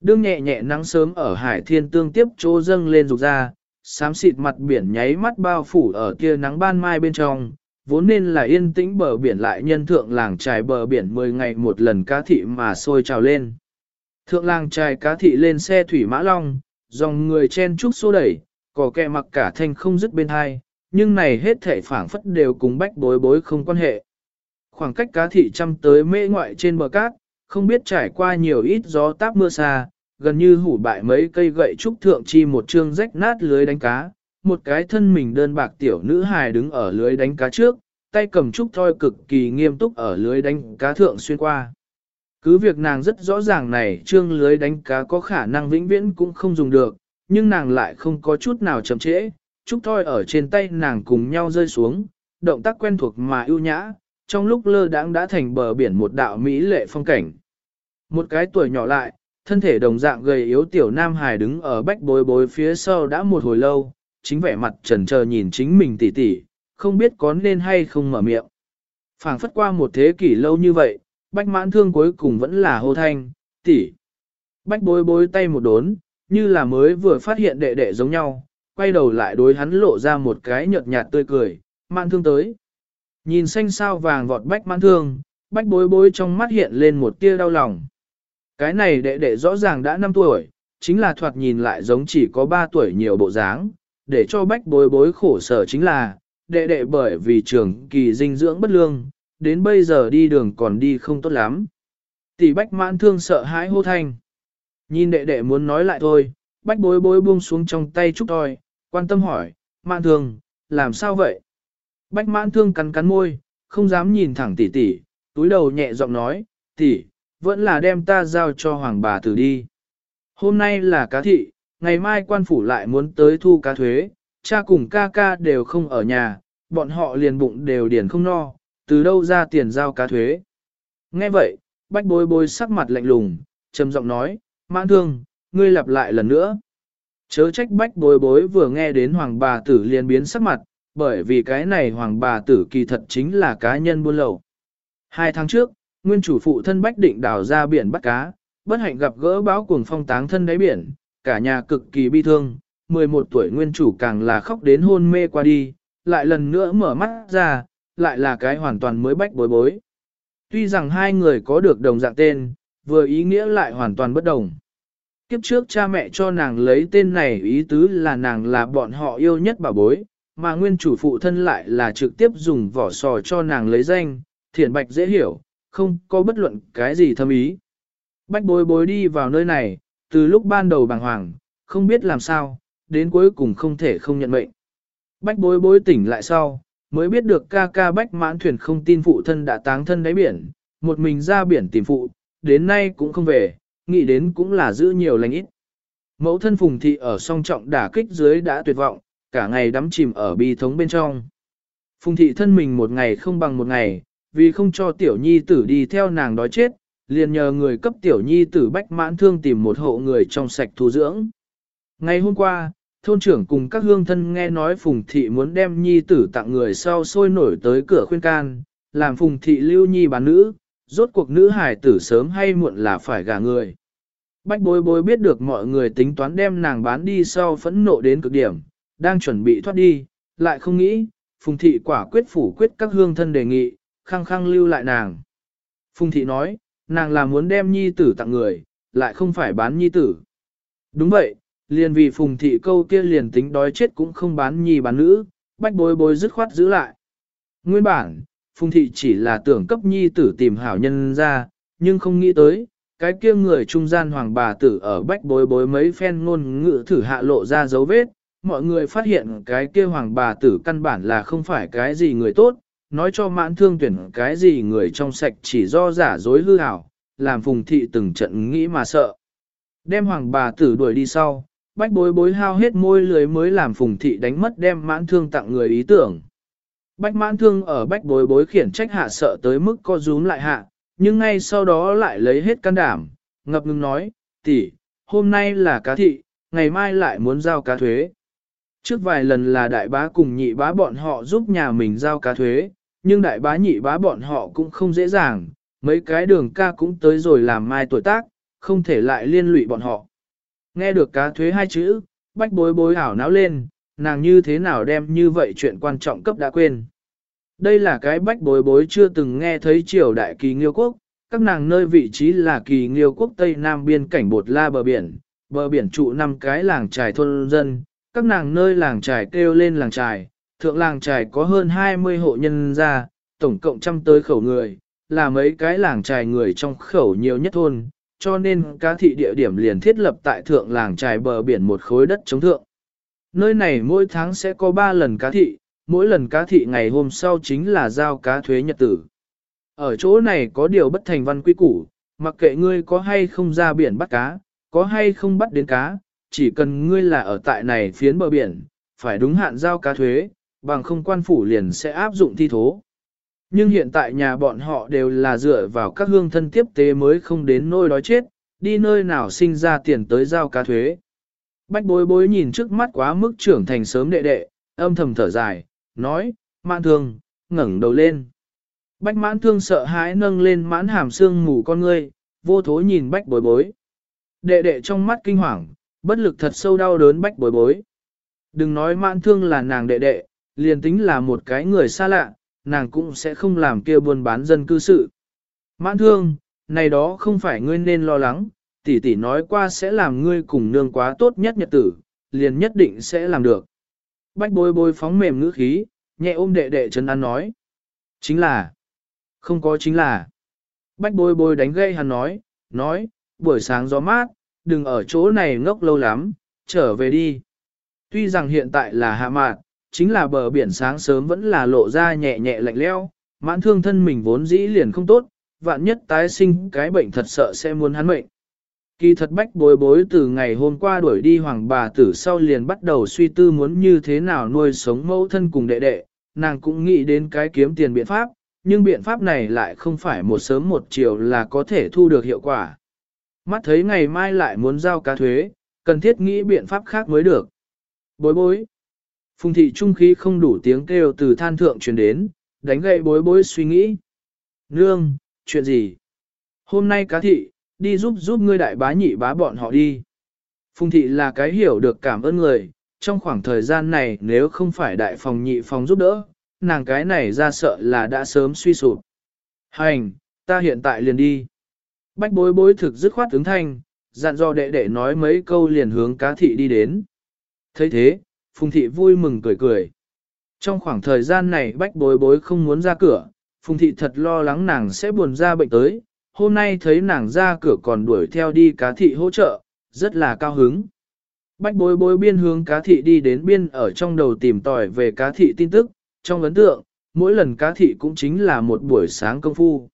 Đương nhẹ nhẹ nắng sớm ở hải thiên tương tiếp chỗ dâng lên rục ra, xám xịt mặt biển nháy mắt bao phủ ở kia nắng ban mai bên trong, vốn nên là yên tĩnh bờ biển lại nhân thượng làng trài bờ biển 10 ngày một lần cá thị mà sôi trào lên. Thượng làng trài cá thị lên xe thủy mã long, dòng người chen trúc xô đẩy, có kẹ mặc cả thanh không dứt bên hai, nhưng này hết thể phảng phất đều cùng bách bối bối không quan hệ. Khoảng cách cá thị trăm tới mễ ngoại trên bờ cát, không biết trải qua nhiều ít gió táp mưa xa, gần như hủ bại mấy cây gậy trúc thượng chi một chương rách nát lưới đánh cá, một cái thân mình đơn bạc tiểu nữ hài đứng ở lưới đánh cá trước, tay cầm trúc thoi cực kỳ nghiêm túc ở lưới đánh cá thượng xuyên qua. Cứ việc nàng rất rõ ràng này trương lưới đánh cá có khả năng vĩnh viễn cũng không dùng được, nhưng nàng lại không có chút nào chậm trễ, trúc thoi ở trên tay nàng cùng nhau rơi xuống, động tác quen thuộc mà ưu nhã, trong lúc lơ đãng đã thành bờ biển một đạo mỹ lệ phong cảnh. Một cái tuổi nhỏ lại, thân thể đồng dạng gầy yếu tiểu nam hài đứng ở bách bối bối phía sau đã một hồi lâu, chính vẻ mặt trần chờ nhìn chính mình tỉ tỉ, không biết có nên hay không mở miệng. phảng phất qua một thế kỷ lâu như vậy, bách mãn thương cuối cùng vẫn là hô thanh, tỉ. Bách bối bối tay một đốn, như là mới vừa phát hiện đệ đệ giống nhau, quay đầu lại đối hắn lộ ra một cái nhợt nhạt tươi cười, mãn thương tới. Nhìn xanh sao vàng vọt bách mãn thương, bách bối bối trong mắt hiện lên một tia đau lòng. Cái này đệ đệ rõ ràng đã 5 tuổi, chính là thoạt nhìn lại giống chỉ có 3 tuổi nhiều bộ dáng, để cho bách bối bối khổ sở chính là, đệ đệ bởi vì trường kỳ dinh dưỡng bất lương, đến bây giờ đi đường còn đi không tốt lắm. Tỷ bách mãn thương sợ hãi hô thanh. Nhìn đệ đệ muốn nói lại thôi, bách bối bối buông xuống trong tay trúc toi, quan tâm hỏi, mãn thương, làm sao vậy? Bách mãn thương cắn cắn môi, không dám nhìn thẳng tỷ tỷ, túi đầu nhẹ giọng nói, tỷ, vẫn là đem ta giao cho hoàng bà tử đi. Hôm nay là cá thị, ngày mai quan phủ lại muốn tới thu cá thuế, cha cùng ca ca đều không ở nhà, bọn họ liền bụng đều điền không no, từ đâu ra tiền giao cá thuế. Nghe vậy, bách bối bối sắc mặt lạnh lùng, trầm giọng nói, mãn thương, ngươi lặp lại lần nữa. Chớ trách bách bối bối vừa nghe đến hoàng bà tử liền biến sắc mặt, bởi vì cái này hoàng bà tử kỳ thật chính là cá nhân buôn lậu. Hai tháng trước, nguyên chủ phụ thân bách định đào ra biển bắt cá, bất hạnh gặp gỡ báo cuồng phong táng thân đáy biển, cả nhà cực kỳ bi thương, 11 tuổi nguyên chủ càng là khóc đến hôn mê qua đi, lại lần nữa mở mắt ra, lại là cái hoàn toàn mới bách bối bối. Tuy rằng hai người có được đồng dạng tên, vừa ý nghĩa lại hoàn toàn bất đồng. Kiếp trước cha mẹ cho nàng lấy tên này ý tứ là nàng là bọn họ yêu nhất bà bối, mà nguyên chủ phụ thân lại là trực tiếp dùng vỏ sò cho nàng lấy danh, thiện bạch dễ hiểu, không có bất luận cái gì thâm ý. Bách bối bối đi vào nơi này, từ lúc ban đầu bàng hoàng, không biết làm sao, đến cuối cùng không thể không nhận mệnh. Bách bối bối tỉnh lại sau, mới biết được ca ca bách mãn thuyền không tin phụ thân đã táng thân đáy biển, một mình ra biển tìm phụ, đến nay cũng không về, nghĩ đến cũng là giữ nhiều lành ít. Mẫu thân phùng thị ở song trọng đả kích dưới đã tuyệt vọng, cả ngày đắm chìm ở bi thống bên trong. Phùng thị thân mình một ngày không bằng một ngày, vì không cho tiểu nhi tử đi theo nàng đói chết, liền nhờ người cấp tiểu nhi tử bách mãn thương tìm một hộ người trong sạch thu dưỡng. Ngày hôm qua, thôn trưởng cùng các hương thân nghe nói Phùng Thị muốn đem nhi tử tặng người sau sôi nổi tới cửa khuyên can, làm Phùng Thị lưu nhi bán nữ, rốt cuộc nữ hải tử sớm hay muộn là phải gả người. Bách bối bối biết được mọi người tính toán đem nàng bán đi sau phẫn nộ đến cực điểm, đang chuẩn bị thoát đi, lại không nghĩ, Phùng Thị quả quyết phủ quyết các hương thân đề nghị, khăng khăng lưu lại nàng. Phùng Thị nói, nàng là muốn đem nhi tử tặng người, lại không phải bán nhi tử. Đúng vậy, liền vì phùng thị câu kia liền tính đói chết cũng không bán nhi bán nữ, bách bối bối dứt khoát giữ lại. Nguyên bản, phùng thị chỉ là tưởng cấp nhi tử tìm hảo nhân ra, nhưng không nghĩ tới, cái kia người trung gian hoàng bà tử ở bách bối bối mấy phen ngôn ngữ thử hạ lộ ra dấu vết, mọi người phát hiện cái kia hoàng bà tử căn bản là không phải cái gì người tốt, nói cho mãn thương tuyển cái gì người trong sạch chỉ do giả dối hư hảo, làm phùng thị từng trận nghĩ mà sợ. Đem hoàng bà tử đuổi đi sau, bách bối bối hao hết môi lưới mới làm phùng thị đánh mất đem mãn thương tặng người ý tưởng. Bách mãn thương ở bách bối bối khiển trách hạ sợ tới mức co rúm lại hạ, nhưng ngay sau đó lại lấy hết can đảm, ngập ngừng nói, tỷ, hôm nay là cá thị, ngày mai lại muốn giao cá thuế. Trước vài lần là đại bá cùng nhị bá bọn họ giúp nhà mình giao cá thuế, nhưng đại bá nhị bá bọn họ cũng không dễ dàng, mấy cái đường ca cũng tới rồi làm mai tuổi tác, không thể lại liên lụy bọn họ. Nghe được cá thuế hai chữ, bách bối bối ảo náo lên, nàng như thế nào đem như vậy chuyện quan trọng cấp đã quên. Đây là cái bách bối bối chưa từng nghe thấy triều đại kỳ nghiêu quốc, các nàng nơi vị trí là kỳ nghiêu quốc Tây Nam biên cảnh bột la bờ biển, bờ biển trụ năm cái làng trài thôn dân, các nàng nơi làng trài kêu lên làng trài, thượng làng trài có hơn 20 hộ nhân gia, tổng cộng trăm tới khẩu người, là mấy cái làng trài người trong khẩu nhiều nhất thôn, cho nên cá thị địa điểm liền thiết lập tại thượng làng trài bờ biển một khối đất chống thượng. Nơi này mỗi tháng sẽ có 3 lần cá thị, mỗi lần cá thị ngày hôm sau chính là giao cá thuế nhật tử. Ở chỗ này có điều bất thành văn quy củ, mặc kệ ngươi có hay không ra biển bắt cá, có hay không bắt đến cá, chỉ cần ngươi là ở tại này phiến bờ biển, phải đúng hạn giao cá thuế, bằng không quan phủ liền sẽ áp dụng thi thố. Nhưng hiện tại nhà bọn họ đều là dựa vào các hương thân tiếp tế mới không đến nôi đói chết, đi nơi nào sinh ra tiền tới giao cá thuế. Bách bối bối nhìn trước mắt quá mức trưởng thành sớm đệ đệ, âm thầm thở dài, nói, mãn thương, ngẩng đầu lên. Bách mãn thương sợ hãi nâng lên mãn hàm xương mù con ngươi, vô thố nhìn bách bối bối. Đệ đệ trong mắt kinh hoàng, bất lực thật sâu đau đớn bách bối bối. Đừng nói mãn thương là nàng đệ đệ, liền tính là một cái người xa lạ, nàng cũng sẽ không làm kia buôn bán dân cư sự. Mãn thương, này đó không phải ngươi nên lo lắng, tỷ tỷ nói qua sẽ làm ngươi cùng nương quá tốt nhất nhật tử, liền nhất định sẽ làm được. Bách bối bối phóng mềm ngữ khí, nhẹ ôm đệ đệ chân ăn nói. Chính là, không có chính là. Bách bối bối đánh gây hắn nói, nói, buổi sáng gió mát, đừng ở chỗ này ngốc lâu lắm, trở về đi. Tuy rằng hiện tại là hạ mạn, chính là bờ biển sáng sớm vẫn là lộ ra nhẹ nhẹ lạnh leo, mãn thương thân mình vốn dĩ liền không tốt, vạn nhất tái sinh cái bệnh thật sợ sẽ muốn hắn mệnh. Kỳ thật bách bối bối từ ngày hôm qua đuổi đi hoàng bà tử sau liền bắt đầu suy tư muốn như thế nào nuôi sống mẫu thân cùng đệ đệ, nàng cũng nghĩ đến cái kiếm tiền biện pháp, nhưng biện pháp này lại không phải một sớm một chiều là có thể thu được hiệu quả. Mắt thấy ngày mai lại muốn giao cá thuế, cần thiết nghĩ biện pháp khác mới được. Bối bối. Phùng thị trung khí không đủ tiếng kêu từ than thượng truyền đến, đánh gậy bối bối suy nghĩ. Nương, chuyện gì? Hôm nay cá thị, đi giúp giúp ngươi đại bá nhị bá bọn họ đi. Phùng thị là cái hiểu được cảm ơn người, trong khoảng thời gian này nếu không phải đại phòng nhị phòng giúp đỡ, nàng cái này ra sợ là đã sớm suy sụp. Hành, ta hiện tại liền đi. Bách bối bối thực dứt khoát ứng thanh, dặn dò đệ đệ nói mấy câu liền hướng cá thị đi đến. thấy thế, Phùng thị vui mừng cười cười. Trong khoảng thời gian này bách bối bối không muốn ra cửa, Phùng thị thật lo lắng nàng sẽ buồn ra bệnh tới, hôm nay thấy nàng ra cửa còn đuổi theo đi cá thị hỗ trợ, rất là cao hứng. Bách bối bối biên hướng cá thị đi đến biên ở trong đầu tìm tòi về cá thị tin tức, trong ấn tượng, mỗi lần cá thị cũng chính là một buổi sáng công phu.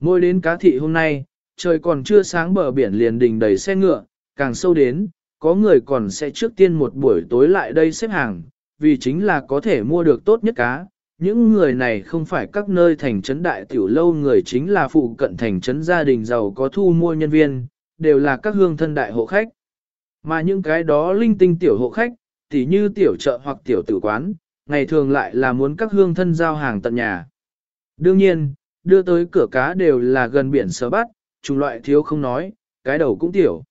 Mỗi đến cá thị hôm nay, trời còn chưa sáng bờ biển liền đình đầy xe ngựa, càng sâu đến, có người còn sẽ trước tiên một buổi tối lại đây xếp hàng, vì chính là có thể mua được tốt nhất cá. Những người này không phải các nơi thành trấn đại tiểu lâu người chính là phụ cận thành trấn gia đình giàu có thu mua nhân viên, đều là các hương thân đại hộ khách. Mà những cái đó linh tinh tiểu hộ khách, tỉ như tiểu chợ hoặc tiểu tử quán, ngày thường lại là muốn các hương thân giao hàng tận nhà. Đương nhiên, đưa tới cửa cá đều là gần biển sở bắt, chủng loại thiếu không nói, cái đầu cũng tiểu.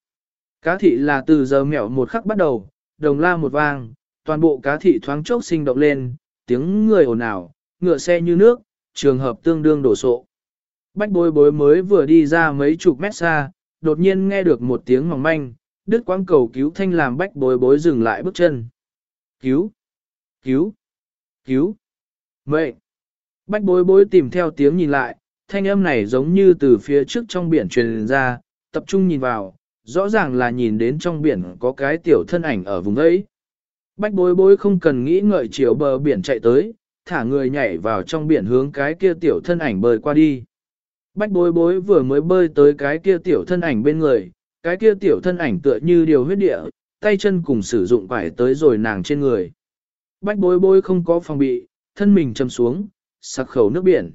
Cá thị là từ giờ mẹo một khắc bắt đầu, đồng la một vang, toàn bộ cá thị thoáng chốc sinh động lên, tiếng người ồn ào, ngựa xe như nước, trường hợp tương đương đổ sộ. Bách bối bối mới vừa đi ra mấy chục mét xa, đột nhiên nghe được một tiếng mỏng manh, đứt quang cầu cứu thanh làm bách bối bối dừng lại bước chân. Cứu! Cứu! Cứu! Mệnh! Bách bối bối tìm theo tiếng nhìn lại, thanh âm này giống như từ phía trước trong biển truyền ra, tập trung nhìn vào, rõ ràng là nhìn đến trong biển có cái tiểu thân ảnh ở vùng ấy. Bách bối bối không cần nghĩ ngợi chiều bờ biển chạy tới, thả người nhảy vào trong biển hướng cái kia tiểu thân ảnh bơi qua đi. Bách bối bối vừa mới bơi tới cái kia tiểu thân ảnh bên người, cái kia tiểu thân ảnh tựa như điều huyết địa, tay chân cùng sử dụng quải tới rồi nàng trên người. Bách bối bối không có phòng bị, thân mình châm xuống, sặc khẩu nước biển.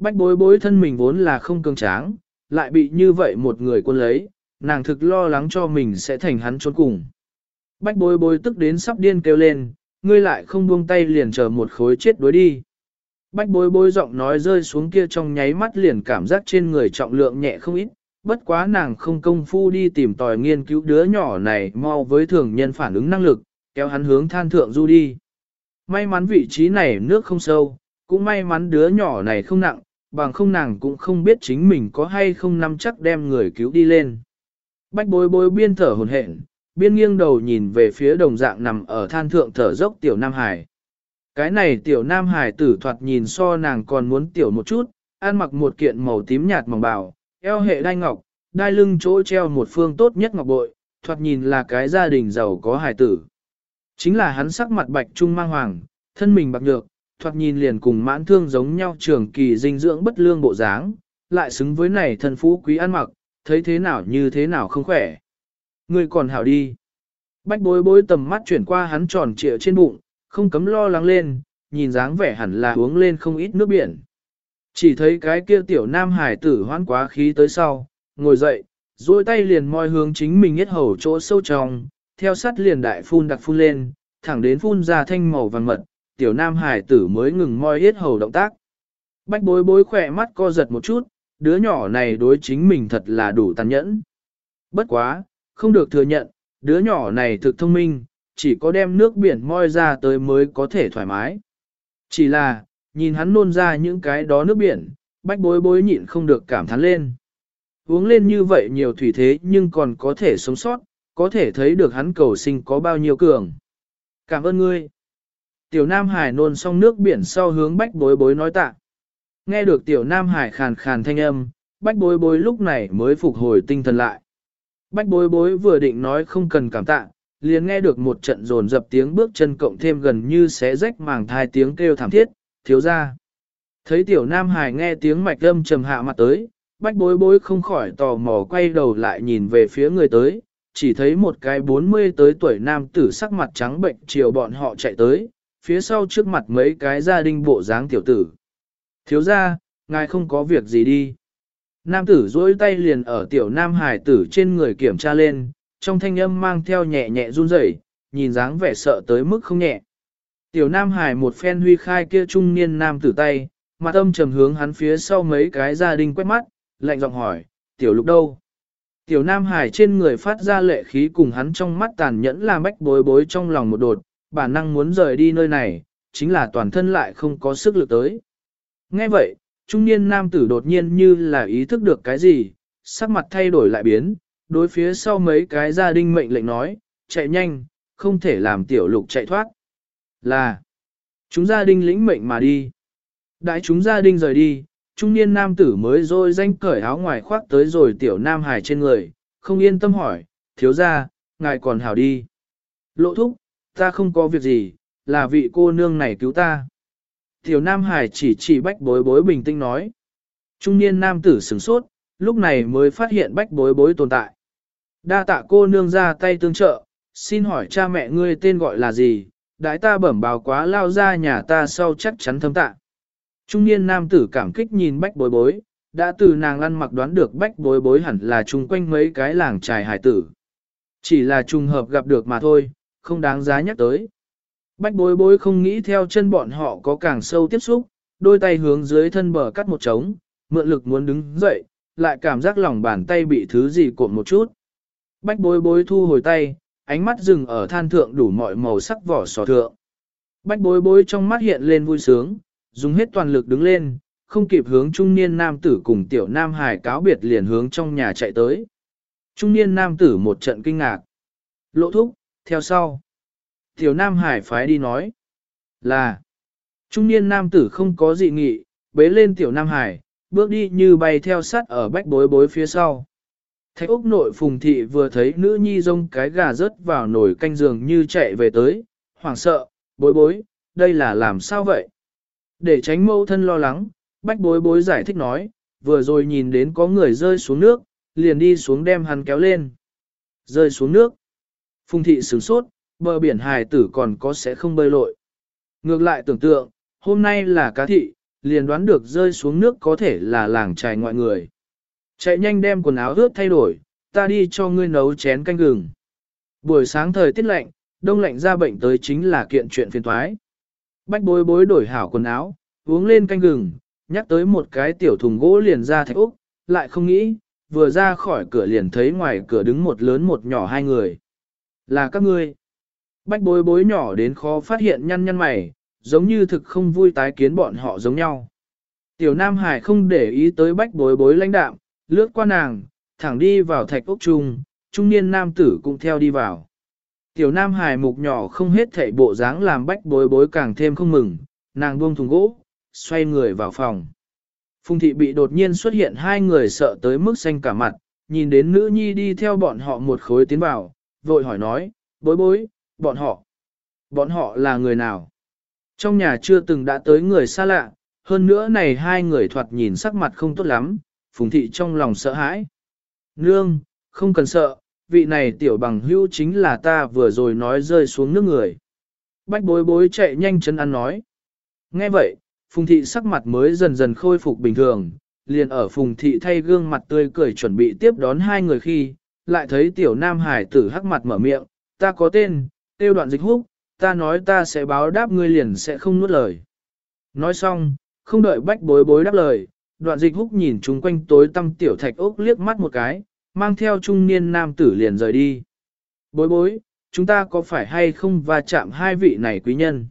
Bách bối bối thân mình vốn là không cường tráng, lại bị như vậy một người quân lấy, nàng thực lo lắng cho mình sẽ thành hắn trốn cùng. Bách bối bối tức đến sắp điên kêu lên, ngươi lại không buông tay liền chờ một khối chết đối đi. Bách bối bối giọng nói rơi xuống kia trong nháy mắt liền cảm giác trên người trọng lượng nhẹ không ít, bất quá nàng không công phu đi tìm tòi nghiên cứu đứa nhỏ này mau với thường nhân phản ứng năng lực, kéo hắn hướng than thượng du đi. May mắn vị trí này nước không sâu, cũng may mắn đứa nhỏ này không nặng, bằng không nàng cũng không biết chính mình có hay không nắm chắc đem người cứu đi lên. Bách bối bối biên thở hồn hển, biên nghiêng đầu nhìn về phía đồng dạng nằm ở than thượng thở dốc tiểu Nam Hải. Cái này tiểu Nam Hải tử thoạt nhìn so nàng còn muốn tiểu một chút, ăn mặc một kiện màu tím nhạt mỏng bào, eo hệ đai ngọc, đai lưng chỗ treo một phương tốt nhất ngọc bội, thoạt nhìn là cái gia đình giàu có hải tử. Chính là hắn sắc mặt bạch trung mang hoàng, thân mình bạc nhược, thoạt nhìn liền cùng mãn thương giống nhau trường kỳ dinh dưỡng bất lương bộ dáng, lại xứng với này thân phú quý ăn mặc, thấy thế nào như thế nào không khỏe. Người còn hảo đi. Bách bối bối tầm mắt chuyển qua hắn tròn trịa trên bụng, không cấm lo lắng lên, nhìn dáng vẻ hẳn là uống lên không ít nước biển. Chỉ thấy cái kia tiểu nam hải tử hoan quá khí tới sau, ngồi dậy, duỗi tay liền moi hướng chính mình hết hầu chỗ sâu trong, theo sát liền đại phun đặc phun lên, thẳng đến phun ra thanh màu vàng mật, tiểu nam hải tử mới ngừng moi hết hầu động tác. Bách bối bối khỏe mắt co giật một chút, đứa nhỏ này đối chính mình thật là đủ tàn nhẫn. Bất quá, không được thừa nhận, đứa nhỏ này thực thông minh, chỉ có đem nước biển moi ra tới mới có thể thoải mái. Chỉ là, nhìn hắn nôn ra những cái đó nước biển, bách bối bối nhịn không được cảm thán lên. Uống lên như vậy nhiều thủy thế nhưng còn có thể sống sót, có thể thấy được hắn cầu sinh có bao nhiêu cường. Cảm ơn ngươi. Tiểu Nam Hải nôn xong nước biển sau hướng bách bối bối nói tạ. Nghe được Tiểu Nam Hải khàn khàn thanh âm, bách bối bối lúc này mới phục hồi tinh thần lại. Bách bối bối vừa định nói không cần cảm tạ, liền nghe được một trận rồn dập tiếng bước chân cộng thêm gần như xé rách màng thai tiếng kêu thảm thiết, thiếu ra. Thấy tiểu nam hải nghe tiếng mạch âm trầm hạ mặt tới, bách bối bối không khỏi tò mò quay đầu lại nhìn về phía người tới, chỉ thấy một cái 40 tới tuổi nam tử sắc mặt trắng bệnh chiều bọn họ chạy tới, phía sau trước mặt mấy cái gia đình bộ dáng tiểu tử. Thiếu ra, ngài không có việc gì đi. Nam tử dối tay liền ở tiểu nam hải tử trên người kiểm tra lên, trong thanh âm mang theo nhẹ nhẹ run rẩy, nhìn dáng vẻ sợ tới mức không nhẹ. Tiểu Nam Hải một phen huy khai kia trung niên nam tử tay, mặt âm trầm hướng hắn phía sau mấy cái gia đình quét mắt, lạnh giọng hỏi, tiểu lục đâu? Tiểu Nam Hải trên người phát ra lệ khí cùng hắn trong mắt tàn nhẫn làm bách bối bối trong lòng một đột, bản năng muốn rời đi nơi này, chính là toàn thân lại không có sức lực tới. Nghe vậy, trung niên nam tử đột nhiên như là ý thức được cái gì, sắc mặt thay đổi lại biến, đối phía sau mấy cái gia đình mệnh lệnh nói, chạy nhanh, không thể làm tiểu lục chạy thoát. Là, chúng gia đình lĩnh mệnh mà đi. Đại chúng gia đình rời đi, trung niên nam tử mới rồi danh cởi áo ngoài khoác tới rồi tiểu nam hải trên người, không yên tâm hỏi, thiếu gia, ngài còn hảo đi. Lộ thúc, ta không có việc gì, là vị cô nương này cứu ta. Tiểu nam hải chỉ chỉ bách bối bối bình tĩnh nói. Trung niên nam tử sửng sốt, lúc này mới phát hiện bách bối bối tồn tại. Đa tạ cô nương ra tay tương trợ, xin hỏi cha mẹ ngươi tên gọi là gì, đãi ta bẩm báo quá lao ra nhà ta sau chắc chắn thâm tạ. Trung niên nam tử cảm kích nhìn bách bối bối, đã từ nàng ăn mặc đoán được bách bối bối hẳn là chung quanh mấy cái làng trài hải tử. Chỉ là trùng hợp gặp được mà thôi, không đáng giá nhắc tới. Bách bối bối không nghĩ theo chân bọn họ có càng sâu tiếp xúc, đôi tay hướng dưới thân bờ cắt một trống, mượn lực muốn đứng dậy, lại cảm giác lòng bàn tay bị thứ gì cuộn một chút. Bách bối bối thu hồi tay, ánh mắt dừng ở than thượng đủ mọi màu sắc vỏ sò thượng. Bách bối bối trong mắt hiện lên vui sướng, dùng hết toàn lực đứng lên, không kịp hướng trung niên nam tử cùng tiểu nam hải cáo biệt liền hướng trong nhà chạy tới. Trung niên nam tử một trận kinh ngạc. Lộ thúc, theo sau. Tiểu nam hải phái đi nói. Là. Trung niên nam tử không có dị nghị, bế lên tiểu nam hải, bước đi như bay theo sát ở bách bối bối phía sau. Thạch Úc nội phùng thị vừa thấy nữ nhi rông cái gà rớt vào nồi canh giường như chạy về tới, hoảng sợ, bối bối, đây là làm sao vậy? Để tránh mâu thân lo lắng, bách bối bối giải thích nói, vừa rồi nhìn đến có người rơi xuống nước, liền đi xuống đem hắn kéo lên. Rơi xuống nước. Phùng thị sửng sốt, bờ biển hài tử còn có sẽ không bơi lội. Ngược lại tưởng tượng, hôm nay là cá thị, liền đoán được rơi xuống nước có thể là làng trài ngoại người. Chạy nhanh đem quần áo ướt thay đổi, ta đi cho ngươi nấu chén canh gừng. Buổi sáng thời tiết lạnh, đông lạnh ra bệnh tới chính là kiện chuyện phiền thoái. Bách bối bối đổi hảo quần áo, uống lên canh gừng, nhắc tới một cái tiểu thùng gỗ liền ra thạch úc, lại không nghĩ, vừa ra khỏi cửa liền thấy ngoài cửa đứng một lớn một nhỏ hai người. Là các ngươi. Bách bối bối nhỏ đến khó phát hiện nhăn nhăn mày, giống như thực không vui tái kiến bọn họ giống nhau. Tiểu Nam Hải không để ý tới bách bối bối lãnh đạm, lướt qua nàng, thẳng đi vào thạch ốc trung, trung niên nam tử cũng theo đi vào. Tiểu Nam Hải mục nhỏ không hết thảy bộ dáng làm bách bối bối càng thêm không mừng, nàng buông thùng gỗ, xoay người vào phòng. Phùng thị bị đột nhiên xuất hiện hai người sợ tới mức xanh cả mặt, nhìn đến nữ nhi đi theo bọn họ một khối tiến vào, vội hỏi nói, bối bối, bọn họ, bọn họ là người nào? Trong nhà chưa từng đã tới người xa lạ, hơn nữa này hai người thoạt nhìn sắc mặt không tốt lắm, phùng thị trong lòng sợ hãi. Nương, không cần sợ, vị này tiểu bằng hữu chính là ta vừa rồi nói rơi xuống nước người. Bách bối bối chạy nhanh chân ăn nói. Nghe vậy, phùng thị sắc mặt mới dần dần khôi phục bình thường, liền ở phùng thị thay gương mặt tươi cười chuẩn bị tiếp đón hai người khi, lại thấy tiểu nam hải tử hắc mặt mở miệng, ta có tên, tiêu đoạn dịch húc, ta nói ta sẽ báo đáp ngươi liền sẽ không nuốt lời. Nói xong, không đợi bách bối bối đáp lời, đoạn dịch húc nhìn chung quanh tối tăm tiểu thạch ốc liếc mắt một cái, mang theo trung niên nam tử liền rời đi. Bối bối, chúng ta có phải hay không va chạm hai vị này quý nhân?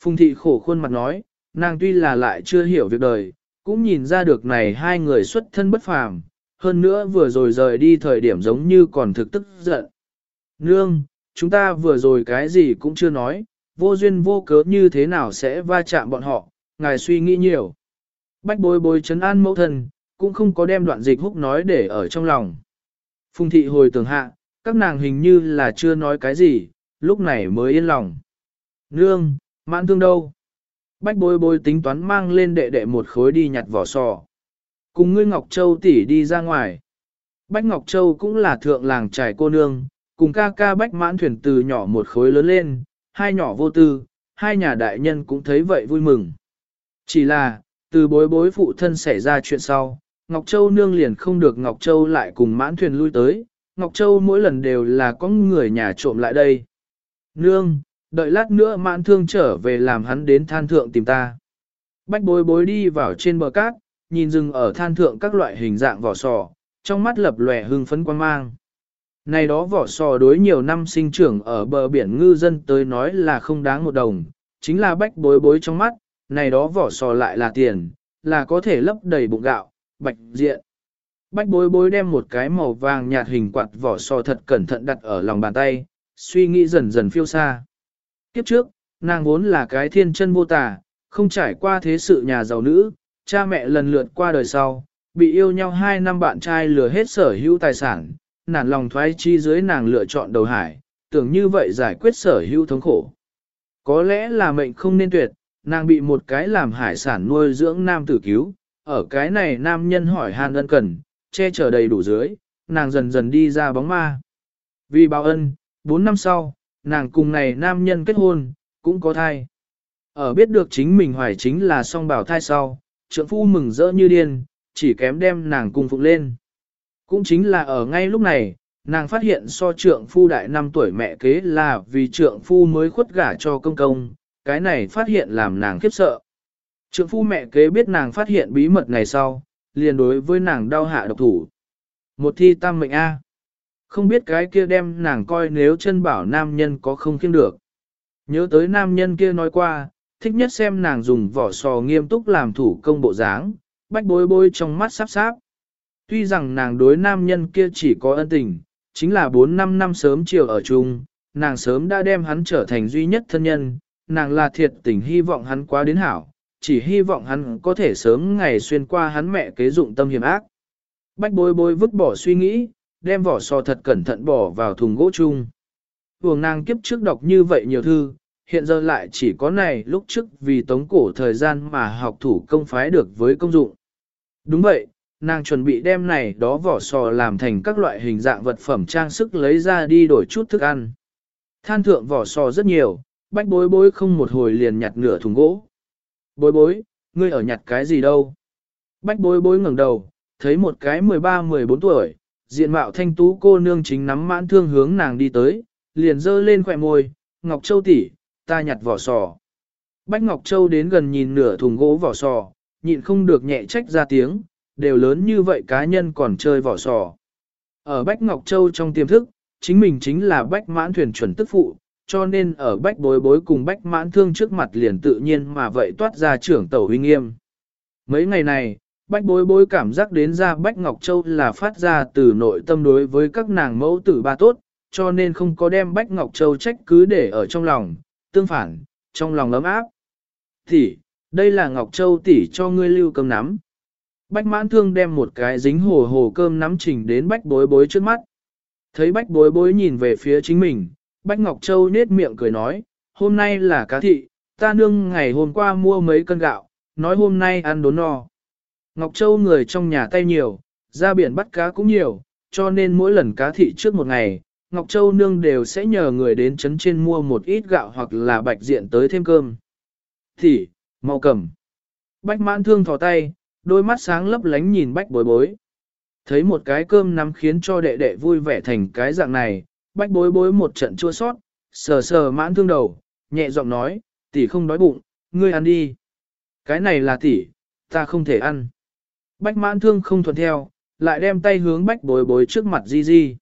Phùng thị khổ khuôn mặt nói, nàng tuy là lại chưa hiểu việc đời, cũng nhìn ra được này hai người xuất thân bất phàm, hơn nữa vừa rồi rời đi thời điểm giống như còn thực tức giận. Nương, chúng ta vừa rồi cái gì cũng chưa nói, vô duyên vô cớ như thế nào sẽ va chạm bọn họ, ngài suy nghĩ nhiều. Bách bối bối chấn an mẫu thân, cũng không có đem đoạn dịch húc nói để ở trong lòng. Phùng thị hồi tưởng hạ, các nàng hình như là chưa nói cái gì, lúc này mới yên lòng. Nương, mãn thương đâu? Bách bối bối tính toán mang lên đệ đệ một khối đi nhặt vỏ sò. Cùng ngươi Ngọc Châu tỷ đi ra ngoài. Bách Ngọc Châu cũng là thượng làng trải cô nương, cùng ca ca bách mãn thuyền từ nhỏ một khối lớn lên, hai nhỏ vô tư, hai nhà đại nhân cũng thấy vậy vui mừng. Chỉ là, từ bối bối phụ thân xảy ra chuyện sau, Ngọc Châu nương liền không được Ngọc Châu lại cùng mãn thuyền lui tới, Ngọc Châu mỗi lần đều là có người nhà trộm lại đây. Nương, đợi lát nữa mãn thương trở về làm hắn đến than thượng tìm ta. Bách bối bối đi vào trên bờ cát, nhìn rừng ở than thượng các loại hình dạng vỏ sò, trong mắt lập lòe hưng phấn quan mang. Này đó vỏ sò đối nhiều năm sinh trưởng ở bờ biển ngư dân tới nói là không đáng một đồng, chính là bách bối bối trong mắt, này đó vỏ sò lại là tiền, là có thể lấp đầy bụng gạo, bạch diện. Bách bối bối đem một cái màu vàng nhạt hình quạt vỏ sò thật cẩn thận đặt ở lòng bàn tay, suy nghĩ dần dần phiêu xa. Kiếp trước, nàng vốn là cái thiên chân vô tả, không trải qua thế sự nhà giàu nữ, cha mẹ lần lượt qua đời sau, bị yêu nhau hai năm bạn trai lừa hết sở hữu tài sản, nản lòng thoái chi dưới nàng lựa chọn đầu hải, tưởng như vậy giải quyết sở hữu thống khổ. Có lẽ là mệnh không nên tuyệt, nàng bị một cái làm hải sản nuôi dưỡng nam tử cứu, ở cái này nam nhân hỏi han ân cần, che chở đầy đủ dưới, nàng dần dần đi ra bóng ma. Vì báo ân, 4 năm sau, nàng cùng này nam nhân kết hôn, cũng có thai. Ở biết được chính mình hoài chính là song bảo thai sau, trượng phu mừng rỡ như điên, chỉ kém đem nàng cung phụng lên. Cũng chính là ở ngay lúc này, nàng phát hiện so trượng phu đại năm tuổi mẹ kế là vì trượng phu mới khuất gả cho công công, cái này phát hiện làm nàng khiếp sợ. Trượng phu mẹ kế biết nàng phát hiện bí mật này sau, liền đối với nàng đau hạ độc thủ. Một thi tam mệnh A. Không biết cái kia đem nàng coi nếu chân bảo nam nhân có không kiêng được. Nhớ tới nam nhân kia nói qua, thích nhất xem nàng dùng vỏ sò nghiêm túc làm thủ công bộ dáng, bách bối bối trong mắt sắp sáp. Tuy rằng nàng đối nam nhân kia chỉ có ân tình, chính là 4-5 năm sớm chiều ở chung, nàng sớm đã đem hắn trở thành duy nhất thân nhân, nàng là thiệt tình hy vọng hắn quá đến hảo, chỉ hy vọng hắn có thể sớm ngày xuyên qua hắn mẹ kế dụng tâm hiểm ác. Bách bối bối vứt bỏ suy nghĩ, đem vỏ sò thật cẩn thận bỏ vào thùng gỗ chung. Vùng nàng kiếp trước đọc như vậy nhiều thư, hiện giờ lại chỉ có này lúc trước vì tống cổ thời gian mà học thủ công phái được với công dụng. Đúng vậy, nàng chuẩn bị đem này đó vỏ sò làm thành các loại hình dạng vật phẩm trang sức lấy ra đi đổi chút thức ăn. Than thượng vỏ sò rất nhiều, bách bối bối không một hồi liền nhặt nửa thùng gỗ. Bối bối, ngươi ở nhặt cái gì đâu? Bách bối bối ngẩng đầu, thấy một cái 13-14 tuổi, diện mạo thanh tú cô nương chính nắm mãn thương hướng nàng đi tới, liền dơ lên khỏe môi, Ngọc Châu tỷ, ta nhặt vỏ sò. Bách Ngọc Châu đến gần nhìn nửa thùng gỗ vỏ sò, nhịn không được nhẹ trách ra tiếng, đều lớn như vậy cá nhân còn chơi vỏ sò. Ở Bách Ngọc Châu trong tiềm thức, chính mình chính là Bách mãn thuyền chuẩn tức phụ, cho nên ở Bách bối bối cùng Bách mãn thương trước mặt liền tự nhiên mà vậy toát ra trưởng tẩu huy nghiêm. Mấy ngày này, Bách bối bối cảm giác đến ra Bách Ngọc Châu là phát ra từ nội tâm đối với các nàng mẫu tử ba tốt, cho nên không có đem Bách Ngọc Châu trách cứ để ở trong lòng, tương phản, trong lòng ấm áp. Tỷ, đây là Ngọc Châu tỷ cho ngươi lưu cơm nắm. Bách mãn thương đem một cái dính hồ hồ cơm nắm trình đến bách bối bối trước mắt. Thấy bách bối bối nhìn về phía chính mình, bách Ngọc Châu nết miệng cười nói, hôm nay là cá thị, ta nương ngày hôm qua mua mấy cân gạo, nói hôm nay ăn đốn no. Ngọc Châu người trong nhà tay nhiều, ra biển bắt cá cũng nhiều, cho nên mỗi lần cá thị trước một ngày, Ngọc Châu nương đều sẽ nhờ người đến chấn trên mua một ít gạo hoặc là bạch diện tới thêm cơm. Thì, mau cầm. Bách mãn thương thò tay, đôi mắt sáng lấp lánh nhìn bách bối bối. Thấy một cái cơm nắm khiến cho đệ đệ vui vẻ thành cái dạng này, bách bối bối một trận chua sót, sờ sờ mãn thương đầu, nhẹ giọng nói, tỷ không đói bụng, ngươi ăn đi. Cái này là tỷ, ta không thể ăn. Bách mãn thương không thuận theo, lại đem tay hướng bách bối bối trước mặt di di.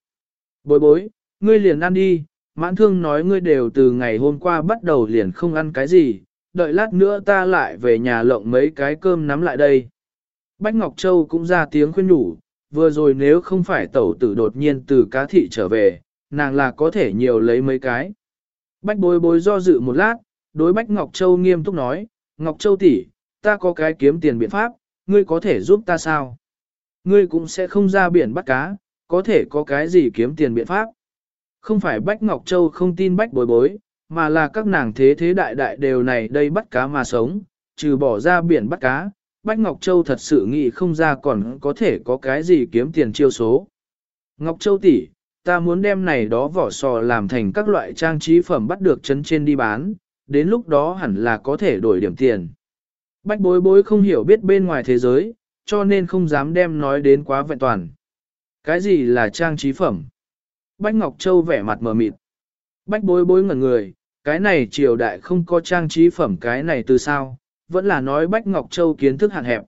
Bối bối, ngươi liền ăn đi, mãn thương nói ngươi đều từ ngày hôm qua bắt đầu liền không ăn cái gì, đợi lát nữa ta lại về nhà lộng mấy cái cơm nắm lại đây. Bách Ngọc Châu cũng ra tiếng khuyên nhủ, vừa rồi nếu không phải tẩu tử đột nhiên từ cá thị trở về, nàng là có thể nhiều lấy mấy cái. Bách bối bối do dự một lát, đối Bách Ngọc Châu nghiêm túc nói, Ngọc Châu tỷ, ta có cái kiếm tiền biện pháp, ngươi có thể giúp ta sao? Ngươi cũng sẽ không ra biển bắt cá, có thể có cái gì kiếm tiền biện pháp? Không phải Bách Ngọc Châu không tin Bách bối bối, mà là các nàng thế thế đại đại đều này đây bắt cá mà sống, trừ bỏ ra biển bắt cá, Bách Ngọc Châu thật sự nghĩ không ra còn có thể có cái gì kiếm tiền chiêu số. Ngọc Châu tỷ, ta muốn đem này đó vỏ sò làm thành các loại trang trí phẩm bắt được chân trên đi bán, đến lúc đó hẳn là có thể đổi điểm tiền. Bách bối bối không hiểu biết bên ngoài thế giới, cho nên không dám đem nói đến quá vẹn toàn. Cái gì là trang trí phẩm? Bách Ngọc Châu vẻ mặt mờ mịt. Bách bối bối ngẩn người, cái này triều đại không có trang trí phẩm cái này từ sao, vẫn là nói Bách Ngọc Châu kiến thức hạn hẹp.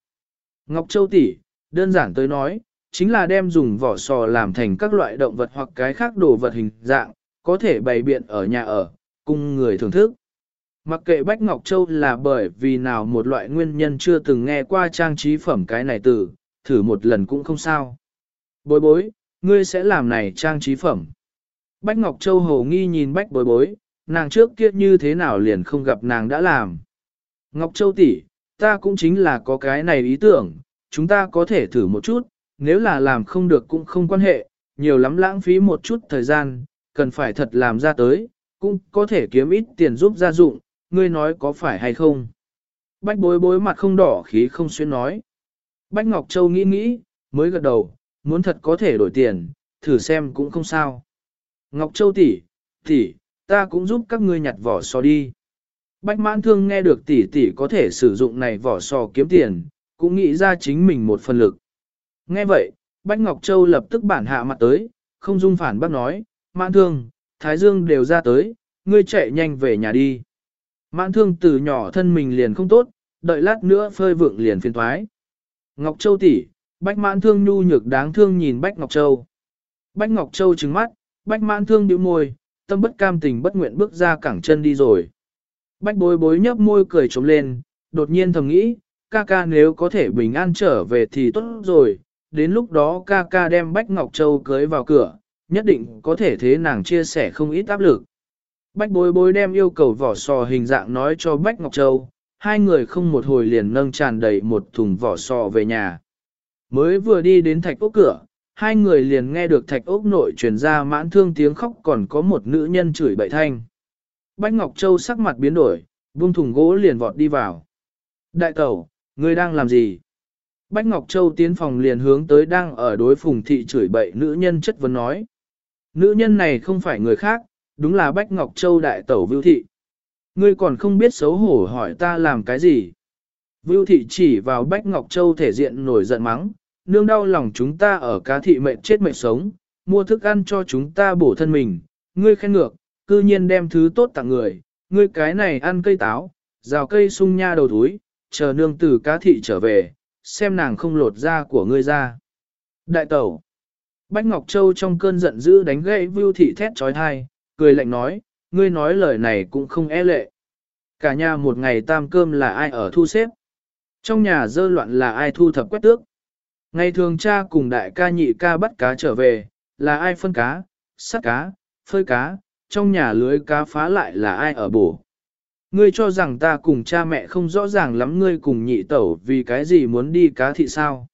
Ngọc Châu tỷ, đơn giản tới nói, chính là đem dùng vỏ sò làm thành các loại động vật hoặc cái khác đồ vật hình dạng, có thể bày biện ở nhà ở, cùng người thưởng thức. Mặc kệ Bách Ngọc Châu là bởi vì nào một loại nguyên nhân chưa từng nghe qua trang trí phẩm cái này từ, thử một lần cũng không sao. Bối bối, ngươi sẽ làm này trang trí phẩm. Bách Ngọc Châu hồ nghi nhìn Bách bối bối, nàng trước kia như thế nào liền không gặp nàng đã làm. Ngọc Châu tỷ, ta cũng chính là có cái này ý tưởng, chúng ta có thể thử một chút, nếu là làm không được cũng không quan hệ, nhiều lắm lãng phí một chút thời gian, cần phải thật làm ra tới, cũng có thể kiếm ít tiền giúp gia dụng, ngươi nói có phải hay không. Bách bối bối mặt không đỏ khí không xuyên nói. Bách Ngọc Châu nghĩ nghĩ, mới gật đầu, muốn thật có thể đổi tiền, thử xem cũng không sao. Ngọc Châu tỷ, tỷ, ta cũng giúp các ngươi nhặt vỏ sò đi. Bách mãn thương nghe được tỷ tỷ có thể sử dụng này vỏ sò kiếm tiền, cũng nghĩ ra chính mình một phần lực. Nghe vậy, Bách Ngọc Châu lập tức bản hạ mặt tới, không dung phản bác nói, mãn thương, Thái Dương đều ra tới, ngươi chạy nhanh về nhà đi. Mãn thương từ nhỏ thân mình liền không tốt, đợi lát nữa phơi vượng liền phiền thoái. Ngọc Châu tỷ, Bách mãn thương nhu nhược đáng thương nhìn Bách Ngọc Châu. Bách Ngọc Châu trừng mắt, Bách mãn thương điệu môi, tâm bất cam tình bất nguyện bước ra cẳng chân đi rồi. Bách bối bối nhấp môi cười trống lên, đột nhiên thầm nghĩ, ca ca nếu có thể bình an trở về thì tốt rồi, đến lúc đó ca ca đem Bách Ngọc Châu cưới vào cửa, nhất định có thể thế nàng chia sẻ không ít áp lực. Bách bối bối đem yêu cầu vỏ sò hình dạng nói cho Bách Ngọc Châu, hai người không một hồi liền nâng tràn đầy một thùng vỏ sò về nhà. Mới vừa đi đến thạch ốc cửa, hai người liền nghe được thạch ốc nội truyền ra mãn thương tiếng khóc còn có một nữ nhân chửi bậy thanh. Bách Ngọc Châu sắc mặt biến đổi, buông thùng gỗ liền vọt đi vào. Đại tẩu, ngươi đang làm gì? Bách Ngọc Châu tiến phòng liền hướng tới đang ở đối phùng thị chửi bậy nữ nhân chất vấn nói. Nữ nhân này không phải người khác, đúng là Bách Ngọc Châu đại tẩu Vưu Thị. Ngươi còn không biết xấu hổ hỏi ta làm cái gì. Vưu Thị chỉ vào Bách Ngọc Châu thể diện nổi giận mắng, nương đau lòng chúng ta ở cá thị mệnh chết mệnh sống, mua thức ăn cho chúng ta bổ thân mình, ngươi khen ngược, cư nhiên đem thứ tốt tặng người, ngươi cái này ăn cây táo, rào cây sung nha đầu túi, chờ nương từ cá thị trở về, xem nàng không lột da của ngươi ra. Đại tẩu. Bách Ngọc Châu trong cơn giận dữ đánh gãy Vưu Thị thét trói thai, cười lạnh nói, ngươi nói lời này cũng không e lệ. Cả nhà một ngày tam cơm là ai ở thu xếp. Trong nhà dơ loạn là ai thu thập quét tước. Ngày thường cha cùng đại ca nhị ca bắt cá trở về, là ai phân cá, sắt cá, phơi cá, trong nhà lưới cá phá lại là ai ở bổ. Ngươi cho rằng ta cùng cha mẹ không rõ ràng lắm ngươi cùng nhị tẩu vì cái gì muốn đi cá thị sao.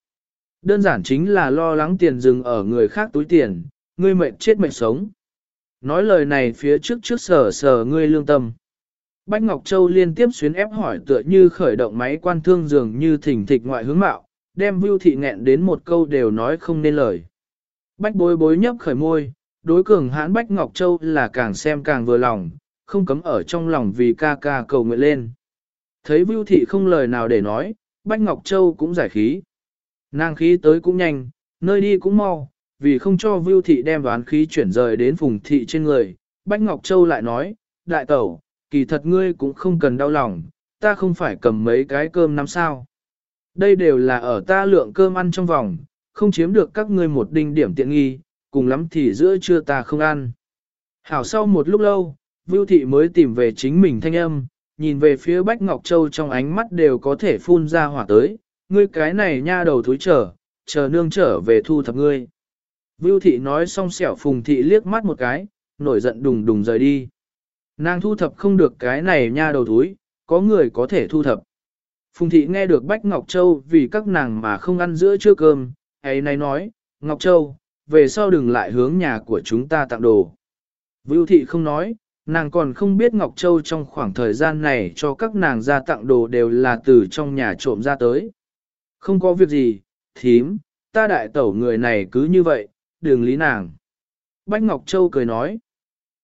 Đơn giản chính là lo lắng tiền dừng ở người khác túi tiền, ngươi mệt chết mệt sống. Nói lời này phía trước trước sở sở ngươi lương tâm. Bách Ngọc Châu liên tiếp xuyến ép hỏi tựa như khởi động máy quan thương dường như thỉnh thịch ngoại hướng mạo, đem Vưu Thị nghẹn đến một câu đều nói không nên lời. Bách bối bối nhấp khởi môi, đối cường hãn Bách Ngọc Châu là càng xem càng vừa lòng, không cấm ở trong lòng vì ca ca cầu nguyện lên. Thấy Vưu Thị không lời nào để nói, Bách Ngọc Châu cũng giải khí. Nàng khí tới cũng nhanh, nơi đi cũng mau, vì không cho Vưu Thị đem đoán khí chuyển rời đến Phùng Thị trên người. Bách Ngọc Châu lại nói, đại tẩu, kỳ thật ngươi cũng không cần đau lòng, ta không phải cầm mấy cái cơm năm sao. Đây đều là ở ta lượng cơm ăn trong vòng, không chiếm được các ngươi một đinh điểm tiện nghi, cùng lắm thì giữa trưa ta không ăn. Hảo sau một lúc lâu, Vưu Thị mới tìm về chính mình thanh âm, nhìn về phía Bách Ngọc Châu trong ánh mắt đều có thể phun ra hỏa tới, ngươi cái này nha đầu thúi trở, chờ nương trở về thu thập ngươi. Vưu Thị nói xong xẻo Phùng Thị liếc mắt một cái, nổi giận đùng đùng rời đi. Nàng thu thập không được cái này nha đầu thúi, có người có thể thu thập. Phùng Thị nghe được Bách Ngọc Châu vì các nàng mà không ăn giữa trưa cơm, ấy này nói, Ngọc Châu, về sau đừng lại hướng nhà của chúng ta tặng đồ. Vưu Thị không nói, nàng còn không biết Ngọc Châu trong khoảng thời gian này cho các nàng ra tặng đồ đều là từ trong nhà trộm ra tới. Không có việc gì, thím, ta đại tẩu người này cứ như vậy, đừng lý nàng. Bách Ngọc Châu cười nói,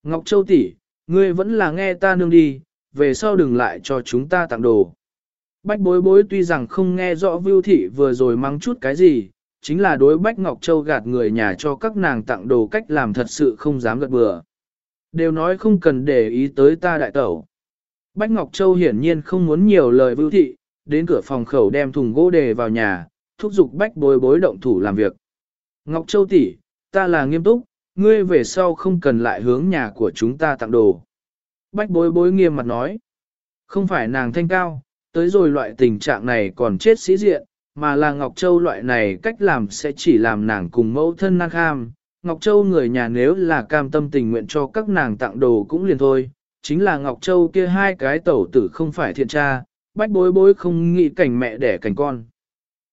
Ngọc Châu tỷ, ngươi vẫn là nghe ta nương đi, về sau đừng lại cho chúng ta tặng đồ. Bách bối bối tuy rằng không nghe rõ Vưu Thị vừa rồi mắng chút cái gì, chính là đối Bách Ngọc Châu gạt người nhà cho các nàng tặng đồ cách làm thật sự không dám gật bừa. Đều nói không cần để ý tới ta đại tẩu. Bách Ngọc Châu hiển nhiên không muốn nhiều lời Vưu Thị, đến cửa phòng khẩu đem thùng gỗ đề vào nhà, thúc giục Bách bối bối động thủ làm việc. Ngọc Châu tỷ, ta là nghiêm túc, ngươi về sau không cần lại hướng nhà của chúng ta tặng đồ. Bách bối bối nghiêm mặt nói, không phải nàng thanh cao, tới rồi loại tình trạng này còn chết sĩ diện, mà là Ngọc Châu loại này cách làm sẽ chỉ làm nàng cùng mẫu thân năng kham. Ngọc Châu người nhà nếu là cam tâm tình nguyện cho các nàng tặng đồ cũng liền thôi, chính là Ngọc Châu kia hai cái tẩu tử không phải thiện tra, bách bối bối không nghĩ cảnh mẹ đẻ cảnh con.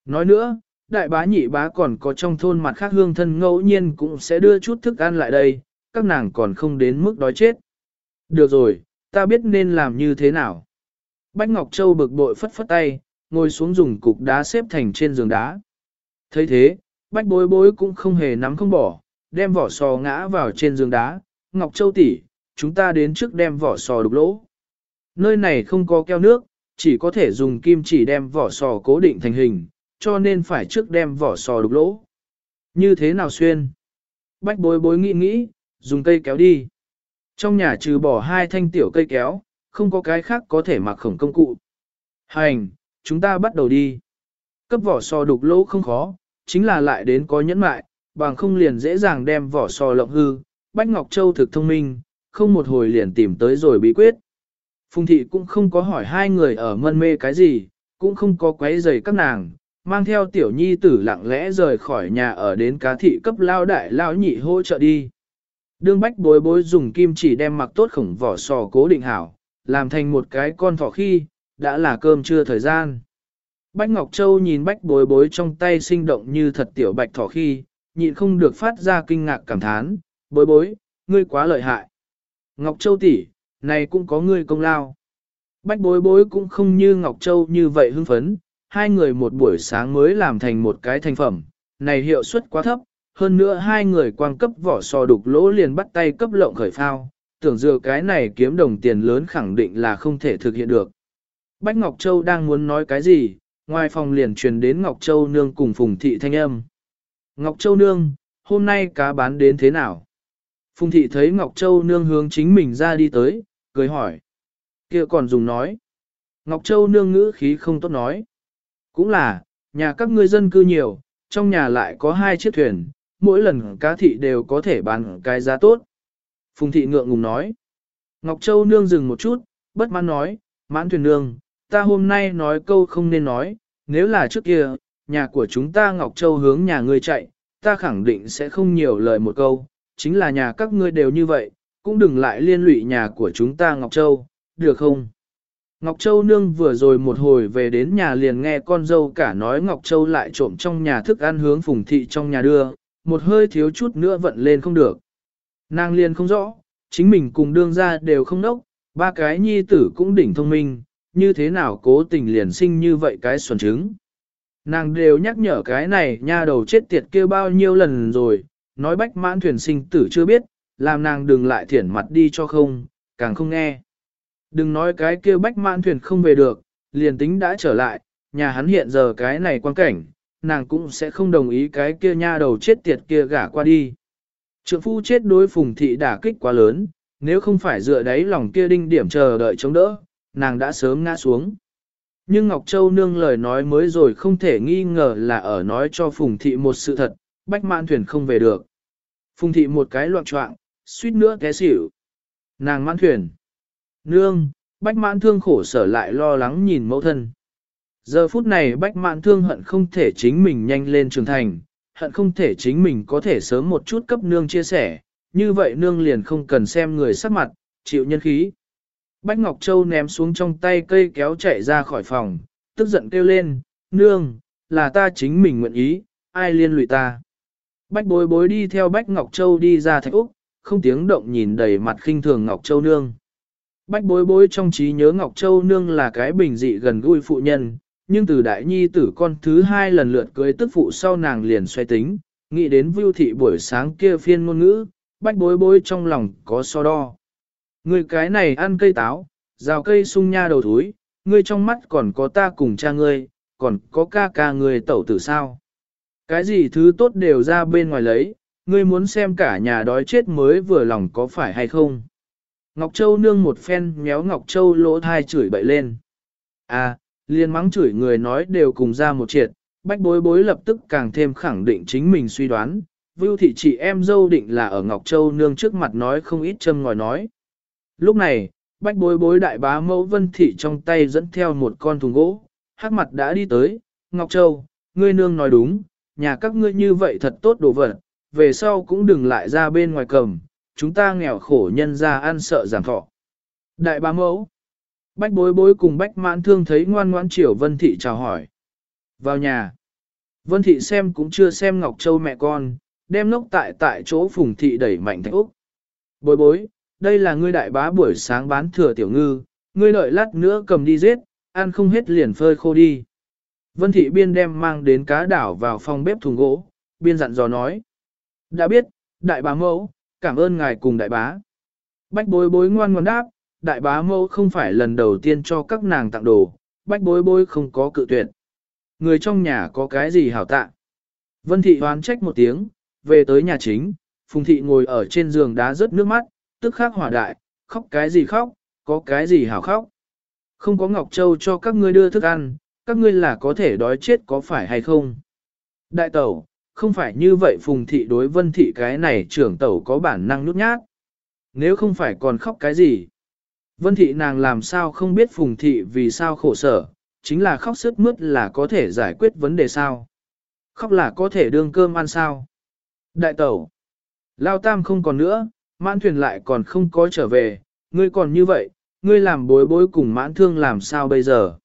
Nói nữa, đại bá nhị bá còn có trong thôn mặt khác hương thân ngẫu nhiên cũng sẽ đưa chút thức ăn lại đây, các nàng còn không đến mức đói chết. Được rồi, ta biết nên làm như thế nào. Bách Ngọc Châu bực bội phất phất tay, ngồi xuống dùng cục đá xếp thành trên giường đá. thấy thế, Bách bối bối cũng không hề nắm không bỏ, đem vỏ sò ngã vào trên giường đá. Ngọc Châu tỷ, chúng ta đến trước đem vỏ sò đục lỗ. Nơi này không có keo nước, chỉ có thể dùng kim chỉ đem vỏ sò cố định thành hình, cho nên phải trước đem vỏ sò đục lỗ. Như thế nào xuyên? Bách bối bối nghĩ nghĩ, dùng cây kéo đi. Trong nhà trừ bỏ hai thanh tiểu cây kéo, không có cái khác có thể mặc khổng công cụ. Hành, chúng ta bắt đầu đi. Cấp vỏ sò đục lỗ không khó, chính là lại đến có nhẫn mại, bằng không liền dễ dàng đem vỏ sò lộng hư. Bách Ngọc Châu thực thông minh, không một hồi liền tìm tới rồi bí quyết. Phùng thị cũng không có hỏi hai người ở mân mê cái gì, cũng không có quấy giày các nàng, mang theo tiểu nhi tử lặng lẽ rời khỏi nhà ở đến cá thị cấp lao đại lao nhị hỗ trợ đi. Đương bách bối bối dùng kim chỉ đem mặc tốt khổng vỏ sò cố định hảo, làm thành một cái con thỏ khi, đã là cơm trưa thời gian. Bách Ngọc Châu nhìn bách bối bối trong tay sinh động như thật tiểu bạch thỏ khi, nhịn không được phát ra kinh ngạc cảm thán, bối bối, ngươi quá lợi hại. Ngọc Châu tỷ, này cũng có ngươi công lao. Bách bối bối cũng không như Ngọc Châu như vậy hưng phấn, hai người một buổi sáng mới làm thành một cái thành phẩm, này hiệu suất quá thấp, hơn nữa hai người quang cấp vỏ sò đục lỗ liền bắt tay cấp lộng khởi phao, tưởng dựa cái này kiếm đồng tiền lớn khẳng định là không thể thực hiện được. Bách Ngọc Châu đang muốn nói cái gì, ngoài phòng liền truyền đến Ngọc Châu Nương cùng Phùng Thị thanh âm. Ngọc Châu Nương, hôm nay cá bán đến thế nào? Phùng Thị thấy Ngọc Châu Nương hướng chính mình ra đi tới, cười hỏi. kia còn dùng nói. Ngọc Châu Nương ngữ khí không tốt nói. Cũng là, nhà các ngươi dân cư nhiều, trong nhà lại có hai chiếc thuyền, mỗi lần cá thị đều có thể bán cái giá tốt. Phùng thị ngượng ngùng nói. Ngọc Châu nương dừng một chút, bất mãn nói, mãn thuyền nương, ta hôm nay nói câu không nên nói, nếu là trước kia, nhà của chúng ta Ngọc Châu hướng nhà ngươi chạy, ta khẳng định sẽ không nhiều lời một câu, chính là nhà các ngươi đều như vậy, cũng đừng lại liên lụy nhà của chúng ta Ngọc Châu, được không? Ngọc Châu nương vừa rồi một hồi về đến nhà liền nghe con dâu cả nói Ngọc Châu lại trộm trong nhà thức ăn hướng phùng thị trong nhà đưa, một hơi thiếu chút nữa vận lên không được. Nàng liền không rõ, chính mình cùng đương ra đều không nốc, ba cái nhi tử cũng đỉnh thông minh, như thế nào cố tình liền sinh như vậy cái xuẩn trứng. Nàng đều nhắc nhở cái này nha đầu chết tiệt kia bao nhiêu lần rồi, nói bách mãn thuyền sinh tử chưa biết, làm nàng đừng lại thiển mặt đi cho không, càng không nghe. Đừng nói cái kia bách mãn thuyền không về được, liền tính đã trở lại, nhà hắn hiện giờ cái này quan cảnh, nàng cũng sẽ không đồng ý cái kia nha đầu chết tiệt kia gả qua đi. Trượng phu chết đối phùng thị đả kích quá lớn, nếu không phải dựa đáy lòng kia đinh điểm chờ đợi chống đỡ, nàng đã sớm ngã xuống. Nhưng Ngọc Châu nương lời nói mới rồi không thể nghi ngờ là ở nói cho Phùng Thị một sự thật, bách mãn thuyền không về được. Phùng Thị một cái loạn trọng, suýt nữa té xỉu. Nàng mãn thuyền. Nương, bách mãn thương khổ sở lại lo lắng nhìn mẫu thân. Giờ phút này bách mãn thương hận không thể chính mình nhanh lên trưởng thành, hận không thể chính mình có thể sớm một chút cấp nương chia sẻ, như vậy nương liền không cần xem người sắc mặt, chịu nhân khí. Bách Ngọc Châu ném xuống trong tay cây kéo chạy ra khỏi phòng, tức giận kêu lên, nương, là ta chính mình nguyện ý, ai liên lụy ta. Bách bối bối đi theo Bách Ngọc Châu đi ra thạch Úc, không tiếng động nhìn đầy mặt khinh thường Ngọc Châu nương. Bách bối bối trong trí nhớ Ngọc Châu nương là cái bình dị gần gũi phụ nhân, nhưng từ đại nhi tử con thứ hai lần lượt cưới tức phụ sau nàng liền xoay tính, nghĩ đến vưu thị buổi sáng kia phiên ngôn ngữ, bách bối bối trong lòng có so đo. Người cái này ăn cây táo, rào cây sung nha đầu thúi, ngươi trong mắt còn có ta cùng cha ngươi, còn có ca ca ngươi tẩu tử sao. Cái gì thứ tốt đều ra bên ngoài lấy, ngươi muốn xem cả nhà đói chết mới vừa lòng có phải hay không. Ngọc Châu nương một phen méo Ngọc Châu lỗ thai chửi bậy lên. À, liên mắng chửi người nói đều cùng ra một triệt, bách bối bối lập tức càng thêm khẳng định chính mình suy đoán. Vưu thị chị em dâu định là ở Ngọc Châu nương trước mặt nói không ít châm ngòi nói. Lúc này, bách bối bối đại bá mẫu vân thị trong tay dẫn theo một con thùng gỗ, hắc mặt đã đi tới, Ngọc Châu, ngươi nương nói đúng, nhà các ngươi như vậy thật tốt đồ vật, về sau cũng đừng lại ra bên ngoài cầm, chúng ta nghèo khổ nhân ra ăn sợ giảm thọ. Đại bá mẫu, bách bối bối cùng bách mãn thương thấy ngoan ngoãn triều vân thị chào hỏi. Vào nhà, vân thị xem cũng chưa xem Ngọc Châu mẹ con, đem nốc tại tại chỗ phùng thị đẩy mạnh thạch úc. Bối bối, đây là ngươi đại bá buổi sáng bán thừa tiểu ngư, ngươi đợi lát nữa cầm đi giết, ăn không hết liền phơi khô đi. Vân thị biên đem mang đến cá đảo vào phòng bếp thùng gỗ, biên dặn dò nói. Đã biết, đại bá mẫu, cảm ơn ngài cùng đại bá. Bách bối bối ngoan ngoan đáp, đại bá mẫu không phải lần đầu tiên cho các nàng tặng đồ, bách bối bối không có cự tuyệt. Người trong nhà có cái gì hảo tạ. Vân thị hoán trách một tiếng, về tới nhà chính, Phùng thị ngồi ở trên giường đá rớt nước mắt, tức khắc hỏa đại, khóc cái gì khóc, có cái gì hảo khóc. Không có Ngọc Châu cho các ngươi đưa thức ăn, các ngươi là có thể đói chết có phải hay không? Đại tẩu, không phải như vậy phùng thị đối vân thị cái này trưởng tẩu có bản năng nhút nhát. Nếu không phải còn khóc cái gì? Vân thị nàng làm sao không biết phùng thị vì sao khổ sở, chính là khóc sức mướt là có thể giải quyết vấn đề sao? Khóc là có thể đương cơm ăn sao? Đại tẩu, lao tam không còn nữa, mãn thuyền lại còn không có trở về, ngươi còn như vậy, ngươi làm bối bối cùng mãn thương làm sao bây giờ?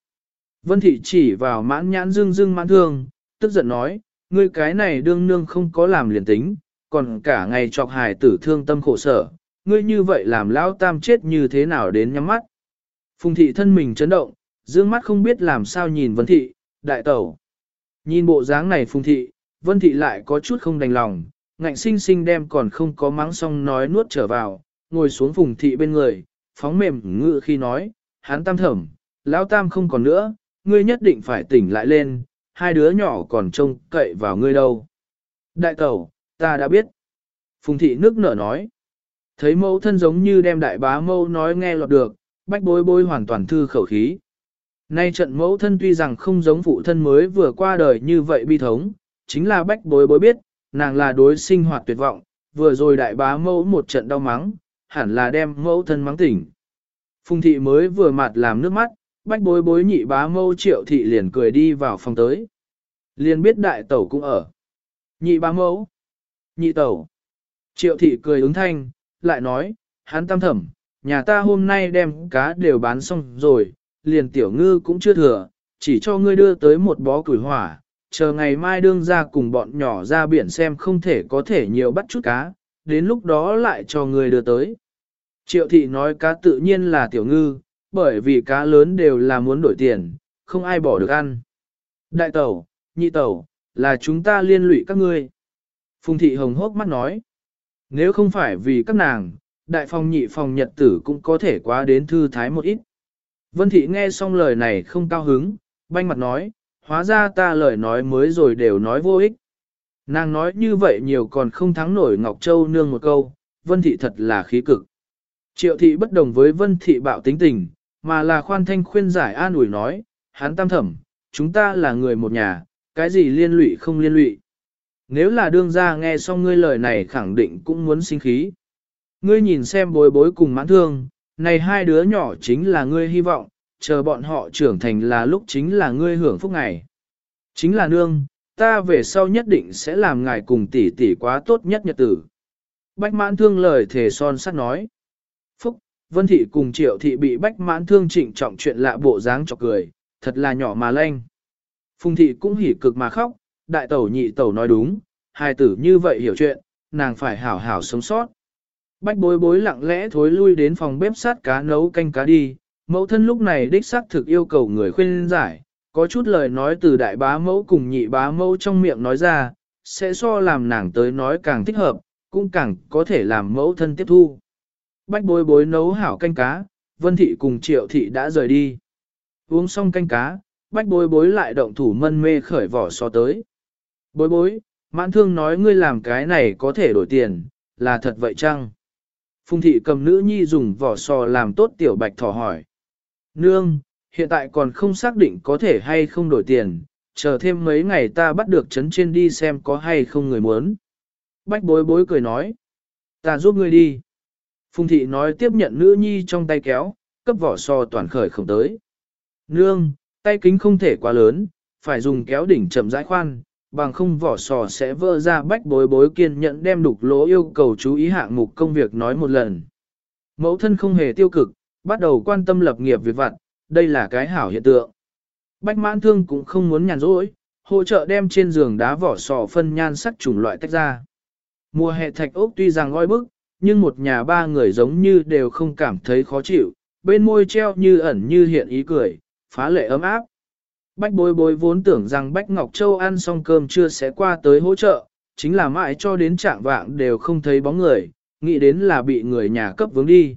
Vân thị chỉ vào mãn nhãn Dương Dương mãn thương, tức giận nói, ngươi cái này đương nương không có làm liền tính, còn cả ngày chọc hài tử thương tâm khổ sở, ngươi như vậy làm lão tam chết như thế nào đến nhắm mắt. Phùng thị thân mình chấn động, dương mắt không biết làm sao nhìn vân thị, đại tẩu. Nhìn bộ dáng này phùng thị, vân thị lại có chút không đành lòng, ngạnh sinh sinh đem còn không có mắng xong nói nuốt trở vào, ngồi xuống phùng thị bên người, phóng mềm ngự khi nói, hắn tam thẩm, lão tam không còn nữa, ngươi nhất định phải tỉnh lại lên, hai đứa nhỏ còn trông cậy vào ngươi đâu. Đại tẩu, ta đã biết. Phùng thị nước nở nói. Thấy mẫu thân giống như đem đại bá mẫu nói nghe lọt được, bách bối bối hoàn toàn thư khẩu khí. Nay trận mẫu thân tuy rằng không giống phụ thân mới vừa qua đời như vậy bi thống, chính là bách bối bối biết, nàng là đối sinh hoạt tuyệt vọng, vừa rồi đại bá mẫu một trận đau mắng, hẳn là đem mẫu thân mắng tỉnh. Phùng thị mới vừa mặt làm nước mắt, bách bối bối nhị bá mẫu triệu thị liền cười đi vào phòng tới. Liền biết đại tẩu cũng ở. Nhị bá mẫu. Nhị tẩu. Triệu thị cười ứng thanh, lại nói, hắn tam thẩm, nhà ta hôm nay đem cá đều bán xong rồi, liền tiểu ngư cũng chưa thừa, chỉ cho ngươi đưa tới một bó củi hỏa, chờ ngày mai đương ra cùng bọn nhỏ ra biển xem không thể có thể nhiều bắt chút cá, đến lúc đó lại cho ngươi đưa tới. Triệu thị nói cá tự nhiên là tiểu ngư, bởi vì cá lớn đều là muốn đổi tiền, không ai bỏ được ăn. Đại tẩu, nhị tẩu, là chúng ta liên lụy các ngươi. Phùng thị hồng hốc mắt nói, nếu không phải vì các nàng, đại phòng nhị phòng nhật tử cũng có thể quá đến thư thái một ít. Vân thị nghe xong lời này không cao hứng, banh mặt nói, hóa ra ta lời nói mới rồi đều nói vô ích. Nàng nói như vậy nhiều còn không thắng nổi Ngọc Châu nương một câu, Vân thị thật là khí cực. Triệu thị bất đồng với Vân thị bạo tính tình, mà là khoan thanh khuyên giải an ủi nói, hắn tam thẩm, chúng ta là người một nhà, cái gì liên lụy không liên lụy. Nếu là đương gia nghe xong ngươi lời này khẳng định cũng muốn sinh khí. Ngươi nhìn xem bối bối cùng mãn thương, này hai đứa nhỏ chính là ngươi hy vọng, chờ bọn họ trưởng thành là lúc chính là ngươi hưởng phúc ngày. Chính là nương, ta về sau nhất định sẽ làm ngài cùng tỷ tỷ quá tốt nhất nhật tử. Bách mãn thương lời thề son sắt nói. Phúc, Vân Thị cùng Triệu Thị bị bách mãn thương trịnh trọng chuyện lạ bộ dáng chọc cười, thật là nhỏ mà lanh. Phùng Thị cũng hỉ cực mà khóc, đại tẩu nhị tẩu nói đúng, hai tử như vậy hiểu chuyện, nàng phải hảo hảo sống sót. Bách bối bối lặng lẽ thối lui đến phòng bếp sát cá nấu canh cá đi, mẫu thân lúc này đích xác thực yêu cầu người khuyên giải, có chút lời nói từ đại bá mẫu cùng nhị bá mẫu trong miệng nói ra, sẽ so làm nàng tới nói càng thích hợp, cũng càng có thể làm mẫu thân tiếp thu. Bách bối bối nấu hảo canh cá, vân thị cùng triệu thị đã rời đi. Uống xong canh cá, bách bối bối lại động thủ mân mê khởi vỏ so tới. Bối bối, mãn thương nói ngươi làm cái này có thể đổi tiền, là thật vậy chăng? Phùng thị cầm nữ nhi dùng vỏ sò làm tốt tiểu bạch thỏ hỏi. Nương, hiện tại còn không xác định có thể hay không đổi tiền, chờ thêm mấy ngày ta bắt được chấn trên đi xem có hay không người muốn. Bách bối bối cười nói. Ta giúp ngươi đi. Phùng thị nói tiếp nhận nữ nhi trong tay kéo, cấp vỏ sò toàn khởi không tới. Nương, tay kính không thể quá lớn, phải dùng kéo đỉnh chậm rãi khoan, bằng không vỏ sò sẽ vỡ ra bách bối bối kiên nhẫn đem đục lỗ yêu cầu chú ý hạng mục công việc nói một lần. Mẫu thân không hề tiêu cực, bắt đầu quan tâm lập nghiệp việc vặt, đây là cái hảo hiện tượng. Bách mãn thương cũng không muốn nhàn rỗi, hỗ trợ đem trên giường đá vỏ sò phân nhan sắc chủng loại tách ra. Mùa hè thạch ốc tuy rằng oi bức, nhưng một nhà ba người giống như đều không cảm thấy khó chịu, bên môi treo như ẩn như hiện ý cười, phá lệ ấm áp. Bách bối bối vốn tưởng rằng Bách Ngọc Châu ăn xong cơm chưa sẽ qua tới hỗ trợ, chính là mãi cho đến trạng vạng đều không thấy bóng người, nghĩ đến là bị người nhà cấp vướng đi.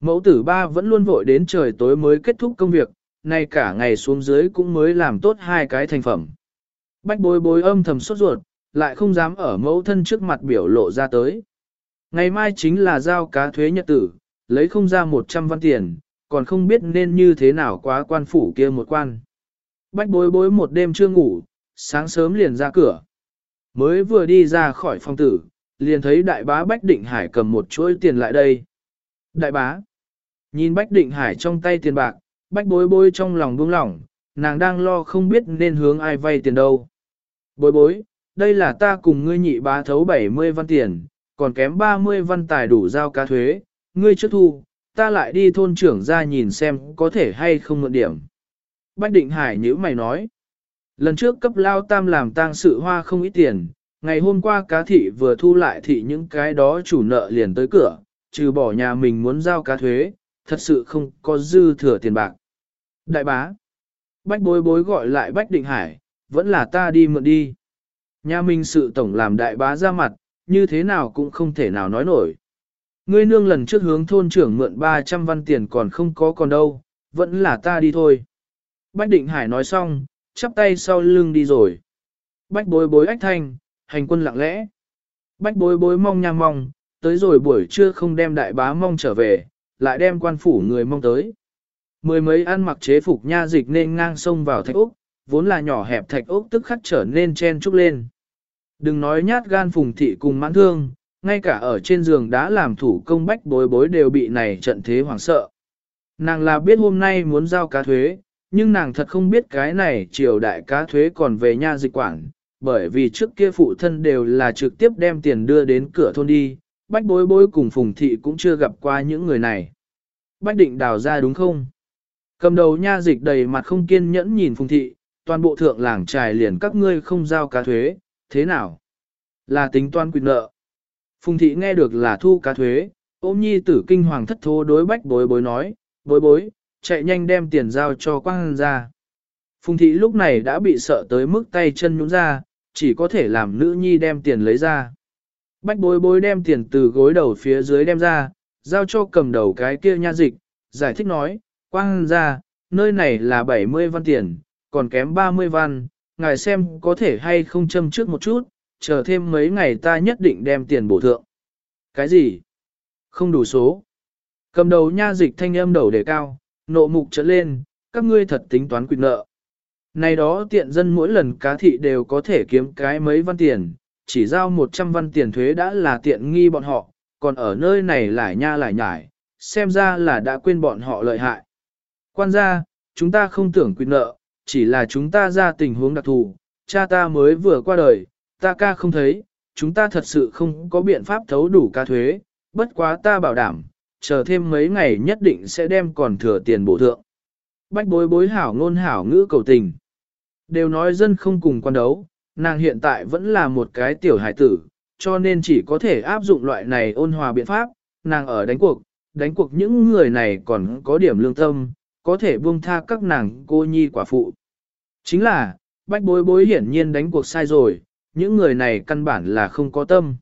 Mẫu tử ba vẫn luôn vội đến trời tối mới kết thúc công việc, nay cả ngày xuống dưới cũng mới làm tốt hai cái thành phẩm. Bách bối bối âm thầm sốt ruột, lại không dám ở mẫu thân trước mặt biểu lộ ra tới. Ngày mai chính là giao cá thuế nhật tử, lấy không ra 100 văn tiền, còn không biết nên như thế nào quá quan phủ kia một quan. Bách bối bối một đêm chưa ngủ, sáng sớm liền ra cửa. Mới vừa đi ra khỏi phòng tử, liền thấy đại bá Bách Định Hải cầm một chuỗi tiền lại đây. Đại bá, nhìn Bách Định Hải trong tay tiền bạc, Bách bối bối trong lòng buông lỏng, nàng đang lo không biết nên hướng ai vay tiền đâu. Bối bối, đây là ta cùng ngươi nhị bá thấu 70 văn tiền, còn kém 30 văn tài đủ giao cá thuế, ngươi trước thu, ta lại đi thôn trưởng ra nhìn xem có thể hay không mượn điểm. Bách Định Hải nhữ mày nói. Lần trước cấp lao tam làm tang sự hoa không ít tiền, ngày hôm qua cá thị vừa thu lại thị những cái đó chủ nợ liền tới cửa, trừ bỏ nhà mình muốn giao cá thuế, thật sự không có dư thừa tiền bạc. Đại bá. Bách bối bối gọi lại Bách Định Hải, vẫn là ta đi mượn đi. Nhà mình sự tổng làm đại bá ra mặt, như thế nào cũng không thể nào nói nổi. Ngươi nương lần trước hướng thôn trưởng mượn 300 văn tiền còn không có còn đâu, vẫn là ta đi thôi. Bách Định Hải nói xong, chắp tay sau lưng đi rồi. Bách bối bối ách thanh, hành quân lặng lẽ. Bách bối bối mong nha mong, tới rồi buổi trưa không đem đại bá mong trở về, lại đem quan phủ người mong tới. Mười mấy ăn mặc chế phục nha dịch nên ngang sông vào thạch ốc, vốn là nhỏ hẹp thạch ốc tức khắc trở nên chen trúc lên. Đừng nói nhát gan phùng thị cùng mãn thương, ngay cả ở trên giường đã làm thủ công bách bối bối đều bị này trận thế hoảng sợ. Nàng là biết hôm nay muốn giao cá thuế, nhưng nàng thật không biết cái này triều đại cá thuế còn về nha dịch quản, bởi vì trước kia phụ thân đều là trực tiếp đem tiền đưa đến cửa thôn đi, bách bối bối cùng phùng thị cũng chưa gặp qua những người này. Bách định đào ra đúng không? Cầm đầu nha dịch đầy mặt không kiên nhẫn nhìn phùng thị, toàn bộ thượng làng trài liền các ngươi không giao cá thuế, thế nào? Là tính toán quyền nợ. Phùng thị nghe được là thu cá thuế, ôm nhi tử kinh hoàng thất thố đối bách bối bối nói, bối bối, chạy nhanh đem tiền giao cho quang ra. Phùng thị lúc này đã bị sợ tới mức tay chân nhũn ra, chỉ có thể làm nữ nhi đem tiền lấy ra. Bách bối bối đem tiền từ gối đầu phía dưới đem ra, giao cho cầm đầu cái kia nha dịch, giải thích nói, quang ra, nơi này là 70 văn tiền, còn kém 30 văn, ngài xem có thể hay không châm trước một chút, chờ thêm mấy ngày ta nhất định đem tiền bổ thượng. Cái gì? Không đủ số. Cầm đầu nha dịch thanh âm đầu đề cao, nộ mục trở lên, các ngươi thật tính toán quyền nợ. Này đó tiện dân mỗi lần cá thị đều có thể kiếm cái mấy văn tiền, chỉ giao 100 văn tiền thuế đã là tiện nghi bọn họ, còn ở nơi này lại nha lại nhải, xem ra là đã quên bọn họ lợi hại. Quan gia, chúng ta không tưởng quyền nợ, chỉ là chúng ta ra tình huống đặc thù, cha ta mới vừa qua đời, ta ca không thấy, chúng ta thật sự không có biện pháp thấu đủ ca thuế, bất quá ta bảo đảm, chờ thêm mấy ngày nhất định sẽ đem còn thừa tiền bổ thượng. Bách bối bối hảo ngôn hảo ngữ cầu tình. Đều nói dân không cùng quan đấu, nàng hiện tại vẫn là một cái tiểu hải tử, cho nên chỉ có thể áp dụng loại này ôn hòa biện pháp, nàng ở đánh cuộc, đánh cuộc những người này còn có điểm lương tâm, có thể buông tha các nàng cô nhi quả phụ. Chính là, bách bối bối hiển nhiên đánh cuộc sai rồi, những người này căn bản là không có tâm.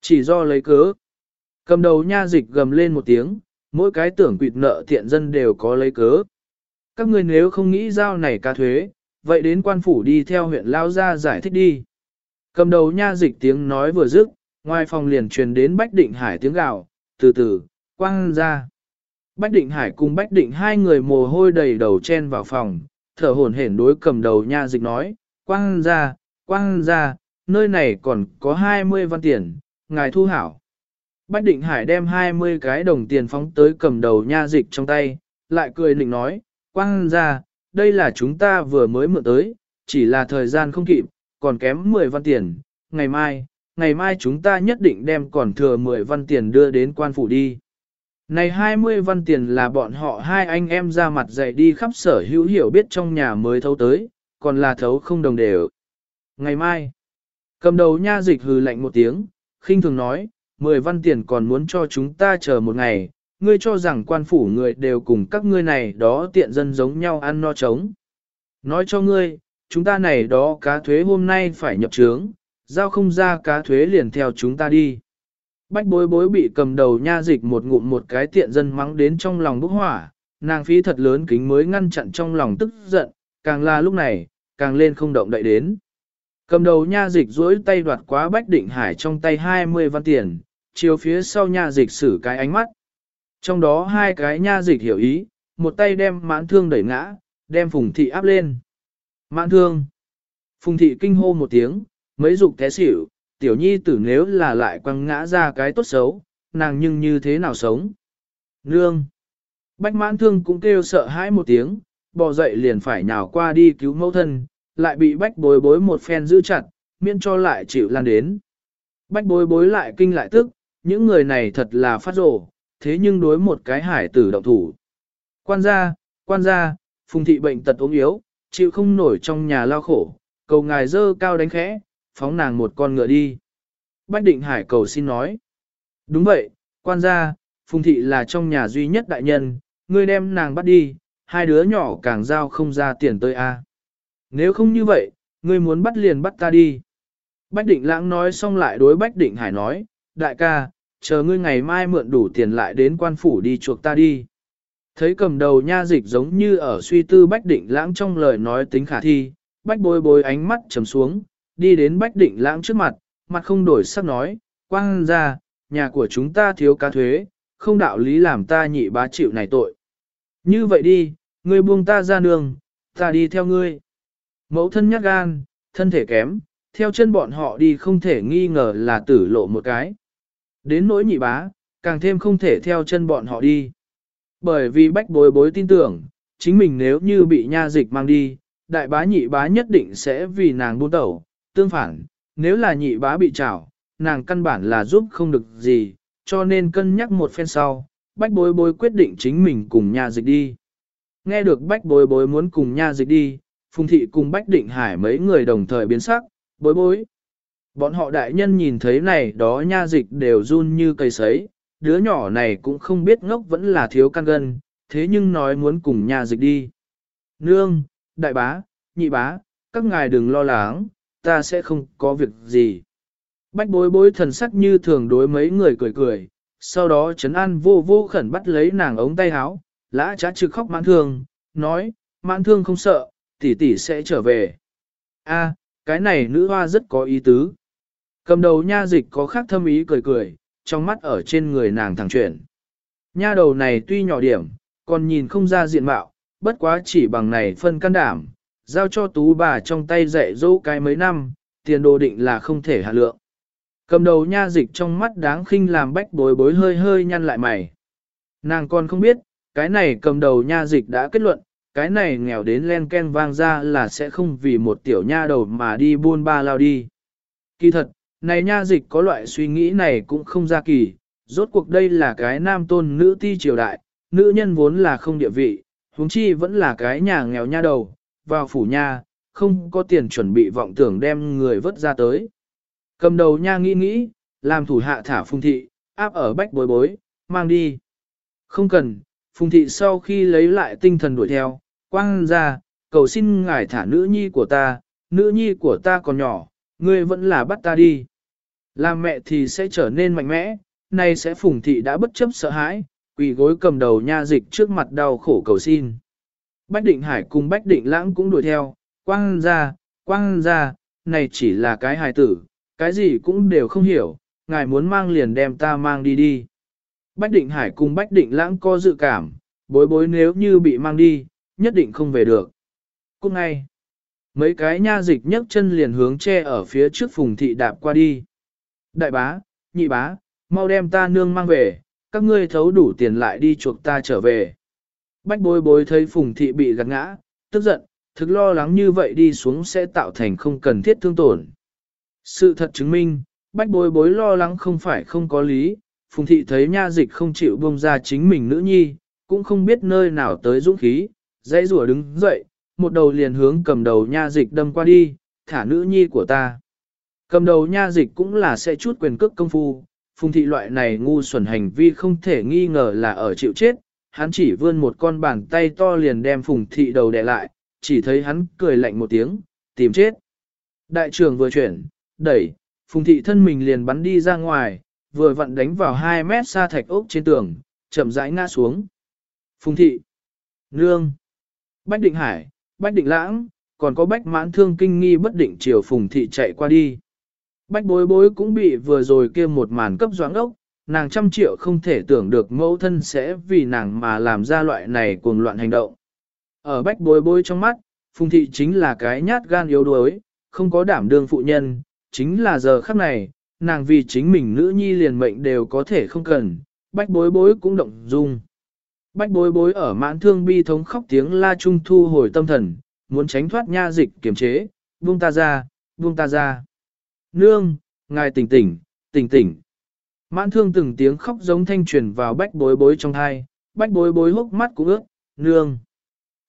Chỉ do lấy cớ. Cầm đầu nha dịch gầm lên một tiếng, mỗi cái tưởng quỵt nợ thiện dân đều có lấy cớ. Các người nếu không nghĩ giao này ca thuế, vậy đến quan phủ đi theo huyện Lao Gia giải thích đi. Cầm đầu nha dịch tiếng nói vừa dứt, ngoài phòng liền truyền đến Bách Định Hải tiếng gào, từ từ, quang ra. Bách Định Hải cùng Bách Định hai người mồ hôi đầy đầu chen vào phòng, thở hổn hển đối cầm đầu nha dịch nói, quang ra, quang ra, nơi này còn có 20 văn tiền, ngài thu hảo. Bách Định Hải đem 20 cái đồng tiền phóng tới cầm đầu nha dịch trong tay, lại cười định nói, quang ra, đây là chúng ta vừa mới mượn tới, chỉ là thời gian không kịp, còn kém 10 văn tiền, ngày mai, ngày mai chúng ta nhất định đem còn thừa 10 văn tiền đưa đến quan phủ đi. Này 20 văn tiền là bọn họ hai anh em ra mặt dạy đi khắp sở hữu hiểu biết trong nhà mới thấu tới, còn là thấu không đồng đều. Ngày mai, cầm đầu nha dịch hừ lạnh một tiếng, khinh thường nói, 10 văn tiền còn muốn cho chúng ta chờ một ngày, ngươi cho rằng quan phủ người đều cùng các ngươi này đó tiện dân giống nhau ăn no trống. Nói cho ngươi, chúng ta này đó cá thuế hôm nay phải nhập trướng, giao không ra cá thuế liền theo chúng ta đi. Bách bối bối bị cầm đầu nha dịch một ngụm một cái tiện dân mắng đến trong lòng bốc hỏa, nàng phí thật lớn kính mới ngăn chặn trong lòng tức giận, càng là lúc này, càng lên không động đậy đến. Cầm đầu nha dịch duỗi tay đoạt quá bách định hải trong tay 20 văn tiền, chiều phía sau nha dịch xử cái ánh mắt. Trong đó hai cái nha dịch hiểu ý, một tay đem mãn thương đẩy ngã, đem phùng thị áp lên. Mãn thương. Phùng thị kinh hô một tiếng, mấy dục té xỉu, tiểu nhi tử nếu là lại quăng ngã ra cái tốt xấu, nàng nhưng như thế nào sống. Nương. Bách mãn thương cũng kêu sợ hãi một tiếng, bò dậy liền phải nhào qua đi cứu mẫu thân, lại bị bách bối bối một phen giữ chặt, miễn cho lại chịu lan đến. Bách bối bối lại kinh lại tức, những người này thật là phát rổ, thế nhưng đối một cái hải tử động thủ. Quan gia, quan gia, phùng thị bệnh tật ốm yếu, chịu không nổi trong nhà lao khổ, cầu ngài dơ cao đánh khẽ, phóng nàng một con ngựa đi. Bách định hải cầu xin nói. Đúng vậy, quan gia, phùng thị là trong nhà duy nhất đại nhân, ngươi đem nàng bắt đi, hai đứa nhỏ càng giao không ra tiền tới a. Nếu không như vậy, ngươi muốn bắt liền bắt ta đi. Bách định lãng nói xong lại đối Bách định hải nói, đại ca, chờ ngươi ngày mai mượn đủ tiền lại đến quan phủ đi chuộc ta đi. Thấy cầm đầu nha dịch giống như ở suy tư Bách Định Lãng trong lời nói tính khả thi, Bách bối bối ánh mắt trầm xuống, đi đến Bách Định Lãng trước mặt, mặt không đổi sắc nói, quang ra, nhà của chúng ta thiếu cá thuế, không đạo lý làm ta nhị bá chịu này tội. Như vậy đi, ngươi buông ta ra đường, ta đi theo ngươi. Mẫu thân nhát gan, thân thể kém, theo chân bọn họ đi không thể nghi ngờ là tử lộ một cái. Đến nỗi nhị bá, càng thêm không thể theo chân bọn họ đi. Bởi vì bách bối bối tin tưởng, chính mình nếu như bị nha dịch mang đi, đại bá nhị bá nhất định sẽ vì nàng buôn tẩu, tương phản, nếu là nhị bá bị trảo, nàng căn bản là giúp không được gì, cho nên cân nhắc một phen sau, bách bối bối quyết định chính mình cùng nha dịch đi. Nghe được bách bối bối muốn cùng nha dịch đi, phùng thị cùng bách định hải mấy người đồng thời biến sắc, bối bối. Bọn họ đại nhân nhìn thấy này đó nha dịch đều run như cây sấy, đứa nhỏ này cũng không biết ngốc vẫn là thiếu căn gân, thế nhưng nói muốn cùng nha dịch đi. Nương, đại bá, nhị bá, các ngài đừng lo lắng, ta sẽ không có việc gì. Bách bối bối thần sắc như thường đối mấy người cười cười, sau đó Trấn An vô vô khẩn bắt lấy nàng ống tay áo, lã trá trực khóc mãn thương, nói, mãn thương không sợ, tỷ tỷ sẽ trở về. A, cái này nữ hoa rất có ý tứ. Cầm đầu nha dịch có khác thâm ý cười cười, trong mắt ở trên người nàng thẳng chuyển. Nha đầu này tuy nhỏ điểm, còn nhìn không ra diện mạo, bất quá chỉ bằng này phân can đảm, giao cho tú bà trong tay dạy dỗ cái mấy năm, tiền đồ định là không thể hạ lượng. Cầm đầu nha dịch trong mắt đáng khinh làm bách bối bối hơi hơi nhăn lại mày. Nàng còn không biết, cái này cầm đầu nha dịch đã kết luận, cái này nghèo đến len ken vang ra là sẽ không vì một tiểu nha đầu mà đi buôn ba lao đi. Kỳ thật, này nha dịch có loại suy nghĩ này cũng không ra kỳ, rốt cuộc đây là cái nam tôn nữ ti triều đại, nữ nhân vốn là không địa vị, huống chi vẫn là cái nhà nghèo nha đầu, vào phủ nha, không có tiền chuẩn bị vọng tưởng đem người vớt ra tới. Cầm đầu nha nghĩ nghĩ, làm thủ hạ thả phùng thị, áp ở bách bối bối, mang đi. Không cần, phùng thị sau khi lấy lại tinh thần đuổi theo, quang ra, cầu xin ngài thả nữ nhi của ta, nữ nhi của ta còn nhỏ, ngươi vẫn là bắt ta đi. Làm mẹ thì sẽ trở nên mạnh mẽ, nay sẽ phùng thị đã bất chấp sợ hãi, quỳ gối cầm đầu nha dịch trước mặt đau khổ cầu xin. Bách định hải cùng bách định lãng cũng đuổi theo, quang ra, quang ra, này chỉ là cái hài tử, cái gì cũng đều không hiểu, ngài muốn mang liền đem ta mang đi đi. Bách định hải cùng bách định lãng có dự cảm, bối bối nếu như bị mang đi, nhất định không về được. Cũng ngay, mấy cái nha dịch nhấc chân liền hướng che ở phía trước phùng thị đạp qua đi. Đại bá, nhị bá, mau đem ta nương mang về, các ngươi thấu đủ tiền lại đi chuộc ta trở về. Bách bối bối thấy phùng thị bị gạt ngã, tức giận, thực lo lắng như vậy đi xuống sẽ tạo thành không cần thiết thương tổn. Sự thật chứng minh, bách bối bối lo lắng không phải không có lý, phùng thị thấy nha dịch không chịu buông ra chính mình nữ nhi, cũng không biết nơi nào tới dũng khí, dãy rủa đứng dậy, một đầu liền hướng cầm đầu nha dịch đâm qua đi, thả nữ nhi của ta. Cầm đầu nha dịch cũng là sẽ chút quyền cước công phu, phùng thị loại này ngu xuẩn hành vi không thể nghi ngờ là ở chịu chết, hắn chỉ vươn một con bàn tay to liền đem phùng thị đầu đè lại, chỉ thấy hắn cười lạnh một tiếng, tìm chết. Đại trưởng vừa chuyển, đẩy, phùng thị thân mình liền bắn đi ra ngoài, vừa vặn đánh vào 2 mét xa thạch ốc trên tường, chậm rãi ngã xuống. Phùng thị, nương, bách định hải, bách định lãng, còn có bách mãn thương kinh nghi bất định chiều phùng thị chạy qua đi. Bách bối bối cũng bị vừa rồi kia một màn cấp doáng ốc, nàng trăm triệu không thể tưởng được mẫu thân sẽ vì nàng mà làm ra loại này cuồng loạn hành động. Ở bách bối bối trong mắt, phùng thị chính là cái nhát gan yếu đuối, không có đảm đương phụ nhân, chính là giờ khắc này, nàng vì chính mình nữ nhi liền mệnh đều có thể không cần, bách bối bối cũng động dung. Bách bối bối ở mãn thương bi thống khóc tiếng la trung thu hồi tâm thần, muốn tránh thoát nha dịch kiềm chế, buông ta ra, buông ta ra. Nương, ngài tỉnh tỉnh, tỉnh tỉnh. Mãn thương từng tiếng khóc giống thanh truyền vào bách bối bối trong thai, bách bối bối hốc mắt cũng ướt, nương.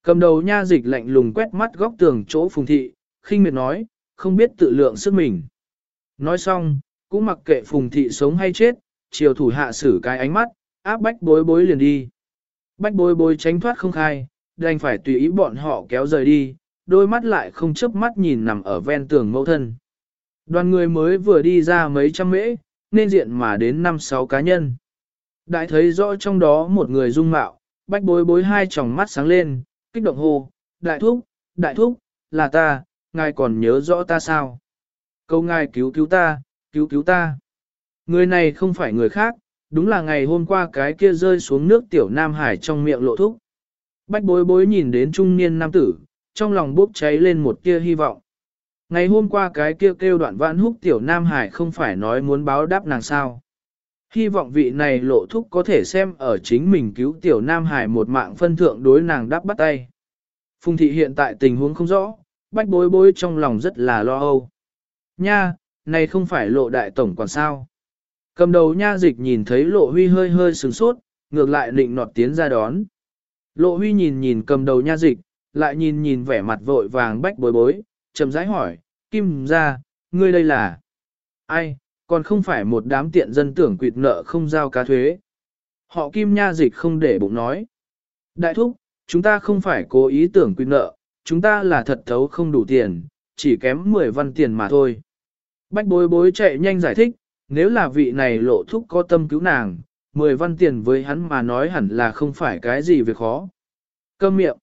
Cầm đầu nha dịch lạnh lùng quét mắt góc tường chỗ phùng thị, khinh miệt nói, không biết tự lượng sức mình. Nói xong, cũng mặc kệ phùng thị sống hay chết, chiều thủ hạ xử cái ánh mắt, áp bách bối bối liền đi. Bách bối bối tránh thoát không khai, đành phải tùy ý bọn họ kéo rời đi, đôi mắt lại không chớp mắt nhìn nằm ở ven tường mẫu thân. Đoàn người mới vừa đi ra mấy trăm mễ, nên diện mà đến năm sáu cá nhân. Đại thấy rõ trong đó một người dung mạo, bách bối bối hai tròng mắt sáng lên, kích động hô, đại thúc, đại thúc, là ta, ngài còn nhớ rõ ta sao? Câu ngài cứu cứu ta, cứu cứu ta. Người này không phải người khác, đúng là ngày hôm qua cái kia rơi xuống nước tiểu Nam Hải trong miệng lộ thúc. Bách bối bối nhìn đến trung niên nam tử, trong lòng bốc cháy lên một tia hy vọng. Ngày hôm qua cái kia kêu, kêu đoạn vãn húc tiểu Nam Hải không phải nói muốn báo đáp nàng sao. Hy vọng vị này lộ thúc có thể xem ở chính mình cứu tiểu Nam Hải một mạng phân thượng đối nàng đáp bắt tay. Phùng thị hiện tại tình huống không rõ, bách bối bối trong lòng rất là lo âu. Nha, này không phải lộ đại tổng còn sao. Cầm đầu nha dịch nhìn thấy lộ huy hơi hơi sừng sốt, ngược lại định nọt tiến ra đón. Lộ huy nhìn nhìn cầm đầu nha dịch, lại nhìn nhìn vẻ mặt vội vàng bách bối bối, chậm rãi hỏi, Kim ra, ngươi đây là... Ai, còn không phải một đám tiện dân tưởng quyệt nợ không giao cá thuế. Họ Kim nha dịch không để bụng nói. Đại thúc, chúng ta không phải cố ý tưởng quyệt nợ, chúng ta là thật thấu không đủ tiền, chỉ kém 10 văn tiền mà thôi. Bách bối bối chạy nhanh giải thích, nếu là vị này lộ thúc có tâm cứu nàng, 10 văn tiền với hắn mà nói hẳn là không phải cái gì việc khó. Câm miệng.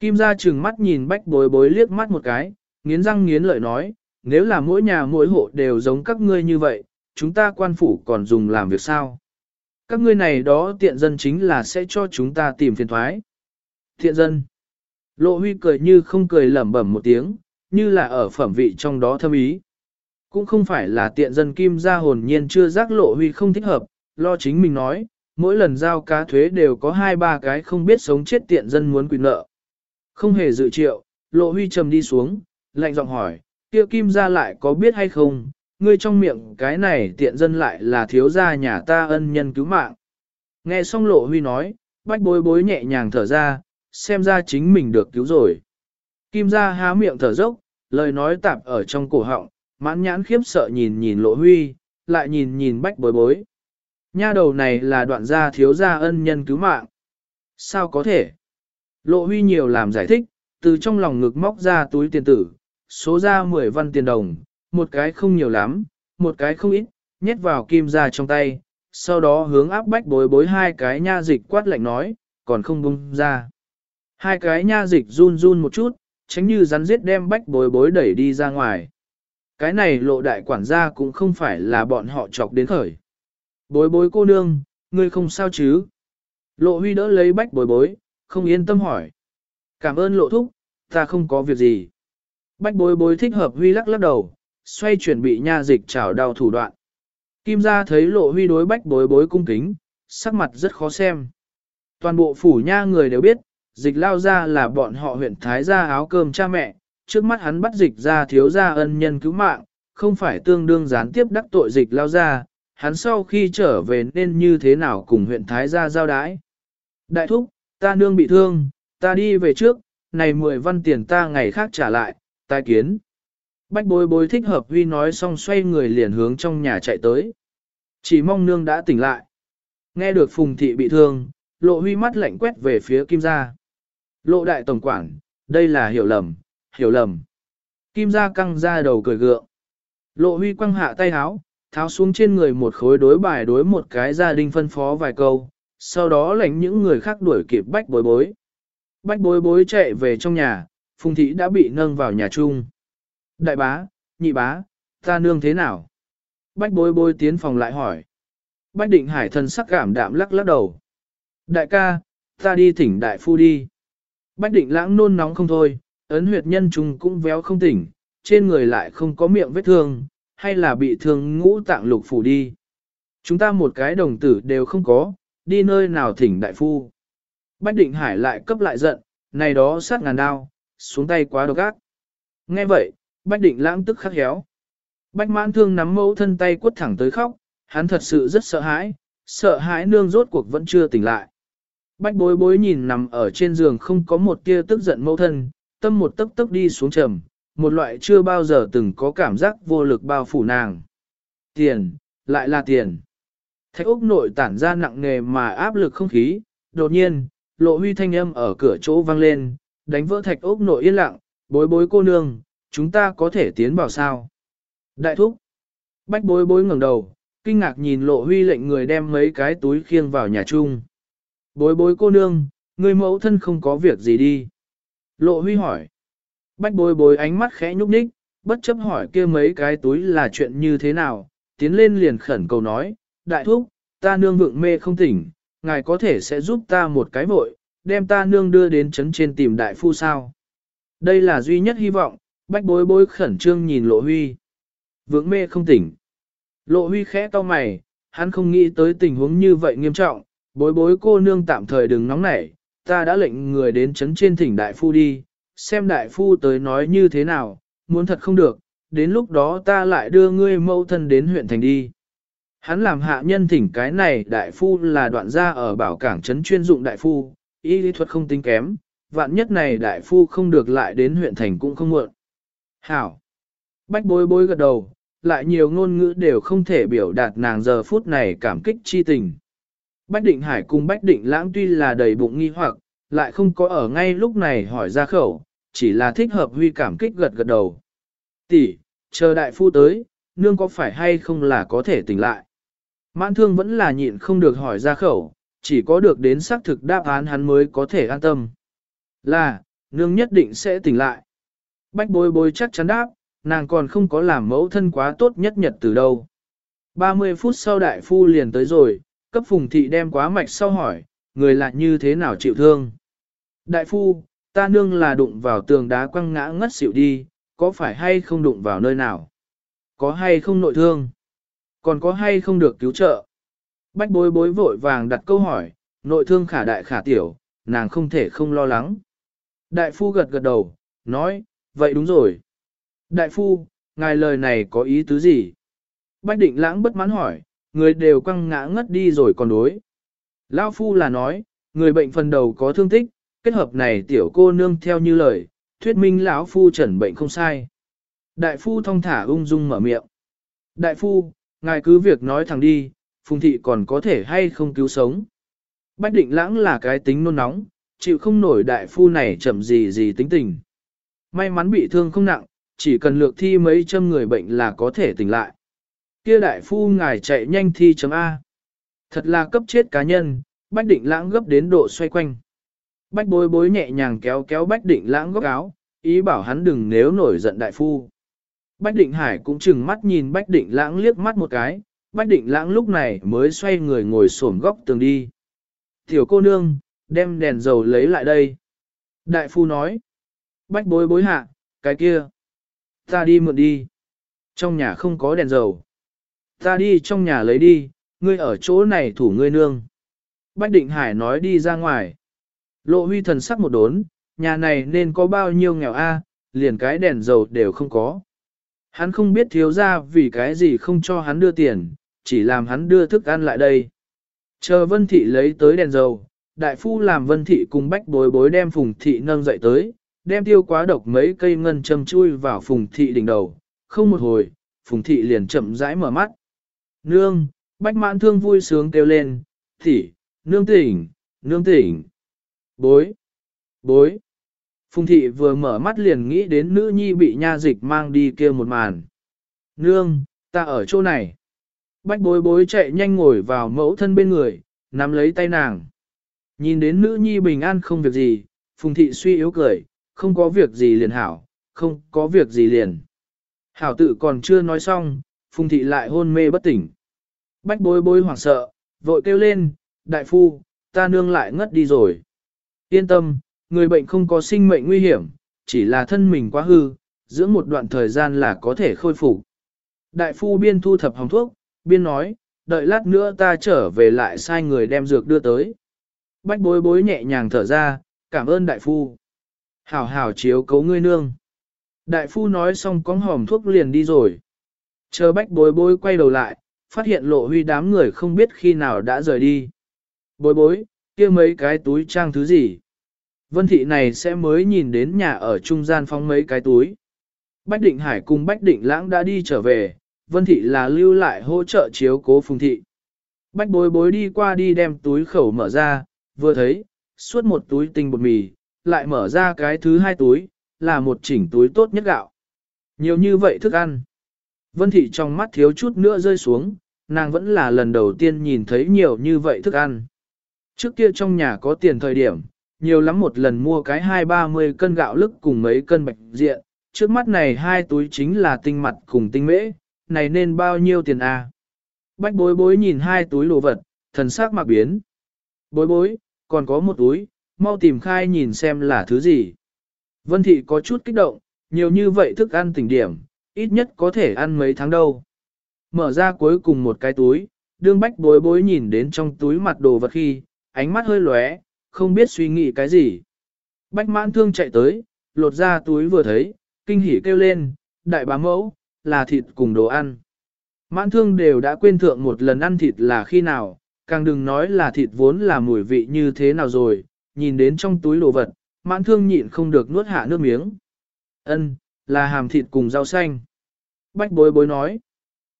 Kim ra chừng mắt nhìn bách bối bối liếc mắt một cái, nghiến răng nghiến lợi nói, nếu là mỗi nhà mỗi hộ đều giống các ngươi như vậy, chúng ta quan phủ còn dùng làm việc sao? Các ngươi này đó tiện dân chính là sẽ cho chúng ta tìm phiền thoái. Thiện dân. Lộ huy cười như không cười lẩm bẩm một tiếng, như là ở phẩm vị trong đó thâm ý. Cũng không phải là tiện dân kim gia hồn nhiên chưa giác lộ huy không thích hợp, lo chính mình nói, mỗi lần giao cá thuế đều có hai ba cái không biết sống chết tiện dân muốn quyền nợ. Không hề dự triệu, lộ huy trầm đi xuống, lạnh giọng hỏi, kia kim gia lại có biết hay không, ngươi trong miệng cái này tiện dân lại là thiếu gia nhà ta ân nhân cứu mạng. Nghe xong lộ huy nói, bách bối bối nhẹ nhàng thở ra, xem ra chính mình được cứu rồi. Kim gia há miệng thở dốc, lời nói tạp ở trong cổ họng, mãn nhãn khiếp sợ nhìn nhìn lộ huy, lại nhìn nhìn bách bối bối. Nha đầu này là đoạn gia thiếu gia ân nhân cứu mạng. Sao có thể? Lộ huy nhiều làm giải thích, từ trong lòng ngực móc ra túi tiền tử, số ra 10 văn tiền đồng, một cái không nhiều lắm, một cái không ít, nhét vào kim ra trong tay, sau đó hướng áp bách bối bối hai cái nha dịch quát lạnh nói, còn không bung ra. Hai cái nha dịch run run một chút, tránh như rắn giết đem bách bối bối đẩy đi ra ngoài. Cái này lộ đại quản gia cũng không phải là bọn họ chọc đến khởi. Bối bối cô nương, ngươi không sao chứ? Lộ huy đỡ lấy bách bối bối, không yên tâm hỏi. Cảm ơn lộ thúc, ta không có việc gì. Bách bối bối thích hợp huy lắc lắc đầu, xoay chuyển bị nha dịch chảo đau thủ đoạn. Kim gia thấy lộ huy đối bách bối bối cung kính, sắc mặt rất khó xem. Toàn bộ phủ nha người đều biết, dịch lao ra là bọn họ huyện Thái gia áo cơm cha mẹ, trước mắt hắn bắt dịch ra thiếu gia ân nhân cứu mạng, không phải tương đương gián tiếp đắc tội dịch lao ra, hắn sau khi trở về nên như thế nào cùng huyện Thái gia giao đái. Đại thúc, ta nương bị thương, ta đi về trước, này 10 văn tiền ta ngày khác trả lại, tai kiến. Bách bối bối thích hợp huy nói xong xoay người liền hướng trong nhà chạy tới. Chỉ mong nương đã tỉnh lại. Nghe được phùng thị bị thương, lộ huy mắt lạnh quét về phía kim gia. Lộ đại tổng quản, đây là hiểu lầm, hiểu lầm. Kim gia căng ra đầu cười gượng. Lộ huy quăng hạ tay háo, tháo xuống trên người một khối đối bài đối một cái gia đình phân phó vài câu, sau đó lệnh những người khác đuổi kịp bách bối bối. Bách bối bối chạy về trong nhà, phùng thị đã bị nâng vào nhà chung. Đại bá, nhị bá, ta nương thế nào? Bách bối bối tiến phòng lại hỏi. Bách định hải thân sắc cảm đạm lắc lắc đầu. Đại ca, ta đi thỉnh đại phu đi. Bách định lãng nôn nóng không thôi, ấn huyệt nhân trùng cũng véo không tỉnh, trên người lại không có miệng vết thương, hay là bị thương ngũ tạng lục phủ đi. Chúng ta một cái đồng tử đều không có, đi nơi nào thỉnh đại phu. Bách định hải lại cấp lại giận, này đó sát ngàn đao, xuống tay quá độc ác. Nghe vậy, bách định lãng tức khắc héo. Bách mãn thương nắm mẫu thân tay quất thẳng tới khóc, hắn thật sự rất sợ hãi, sợ hãi nương rốt cuộc vẫn chưa tỉnh lại. Bách bối bối nhìn nằm ở trên giường không có một tia tức giận mẫu thân, tâm một tấc tấc đi xuống trầm, một loại chưa bao giờ từng có cảm giác vô lực bao phủ nàng. Tiền, lại là tiền. Thạch Úc nội tản ra nặng nề mà áp lực không khí, đột nhiên, lộ huy thanh âm ở cửa chỗ vang lên, đánh vỡ Thạch Úc nội yên lặng, bối bối cô nương, chúng ta có thể tiến vào sao? Đại thúc, bách bối bối ngẩng đầu, kinh ngạc nhìn lộ huy lệnh người đem mấy cái túi khiêng vào nhà chung. Bối bối cô nương, người mẫu thân không có việc gì đi. Lộ huy hỏi. Bách bối bối ánh mắt khẽ nhúc nhích, bất chấp hỏi kia mấy cái túi là chuyện như thế nào, tiến lên liền khẩn cầu nói, đại thúc, ta nương vượng mê không tỉnh, ngài có thể sẽ giúp ta một cái vội, đem ta nương đưa đến trấn trên tìm đại phu sao. Đây là duy nhất hy vọng, bách bối bối khẩn trương nhìn lộ huy. Vượng mê không tỉnh. Lộ huy khẽ to mày, hắn không nghĩ tới tình huống như vậy nghiêm trọng, bối bối cô nương tạm thời đừng nóng nảy, ta đã lệnh người đến chấn trên thỉnh đại phu đi, xem đại phu tới nói như thế nào, muốn thật không được, đến lúc đó ta lại đưa ngươi mẫu thân đến huyện thành đi. Hắn làm hạ nhân thỉnh cái này đại phu là đoạn gia ở bảo cảng trấn chuyên dụng đại phu, y lý thuật không tính kém, vạn nhất này đại phu không được lại đến huyện thành cũng không muộn. Hảo! Bách bối bối gật đầu, lại nhiều ngôn ngữ đều không thể biểu đạt nàng giờ phút này cảm kích chi tình. Bách Định Hải cùng Bách Định Lãng tuy là đầy bụng nghi hoặc, lại không có ở ngay lúc này hỏi ra khẩu, chỉ là thích hợp huy cảm kích gật gật đầu. Tỷ, chờ đại phu tới, nương có phải hay không là có thể tỉnh lại. Mãn thương vẫn là nhịn không được hỏi ra khẩu, chỉ có được đến xác thực đáp án hắn mới có thể an tâm. Là, nương nhất định sẽ tỉnh lại. Bách bối bối chắc chắn đáp, nàng còn không có làm mẫu thân quá tốt nhất nhật từ đâu. 30 phút sau đại phu liền tới rồi, cấp phùng thị đem quá mạch sau hỏi, người lại như thế nào chịu thương. Đại phu, ta nương là đụng vào tường đá quăng ngã ngất xỉu đi, có phải hay không đụng vào nơi nào? Có hay không nội thương? Còn có hay không được cứu trợ? Bách bối bối vội vàng đặt câu hỏi, nội thương khả đại khả tiểu, nàng không thể không lo lắng. Đại phu gật gật đầu, nói, vậy đúng rồi. Đại phu, ngài lời này có ý tứ gì? Bách định lãng bất mãn hỏi, người đều quăng ngã ngất đi rồi còn đối. Lao phu là nói, người bệnh phần đầu có thương tích, kết hợp này tiểu cô nương theo như lời, thuyết minh lão phu chẩn bệnh không sai. Đại phu thông thả ung dung mở miệng. Đại phu, ngài cứ việc nói thẳng đi, phùng thị còn có thể hay không cứu sống. Bách định lãng là cái tính nôn nóng, chịu không nổi đại phu này chậm gì gì tính tình. May mắn bị thương không nặng, chỉ cần lược thi mấy trăm người bệnh là có thể tỉnh lại. Kia đại phu ngài chạy nhanh thi chấm A. Thật là cấp chết cá nhân, bách định lãng gấp đến độ xoay quanh. Bách bối bối nhẹ nhàng kéo kéo bách định lãng góc áo, ý bảo hắn đừng nếu nổi giận đại phu. Bách định hải cũng chừng mắt nhìn bách định lãng liếc mắt một cái, bách định lãng lúc này mới xoay người ngồi xổm góc tường đi. Tiểu cô nương, đem đèn dầu lấy lại đây. Đại phu nói. Bách bối bối hạ, cái kia. Ta đi mượn đi. Trong nhà không có đèn dầu. Ta đi trong nhà lấy đi, ngươi ở chỗ này thủ ngươi nương. Bách định hải nói đi ra ngoài. Lộ huy thần sắc một đốn, nhà này nên có bao nhiêu nghèo a, liền cái đèn dầu đều không có. Hắn không biết thiếu ra vì cái gì không cho hắn đưa tiền, chỉ làm hắn đưa thức ăn lại đây. Chờ vân thị lấy tới đèn dầu, đại phu làm vân thị cùng bách bối bối đem phùng thị nâng dậy tới, đem tiêu quá độc mấy cây ngân châm chui vào phùng thị đỉnh đầu. Không một hồi, phùng thị liền chậm rãi mở mắt. Nương, bách mãn thương vui sướng kêu lên, thị, nương tỉnh, nương tỉnh. Bối, bối. Phùng thị vừa mở mắt liền nghĩ đến nữ nhi bị nha dịch mang đi kia một màn. Nương, ta ở chỗ này. Bách bối bối chạy nhanh ngồi vào mẫu thân bên người, nắm lấy tay nàng. Nhìn đến nữ nhi bình an không việc gì, phùng thị suy yếu cười, không có việc gì liền hảo, không có việc gì liền. Hảo tự còn chưa nói xong, phùng thị lại hôn mê bất tỉnh. Bách bối bối hoảng sợ, vội kêu lên, đại phu, ta nương lại ngất đi rồi. Yên tâm, người bệnh không có sinh mệnh nguy hiểm, chỉ là thân mình quá hư, dưỡng một đoạn thời gian là có thể khôi phục. Đại phu biên thu thập hồng thuốc, biên nói, đợi lát nữa ta trở về lại sai người đem dược đưa tới. Bách bối bối nhẹ nhàng thở ra, cảm ơn đại phu. Hảo hảo chiếu cấu ngươi nương. Đại phu nói xong con hòm thuốc liền đi rồi. Chờ bách bối bối quay đầu lại, phát hiện lộ huy đám người không biết khi nào đã rời đi. Bối bối, kia mấy cái túi trang thứ gì? Vân thị này sẽ mới nhìn đến nhà ở trung gian phong mấy cái túi. Bách định hải cùng Bách định lãng đã đi trở về, Vân thị là lưu lại hỗ trợ chiếu cố phùng thị. Bách bối bối đi qua đi đem túi khẩu mở ra, vừa thấy, suốt một túi tinh bột mì, lại mở ra cái thứ hai túi, là một chỉnh túi tốt nhất gạo. Nhiều như vậy thức ăn. Vân thị trong mắt thiếu chút nữa rơi xuống, nàng vẫn là lần đầu tiên nhìn thấy nhiều như vậy thức ăn. Trước kia trong nhà có tiền thời điểm, nhiều lắm một lần mua cái hai ba mươi cân gạo lức cùng mấy cân bạch diện, trước mắt này hai túi chính là tinh mặt cùng tinh mễ, này nên bao nhiêu tiền à? Bách bối bối nhìn hai túi đồ vật, thần sắc mặc biến. Bối bối, còn có một túi, mau tìm khai nhìn xem là thứ gì. Vân thị có chút kích động, nhiều như vậy thức ăn tỉnh điểm, ít nhất có thể ăn mấy tháng đâu. Mở ra cuối cùng một cái túi, đương bách bối bối nhìn đến trong túi mặt đồ vật khi, ánh mắt hơi lóe, không biết suy nghĩ cái gì. Bách mãn thương chạy tới, lột ra túi vừa thấy, kinh hỉ kêu lên, đại bá mẫu, là thịt cùng đồ ăn. Mãn thương đều đã quên thượng một lần ăn thịt là khi nào, càng đừng nói là thịt vốn là mùi vị như thế nào rồi, nhìn đến trong túi đồ vật, mãn thương nhịn không được nuốt hạ nước miếng. Ân, là hàm thịt cùng rau xanh. Bách bối bối nói,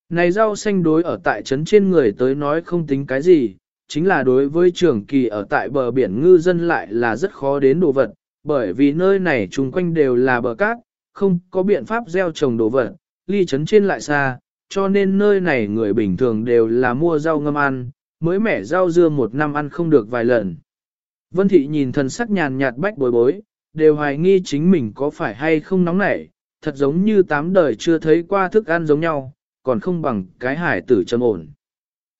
này rau xanh đối ở tại trấn trên người tới nói không tính cái gì, chính là đối với trưởng kỳ ở tại bờ biển ngư dân lại là rất khó đến đồ vật, bởi vì nơi này chung quanh đều là bờ cát, không có biện pháp gieo trồng đồ vật, ly trấn trên lại xa, cho nên nơi này người bình thường đều là mua rau ngâm ăn, mới mẻ rau dưa một năm ăn không được vài lần. Vân thị nhìn thần sắc nhàn nhạt bách bối bối, đều hoài nghi chính mình có phải hay không nóng nảy, thật giống như tám đời chưa thấy qua thức ăn giống nhau, còn không bằng cái hải tử trầm ổn.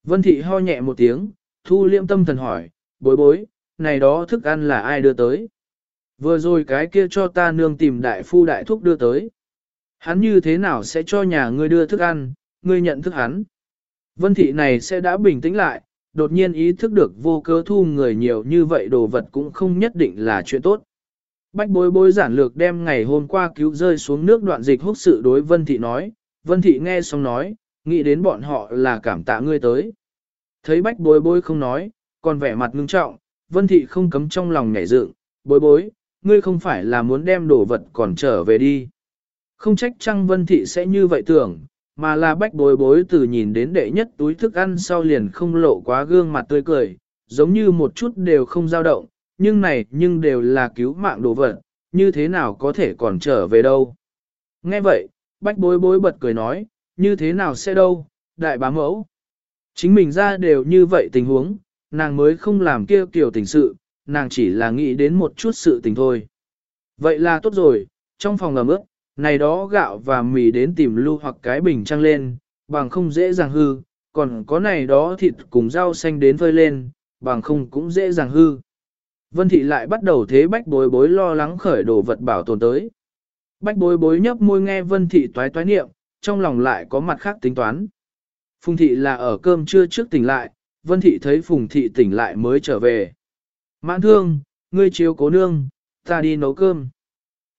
Vân thị ho nhẹ một tiếng, thu liêm tâm thần hỏi, bối bối, này đó thức ăn là ai đưa tới? Vừa rồi cái kia cho ta nương tìm đại phu đại thúc đưa tới. Hắn như thế nào sẽ cho nhà ngươi đưa thức ăn, ngươi nhận thức hắn. Vân thị này sẽ đã bình tĩnh lại, đột nhiên ý thức được vô cớ thu người nhiều như vậy đồ vật cũng không nhất định là chuyện tốt. Bách bối bối giản lược đem ngày hôm qua cứu rơi xuống nước đoạn dịch hút sự đối Vân thị nói, Vân thị nghe xong nói, nghĩ đến bọn họ là cảm tạ ngươi tới. Thấy bách bối bối không nói, còn vẻ mặt ngưng trọng, Vân thị không cấm trong lòng nhảy dựng, bối bối, ngươi không phải là muốn đem đồ vật còn trở về đi. Không trách chăng Vân thị sẽ như vậy tưởng, mà là bách bối bối từ nhìn đến đệ nhất túi thức ăn sau liền không lộ quá gương mặt tươi cười, giống như một chút đều không dao động, nhưng này nhưng đều là cứu mạng đồ vật, như thế nào có thể còn trở về đâu. Nghe vậy, bách bối bối bật cười nói, như thế nào sẽ đâu, đại bá mẫu. Chính mình ra đều như vậy tình huống, nàng mới không làm kia kiểu tình sự, nàng chỉ là nghĩ đến một chút sự tình thôi. Vậy là tốt rồi, trong phòng ngầm ướt, này đó gạo và mì đến tìm lưu hoặc cái bình trăng lên, bằng không dễ dàng hư, còn có này đó thịt cùng rau xanh đến phơi lên, bằng không cũng dễ dàng hư. Vân thị lại bắt đầu thế bách bối bối lo lắng khởi đồ vật bảo tồn tới. Bách bối bối nhấp môi nghe vân thị toái toái niệm, trong lòng lại có mặt khác tính toán. Phùng thị là ở cơm trưa trước tỉnh lại, vân thị thấy phùng thị tỉnh lại mới trở về. Mãn thương, ngươi chiếu cố nương, ta đi nấu cơm.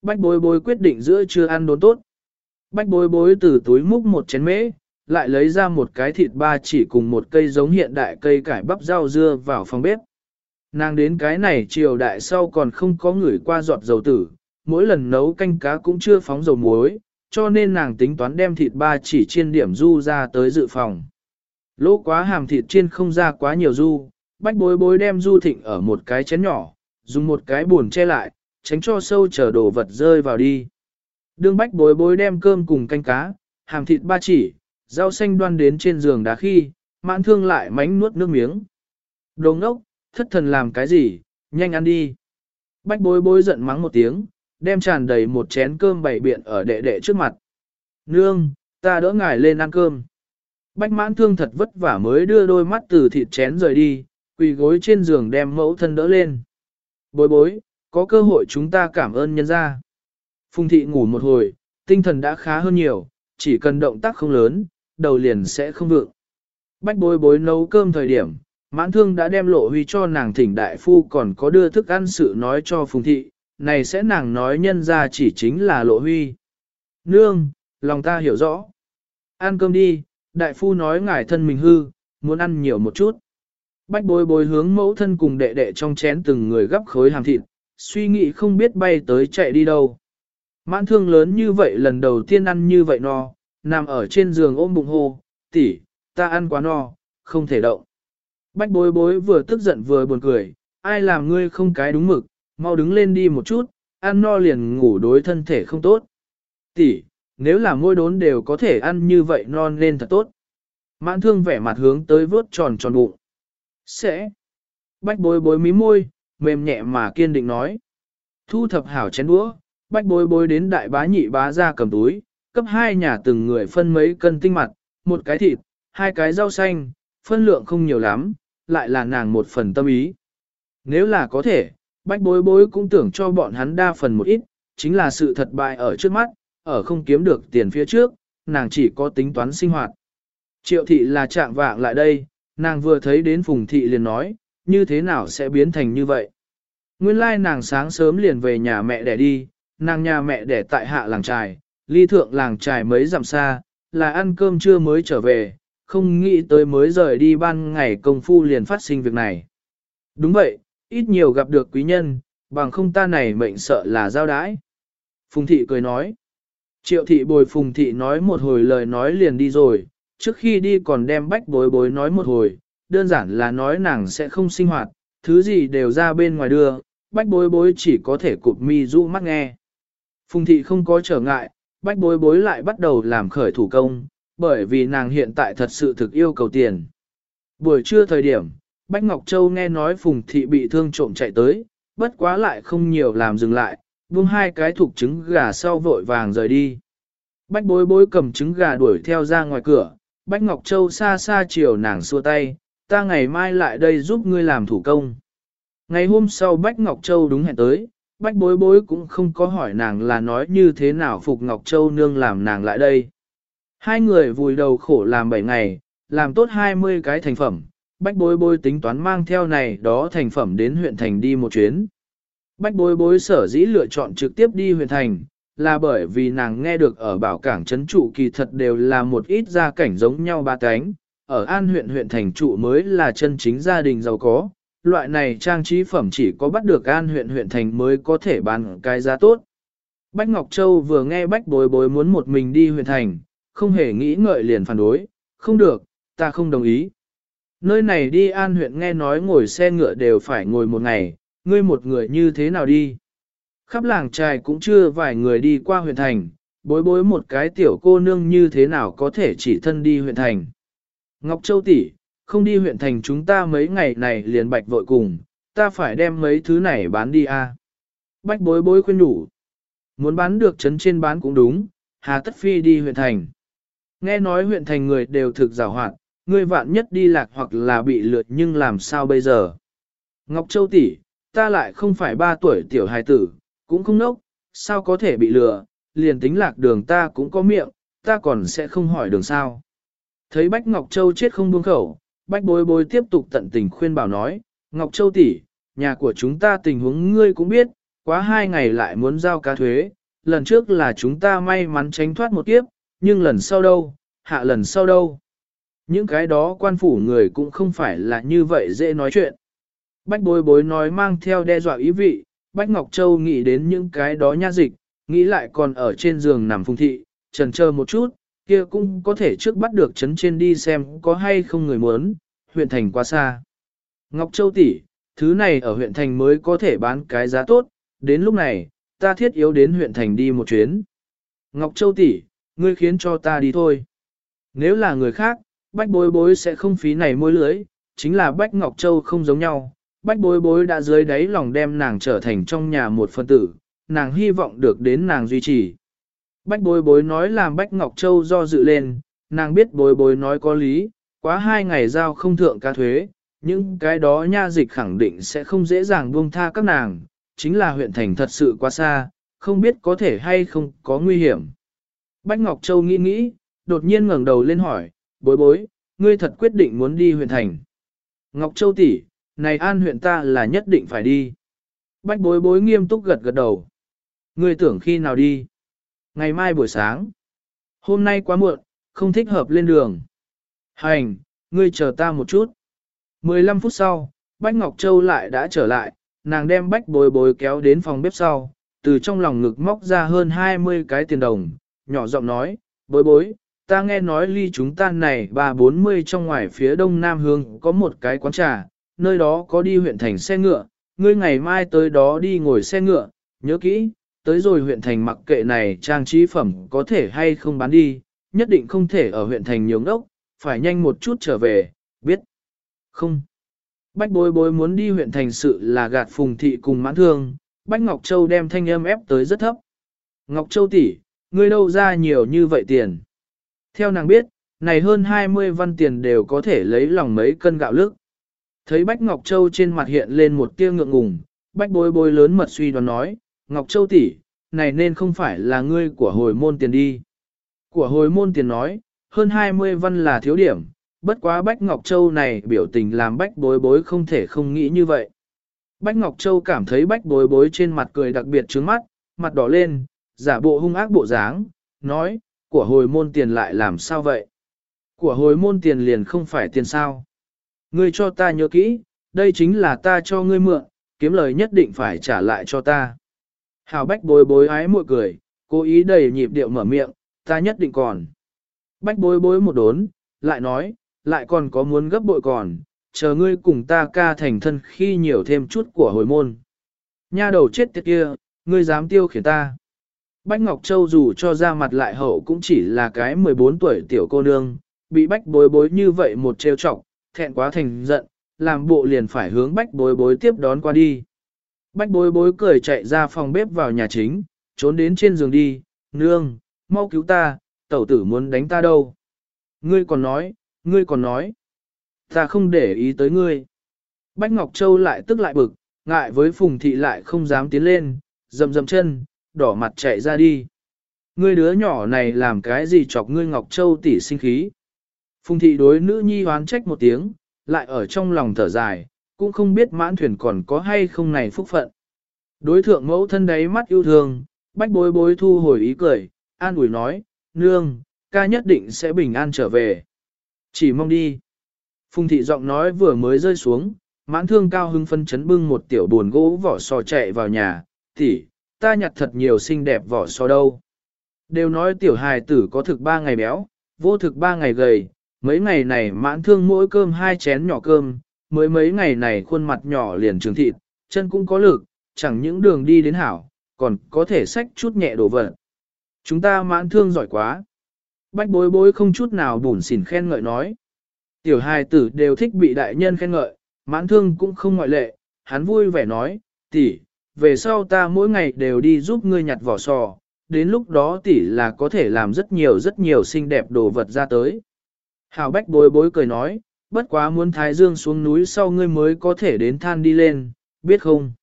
Bách bối bối quyết định giữa trưa ăn đốn tốt. Bách bối bối từ túi múc một chén mễ, lại lấy ra một cái thịt ba chỉ cùng một cây giống hiện đại cây cải bắp rau dưa vào phòng bếp. Nàng đến cái này chiều đại sau còn không có người qua giọt dầu tử, mỗi lần nấu canh cá cũng chưa phóng dầu muối, cho nên nàng tính toán đem thịt ba chỉ chiên điểm du ra tới dự phòng. Lỗ quá hàm thịt chiên không ra quá nhiều du, bách bối bối đem du thịnh ở một cái chén nhỏ, dùng một cái buồn che lại, tránh cho sâu chở đồ vật rơi vào đi. Đương bách bối bối đem cơm cùng canh cá, hàm thịt ba chỉ, rau xanh đoan đến trên giường đá khi, mãn thương lại mánh nuốt nước miếng. Đồ ngốc, thất thần làm cái gì, nhanh ăn đi. Bách bối bối giận mắng một tiếng, đem tràn đầy một chén cơm bày biện ở đệ đệ trước mặt. Nương, ta đỡ ngài lên ăn cơm. Bách mãn thương thật vất vả mới đưa đôi mắt từ thịt chén rời đi, quỳ gối trên giường đem mẫu thân đỡ lên. Bối bối, có cơ hội chúng ta cảm ơn nhân gia. Phùng thị ngủ một hồi, tinh thần đã khá hơn nhiều, chỉ cần động tác không lớn, đầu liền sẽ không vượng. Bách bối bối nấu cơm thời điểm, mãn thương đã đem lộ huy cho nàng thỉnh đại phu còn có đưa thức ăn sự nói cho phùng thị, này sẽ nàng nói nhân ra chỉ chính là lộ huy. Nương, lòng ta hiểu rõ. Ăn cơm đi, đại phu nói ngài thân mình hư, muốn ăn nhiều một chút. Bách bối bối hướng mẫu thân cùng đệ đệ trong chén từng người gấp khối hàm thịt, suy nghĩ không biết bay tới chạy đi đâu. Mãn thương lớn như vậy lần đầu tiên ăn như vậy no, nằm ở trên giường ôm bụng hô, tỷ, ta ăn quá no, không thể động. Bách bối bối vừa tức giận vừa buồn cười, ai làm ngươi không cái đúng mực, mau đứng lên đi một chút, ăn no liền ngủ đối thân thể không tốt. Tỷ, nếu là môi đốn đều có thể ăn như vậy non nên thật tốt. Mãn thương vẻ mặt hướng tới vớt tròn tròn bụng. Sẽ. Bách bối bối mí môi, mềm nhẹ mà kiên định nói. Thu thập hảo chén đũa, bách bối bối đến đại bá nhị bá ra cầm túi, cấp hai nhà từng người phân mấy cân tinh mặt, một cái thịt, hai cái rau xanh, phân lượng không nhiều lắm, lại là nàng một phần tâm ý. Nếu là có thể, bách bối bối cũng tưởng cho bọn hắn đa phần một ít, chính là sự thật bại ở trước mắt, ở không kiếm được tiền phía trước, nàng chỉ có tính toán sinh hoạt. Triệu thị là trạng vạng lại đây, nàng vừa thấy đến phùng thị liền nói, như thế nào sẽ biến thành như vậy. Nguyên lai nàng sáng sớm liền về nhà mẹ đẻ đi, nàng nhà mẹ đẻ tại hạ làng trài, ly thượng làng trài mấy dặm xa, là ăn cơm trưa mới trở về, không nghĩ tới mới rời đi ban ngày công phu liền phát sinh việc này. Đúng vậy, ít nhiều gặp được quý nhân, bằng không ta này mệnh sợ là giao đãi. Phùng thị cười nói. Triệu thị bồi phùng thị nói một hồi lời nói liền đi rồi, trước khi đi còn đem bách bối bối nói một hồi, đơn giản là nói nàng sẽ không sinh hoạt, thứ gì đều ra bên ngoài đưa, bách bối bối chỉ có thể cụp mi du mắt nghe. Phùng thị không có trở ngại, bách bối bối lại bắt đầu làm khởi thủ công, bởi vì nàng hiện tại thật sự thực yêu cầu tiền. Buổi trưa thời điểm, Bách Ngọc Châu nghe nói Phùng thị bị thương trộm chạy tới, bất quá lại không nhiều làm dừng lại, buông hai cái thuộc trứng gà sau vội vàng rời đi. Bách bối bối cầm trứng gà đuổi theo ra ngoài cửa, Bách Ngọc Châu xa xa chiều nàng xua tay, ta ngày mai lại đây giúp ngươi làm thủ công. Ngày hôm sau Bách Ngọc Châu đúng hẹn tới, Bách bối bối cũng không có hỏi nàng là nói như thế nào Phục Ngọc Châu nương làm nàng lại đây. Hai người vùi đầu khổ làm 7 ngày, làm tốt 20 cái thành phẩm, Bách bối bối tính toán mang theo này đó thành phẩm đến huyện thành đi một chuyến. Bách bối bối sở dĩ lựa chọn trực tiếp đi huyện thành, là bởi vì nàng nghe được ở bảo cảng trấn trụ kỳ thật đều là một ít gia cảnh giống nhau ba cánh, ở an huyện huyện thành trụ mới là chân chính gia đình giàu có, loại này trang trí phẩm chỉ có bắt được an huyện huyện thành mới có thể bán cái giá tốt. Bách Ngọc Châu vừa nghe Bách bối bối muốn một mình đi huyện thành, không hề nghĩ ngợi liền phản đối, không được, ta không đồng ý. Nơi này đi an huyện nghe nói ngồi xe ngựa đều phải ngồi một ngày, ngươi một người như thế nào đi? Khắp làng trài cũng chưa vài người đi qua huyện thành, bối bối một cái tiểu cô nương như thế nào có thể chỉ thân đi huyện thành. Ngọc Châu tỷ, không đi huyện thành chúng ta mấy ngày này liền bạch vội cùng, ta phải đem mấy thứ này bán đi a. Bách bối bối khuyên đủ. Muốn bán được chấn trên bán cũng đúng, hà tất phi đi huyện thành. Nghe nói huyện thành người đều thực rào hoạt, ngươi vạn nhất đi lạc hoặc là bị lượt nhưng làm sao bây giờ. Ngọc Châu tỷ, ta lại không phải ba tuổi tiểu hài tử, cũng không nốc, sao có thể bị lừa, liền tính lạc đường ta cũng có miệng, ta còn sẽ không hỏi đường sao. Thấy Bách Ngọc Châu chết không buông khẩu, Bách bối bối tiếp tục tận tình khuyên bảo nói, Ngọc Châu tỷ, nhà của chúng ta tình huống ngươi cũng biết, quá hai ngày lại muốn giao cá thuế, lần trước là chúng ta may mắn tránh thoát một kiếp, nhưng lần sau đâu, hạ lần sau đâu. Những cái đó quan phủ người cũng không phải là như vậy dễ nói chuyện. Bách bối bối nói mang theo đe dọa ý vị, Bách Ngọc Châu nghĩ đến những cái đó nha dịch, nghĩ lại còn ở trên giường nằm phùng thị, trần chờ một chút, kia cũng có thể trước bắt được chấn trên đi xem có hay không người muốn, huyện thành quá xa. Ngọc Châu tỷ, thứ này ở huyện thành mới có thể bán cái giá tốt, đến lúc này, ta thiết yếu đến huyện thành đi một chuyến. Ngọc Châu tỷ, ngươi khiến cho ta đi thôi. Nếu là người khác, bách bối bối sẽ không phí này môi lưới, chính là bách Ngọc Châu không giống nhau, bách bối bối đã dưới đáy lòng đem nàng trở thành trong nhà một phân tử, nàng hy vọng được đến nàng duy trì. Bách bối bối nói làm bách Ngọc Châu do dự lên, nàng biết bối bối nói có lý, quá hai ngày giao không thượng ca thuế, những cái đó nha dịch khẳng định sẽ không dễ dàng buông tha các nàng, chính là huyện thành thật sự quá xa, không biết có thể hay không có nguy hiểm. Bách Ngọc Châu nghĩ nghĩ, đột nhiên ngẩng đầu lên hỏi, bối bối, ngươi thật quyết định muốn đi huyện thành. Ngọc Châu tỷ, này an huyện ta là nhất định phải đi. Bách bối bối nghiêm túc gật gật đầu. Ngươi tưởng khi nào đi? Ngày mai buổi sáng. Hôm nay quá muộn, không thích hợp lên đường. Hành, ngươi chờ ta một chút. 15 phút sau, Bách Ngọc Châu lại đã trở lại, nàng đem bách bối bối kéo đến phòng bếp sau, từ trong lòng ngực móc ra hơn 20 cái tiền đồng, nhỏ giọng nói, bối bối, ta nghe nói ly chúng ta này ba bốn mươi trong ngoài phía đông nam hương có một cái quán trà, nơi đó có đi huyện thành xe ngựa, ngươi ngày mai tới đó đi ngồi xe ngựa, nhớ kỹ, tới rồi huyện thành mặc kệ này trang trí phẩm có thể hay không bán đi, nhất định không thể ở huyện thành nhường ngốc, phải nhanh một chút trở về, biết. Không. Bách bối bối muốn đi huyện thành sự là gạt phùng thị cùng mãn thương, Bách Ngọc Châu đem thanh âm ép tới rất thấp. Ngọc Châu tỷ, ngươi đâu ra nhiều như vậy tiền? Theo nàng biết, này hơn 20 văn tiền đều có thể lấy lòng mấy cân gạo lức. Thấy Bách Ngọc Châu trên mặt hiện lên một tia ngượng ngùng, bách bối bối lớn mật suy đoán nói, Ngọc Châu tỷ, này nên không phải là ngươi của hồi môn tiền đi. Của hồi môn tiền nói, hơn 20 văn là thiếu điểm, bất quá Bách Ngọc Châu này biểu tình làm Bách bối bối không thể không nghĩ như vậy. Bách Ngọc Châu cảm thấy Bách bối bối trên mặt cười đặc biệt trướng mắt, mặt đỏ lên, giả bộ hung ác bộ dáng, nói, của hồi môn tiền lại làm sao vậy? Của hồi môn tiền liền không phải tiền sao? Ngươi cho ta nhớ kỹ, đây chính là ta cho ngươi mượn, kiếm lời nhất định phải trả lại cho ta. Hào bách bối bối ái mội cười, cố ý đầy nhịp điệu mở miệng, ta nhất định còn. Bách bối bối một đốn, lại nói, lại còn có muốn gấp bội còn, chờ ngươi cùng ta ca thành thân khi nhiều thêm chút của hồi môn. Nha đầu chết tiệt kia, ngươi dám tiêu khiển ta. Bách Ngọc Châu dù cho ra mặt lại hậu cũng chỉ là cái 14 tuổi tiểu cô nương, bị bách bối bối như vậy một trêu chọc, thẹn quá thành giận, làm bộ liền phải hướng bách bối bối tiếp đón qua đi. Bách bối bối cười chạy ra phòng bếp vào nhà chính, trốn đến trên giường đi, nương, mau cứu ta, tẩu tử muốn đánh ta đâu. Ngươi còn nói, ngươi còn nói, ta không để ý tới ngươi. Bách Ngọc Châu lại tức lại bực, ngại với Phùng Thị lại không dám tiến lên, dầm dầm chân, đỏ mặt chạy ra đi. Ngươi đứa nhỏ này làm cái gì chọc ngươi Ngọc Châu tỷ sinh khí. Phùng Thị đối nữ nhi hoán trách một tiếng, lại ở trong lòng thở dài, cũng không biết mãn thuyền còn có hay không này phúc phận. Đối thượng mẫu thân đáy mắt yêu thương, bách bối bối thu hồi ý cười, an ủi nói, nương, ca nhất định sẽ bình an trở về. Chỉ mong đi. Phùng thị giọng nói vừa mới rơi xuống, mãn thương cao hưng phân chấn bưng một tiểu buồn gỗ vỏ sò chạy vào nhà, tỷ, ta nhặt thật nhiều xinh đẹp vỏ sò đâu. Đều nói tiểu hài tử có thực ba ngày béo, vô thực ba ngày gầy, mấy ngày này mãn thương mỗi cơm hai chén nhỏ cơm, mới mấy ngày này khuôn mặt nhỏ liền trường thịt, chân cũng có lực, chẳng những đường đi đến hảo, còn có thể xách chút nhẹ đồ vật. Chúng ta mãn thương giỏi quá. Bách bối bối không chút nào bùn xỉn khen ngợi nói. Tiểu hài tử đều thích bị đại nhân khen ngợi, mãn thương cũng không ngoại lệ, hắn vui vẻ nói, tỷ, về sau ta mỗi ngày đều đi giúp ngươi nhặt vỏ sò, đến lúc đó tỷ là có thể làm rất nhiều rất nhiều xinh đẹp đồ vật ra tới. Hào bách bối bối cười nói, bất quá muốn thái dương xuống núi sau ngươi mới có thể đến than đi lên, biết không?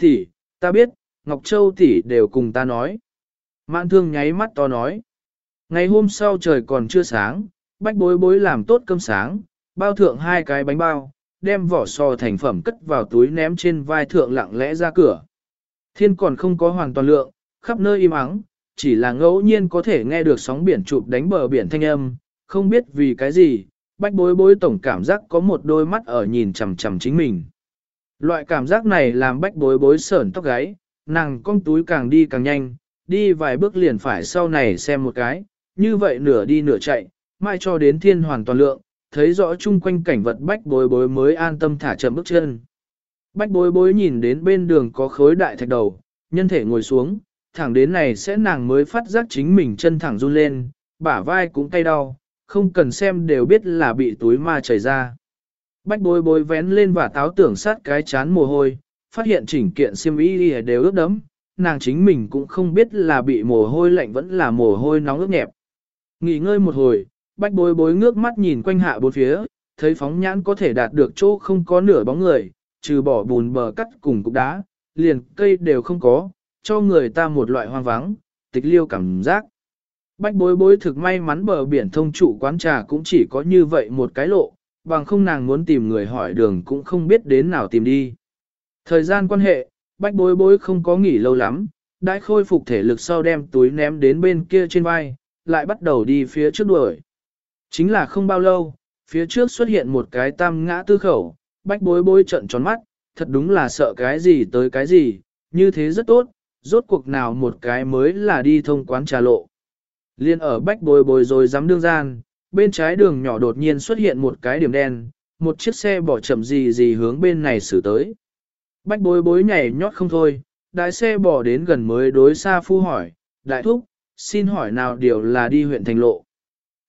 Tỷ, ta biết, Ngọc Châu tỷ đều cùng ta nói. Mạn thương nháy mắt to nói. Ngày hôm sau trời còn chưa sáng, bách bối bối làm tốt cơm sáng, bao thượng hai cái bánh bao, đem vỏ sò thành phẩm cất vào túi ném trên vai thượng lặng lẽ ra cửa. Thiên còn không có hoàn toàn lượng, khắp nơi im ắng, chỉ là ngẫu nhiên có thể nghe được sóng biển chụp đánh bờ biển thanh âm, không biết vì cái gì, bách bối bối tổng cảm giác có một đôi mắt ở nhìn chằm chằm chính mình. Loại cảm giác này làm bách bối bối sởn tóc gáy, nàng con túi càng đi càng nhanh, đi vài bước liền phải sau này xem một cái, như vậy nửa đi nửa chạy, mai cho đến thiên hoàn toàn lượng, thấy rõ chung quanh cảnh vật bách bối bối mới an tâm thả chậm bước chân. Bách bối bối nhìn đến bên đường có khối đại thạch đầu, nhân thể ngồi xuống, thẳng đến này sẽ nàng mới phát giác chính mình chân thẳng run lên, bả vai cũng cay đau, không cần xem đều biết là bị túi ma chảy ra. Bách bối bối vén lên và táo tưởng sát cái chán mồ hôi, phát hiện chỉnh kiện xiêm y đều ướt đẫm, nàng chính mình cũng không biết là bị mồ hôi lạnh vẫn là mồ hôi nóng ướt nhẹp. Nghỉ ngơi một hồi, bách bối bối ngước mắt nhìn quanh hạ bốn phía, thấy phóng nhãn có thể đạt được chỗ không có nửa bóng người, trừ bỏ bùn bờ cắt cùng cục đá, liền cây đều không có, cho người ta một loại hoang vắng, tịch liêu cảm giác. Bách bối bối thực may mắn bờ biển thông trụ quán trà cũng chỉ có như vậy một cái lộ, bằng không nàng muốn tìm người hỏi đường cũng không biết đến nào tìm đi. Thời gian quan hệ, bách bối bối không có nghỉ lâu lắm, đã khôi phục thể lực sau đem túi ném đến bên kia trên vai, lại bắt đầu đi phía trước đuổi. Chính là không bao lâu, phía trước xuất hiện một cái tam ngã tư khẩu, bách bối bối trận tròn mắt, thật đúng là sợ cái gì tới cái gì, như thế rất tốt, rốt cuộc nào một cái mới là đi thông quán trà lộ. Liên ở bách bối bối rồi dám đương gian, bên trái đường nhỏ đột nhiên xuất hiện một cái điểm đen, một chiếc xe bỏ chậm gì gì hướng bên này xử tới. Bách bối bối nhảy nhót không thôi, đại xe bỏ đến gần mới đối xa phu hỏi, đại thúc, xin hỏi nào điều là đi huyện thành lộ.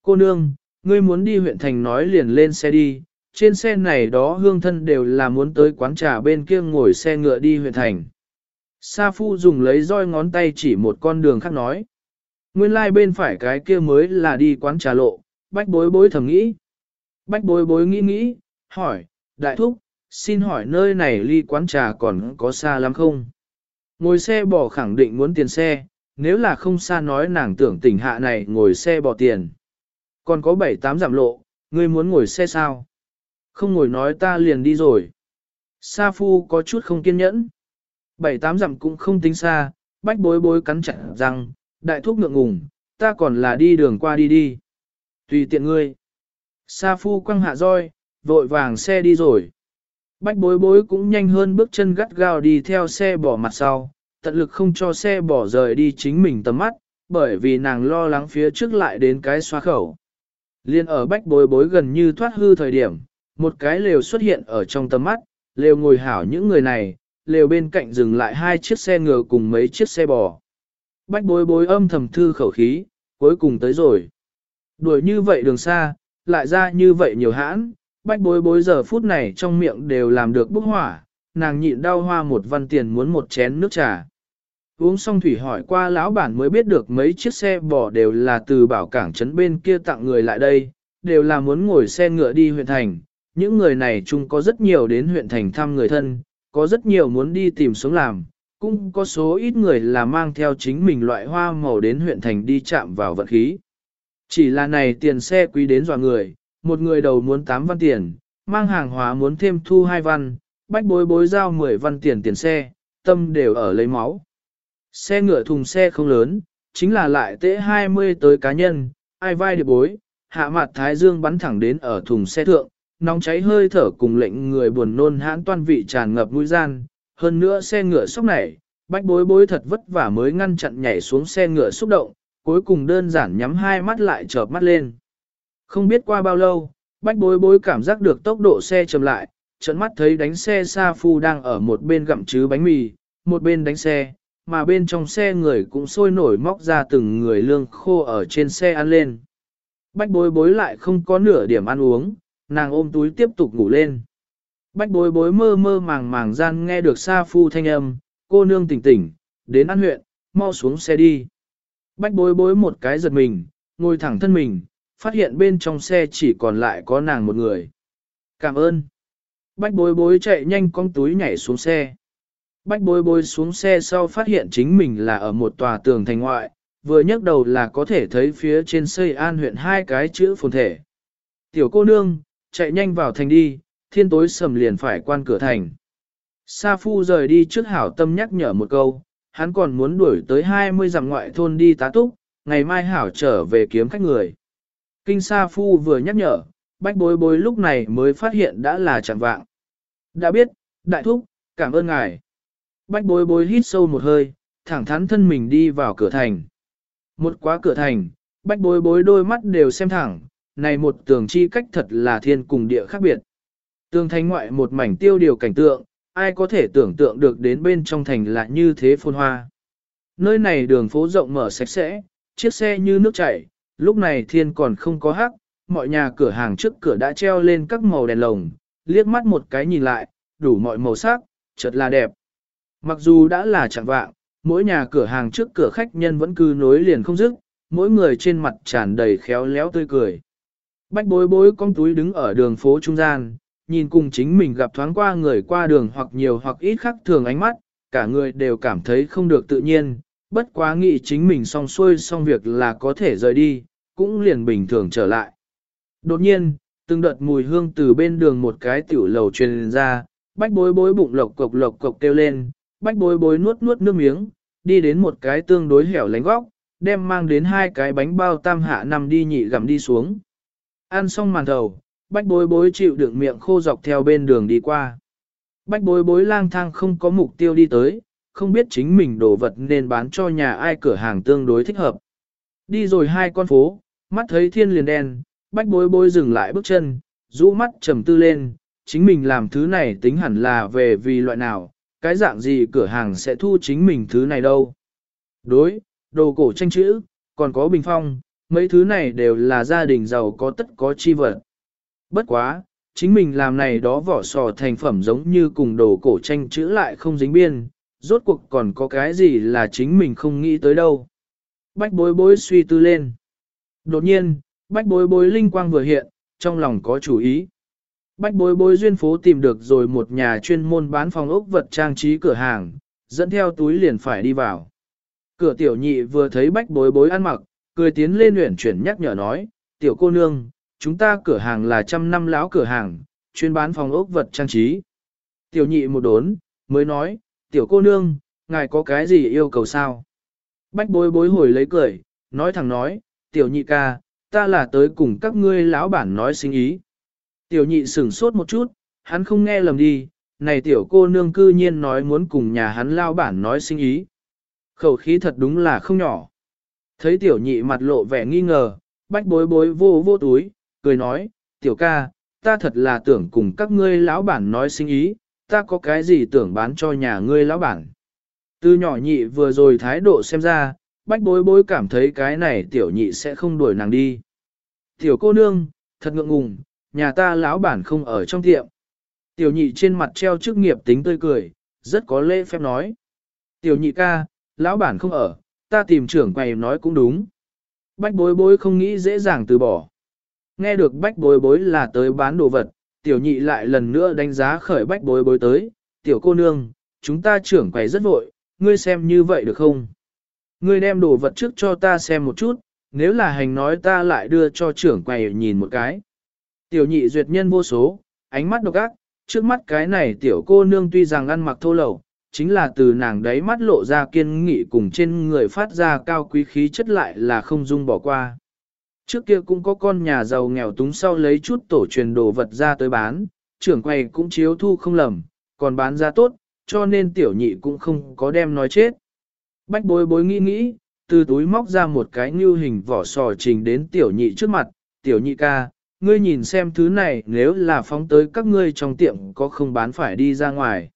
Cô nương, ngươi muốn đi huyện thành nói liền lên xe đi, trên xe này đó hương thân đều là muốn tới quán trà bên kia ngồi xe ngựa đi huyện thành. Sa phu dùng lấy roi ngón tay chỉ một con đường khác nói. Nguyên lai like bên phải cái kia mới là đi quán trà lộ, bách bối bối thầm nghĩ. Bách bối bối nghĩ nghĩ, hỏi, đại thúc, xin hỏi nơi này ly quán trà còn có xa lắm không? Ngồi xe bỏ khẳng định muốn tiền xe, nếu là không xa nói nàng tưởng tỉnh hạ này ngồi xe bỏ tiền. Còn có 7-8 giảm lộ, ngươi muốn ngồi xe sao? Không ngồi nói ta liền đi rồi. Sa phu có chút không kiên nhẫn. 7-8 dặm cũng không tính xa, bách bối bối cắn chặt rằng, đại thúc ngượng ngùng, ta còn là đi đường qua đi đi. Tùy tiện ngươi. Sa phu quăng hạ roi, vội vàng xe đi rồi. Bách bối bối cũng nhanh hơn bước chân gắt gao đi theo xe bỏ mặt sau, tận lực không cho xe bỏ rời đi chính mình tầm mắt, bởi vì nàng lo lắng phía trước lại đến cái xoa khẩu. Liên ở bách bối bối gần như thoát hư thời điểm, một cái lều xuất hiện ở trong tầm mắt, lều ngồi hảo những người này, lều bên cạnh dừng lại hai chiếc xe ngựa cùng mấy chiếc xe bò. Bách bối bối âm thầm thư khẩu khí, cuối cùng tới rồi. Đuổi như vậy đường xa, lại ra như vậy nhiều hãn, bách bối bối giờ phút này trong miệng đều làm được bốc hỏa, nàng nhịn đau hoa một văn tiền muốn một chén nước trà. Uống xong thủy hỏi qua lão bản mới biết được mấy chiếc xe bò đều là từ bảo cảng trấn bên kia tặng người lại đây, đều là muốn ngồi xe ngựa đi huyện thành. Những người này chung có rất nhiều đến huyện thành thăm người thân, có rất nhiều muốn đi tìm sống làm, cũng có số ít người là mang theo chính mình loại hoa màu đến huyện thành đi chạm vào vận khí. Chỉ là này tiền xe quý đến dọa người, một người đầu muốn 8 văn tiền, mang hàng hóa muốn thêm thu 2 văn, bách bối bối giao 10 văn tiền tiền xe, tâm đều ở lấy máu. Xe ngựa thùng xe không lớn, chính là lại tễ 20 tới cá nhân, ai vai được bối, hạ mặt thái dương bắn thẳng đến ở thùng xe thượng, nóng cháy hơi thở cùng lệnh người buồn nôn hãn toan vị tràn ngập mũi gian, hơn nữa xe ngựa sốc nảy, bách bối bối thật vất vả mới ngăn chặn nhảy xuống xe ngựa xúc động, cuối cùng đơn giản nhắm hai mắt lại chợp mắt lên. Không biết qua bao lâu, bách bối bối cảm giác được tốc độ xe chậm lại, trận mắt thấy đánh xe xa phu đang ở một bên gặm chứ bánh mì, một bên đánh xe, mà bên trong xe người cũng sôi nổi móc ra từng người lương khô ở trên xe ăn lên. Bách bối bối lại không có nửa điểm ăn uống, nàng ôm túi tiếp tục ngủ lên. Bách bối bối mơ mơ màng màng gian nghe được xa phu thanh âm, cô nương tỉnh tỉnh, đến ăn huyện, mau xuống xe đi. Bách bối bối một cái giật mình, ngồi thẳng thân mình, phát hiện bên trong xe chỉ còn lại có nàng một người. Cảm ơn. Bách bối bối chạy nhanh con túi nhảy xuống xe. Bách bối bối xuống xe sau phát hiện chính mình là ở một tòa tường thành ngoại, vừa nhấc đầu là có thể thấy phía trên xây an huyện hai cái chữ phồn thể. Tiểu cô nương, chạy nhanh vào thành đi, thiên tối sầm liền phải quan cửa thành. Sa Phu rời đi trước hảo tâm nhắc nhở một câu, hắn còn muốn đuổi tới 20 dặm ngoại thôn đi tá túc, ngày mai hảo trở về kiếm khách người. Kinh Sa Phu vừa nhắc nhở, bách bối bối lúc này mới phát hiện đã là chẳng vạng. Đã biết, đại thúc, cảm ơn ngài. Bách bối bối hít sâu một hơi, thẳng thắn thân mình đi vào cửa thành. Một quá cửa thành, bách bối bối đôi mắt đều xem thẳng, này một tường chi cách thật là thiên cùng địa khác biệt. Tường thành ngoại một mảnh tiêu điều cảnh tượng, ai có thể tưởng tượng được đến bên trong thành là như thế phôn hoa. Nơi này đường phố rộng mở sạch sẽ, chiếc xe như nước chảy, lúc này thiên còn không có hắc, mọi nhà cửa hàng trước cửa đã treo lên các màu đèn lồng, liếc mắt một cái nhìn lại, đủ mọi màu sắc, chợt là đẹp. Mặc dù đã là chẳng vạng, mỗi nhà cửa hàng trước cửa khách nhân vẫn cứ nối liền không dứt, mỗi người trên mặt tràn đầy khéo léo tươi cười. Bách bối bối con túi đứng ở đường phố trung gian, nhìn cùng chính mình gặp thoáng qua người qua đường hoặc nhiều hoặc ít khác thường ánh mắt, cả người đều cảm thấy không được tự nhiên, bất quá nghĩ chính mình xong xuôi xong việc là có thể rời đi, cũng liền bình thường trở lại. Đột nhiên, từng đợt mùi hương từ bên đường một cái tiểu lầu truyền ra, bách bối bối bụng lộc cộc lộc cộc kêu lên, bách bối bối nuốt nuốt nước miếng, đi đến một cái tương đối hẻo lánh góc, đem mang đến hai cái bánh bao tam hạ nằm đi nhị gặm đi xuống. Ăn xong màn thầu, bách bối bối chịu đựng miệng khô dọc theo bên đường đi qua. Bách bối bối lang thang không có mục tiêu đi tới, không biết chính mình đồ vật nên bán cho nhà ai cửa hàng tương đối thích hợp. Đi rồi hai con phố, mắt thấy thiên liền đen, bách bối bối dừng lại bước chân, rũ mắt trầm tư lên, chính mình làm thứ này tính hẳn là về vì loại nào, cái dạng gì cửa hàng sẽ thu chính mình thứ này đâu. Đối, đồ cổ tranh chữ, còn có bình phong, mấy thứ này đều là gia đình giàu có tất có chi vật. Bất quá, chính mình làm này đó vỏ sò thành phẩm giống như cùng đồ cổ tranh chữ lại không dính biên, rốt cuộc còn có cái gì là chính mình không nghĩ tới đâu. Bách bối bối suy tư lên. Đột nhiên, bách bối bối linh quang vừa hiện, trong lòng có chủ ý. Bách bối bối duyên phố tìm được rồi một nhà chuyên môn bán phòng ốc vật trang trí cửa hàng, dẫn theo túi liền phải đi vào. Cửa tiểu nhị vừa thấy bách bối bối ăn mặc, cười tiến lên luyện chuyển nhắc nhở nói, tiểu cô nương, chúng ta cửa hàng là trăm năm lão cửa hàng, chuyên bán phòng ốc vật trang trí. Tiểu nhị một đốn, mới nói, tiểu cô nương, ngài có cái gì yêu cầu sao? Bách bối bối hồi lấy cười, nói thẳng nói, tiểu nhị ca, ta là tới cùng các ngươi lão bản nói sinh ý. Tiểu nhị sửng sốt một chút, hắn không nghe lầm đi, này tiểu cô nương cư nhiên nói muốn cùng nhà hắn lao bản nói sinh ý. Khẩu khí thật đúng là không nhỏ. Thấy tiểu nhị mặt lộ vẻ nghi ngờ, bách bối bối vô vô túi, cười nói, tiểu ca, ta thật là tưởng cùng các ngươi lão bản nói sinh ý, ta có cái gì tưởng bán cho nhà ngươi lão bản. Từ nhỏ nhị vừa rồi thái độ xem ra, bách bối bối cảm thấy cái này tiểu nhị sẽ không đuổi nàng đi. Tiểu cô nương, thật ngượng ngùng, nhà ta lão bản không ở trong tiệm. Tiểu nhị trên mặt treo chức nghiệp tính tươi cười, rất có lễ phép nói. Tiểu nhị ca, lão bản không ở, ta tìm trưởng quầy nói cũng đúng. Bách bối bối không nghĩ dễ dàng từ bỏ. Nghe được bách bối bối là tới bán đồ vật, tiểu nhị lại lần nữa đánh giá khởi bách bối bối tới, tiểu cô nương, chúng ta trưởng quầy rất vội, ngươi xem như vậy được không? Ngươi đem đồ vật trước cho ta xem một chút, nếu là hành nói ta lại đưa cho trưởng quầy nhìn một cái. Tiểu nhị duyệt nhân vô số, ánh mắt độc ác, trước mắt cái này tiểu cô nương tuy rằng ăn mặc thô lậu, chính là từ nàng đấy mắt lộ ra kiên nghị cùng trên người phát ra cao quý khí chất lại là không dung bỏ qua. Trước kia cũng có con nhà giàu nghèo túng sau lấy chút tổ truyền đồ vật ra tới bán, trưởng quầy cũng chiếu thu không lầm, còn bán ra tốt, cho nên tiểu nhị cũng không có đem nói chết. Bách bối bối nghĩ nghĩ, từ túi móc ra một cái như hình vỏ sò trình đến tiểu nhị trước mặt, tiểu nhị ca, ngươi nhìn xem thứ này nếu là phóng tới các ngươi trong tiệm có không bán phải đi ra ngoài.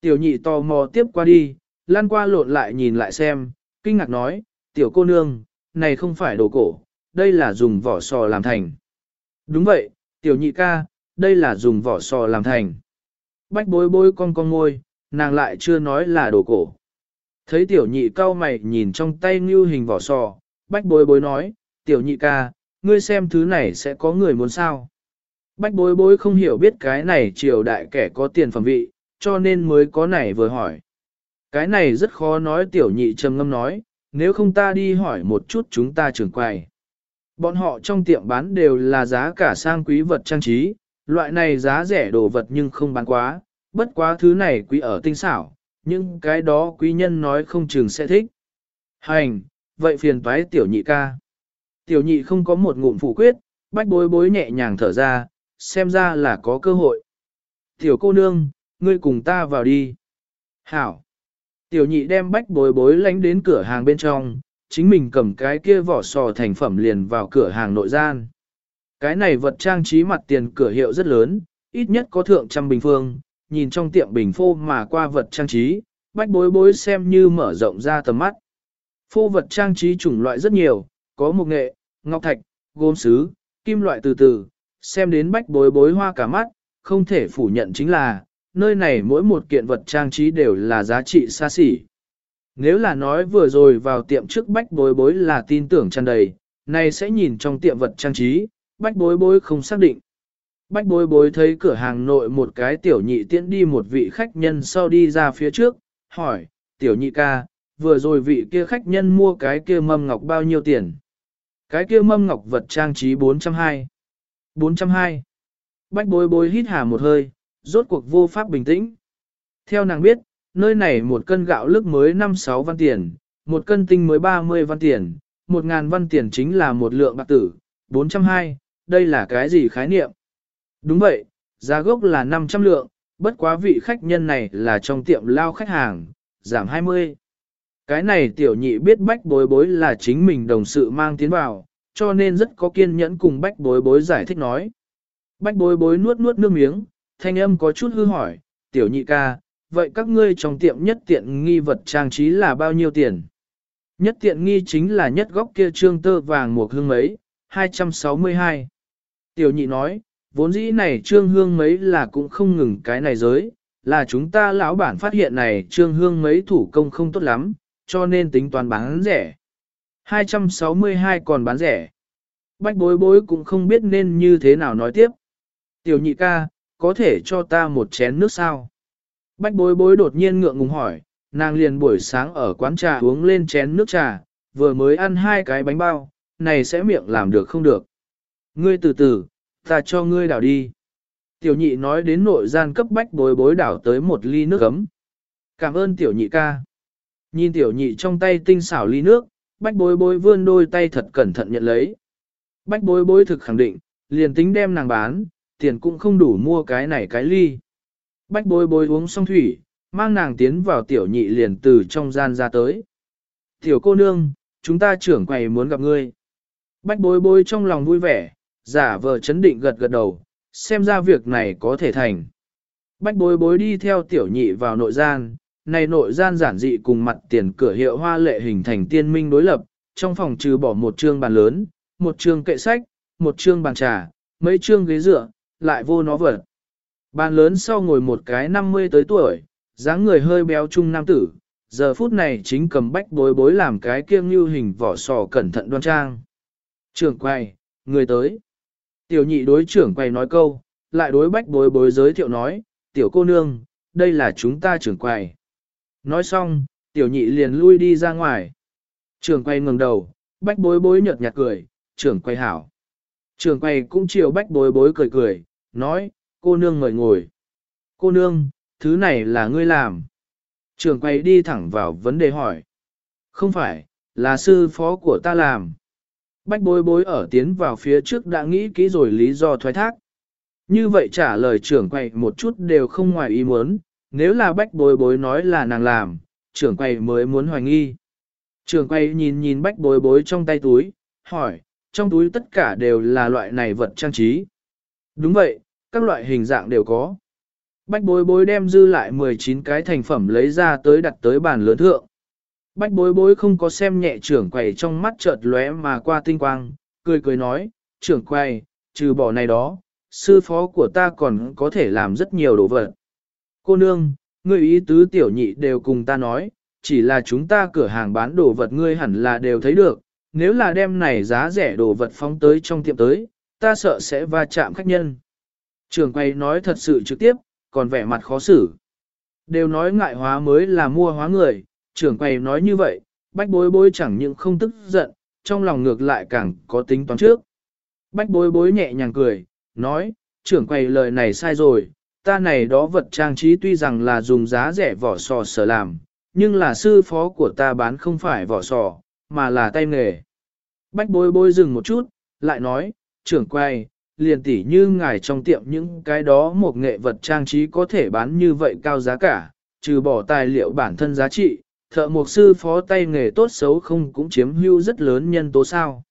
Tiểu nhị tò mò tiếp qua đi, lan qua lộn lại nhìn lại xem, kinh ngạc nói, tiểu cô nương, này không phải đồ cổ, đây là dùng vỏ sò làm thành. Đúng vậy, tiểu nhị ca, đây là dùng vỏ sò làm thành. Bách bối bối con con ngôi, nàng lại chưa nói là đồ cổ. Thấy tiểu nhị cao mày nhìn trong tay như hình vỏ sò, bách bối bối nói, tiểu nhị ca, ngươi xem thứ này sẽ có người muốn sao. Bách bối bối không hiểu biết cái này triều đại kẻ có tiền phẩm vị, cho nên mới có này vừa hỏi. Cái này rất khó nói tiểu nhị trầm ngâm nói, nếu không ta đi hỏi một chút chúng ta trưởng quầy. Bọn họ trong tiệm bán đều là giá cả sang quý vật trang trí, loại này giá rẻ đồ vật nhưng không bán quá, bất quá thứ này quý ở tinh xảo, nhưng cái đó quý nhân nói không chừng sẽ thích. Hành, vậy phiền toái tiểu nhị ca. Tiểu nhị không có một ngụm phủ quyết, bách bối bối nhẹ nhàng thở ra, xem ra là có cơ hội. Tiểu cô nương, ngươi cùng ta vào đi. Hảo. Tiểu nhị đem bách bối bối lánh đến cửa hàng bên trong, chính mình cầm cái kia vỏ sò thành phẩm liền vào cửa hàng nội gian. Cái này vật trang trí mặt tiền cửa hiệu rất lớn, ít nhất có thượng trăm bình phương, nhìn trong tiệm bình phô mà qua vật trang trí, bách bối bối xem như mở rộng ra tầm mắt. Phô vật trang trí chủng loại rất nhiều, có mục nghệ, ngọc thạch, gốm sứ, kim loại từ từ, xem đến bách bối bối hoa cả mắt, không thể phủ nhận chính là, nơi này mỗi một kiện vật trang trí đều là giá trị xa xỉ. Nếu là nói vừa rồi vào tiệm trước bách bối bối là tin tưởng tràn đầy, nay sẽ nhìn trong tiệm vật trang trí, bách bối bối không xác định. Bách bối bối thấy cửa hàng nội một cái tiểu nhị tiễn đi một vị khách nhân sau đi ra phía trước, hỏi, tiểu nhị ca, vừa rồi vị kia khách nhân mua cái kia mâm ngọc bao nhiêu tiền? Cái kia mâm ngọc vật trang trí 420. 420. Bách bối bối hít hà một hơi, rốt cuộc vô pháp bình tĩnh. Theo nàng biết, nơi này một cân gạo lức mới 5-6 văn tiền, một cân tinh mới 30 văn tiền, một ngàn văn tiền chính là một lượng bạc tử, 420, đây là cái gì khái niệm? Đúng vậy, giá gốc là 500 lượng, bất quá vị khách nhân này là trong tiệm lao khách hàng, giảm 20. Cái này tiểu nhị biết bách bối bối là chính mình đồng sự mang tiến vào, cho nên rất có kiên nhẫn cùng bách bối bối giải thích nói. Bách bối bối nuốt nuốt nước miếng, thanh âm có chút hư hỏi, tiểu nhị ca, vậy các ngươi trong tiệm nhất tiện nghi vật trang trí là bao nhiêu tiền? Nhất tiện nghi chính là nhất góc kia trương tơ vàng một hương mấy, 262. Tiểu nhị nói, vốn dĩ này trương hương mấy là cũng không ngừng cái này giới, là chúng ta lão bản phát hiện này trương hương mấy thủ công không tốt lắm, cho nên tính toán bán rẻ. 262 còn bán rẻ. Bách bối bối cũng không biết nên như thế nào nói tiếp. Tiểu nhị ca, có thể cho ta một chén nước sao? Bách bối bối đột nhiên ngượng ngùng hỏi, nàng liền buổi sáng ở quán trà uống lên chén nước trà, vừa mới ăn hai cái bánh bao, này sẽ miệng làm được không được. Ngươi từ từ, ta cho ngươi đảo đi. Tiểu nhị nói đến nội gian cấp bách bối bối đảo tới một ly nước ấm. Cảm ơn tiểu nhị ca. Nhìn tiểu nhị trong tay tinh xảo ly nước, bách bối bối vươn đôi tay thật cẩn thận nhận lấy. Bách bối bối thực khẳng định, liền tính đem nàng bán, tiền cũng không đủ mua cái này cái ly. Bách bối bối uống xong thủy, mang nàng tiến vào tiểu nhị liền từ trong gian ra tới. Tiểu cô nương, chúng ta trưởng quầy muốn gặp ngươi. Bách bối bối trong lòng vui vẻ, giả vờ chấn định gật gật đầu, xem ra việc này có thể thành. Bách bối bối đi theo tiểu nhị vào nội gian, này nội gian giản dị cùng mặt tiền cửa hiệu hoa lệ hình thành tiên minh đối lập, trong phòng trừ bỏ một trương bàn lớn, một trương kệ sách, một trương bàn trà, mấy trương ghế dựa, lại vô nó vật. Bàn lớn sau ngồi một cái 50 tới tuổi, dáng người hơi béo trung nam tử, giờ phút này chính cầm bách bối bối làm cái kiêng như hình vỏ sò cẩn thận đoan trang. Trưởng quay, người tới. Tiểu nhị đối trưởng quay nói câu, lại đối bách bối bối giới thiệu nói, tiểu cô nương, đây là chúng ta trưởng quay. Nói xong, tiểu nhị liền lui đi ra ngoài. trường quay ngừng đầu, bách bối bối nhợt nhạt cười, trưởng quay hảo. trường quay cũng chiều bách bối bối cười cười, nói, cô nương ngồi ngồi. Cô nương, thứ này là ngươi làm. trường quay đi thẳng vào vấn đề hỏi. Không phải, là sư phó của ta làm. Bách bối bối ở tiến vào phía trước đã nghĩ kỹ rồi lý do thoái thác. Như vậy trả lời trưởng quay một chút đều không ngoài ý muốn, nếu là bách bối bối nói là nàng làm, trưởng quầy mới muốn hoài nghi. Trưởng quầy nhìn nhìn bách bối bối trong tay túi, hỏi, trong túi tất cả đều là loại này vật trang trí. Đúng vậy, các loại hình dạng đều có. Bách bối bối đem dư lại 19 cái thành phẩm lấy ra tới đặt tới bàn lớn thượng. Bách bối bối không có xem nhẹ trưởng quầy trong mắt chợt lóe mà qua tinh quang, cười cười nói, trưởng quầy, trừ bỏ này đó, sư phó của ta còn có thể làm rất nhiều đồ vật. Cô nương, ngươi ý tứ tiểu nhị đều cùng ta nói, chỉ là chúng ta cửa hàng bán đồ vật ngươi hẳn là đều thấy được, nếu là đem này giá rẻ đồ vật phóng tới trong tiệm tới, ta sợ sẽ va chạm khách nhân. Trường quay nói thật sự trực tiếp, còn vẻ mặt khó xử. Đều nói ngại hóa mới là mua hóa người, trưởng quầy nói như vậy, bách bối bối chẳng những không tức giận, trong lòng ngược lại càng có tính toán trước. Bách bối bối nhẹ nhàng cười, nói, trưởng quầy lời này sai rồi, ta này đó vật trang trí tuy rằng là dùng giá rẻ vỏ sò sở làm, nhưng là sư phó của ta bán không phải vỏ sò, mà là tay nghề. Bách bối bối dừng một chút, lại nói, trưởng quay, liền tỉ như ngài trong tiệm những cái đó một nghệ vật trang trí có thể bán như vậy cao giá cả, trừ bỏ tài liệu bản thân giá trị, thợ mộc sư phó tay nghề tốt xấu không cũng chiếm hữu rất lớn nhân tố sao.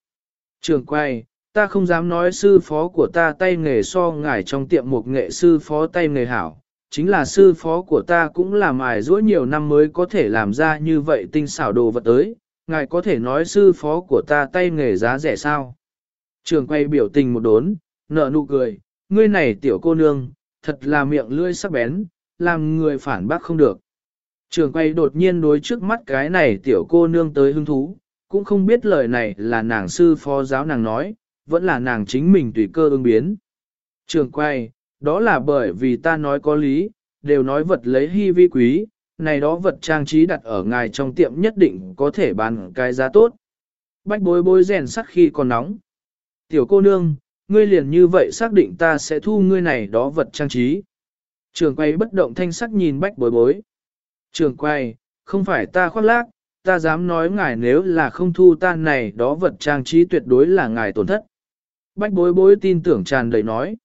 Trường quay, ta không dám nói sư phó của ta tay nghề so ngài trong tiệm một nghệ sư phó tay nghề hảo, chính là sư phó của ta cũng làm mài rũa nhiều năm mới có thể làm ra như vậy tinh xảo đồ vật tới, ngài có thể nói sư phó của ta tay nghề giá rẻ sao. Trường quay biểu tình một đốn, nở nụ cười, ngươi này tiểu cô nương, thật là miệng lưỡi sắc bén, làm người phản bác không được. Trường quay đột nhiên đối trước mắt cái này tiểu cô nương tới hứng thú, cũng không biết lời này là nàng sư phó giáo nàng nói, vẫn là nàng chính mình tùy cơ ứng biến. Trường quay, đó là bởi vì ta nói có lý, đều nói vật lấy hy vi quý, này đó vật trang trí đặt ở ngài trong tiệm nhất định có thể bán cái giá tốt. Bách bối bối rèn sắt khi còn nóng. Tiểu cô nương, ngươi liền như vậy xác định ta sẽ thu ngươi này đó vật trang trí. Trường quay bất động thanh sắc nhìn bách bối bối. Trường quay, không phải ta khoác lác, ta dám nói ngài nếu là không thu ta này đó vật trang trí tuyệt đối là ngài tổn thất. Bách bối bối tin tưởng tràn đầy nói.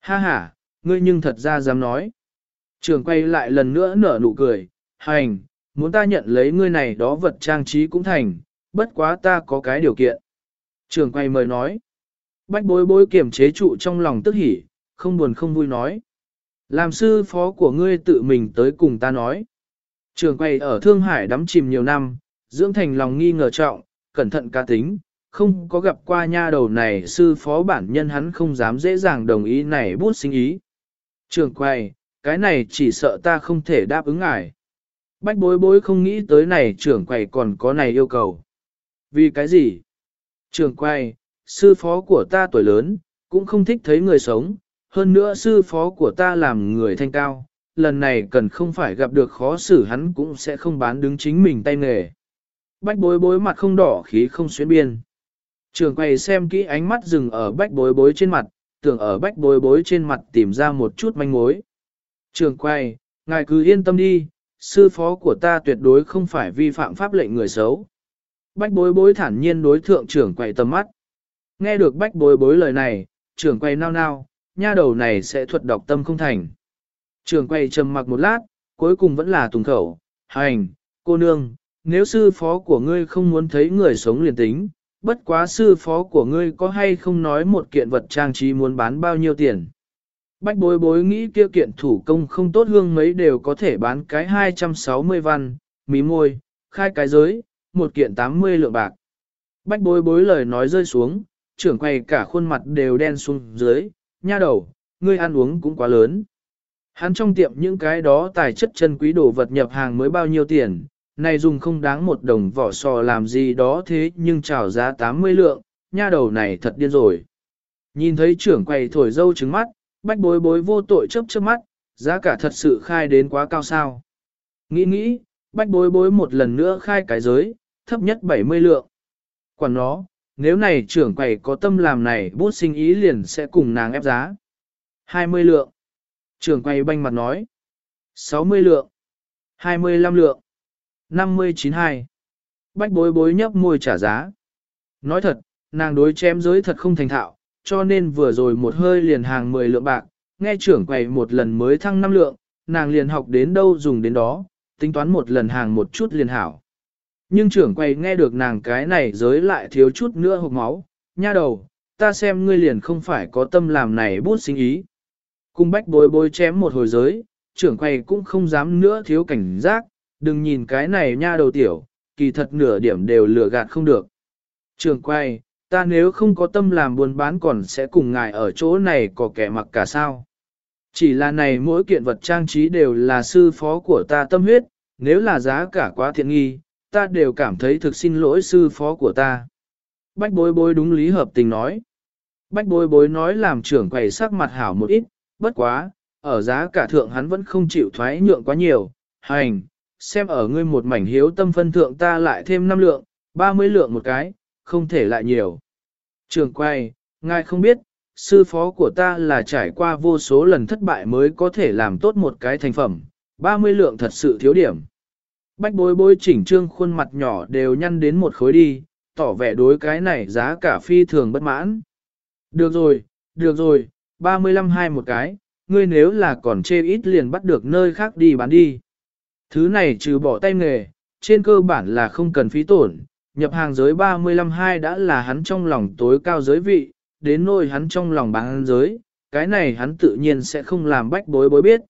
Ha ha, ngươi nhưng thật ra dám nói. Trường quay lại lần nữa nở nụ cười, hành, muốn ta nhận lấy ngươi này đó vật trang trí cũng thành, bất quá ta có cái điều kiện. Trường quay mời nói. Bách bối bối kiểm chế trụ trong lòng tức hỉ, không buồn không vui nói. Làm sư phó của ngươi tự mình tới cùng ta nói. Trường quay ở Thương Hải đắm chìm nhiều năm, dưỡng thành lòng nghi ngờ trọng, cẩn thận ca tính, không có gặp qua nha đầu này sư phó bản nhân hắn không dám dễ dàng đồng ý này bút sinh ý. Trường quay, cái này chỉ sợ ta không thể đáp ứng ngài. Bách bối bối không nghĩ tới này trưởng quầy còn có này yêu cầu. Vì cái gì? Trường quay, sư phó của ta tuổi lớn, cũng không thích thấy người sống, hơn nữa sư phó của ta làm người thanh cao, lần này cần không phải gặp được khó xử hắn cũng sẽ không bán đứng chính mình tay nghề. Bách bối bối mặt không đỏ khí không xuyến biên. Trường quay xem kỹ ánh mắt dừng ở bách bối bối trên mặt, tưởng ở bách bối bối trên mặt tìm ra một chút manh mối. Trường quay, ngài cứ yên tâm đi, sư phó của ta tuyệt đối không phải vi phạm pháp lệnh người xấu. Bách bối bối thản nhiên đối thượng trưởng quay tầm mắt. Nghe được bách bối bối lời này, trưởng quay nao nao, nha đầu này sẽ thuật đọc tâm không thành. Trưởng quay trầm mặc một lát, cuối cùng vẫn là tùng khẩu, hành, cô nương, nếu sư phó của ngươi không muốn thấy người sống liền tính, bất quá sư phó của ngươi có hay không nói một kiện vật trang trí muốn bán bao nhiêu tiền. Bách bối bối nghĩ kia kiện thủ công không tốt hương mấy đều có thể bán cái 260 văn, mí môi, khai cái giới, một kiện 80 lượng bạc. Bách bối bối lời nói rơi xuống, trưởng quay cả khuôn mặt đều đen xuống dưới, nha đầu, ngươi ăn uống cũng quá lớn. Hắn trong tiệm những cái đó tài chất chân quý đồ vật nhập hàng mới bao nhiêu tiền, này dùng không đáng một đồng vỏ sò làm gì đó thế nhưng trào giá 80 lượng, nha đầu này thật điên rồi. Nhìn thấy trưởng quầy thổi dâu trứng mắt, bách bối bối vô tội chớp chớp mắt, giá cả thật sự khai đến quá cao sao. Nghĩ nghĩ, bách bối bối một lần nữa khai cái giới, thấp nhất 70 lượng. Quản nó, nếu này trưởng quầy có tâm làm này bút sinh ý liền sẽ cùng nàng ép giá. 20 lượng. Trưởng quầy banh mặt nói. 60 lượng. 25 lượng. 592. Bách bối bối nhấp môi trả giá. Nói thật, nàng đối chém giới thật không thành thạo, cho nên vừa rồi một hơi liền hàng 10 lượng bạc, nghe trưởng quầy một lần mới thăng 5 lượng, nàng liền học đến đâu dùng đến đó, tính toán một lần hàng một chút liền hảo. Nhưng trưởng quầy nghe được nàng cái này giới lại thiếu chút nữa hộp máu, nha đầu, ta xem ngươi liền không phải có tâm làm này bút sinh ý. Cung bách bối bối chém một hồi giới, trưởng quầy cũng không dám nữa thiếu cảnh giác, đừng nhìn cái này nha đầu tiểu, kỳ thật nửa điểm đều lừa gạt không được. Trưởng quầy, ta nếu không có tâm làm buôn bán còn sẽ cùng ngài ở chỗ này có kẻ mặc cả sao. Chỉ là này mỗi kiện vật trang trí đều là sư phó của ta tâm huyết, nếu là giá cả quá thiện nghi, ta đều cảm thấy thực xin lỗi sư phó của ta. Bách bối bối đúng lý hợp tình nói. Bách bối bối nói làm trưởng quầy sắc mặt hảo một ít, bất quá, ở giá cả thượng hắn vẫn không chịu thoái nhượng quá nhiều, hành, xem ở ngươi một mảnh hiếu tâm phân thượng ta lại thêm 5 lượng, 30 lượng một cái, không thể lại nhiều. Trường quay, ngài không biết, sư phó của ta là trải qua vô số lần thất bại mới có thể làm tốt một cái thành phẩm, 30 lượng thật sự thiếu điểm. Bách bối bối chỉnh trương khuôn mặt nhỏ đều nhăn đến một khối đi, tỏ vẻ đối cái này giá cả phi thường bất mãn. Được rồi, được rồi, 35 hai một cái, ngươi nếu là còn chê ít liền bắt được nơi khác đi bán đi. Thứ này trừ bỏ tay nghề, trên cơ bản là không cần phí tổn, nhập hàng giới 35 hai đã là hắn trong lòng tối cao giới vị, đến nôi hắn trong lòng bán giới, cái này hắn tự nhiên sẽ không làm bách bối bối biết.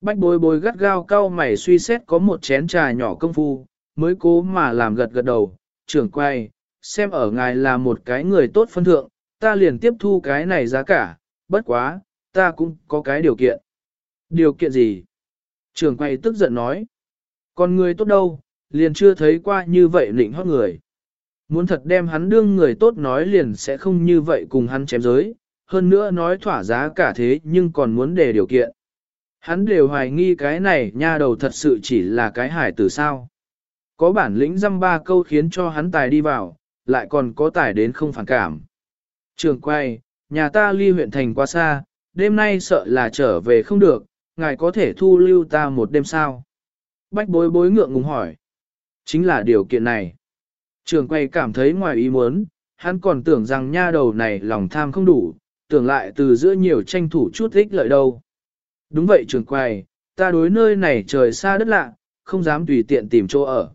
Bách bối bối gắt gao cao mày suy xét có một chén trà nhỏ công phu, mới cố mà làm gật gật đầu, trưởng quay, xem ở ngài là một cái người tốt phân thượng, ta liền tiếp thu cái này giá cả, bất quá, ta cũng có cái điều kiện. Điều kiện gì? Trường quay tức giận nói. Còn người tốt đâu, liền chưa thấy qua như vậy lĩnh hót người. Muốn thật đem hắn đương người tốt nói liền sẽ không như vậy cùng hắn chém giới, hơn nữa nói thỏa giá cả thế nhưng còn muốn để điều kiện. Hắn đều hoài nghi cái này nha đầu thật sự chỉ là cái hải tử sao. Có bản lĩnh dăm ba câu khiến cho hắn tài đi vào, lại còn có tài đến không phản cảm. Trường quay, nhà ta ly huyện thành quá xa, đêm nay sợ là trở về không được, ngài có thể thu lưu ta một đêm sao? Bách bối bối ngượng ngùng hỏi. Chính là điều kiện này. Trường quay cảm thấy ngoài ý muốn, hắn còn tưởng rằng nha đầu này lòng tham không đủ, tưởng lại từ giữa nhiều tranh thủ chút ích lợi đâu. Đúng vậy trường quay, ta đối nơi này trời xa đất lạ, không dám tùy tiện tìm chỗ ở.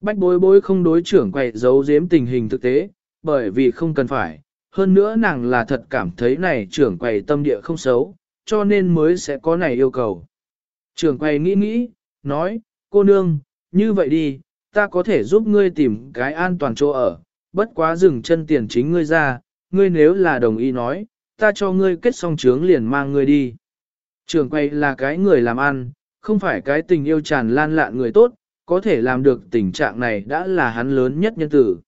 Bách bối bối không đối trưởng quay giấu giếm tình hình thực tế, bởi vì không cần phải, hơn nữa nàng là thật cảm thấy này trưởng quầy tâm địa không xấu, cho nên mới sẽ có này yêu cầu. Trưởng quay nghĩ nghĩ, nói, cô nương, như vậy đi, ta có thể giúp ngươi tìm cái an toàn chỗ ở, bất quá dừng chân tiền chính ngươi ra, ngươi nếu là đồng ý nói, ta cho ngươi kết xong trướng liền mang ngươi đi. Trưởng quay là cái người làm ăn, không phải cái tình yêu tràn lan lạn người tốt, có thể làm được tình trạng này đã là hắn lớn nhất nhân tử.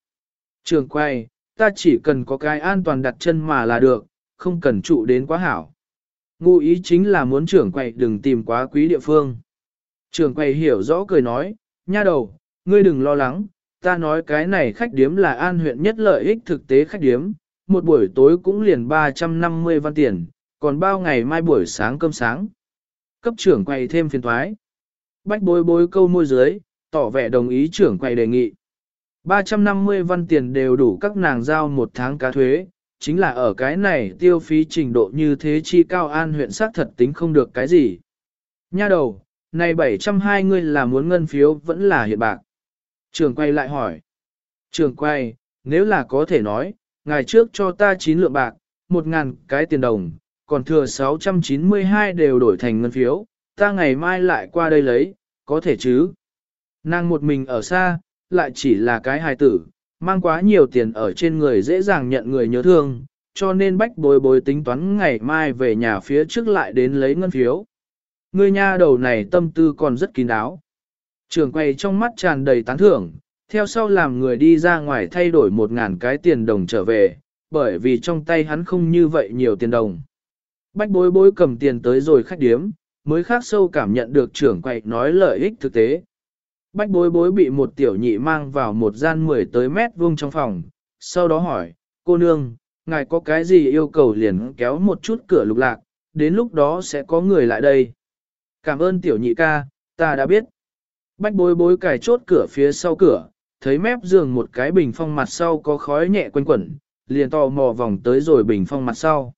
Trường quay, ta chỉ cần có cái an toàn đặt chân mà là được, không cần trụ đến quá hảo. Ngụ ý chính là muốn trưởng quầy đừng tìm quá quý địa phương. Trưởng quầy hiểu rõ cười nói, nha đầu, ngươi đừng lo lắng, ta nói cái này khách điếm là an huyện nhất lợi ích thực tế khách điếm, một buổi tối cũng liền 350 văn tiền, còn bao ngày mai buổi sáng cơm sáng. Cấp trưởng quầy thêm phiền thoái. Bách bối bối câu môi dưới, tỏ vẻ đồng ý trưởng quầy đề nghị. 350 văn tiền đều đủ các nàng giao một tháng cá thuế, chính là ở cái này tiêu phí trình độ như thế chi cao an huyện xác thật tính không được cái gì. Nha đầu, này 720 ngươi là muốn ngân phiếu vẫn là hiện bạc. Trường quay lại hỏi. Trường quay, nếu là có thể nói, ngày trước cho ta 9 lượng bạc, 1.000 cái tiền đồng, còn thừa 692 đều đổi thành ngân phiếu, ta ngày mai lại qua đây lấy, có thể chứ? Nàng một mình ở xa, lại chỉ là cái hài tử, mang quá nhiều tiền ở trên người dễ dàng nhận người nhớ thương, cho nên bách bối bối tính toán ngày mai về nhà phía trước lại đến lấy ngân phiếu. Người nha đầu này tâm tư còn rất kín đáo. Trường quay trong mắt tràn đầy tán thưởng, theo sau làm người đi ra ngoài thay đổi một ngàn cái tiền đồng trở về, bởi vì trong tay hắn không như vậy nhiều tiền đồng. Bách bối bối cầm tiền tới rồi khách điếm, mới khác sâu cảm nhận được trưởng quay nói lợi ích thực tế. Bách bối bối bị một tiểu nhị mang vào một gian mười tới mét vuông trong phòng, sau đó hỏi, cô nương, ngài có cái gì yêu cầu liền kéo một chút cửa lục lạc, đến lúc đó sẽ có người lại đây. Cảm ơn tiểu nhị ca, ta đã biết. Bách bối bối cài chốt cửa phía sau cửa, thấy mép giường một cái bình phong mặt sau có khói nhẹ quanh quẩn, liền tò mò vòng tới rồi bình phong mặt sau.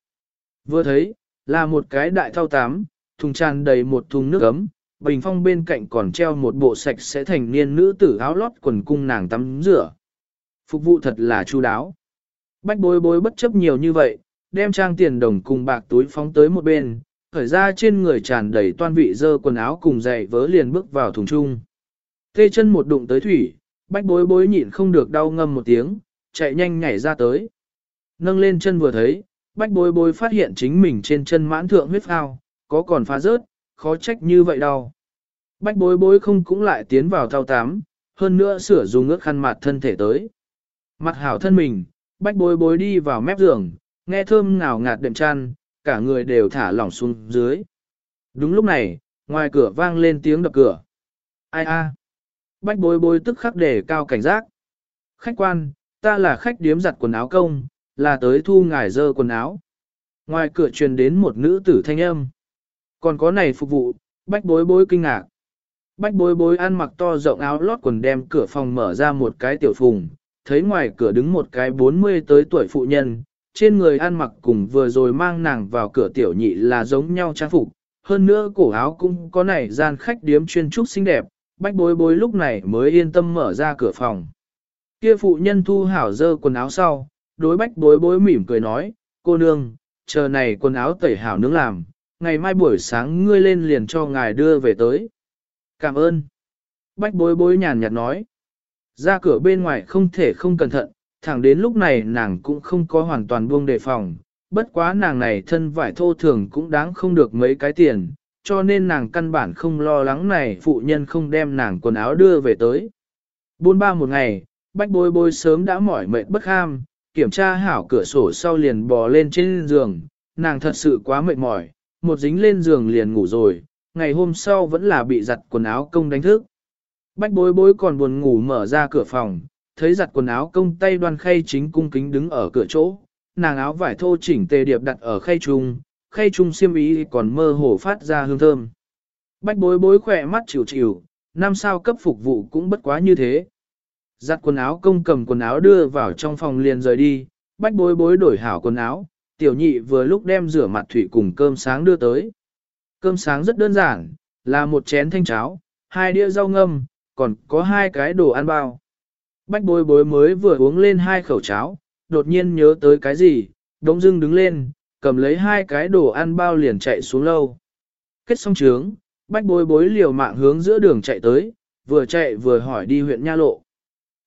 Vừa thấy, là một cái đại thao tám, thùng tràn đầy một thùng nước ấm, bình phong bên cạnh còn treo một bộ sạch sẽ thành niên nữ tử áo lót quần cung nàng tắm rửa. Phục vụ thật là chu đáo. Bách bối bối bất chấp nhiều như vậy, đem trang tiền đồng cùng bạc túi phóng tới một bên, khởi ra trên người tràn đầy toan vị dơ quần áo cùng giày vớ liền bước vào thùng chung. Tê chân một đụng tới thủy, bách bối bối nhịn không được đau ngâm một tiếng, chạy nhanh nhảy ra tới. Nâng lên chân vừa thấy, bách bối bối phát hiện chính mình trên chân mãn thượng huyết phao, có còn phá rớt, khó trách như vậy đâu. Bách bối bối không cũng lại tiến vào thao tám, hơn nữa sửa dùng ước khăn mặt thân thể tới. Mặt hảo thân mình, bách bối bối đi vào mép giường, nghe thơm ngào ngạt đệm chăn, cả người đều thả lỏng xuống dưới. Đúng lúc này, ngoài cửa vang lên tiếng đập cửa. Ai a? Bách bối bối tức khắc để cao cảnh giác. Khách quan, ta là khách điếm giặt quần áo công, là tới thu ngài dơ quần áo. Ngoài cửa truyền đến một nữ tử thanh âm. Còn có này phục vụ, bách bối bối kinh ngạc. Bách bối bối ăn mặc to rộng áo lót quần đem cửa phòng mở ra một cái tiểu phùng, thấy ngoài cửa đứng một cái 40 tới tuổi phụ nhân, trên người ăn mặc cùng vừa rồi mang nàng vào cửa tiểu nhị là giống nhau trang phục, hơn nữa cổ áo cũng có này gian khách điếm chuyên trúc xinh đẹp, bách bối bối lúc này mới yên tâm mở ra cửa phòng. Kia phụ nhân thu hảo dơ quần áo sau, đối bách bối bối mỉm cười nói, cô nương, chờ này quần áo tẩy hảo nướng làm, ngày mai buổi sáng ngươi lên liền cho ngài đưa về tới. Cảm ơn. Bách bối bối nhàn nhạt nói. Ra cửa bên ngoài không thể không cẩn thận, thẳng đến lúc này nàng cũng không có hoàn toàn buông đề phòng. Bất quá nàng này thân vải thô thường cũng đáng không được mấy cái tiền, cho nên nàng căn bản không lo lắng này phụ nhân không đem nàng quần áo đưa về tới. Buôn ba một ngày, bách bối bối sớm đã mỏi mệt bất ham, kiểm tra hảo cửa sổ sau liền bò lên trên giường, nàng thật sự quá mệt mỏi, một dính lên giường liền ngủ rồi, ngày hôm sau vẫn là bị giặt quần áo công đánh thức. Bách bối bối còn buồn ngủ mở ra cửa phòng, thấy giặt quần áo công tay đoan khay chính cung kính đứng ở cửa chỗ, nàng áo vải thô chỉnh tề điệp đặt ở khay trung, khay trung xiêm ý còn mơ hồ phát ra hương thơm. Bách bối bối khỏe mắt chịu chịu, năm sao cấp phục vụ cũng bất quá như thế. Giặt quần áo công cầm quần áo đưa vào trong phòng liền rời đi, bách bối bối đổi hảo quần áo, tiểu nhị vừa lúc đem rửa mặt thủy cùng cơm sáng đưa tới. Cơm sáng rất đơn giản, là một chén thanh cháo, hai đĩa rau ngâm, còn có hai cái đồ ăn bao. Bách bối bối mới vừa uống lên hai khẩu cháo, đột nhiên nhớ tới cái gì, đống dưng đứng lên, cầm lấy hai cái đồ ăn bao liền chạy xuống lâu. Kết xong trướng, bách bối bối liều mạng hướng giữa đường chạy tới, vừa chạy vừa hỏi đi huyện Nha Lộ.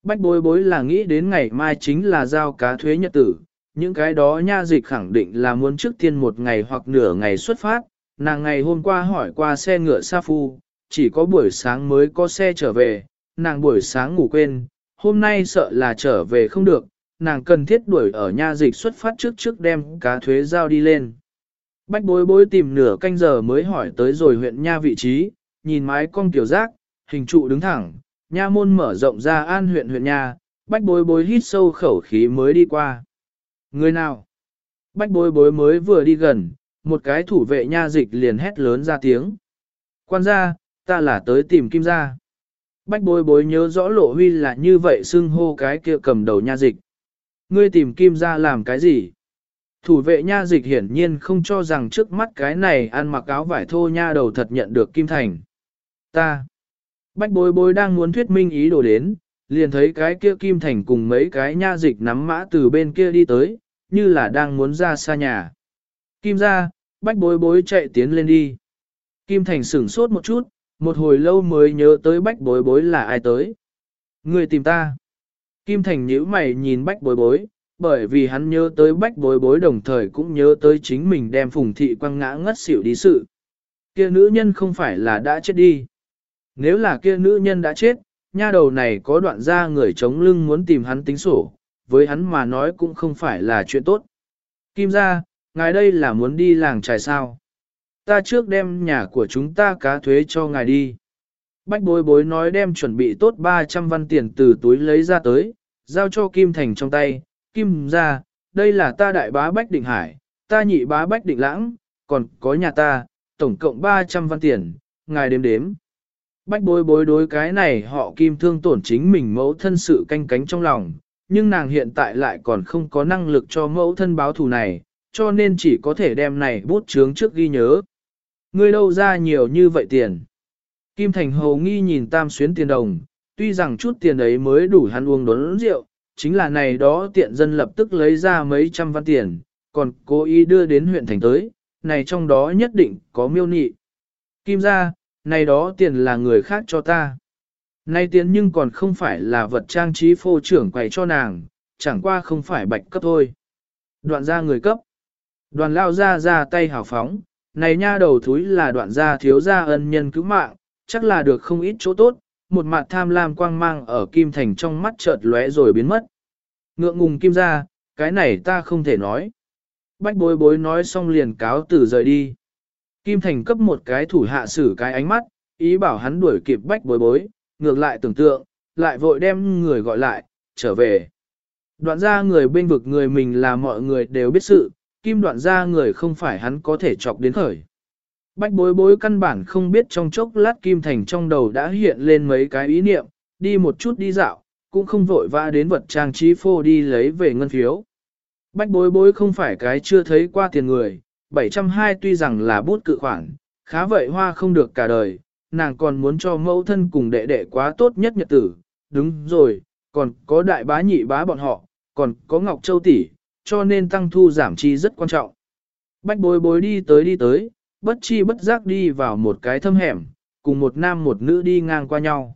Bách bối bối là nghĩ đến ngày mai chính là giao cá thuế nhật tử, những cái đó nha dịch khẳng định là muốn trước tiên một ngày hoặc nửa ngày xuất phát, nàng ngày hôm qua hỏi qua xe ngựa Sa Phu, chỉ có buổi sáng mới có xe trở về, nàng buổi sáng ngủ quên, hôm nay sợ là trở về không được, nàng cần thiết đuổi ở nha dịch xuất phát trước trước đem cá thuế giao đi lên. Bách bối bối tìm nửa canh giờ mới hỏi tới rồi huyện nha vị trí, nhìn mái cong tiểu giác, hình trụ đứng thẳng, nha môn mở rộng ra an huyện huyện nha, bách bối bối hít sâu khẩu khí mới đi qua. Người nào? Bách bối bối mới vừa đi gần, một cái thủ vệ nha dịch liền hét lớn ra tiếng. Quan gia, ta là tới tìm kim gia. Bách bối bối nhớ rõ lộ huy là như vậy xưng hô cái kia cầm đầu nha dịch. Ngươi tìm kim gia làm cái gì? Thủ vệ nha dịch hiển nhiên không cho rằng trước mắt cái này ăn mặc áo vải thô nha đầu thật nhận được kim thành. Ta. Bách bối bối đang muốn thuyết minh ý đồ đến, liền thấy cái kia kim thành cùng mấy cái nha dịch nắm mã từ bên kia đi tới, như là đang muốn ra xa nhà. Kim ra, bách bối bối chạy tiến lên đi. Kim thành sửng sốt một chút, một hồi lâu mới nhớ tới bách bối bối là ai tới. Người tìm ta. Kim thành nhíu mày nhìn bách bối bối, bởi vì hắn nhớ tới bách bối bối đồng thời cũng nhớ tới chính mình đem phùng thị quăng ngã ngất xỉu đi sự. Kia nữ nhân không phải là đã chết đi. Nếu là kia nữ nhân đã chết, nha đầu này có đoạn ra người chống lưng muốn tìm hắn tính sổ, với hắn mà nói cũng không phải là chuyện tốt. Kim ra, ngài đây là muốn đi làng trài sao. Ta trước đem nhà của chúng ta cá thuế cho ngài đi. Bách bối bối nói đem chuẩn bị tốt 300 văn tiền từ túi lấy ra tới, giao cho Kim Thành trong tay. Kim ra, đây là ta đại bá Bách Định Hải, ta nhị bá Bách Định Lãng, còn có nhà ta, tổng cộng 300 văn tiền, ngài đếm đếm. Bách bối bối đối cái này họ kim thương tổn chính mình mẫu thân sự canh cánh trong lòng, nhưng nàng hiện tại lại còn không có năng lực cho mẫu thân báo thù này, cho nên chỉ có thể đem này bút chướng trước ghi nhớ. Ngươi đâu ra nhiều như vậy tiền? Kim Thành Hầu nghi nhìn tam xuyến tiền đồng, tuy rằng chút tiền ấy mới đủ hắn uống đốn rượu, chính là này đó tiện dân lập tức lấy ra mấy trăm văn tiền, còn cố ý đưa đến huyện thành tới, này trong đó nhất định có miêu nị. Kim ra, này đó tiền là người khác cho ta. Này tiền nhưng còn không phải là vật trang trí phô trưởng quầy cho nàng, chẳng qua không phải bạch cấp thôi. Đoạn ra người cấp. Đoàn lao ra ra tay hào phóng, này nha đầu thúi là đoạn gia thiếu gia ân nhân cứu mạng, chắc là được không ít chỗ tốt, một mặt tham lam quang mang ở kim thành trong mắt chợt lóe rồi biến mất. Ngượng ngùng kim ra, cái này ta không thể nói. Bách bối bối nói xong liền cáo từ rời đi. Kim Thành cấp một cái thủ hạ xử cái ánh mắt, ý bảo hắn đuổi kịp bách bối bối, ngược lại tưởng tượng, lại vội đem người gọi lại, trở về. Đoạn ra người bên vực người mình là mọi người đều biết sự, kim đoạn ra người không phải hắn có thể chọc đến khởi. Bách bối bối căn bản không biết trong chốc lát Kim Thành trong đầu đã hiện lên mấy cái ý niệm, đi một chút đi dạo, cũng không vội vã đến vật trang trí phô đi lấy về ngân phiếu. Bách bối bối không phải cái chưa thấy qua tiền người, 720 tuy rằng là bút cự khoản, khá vậy hoa không được cả đời, nàng còn muốn cho mẫu thân cùng đệ đệ quá tốt nhất nhật tử, đúng rồi, còn có đại bá nhị bá bọn họ, còn có Ngọc Châu tỷ, cho nên tăng thu giảm chi rất quan trọng. Bách bối bối đi tới đi tới, bất chi bất giác đi vào một cái thâm hẻm, cùng một nam một nữ đi ngang qua nhau.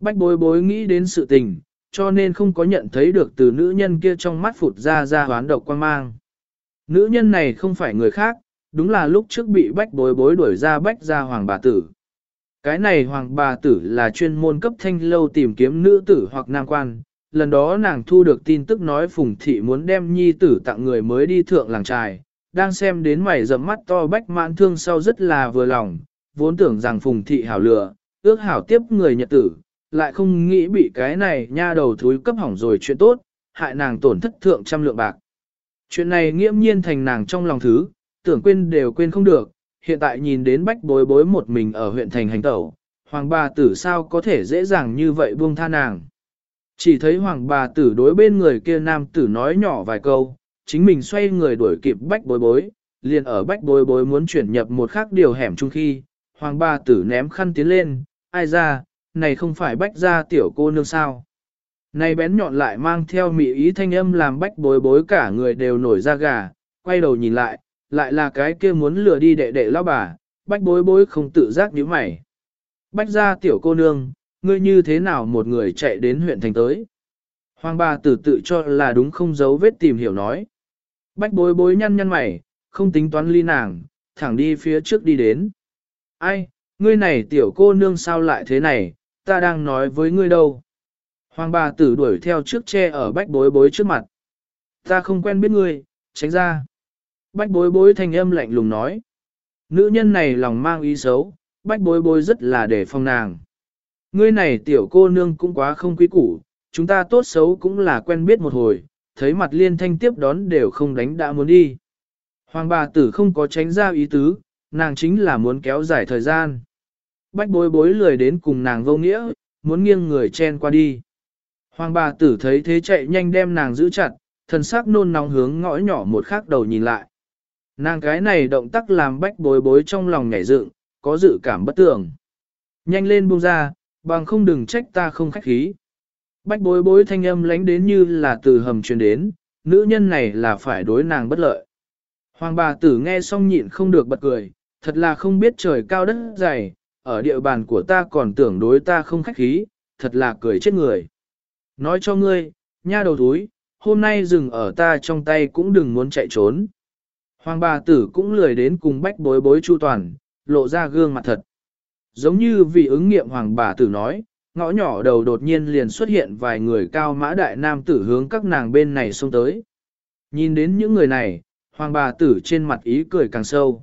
Bách bối bối nghĩ đến sự tình, cho nên không có nhận thấy được từ nữ nhân kia trong mắt phụt ra ra hoán độc quan mang. Nữ nhân này không phải người khác, đúng là lúc trước bị bách bối bối đuổi ra bách ra hoàng bà tử. Cái này hoàng bà tử là chuyên môn cấp thanh lâu tìm kiếm nữ tử hoặc nam quan. Lần đó nàng thu được tin tức nói Phùng Thị muốn đem nhi tử tặng người mới đi thượng làng trài. Đang xem đến mày rậm mắt to bách mãn thương sau rất là vừa lòng, vốn tưởng rằng Phùng Thị hảo lựa, ước hảo tiếp người nhật tử, lại không nghĩ bị cái này nha đầu thúi cấp hỏng rồi chuyện tốt, hại nàng tổn thất thượng trăm lượng bạc. Chuyện này nghiễm nhiên thành nàng trong lòng thứ, tưởng quên đều quên không được, hiện tại nhìn đến bách bối bối một mình ở huyện thành hành tẩu, hoàng bà tử sao có thể dễ dàng như vậy buông tha nàng. Chỉ thấy hoàng bà tử đối bên người kia nam tử nói nhỏ vài câu, chính mình xoay người đuổi kịp bách bối bối, liền ở bách bối bối muốn chuyển nhập một khác điều hẻm chung khi, hoàng bà tử ném khăn tiến lên, ai ra, này không phải bách ra tiểu cô nương sao. Này bén nhọn lại mang theo mị ý thanh âm làm bách bối bối cả người đều nổi da gà, quay đầu nhìn lại, lại là cái kia muốn lừa đi đệ đệ lão bà, bách bối bối không tự giác nhíu mày. Bách ra tiểu cô nương, ngươi như thế nào một người chạy đến huyện thành tới. Hoàng bà tử tự cho là đúng không giấu vết tìm hiểu nói. Bách bối bối nhăn nhăn mày, không tính toán ly nàng, thẳng đi phía trước đi đến. Ai, ngươi này tiểu cô nương sao lại thế này, ta đang nói với ngươi đâu. Hoàng bà tử đuổi theo trước che ở bách bối bối trước mặt. Ta không quen biết ngươi, tránh ra bách bối bối thanh âm lạnh lùng nói. Nữ nhân này lòng mang ý xấu, bách bối bối rất là để phòng nàng. Ngươi này tiểu cô nương cũng quá không quý củ, chúng ta tốt xấu cũng là quen biết một hồi, thấy mặt liên thanh tiếp đón đều không đánh đã muốn đi. Hoàng bà tử không có tránh ra ý tứ, nàng chính là muốn kéo dài thời gian. Bách bối bối lười đến cùng nàng vô nghĩa, muốn nghiêng người chen qua đi. Hoàng bà tử thấy thế chạy nhanh đem nàng giữ chặt, thần sắc nôn nóng hướng ngõ nhỏ một khắc đầu nhìn lại. Nàng cái này động tác làm bách bối bối trong lòng nhảy dựng, có dự cảm bất tưởng. Nhanh lên buông ra, bằng không đừng trách ta không khách khí. Bách bối bối thanh âm lánh đến như là từ hầm truyền đến, nữ nhân này là phải đối nàng bất lợi. Hoàng bà tử nghe xong nhịn không được bật cười, thật là không biết trời cao đất dày, ở địa bàn của ta còn tưởng đối ta không khách khí, thật là cười chết người. Nói cho ngươi, nha đầu túi, hôm nay dừng ở ta trong tay cũng đừng muốn chạy trốn. Hoàng bà tử cũng lười đến cùng bách bối bối chu toàn, lộ ra gương mặt thật. Giống như vì ứng nghiệm hoàng bà tử nói, ngõ nhỏ đầu đột nhiên liền xuất hiện vài người cao mã đại nam tử hướng các nàng bên này xông tới. Nhìn đến những người này, hoàng bà tử trên mặt ý cười càng sâu.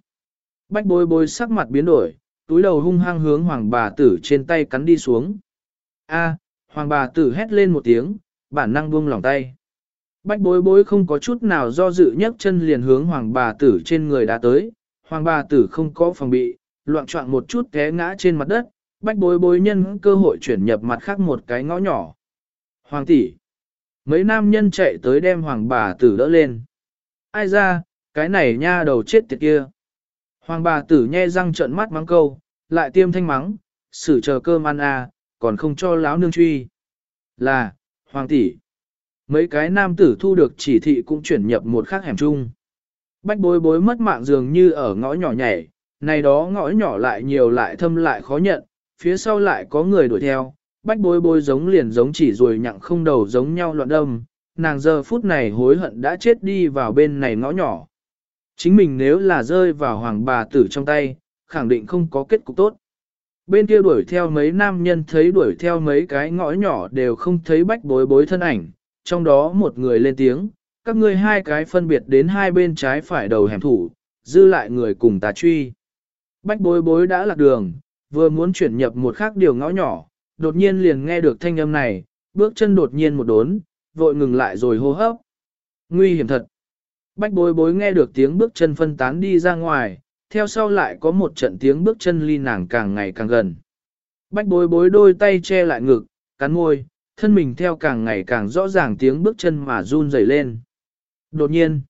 Bách bối bối sắc mặt biến đổi, túi đầu hung hăng hướng hoàng bà tử trên tay cắn đi xuống. A, hoàng bà tử hét lên một tiếng, bản năng buông lòng tay. Bách bối bối không có chút nào do dự nhấc chân liền hướng hoàng bà tử trên người đã tới, hoàng bà tử không có phòng bị, loạn trọng một chút té ngã trên mặt đất, bách bối bối nhân cơ hội chuyển nhập mặt khác một cái ngõ nhỏ. Hoàng tỷ, mấy nam nhân chạy tới đem hoàng bà tử đỡ lên. Ai ra, cái này nha đầu chết tiệt kia. Hoàng bà tử nhe răng trợn mắt mắng câu, lại tiêm thanh mắng, xử chờ cơm ăn à, còn không cho láo nương truy. Là, hoàng tỷ. Mấy cái nam tử thu được chỉ thị cũng chuyển nhập một khác hẻm chung. Bách bối bối mất mạng dường như ở ngõ nhỏ nhảy, này đó ngõ nhỏ lại nhiều lại thâm lại khó nhận, phía sau lại có người đuổi theo, bách bối bối giống liền giống chỉ rồi nhặng không đầu giống nhau loạn đâm, nàng giờ phút này hối hận đã chết đi vào bên này ngõ nhỏ. Chính mình nếu là rơi vào hoàng bà tử trong tay, khẳng định không có kết cục tốt. Bên kia đuổi theo mấy nam nhân thấy đuổi theo mấy cái ngõ nhỏ đều không thấy bách bối bối thân ảnh, trong đó một người lên tiếng, các ngươi hai cái phân biệt đến hai bên trái phải đầu hẻm thủ, dư lại người cùng ta truy. Bách bối bối đã lạc đường, vừa muốn chuyển nhập một khác điều ngõ nhỏ, đột nhiên liền nghe được thanh âm này, bước chân đột nhiên một đốn, vội ngừng lại rồi hô hấp. Nguy hiểm thật. Bách bối bối nghe được tiếng bước chân phân tán đi ra ngoài, theo sau lại có một trận tiếng bước chân ly nàng càng ngày càng gần. Bách bối bối đôi tay che lại ngực, cắn môi, thân mình theo càng ngày càng rõ ràng tiếng bước chân mà run rẩy lên. Đột nhiên,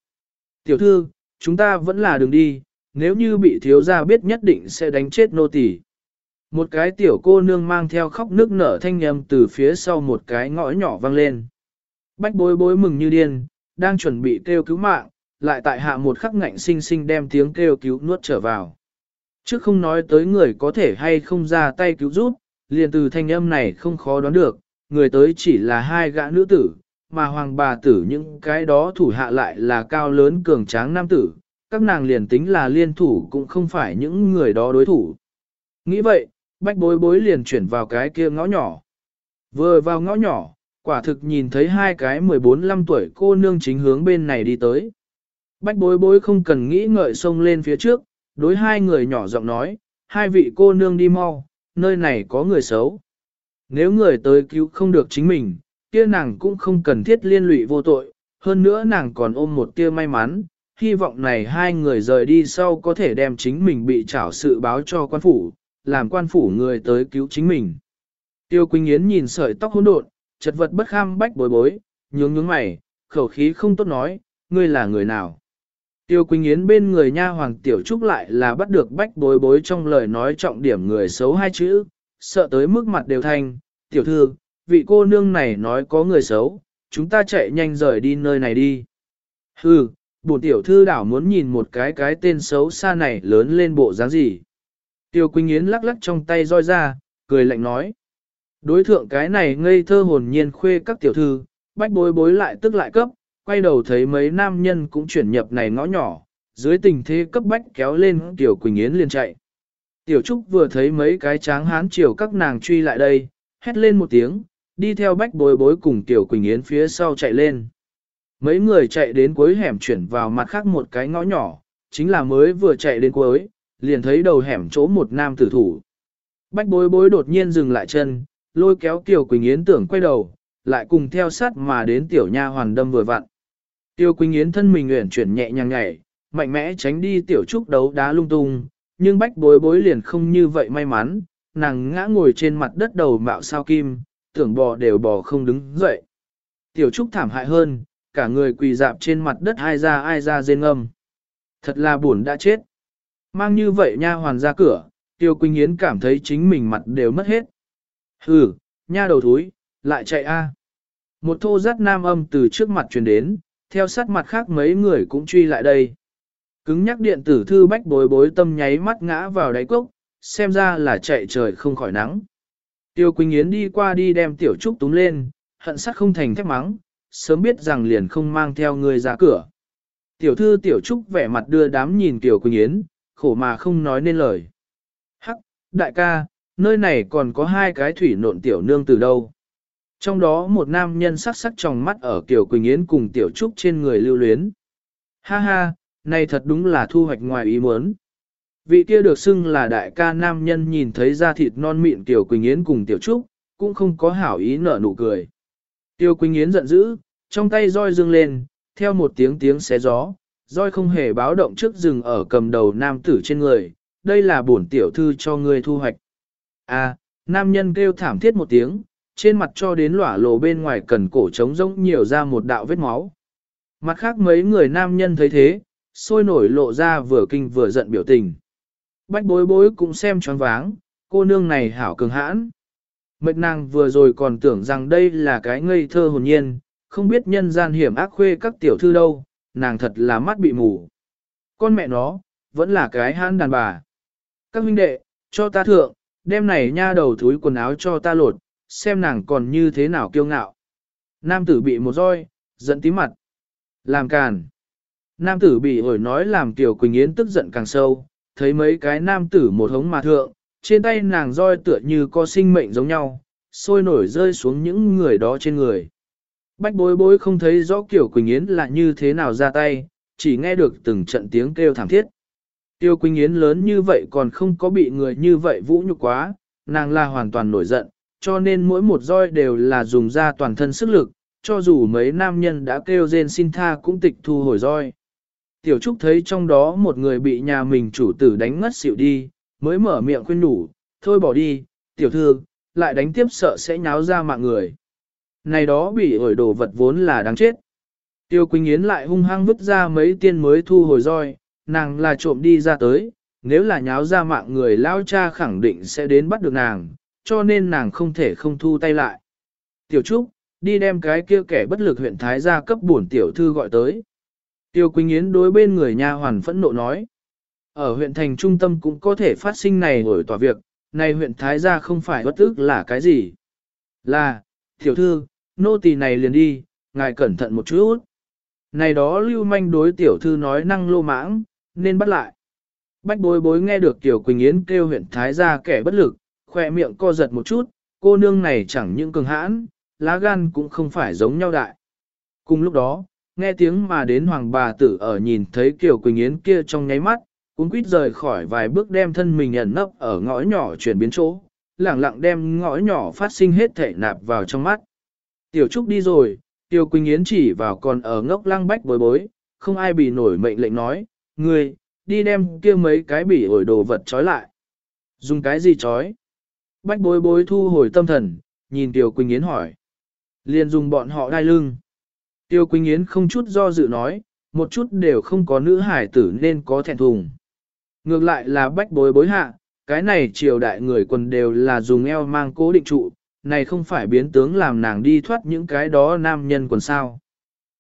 tiểu thư, chúng ta vẫn là đường đi, nếu như bị thiếu gia biết nhất định sẽ đánh chết nô tỳ. Một cái tiểu cô nương mang theo khóc nước nở thanh nhầm từ phía sau một cái ngõ nhỏ vang lên. Bách bối bối mừng như điên, đang chuẩn bị kêu cứu mạng, lại tại hạ một khắc ngạnh sinh sinh đem tiếng kêu cứu nuốt trở vào. Trước không nói tới người có thể hay không ra tay cứu giúp, liền từ thanh âm này không khó đoán được, người tới chỉ là hai gã nữ tử, mà hoàng bà tử những cái đó thủ hạ lại là cao lớn cường tráng nam tử, các nàng liền tính là liên thủ cũng không phải những người đó đối thủ. Nghĩ vậy, bách bối bối liền chuyển vào cái kia ngõ nhỏ. Vừa vào ngõ nhỏ, quả thực nhìn thấy hai cái 14-15 tuổi cô nương chính hướng bên này đi tới. Bách bối bối không cần nghĩ ngợi xông lên phía trước, đối hai người nhỏ giọng nói, hai vị cô nương đi mau, nơi này có người xấu. Nếu người tới cứu không được chính mình, kia nàng cũng không cần thiết liên lụy vô tội, hơn nữa nàng còn ôm một tia may mắn, hy vọng này hai người rời đi sau có thể đem chính mình bị trảo sự báo cho quan phủ, làm quan phủ người tới cứu chính mình. Tiêu Quỳnh Yến nhìn sợi tóc hỗn độn, chật vật bất kham bách bối bối, nhướng nhướng mày, khẩu khí không tốt nói, ngươi là người nào. Tiêu Quỳnh Yến bên người nha hoàng tiểu trúc lại là bắt được bách bối bối trong lời nói trọng điểm người xấu hai chữ, sợ tới mức mặt đều thanh, tiểu thư, vị cô nương này nói có người xấu, chúng ta chạy nhanh rời đi nơi này đi. Hừ, bổn tiểu thư đảo muốn nhìn một cái cái tên xấu xa này lớn lên bộ dáng gì. Tiêu Quỳnh Yến lắc lắc trong tay roi ra, cười lạnh nói. Đối thượng cái này ngây thơ hồn nhiên khuê các tiểu thư, bách bối bối lại tức lại cấp, quay đầu thấy mấy nam nhân cũng chuyển nhập này ngõ nhỏ, dưới tình thế cấp bách kéo lên Tiểu Quỳnh Yến liền chạy. Tiểu Trúc vừa thấy mấy cái tráng hán chiều các nàng truy lại đây, hét lên một tiếng, đi theo bách bối bối cùng Tiểu Quỳnh Yến phía sau chạy lên. Mấy người chạy đến cuối hẻm chuyển vào mặt khác một cái ngõ nhỏ, chính là mới vừa chạy đến cuối, liền thấy đầu hẻm chỗ một nam tử thủ. Bách bối bối đột nhiên dừng lại chân, lôi kéo Tiểu Quỳnh Yến tưởng quay đầu, lại cùng theo sát mà đến tiểu nha hoàn đâm vừa vặn. Tiêu Quỳnh Yến thân mình nguyện chuyển nhẹ nhàng nhảy, mạnh mẽ tránh đi tiểu trúc đấu đá lung tung, nhưng bách bối bối liền không như vậy may mắn, nàng ngã ngồi trên mặt đất đầu mạo sao kim, tưởng bò đều bò không đứng dậy. Tiểu trúc thảm hại hơn, cả người quỳ dạp trên mặt đất ai ra ai ra rên ngâm. Thật là buồn đã chết. Mang như vậy nha hoàn ra cửa, Tiêu Quỳnh Yến cảm thấy chính mình mặt đều mất hết. Hừ, nha đầu thúi, lại chạy a. Một thô giác nam âm từ trước mặt truyền đến, theo sát mặt khác mấy người cũng truy lại đây. Cứng nhắc điện tử thư bách bối bối tâm nháy mắt ngã vào đáy cốc, xem ra là chạy trời không khỏi nắng. Tiêu Quỳnh Yến đi qua đi đem tiểu trúc túng lên, hận sắc không thành thép mắng, sớm biết rằng liền không mang theo người ra cửa. Tiểu thư tiểu trúc vẻ mặt đưa đám nhìn tiểu Quỳnh Yến, khổ mà không nói nên lời. Hắc, đại ca, nơi này còn có hai cái thủy nộn tiểu nương từ đâu. Trong đó một nam nhân sắc sắc trong mắt ở tiểu Quỳnh Yến cùng Tiểu Trúc trên người lưu luyến. Ha ha, này thật đúng là thu hoạch ngoài ý muốn. Vị kia được xưng là đại ca nam nhân nhìn thấy da thịt non mịn Tiểu Quỳnh Yến cùng Tiểu Trúc, cũng không có hảo ý nở nụ cười. Tiểu Quỳnh Yến giận dữ, trong tay roi dương lên, theo một tiếng tiếng xé gió, roi không hề báo động trước rừng ở cầm đầu nam tử trên người, đây là bổn tiểu thư cho ngươi thu hoạch. À, nam nhân kêu thảm thiết một tiếng, trên mặt cho đến lỏa lộ bên ngoài cần cổ trống rỗng nhiều ra một đạo vết máu. Mặt khác mấy người nam nhân thấy thế, sôi nổi lộ ra vừa kinh vừa giận biểu tình. Bách bối bối cũng xem choáng váng, cô nương này hảo cường hãn. Mệt nàng vừa rồi còn tưởng rằng đây là cái ngây thơ hồn nhiên, không biết nhân gian hiểm ác khuê các tiểu thư đâu, nàng thật là mắt bị mù. Con mẹ nó, vẫn là cái hãn đàn bà. Các huynh đệ, cho ta thượng, đem này nha đầu thúi quần áo cho ta lột, xem nàng còn như thế nào kiêu ngạo. Nam tử bị một roi, giận tí mặt. Làm càn. Nam tử bị ổi nói làm Tiểu Quỳnh Yến tức giận càng sâu, thấy mấy cái nam tử một hống mà thượng, trên tay nàng roi tựa như có sinh mệnh giống nhau, sôi nổi rơi xuống những người đó trên người. Bách bối bối không thấy rõ Kiều Quỳnh Yến là như thế nào ra tay, chỉ nghe được từng trận tiếng kêu thảm thiết. Tiêu Quỳnh Yến lớn như vậy còn không có bị người như vậy vũ nhục quá, nàng là hoàn toàn nổi giận, cho nên mỗi một roi đều là dùng ra toàn thân sức lực, cho dù mấy nam nhân đã kêu rên xin tha cũng tịch thu hồi roi. Tiểu Trúc thấy trong đó một người bị nhà mình chủ tử đánh ngất xỉu đi, mới mở miệng khuyên đủ, thôi bỏ đi, tiểu thư, lại đánh tiếp sợ sẽ nháo ra mạng người. Này đó bị ổi đồ vật vốn là đáng chết. Tiêu Quỳnh Yến lại hung hăng vứt ra mấy tiên mới thu hồi roi, nàng là trộm đi ra tới, nếu là nháo ra mạng người lao cha khẳng định sẽ đến bắt được nàng, cho nên nàng không thể không thu tay lại. Tiểu Trúc, đi đem cái kia kẻ bất lực huyện Thái gia cấp bổn tiểu thư gọi tới. Tiêu Quỳnh Yến đối bên người nha hoàn phẫn nộ nói. Ở huyện thành trung tâm cũng có thể phát sinh này hồi tòa việc, này huyện Thái gia không phải bất ức là cái gì. Là, tiểu thư, nô tỳ này liền đi, ngài cẩn thận một chút. Này đó lưu manh đối tiểu thư nói năng lô mãng, nên bắt lại. Bách bối bối nghe được Tiểu Quỳnh Yến kêu huyện Thái gia kẻ bất lực, khỏe miệng co giật một chút, cô nương này chẳng những cường hãn, lá gan cũng không phải giống nhau đại. Cùng lúc đó, nghe tiếng mà đến hoàng bà tử ở nhìn thấy Kiều Quỳnh Yến kia trong nháy mắt, cũng quýt rời khỏi vài bước đem thân mình ẩn nấp ở ngõ nhỏ chuyển biến chỗ, lẳng lặng đem ngõ nhỏ phát sinh hết thể nạp vào trong mắt. Tiểu Trúc đi rồi, Tiêu Quỳnh Yến chỉ vào còn ở ngốc lăng bách bối bối, không ai bị nổi mệnh lệnh nói, người, đi đem kia mấy cái bỉ ổi đồ vật trói lại. Dùng cái gì trói? Bách bối bối thu hồi tâm thần, nhìn Tiêu Quỳnh Yến hỏi. Liền dùng bọn họ đai lưng. Tiêu Quỳnh Yến không chút do dự nói, một chút đều không có nữ hải tử nên có thẹn thùng. Ngược lại là bách bối bối hạ, cái này triều đại người quần đều là dùng eo mang cố định trụ, này không phải biến tướng làm nàng đi thoát những cái đó nam nhân quần sao.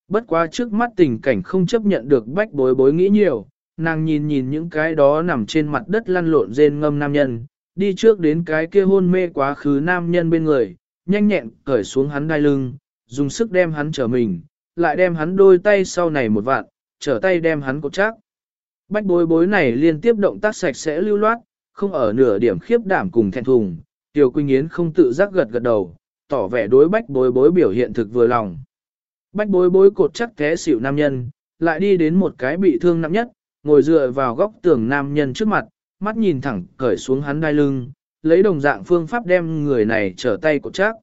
Bất quá trước mắt tình cảnh không chấp nhận được bách bối bối nghĩ nhiều, nàng nhìn nhìn những cái đó nằm trên mặt đất lăn lộn rên ngâm nam nhân, đi trước đến cái kia hôn mê quá khứ nam nhân bên người, nhanh nhẹn cởi xuống hắn đai lưng, dùng sức đem hắn trở mình, lại đem hắn đôi tay sau này một vạn, trở tay đem hắn cột chắc. Bách bối bối này liên tiếp động tác sạch sẽ lưu loát, không ở nửa điểm khiếp đảm cùng thẹn thùng, Tiểu Quỳnh Yến không tự giác gật gật đầu, tỏ vẻ đối bách bối bối biểu hiện thực vừa lòng. Bách bối bối cột chắc thế xỉu nam nhân, lại đi đến một cái bị thương nặng nhất, ngồi dựa vào góc tường nam nhân trước mặt, mắt nhìn thẳng cởi xuống hắn đai lưng, lấy đồng dạng phương pháp đem người này trở tay cột chắc.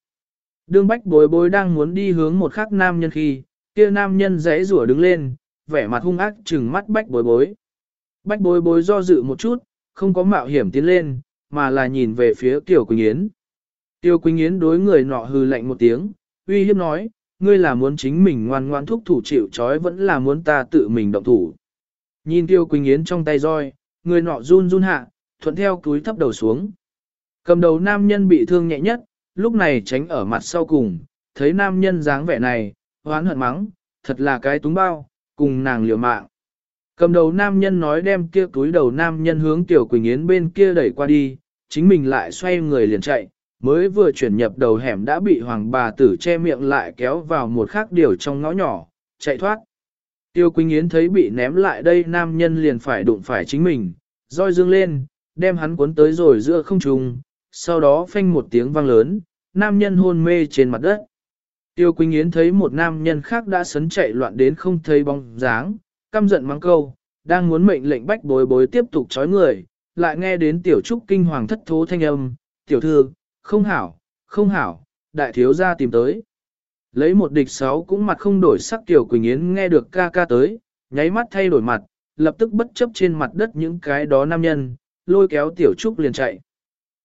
Đương bách bối bối đang muốn đi hướng một khắc nam nhân khi, kia nam nhân rẽ rủa đứng lên, vẻ mặt hung ác trừng mắt bách bối bối. Bách bối bối do dự một chút, không có mạo hiểm tiến lên, mà là nhìn về phía Tiểu Quỳnh Yến. Tiêu Quỳnh Yến đối người nọ hư lạnh một tiếng, uy hiếp nói, ngươi là muốn chính mình ngoan ngoan thúc thủ chịu trói vẫn là muốn ta tự mình động thủ. Nhìn Tiêu Quỳnh Yến trong tay roi, người nọ run run hạ, thuận theo túi thấp đầu xuống. Cầm đầu nam nhân bị thương nhẹ nhất, lúc này tránh ở mặt sau cùng, thấy nam nhân dáng vẻ này, hoán hận mắng, thật là cái túng bao, cùng nàng liều mạng. Cầm đầu nam nhân nói đem kia túi đầu nam nhân hướng Tiểu Quỳnh Yến bên kia đẩy qua đi, chính mình lại xoay người liền chạy, mới vừa chuyển nhập đầu hẻm đã bị hoàng bà tử che miệng lại kéo vào một khác điều trong ngõ nhỏ, chạy thoát. Tiêu Quỳnh Yến thấy bị ném lại đây nam nhân liền phải đụng phải chính mình, roi dương lên, đem hắn cuốn tới rồi giữa không trung, sau đó phanh một tiếng vang lớn, nam nhân hôn mê trên mặt đất. Tiêu Quỳnh Yến thấy một nam nhân khác đã sấn chạy loạn đến không thấy bóng dáng, căm giận mắng câu, đang muốn mệnh lệnh bách bối bối tiếp tục chói người, lại nghe đến tiểu trúc kinh hoàng thất thố thanh âm, tiểu thư, không hảo, không hảo, đại thiếu gia tìm tới. Lấy một địch sáu cũng mặt không đổi sắc tiểu Quỳnh Yến nghe được ca ca tới, nháy mắt thay đổi mặt, lập tức bất chấp trên mặt đất những cái đó nam nhân, lôi kéo tiểu trúc liền chạy.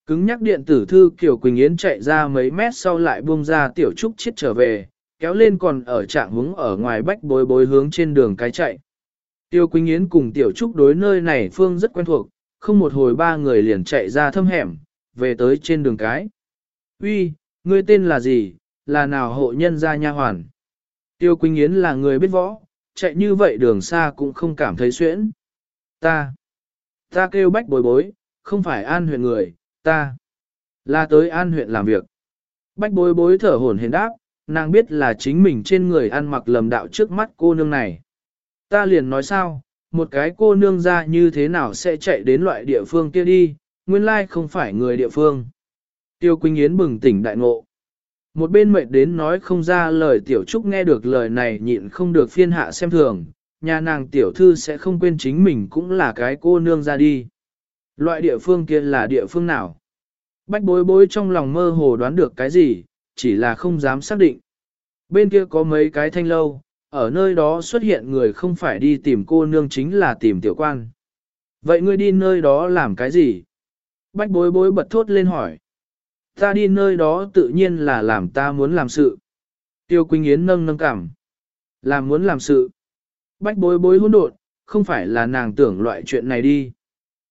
Cứng nhắc điện tử thư Kiều Quỳnh Yến chạy ra mấy mét sau lại buông ra tiểu trúc chết trở về, kéo lên còn ở trạng hướng ở ngoài bách bối bối hướng trên đường cái chạy. Tiêu Quỳnh Yến cùng tiểu trúc đối nơi này phương rất quen thuộc, không một hồi ba người liền chạy ra thâm hẻm, về tới trên đường cái. Uy, ngươi tên là gì, là nào hộ nhân gia nha hoàn? Tiêu Quỳnh Yến là người biết võ, chạy như vậy đường xa cũng không cảm thấy xuyễn. Ta, ta kêu bách bối bối, không phải an huyện người, ta, là tới an huyện làm việc. Bách bối bối thở hổn hển đáp, nàng biết là chính mình trên người ăn mặc lầm đạo trước mắt cô nương này. Ta liền nói sao, một cái cô nương ra như thế nào sẽ chạy đến loại địa phương kia đi, nguyên lai không phải người địa phương. Tiêu Quỳnh Yến bừng tỉnh đại ngộ. Một bên mệt đến nói không ra lời tiểu trúc nghe được lời này nhịn không được phiên hạ xem thường, nhà nàng tiểu thư sẽ không quên chính mình cũng là cái cô nương ra đi. Loại địa phương kia là địa phương nào? Bách bối bối trong lòng mơ hồ đoán được cái gì, chỉ là không dám xác định. Bên kia có mấy cái thanh lâu, ở nơi đó xuất hiện người không phải đi tìm cô nương chính là tìm tiểu quan. Vậy ngươi đi nơi đó làm cái gì? Bách bối bối bật thốt lên hỏi. Ta đi nơi đó tự nhiên là làm ta muốn làm sự. Tiêu Quỳnh Yến nâng nâng cảm. Làm muốn làm sự. Bách bối bối hỗn độn, không phải là nàng tưởng loại chuyện này đi.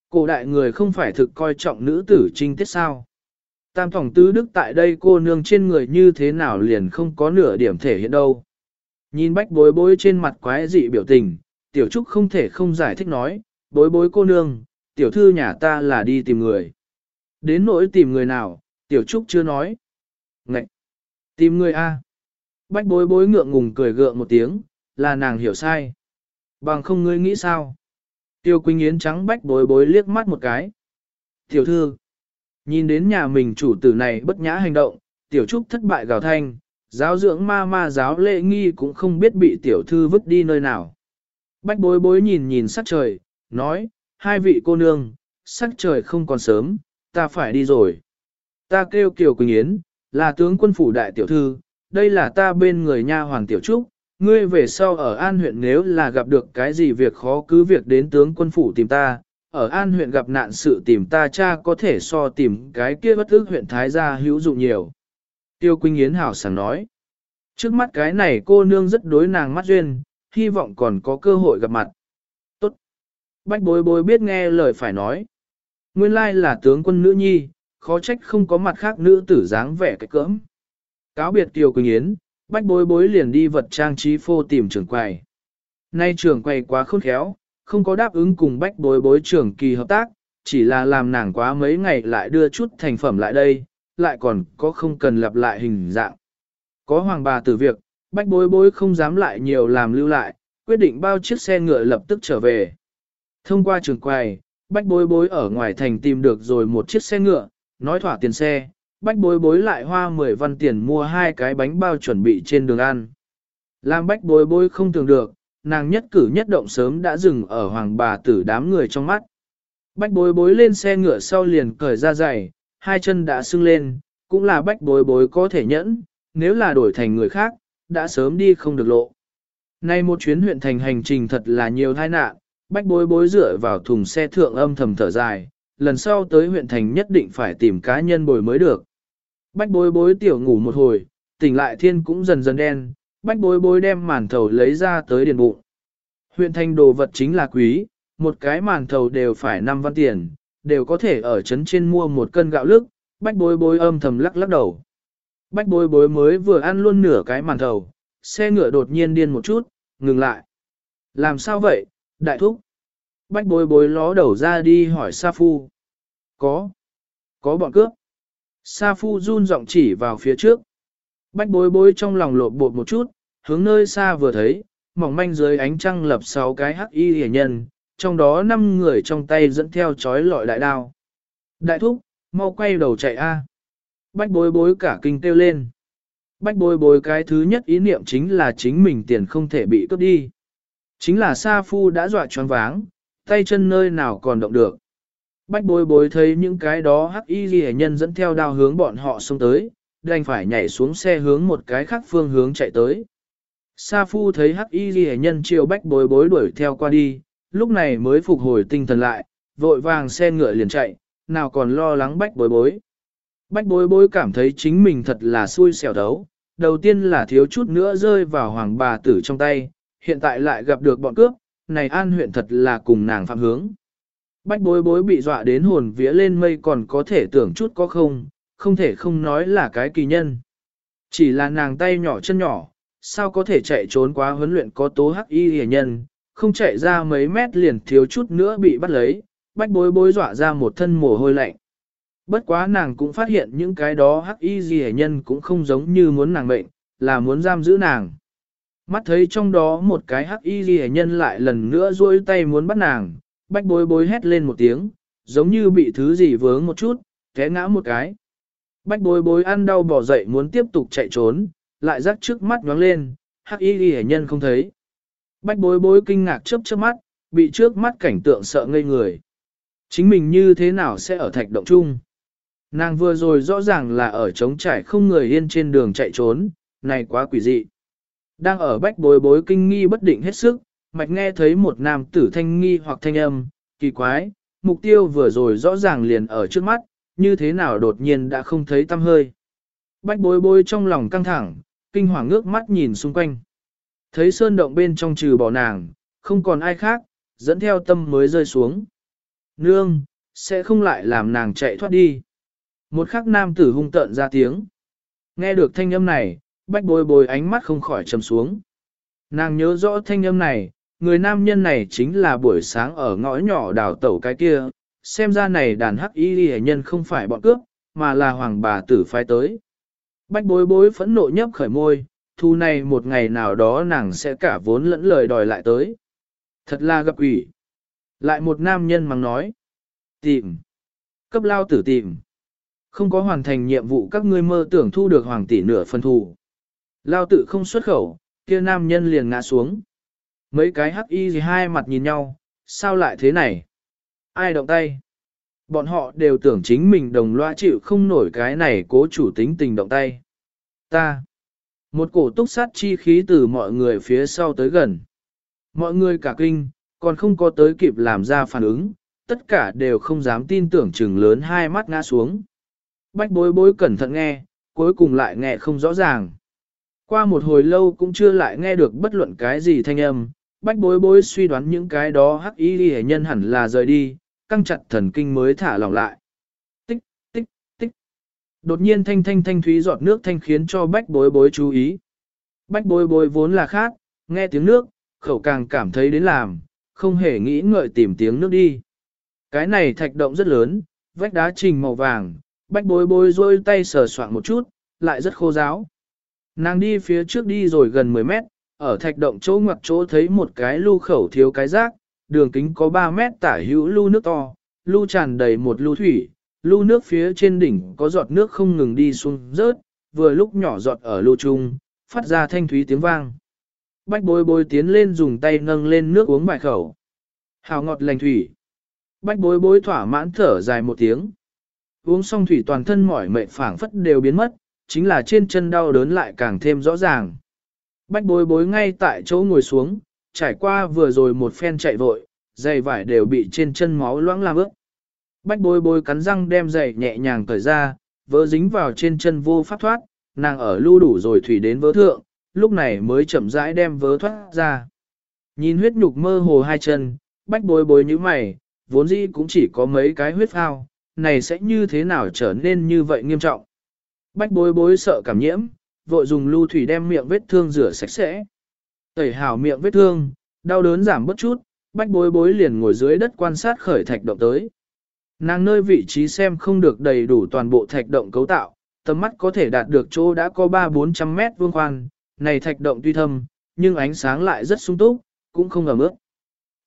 Cổ đại người không phải thực coi trọng nữ tử trinh tiết sao. Tam phòng tứ đức tại đây cô nương trên người như thế nào liền không có nửa điểm thể hiện đâu. Nhìn bách bối bối trên mặt quái dị biểu tình, tiểu trúc không thể không giải thích nói, bối bối cô nương, tiểu thư nhà ta là đi tìm người. Đến nỗi tìm người nào, tiểu trúc chưa nói. Ngậy! Tìm người A. Bách bối bối ngượng ngùng cười gượng một tiếng, là nàng hiểu sai. Bằng không ngươi nghĩ sao? Tiêu Quỳnh Yến trắng bách bối bối liếc mắt một cái. Tiểu thư! Nhìn đến nhà mình chủ tử này bất nhã hành động, tiểu trúc thất bại gào thanh, giáo dưỡng ma ma giáo lệ nghi cũng không biết bị tiểu thư vứt đi nơi nào. Bách bối bối nhìn nhìn sắc trời, nói, hai vị cô nương, sắc trời không còn sớm, ta phải đi rồi. Ta kêu Kiều Quỳnh Yến, là tướng quân phủ đại tiểu thư, đây là ta bên người nha hoàng tiểu trúc, ngươi về sau ở An huyện nếu là gặp được cái gì việc khó cứ việc đến tướng quân phủ tìm ta, ở An huyện gặp nạn sự tìm ta cha có thể so tìm cái kia bất ước huyện Thái gia hữu dụng nhiều. Tiêu Quỳnh Yến hảo sảng nói. Trước mắt cái này cô nương rất đối nàng mắt duyên, hy vọng còn có cơ hội gặp mặt. Tốt. Bách bối bối biết nghe lời phải nói. Nguyên lai là tướng quân nữ nhi, khó trách không có mặt khác nữ tử dáng vẻ cái cỡm. Cáo biệt Tiêu Quỳnh Yến, bách bối bối liền đi vật trang trí phô tìm trưởng quầy. Nay trưởng quầy quá khôn khéo, không có đáp ứng cùng bách bối bối trưởng kỳ hợp tác, chỉ là làm nàng quá mấy ngày lại đưa chút thành phẩm lại đây, lại còn có không cần lặp lại hình dạng. Có hoàng bà tử việc, bách bối bối không dám lại nhiều làm lưu lại, quyết định bao chiếc xe ngựa lập tức trở về. Thông qua trường quầy, bách bối bối ở ngoài thành tìm được rồi một chiếc xe ngựa, nói thỏa tiền xe, bách bối bối lại hoa 10 văn tiền mua hai cái bánh bao chuẩn bị trên đường ăn. Làm bách bối bối không tưởng được, nàng nhất cử nhất động sớm đã dừng ở hoàng bà tử đám người trong mắt. Bách bối bối lên xe ngựa sau liền cởi ra giày, hai chân đã sưng lên, cũng là bách bối bối có thể nhẫn, nếu là đổi thành người khác, đã sớm đi không được lộ. Nay một chuyến huyện thành hành trình thật là nhiều tai nạn, bách bối bối dựa vào thùng xe thượng âm thầm thở dài, lần sau tới huyện thành nhất định phải tìm cá nhân bồi mới được. Bách bối bối tiểu ngủ một hồi, tỉnh lại thiên cũng dần dần đen, bách bối bối đem màn thầu lấy ra tới điền bụng. Huyện thành đồ vật chính là quý, một cái màn thầu đều phải 5 văn tiền, đều có thể ở trấn trên mua một cân gạo lức, bách bối bối âm thầm lắc lắc đầu. Bách bối bối mới vừa ăn luôn nửa cái màn thầu, xe ngựa đột nhiên điên một chút, ngừng lại. Làm sao vậy, đại thúc? Bách bối bối ló đầu ra đi hỏi Sa Phu. Có. Có bọn cướp. Sa Phu run giọng chỉ vào phía trước. Bách bối bối trong lòng lộp bột một chút, hướng nơi xa vừa thấy, mỏng manh dưới ánh trăng lập sáu cái hắc y hề nhân, trong đó năm người trong tay dẫn theo chói lọi đại đao. Đại thúc, mau quay đầu chạy a. Bách bối bối cả kinh kêu lên. Bách bối bối cái thứ nhất ý niệm chính là chính mình tiền không thể bị cướp đi. Chính là Sa Phu đã dọa choáng váng, tay chân nơi nào còn động được. Bách bối bối thấy những cái đó hắc y ghi nhân dẫn theo đao hướng bọn họ xông tới, đành phải nhảy xuống xe hướng một cái khác phương hướng chạy tới. Sa Phu thấy hắc y ghi nhân chiều bách bối bối đuổi theo qua đi, lúc này mới phục hồi tinh thần lại, vội vàng xe ngựa liền chạy, nào còn lo lắng bách bối bối. Bách bối bối cảm thấy chính mình thật là xui xẻo đấu, đầu tiên là thiếu chút nữa rơi vào hoàng bà tử trong tay, hiện tại lại gặp được bọn cướp, này an huyện thật là cùng nàng phạm hướng. Bách bối bối bị dọa đến hồn vía lên mây còn có thể tưởng chút có không, không thể không nói là cái kỳ nhân. Chỉ là nàng tay nhỏ chân nhỏ, sao có thể chạy trốn quá huấn luyện có tố hắc y hề nhân, không chạy ra mấy mét liền thiếu chút nữa bị bắt lấy, bách bối bối dọa ra một thân mồ hôi lạnh. Bất quá nàng cũng phát hiện những cái đó hắc y gì hề nhân cũng không giống như muốn nàng mệnh, là muốn giam giữ nàng. Mắt thấy trong đó một cái hắc y gì hề nhân lại lần nữa duỗi tay muốn bắt nàng, bách bối bối hét lên một tiếng, giống như bị thứ gì vướng một chút, té ngã một cái. Bách bối bối ăn đau bỏ dậy muốn tiếp tục chạy trốn, lại rắc trước mắt nhoáng lên, hắc y ghi nhân không thấy. Bách bối bối kinh ngạc chớp chớp mắt, bị trước mắt cảnh tượng sợ ngây người. Chính mình như thế nào sẽ ở thạch động chung? Nàng vừa rồi rõ ràng là ở trống trải không người yên trên đường chạy trốn, này quá quỷ dị. Đang ở bách bối bối kinh nghi bất định hết sức, mạch nghe thấy một nam tử thanh nghi hoặc thanh âm, kỳ quái, mục tiêu vừa rồi rõ ràng liền ở trước mắt, như thế nào đột nhiên đã không thấy tâm hơi. Bách bối bối trong lòng căng thẳng, kinh hoàng ngước mắt nhìn xung quanh. Thấy sơn động bên trong trừ bỏ nàng, không còn ai khác, dẫn theo tâm mới rơi xuống. Nương, sẽ không lại làm nàng chạy thoát đi. Một khắc nam tử hung tợn ra tiếng. Nghe được thanh âm này, bách bối bối ánh mắt không khỏi trầm xuống. Nàng nhớ rõ thanh âm này, người nam nhân này chính là buổi sáng ở ngõ nhỏ đào tẩu cái kia, xem ra này đàn hắc y hệ nhân không phải bọn cướp, mà là hoàng bà tử phái tới. Bách bối bối phẫn nộ nhấp khởi môi, thu này một ngày nào đó nàng sẽ cả vốn lẫn lời đòi lại tới. Thật là gặp ủy. Lại một nam nhân mắng nói. Tìm. Cấp lao tử tìm. Không có hoàn thành nhiệm vụ các ngươi mơ tưởng thu được hoàng tỷ nửa phân thù. Lao tử không xuất khẩu, kia nam nhân liền ngã xuống. Mấy cái hắc y gì hai mặt nhìn nhau, sao lại thế này? Ai động tay? Bọn họ đều tưởng chính mình đồng loa chịu không nổi cái này cố chủ tính tình động tay. Ta. Một cổ túc sát chi khí từ mọi người phía sau tới gần. Mọi người cả kinh, còn không có tới kịp làm ra phản ứng, tất cả đều không dám tin tưởng chừng lớn hai mắt ngã xuống. Bách bối bối cẩn thận nghe, cuối cùng lại nghe không rõ ràng. Qua một hồi lâu cũng chưa lại nghe được bất luận cái gì thanh âm, bách bối bối suy đoán những cái đó hắc y ghi nhân hẳn là rời đi, căng chặt thần kinh mới thả lỏng lại. Tích, tích, tích. Đột nhiên thanh thanh thanh thúy giọt nước thanh khiến cho bách bối bối chú ý. Bách bối bối vốn là khác, nghe tiếng nước, khẩu càng cảm thấy đến làm, không hề nghĩ ngợi tìm tiếng nước đi. Cái này thạch động rất lớn, vách đá trình màu vàng, bách bối bối rôi tay sờ soạn một chút, lại rất khô giáo. Nàng đi phía trước đi rồi gần 10 mét, ở thạch động chỗ ngoặt chỗ thấy một cái lưu khẩu thiếu cái rác, đường kính có 3 mét tả hữu lưu nước to, lưu tràn đầy một lưu thủy, lưu nước phía trên đỉnh có giọt nước không ngừng đi xuống rớt, vừa lúc nhỏ giọt ở lưu trung, phát ra thanh thúy tiếng vang. Bách bối bối tiến lên dùng tay nâng lên nước uống vài khẩu. Hào ngọt lành thủy. Bách bối bối thỏa mãn thở dài một tiếng. Uống xong thủy toàn thân mỏi mệt phảng phất đều biến mất, chính là trên chân đau đớn lại càng thêm rõ ràng. Bách bối bối ngay tại chỗ ngồi xuống, trải qua vừa rồi một phen chạy vội, giày vải đều bị trên chân máu loãng làm ướt. Bách bối bối cắn răng đem giày nhẹ nhàng cởi ra, vỡ dính vào trên chân vô pháp thoát, nàng ở lưu đủ rồi thủy đến vỡ thượng, lúc này mới chậm rãi đem vớ thoát ra. Nhìn huyết nhục mơ hồ hai chân, bách bối bối như mày, vốn dĩ cũng chỉ có mấy cái huyết phao, này sẽ như thế nào trở nên như vậy nghiêm trọng. Bách bối bối sợ cảm nhiễm, vội dùng lưu thủy đem miệng vết thương rửa sạch sẽ. Tẩy hảo miệng vết thương, đau đớn giảm bất chút, bách bối bối liền ngồi dưới đất quan sát khởi thạch động tới. Nàng nơi vị trí xem không được đầy đủ toàn bộ thạch động cấu tạo, tầm mắt có thể đạt được chỗ đã có 3-400 mét vuông khoan, này thạch động tuy thâm, nhưng ánh sáng lại rất sung túc, cũng không ẩm ướt.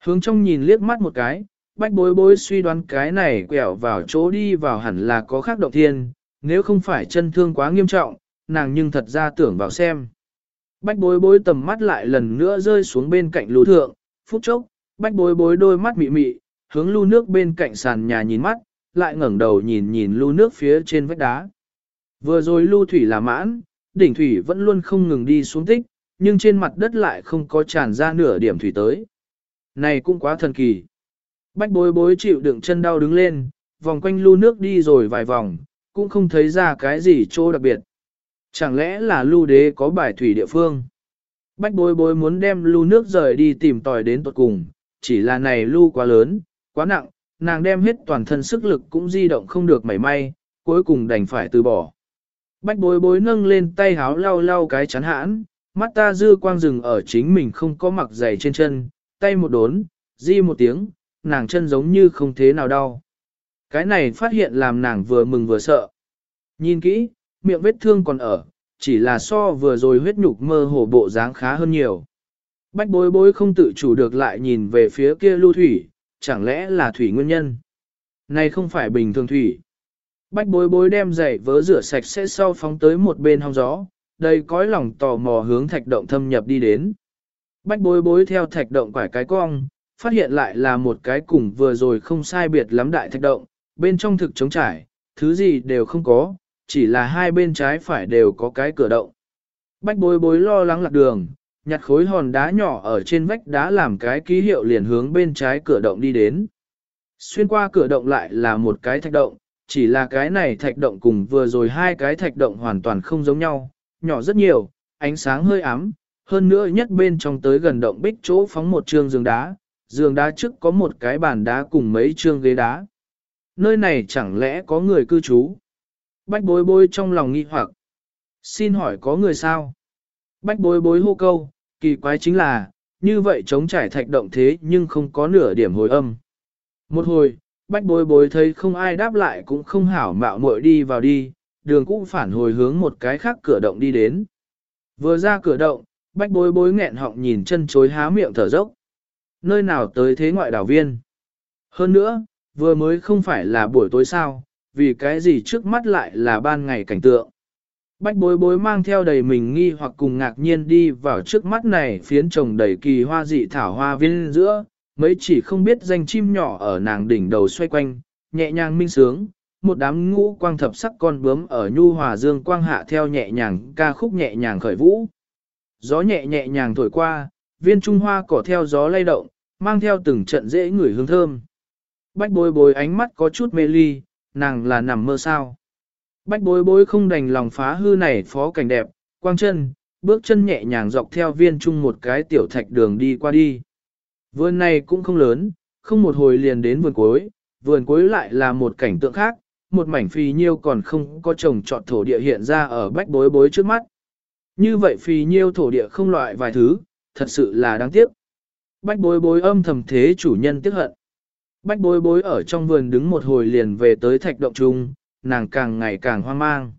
Hướng trong nhìn liếc mắt một cái, bách bối bối suy đoán cái này quẹo vào chỗ đi vào hẳn là có khác động thiên, nếu không phải chân thương quá nghiêm trọng, nàng nhưng thật ra tưởng vào xem. Bách bối bối tầm mắt lại lần nữa rơi xuống bên cạnh lũ thượng, phút chốc, bách bối bối đôi mắt mị mị, hướng lưu nước bên cạnh sàn nhà nhìn mắt, lại ngẩng đầu nhìn nhìn lưu nước phía trên vách đá. Vừa rồi lưu thủy là mãn, đỉnh thủy vẫn luôn không ngừng đi xuống tích, nhưng trên mặt đất lại không có tràn ra nửa điểm thủy tới. Này cũng quá thần kỳ. Bách bối bối chịu đựng chân đau đứng lên, vòng quanh lưu nước đi rồi vài vòng, cũng không thấy ra cái gì chỗ đặc biệt. Chẳng lẽ là lưu đế có bài thủy địa phương? Bách bối bối muốn đem lưu nước rời đi tìm tòi đến tuột cùng, chỉ là này lưu quá lớn, quá nặng, nàng đem hết toàn thân sức lực cũng di động không được mảy may, cuối cùng đành phải từ bỏ. Bách bối bối nâng lên tay háo lau lau cái chắn hãn, mắt ta dư quang rừng ở chính mình không có mặc giày trên chân, tay một đốn, di một tiếng, nàng chân giống như không thế nào đau. Cái này phát hiện làm nàng vừa mừng vừa sợ. Nhìn kỹ, miệng vết thương còn ở, chỉ là so vừa rồi huyết nhục mơ hồ bộ dáng khá hơn nhiều. Bách bối bối không tự chủ được lại nhìn về phía kia lưu thủy, chẳng lẽ là thủy nguyên nhân? Này không phải bình thường thủy. Bách bối bối đem giày vớ rửa sạch sẽ sau phóng tới một bên hong gió, đầy cõi lòng tò mò hướng thạch động thâm nhập đi đến. Bách bối bối theo thạch động quải cái cong, phát hiện lại là một cái cùng vừa rồi không sai biệt lắm đại thạch động, bên trong thực trống trải, thứ gì đều không có, chỉ là hai bên trái phải đều có cái cửa động. Bách bối bối lo lắng lạc đường, nhặt khối hòn đá nhỏ ở trên vách đá làm cái ký hiệu liền hướng bên trái cửa động đi đến. Xuyên qua cửa động lại là một cái thạch động, chỉ là cái này thạch động cùng vừa rồi hai cái thạch động hoàn toàn không giống nhau, nhỏ rất nhiều, ánh sáng hơi ấm, hơn nữa nhất bên trong tới gần động bích chỗ phóng một trường giường đá, giường đá trước có một cái bàn đá cùng mấy trường ghế đá. Nơi này chẳng lẽ có người cư trú? Bách bối bối trong lòng nghi hoặc. Xin hỏi có người sao? Bách bối bối hô câu, kỳ quái chính là, như vậy chống trải thạch động thế nhưng không có nửa điểm hồi âm. Một hồi, bách bối bối thấy không ai đáp lại cũng không hảo mạo muội đi vào đi, đường cũng phản hồi hướng một cái khác cửa động đi đến. Vừa ra cửa động, bách bối bối nghẹn họng nhìn chân chối há miệng thở dốc. Nơi nào tới thế ngoại đảo viên? Hơn nữa, vừa mới không phải là buổi tối sao, vì cái gì trước mắt lại là ban ngày cảnh tượng. Bách bối bối mang theo đầy mình nghi hoặc cùng ngạc nhiên đi vào trước mắt này phiến trồng đầy kỳ hoa dị thảo hoa viên giữa, mấy chỉ không biết danh chim nhỏ ở nàng đỉnh đầu xoay quanh, nhẹ nhàng minh sướng, một đám ngũ quang thập sắc con bướm ở nhu hòa dương quang hạ theo nhẹ nhàng ca khúc nhẹ nhàng khởi vũ. Gió nhẹ nhẹ nhàng thổi qua, viên trung hoa cỏ theo gió lay động, mang theo từng trận dễ ngửi hương thơm. Bách bối bối ánh mắt có chút mê ly, nàng là nằm mơ sao. Bách bối bối không đành lòng phá hư này phó cảnh đẹp, quang chân, bước chân nhẹ nhàng dọc theo viên trung một cái tiểu thạch đường đi qua đi. Vườn này cũng không lớn, không một hồi liền đến vườn cuối, vườn cuối lại là một cảnh tượng khác, một mảnh phì nhiêu còn không có trồng trọt thổ địa hiện ra ở bách bối bối trước mắt. Như vậy phì nhiêu thổ địa không loại vài thứ, thật sự là đáng tiếc. Bách bối bối âm thầm thế chủ nhân tiếc hận. Bách bối bối ở trong vườn đứng một hồi liền về tới thạch động trung, nàng càng ngày càng hoang mang.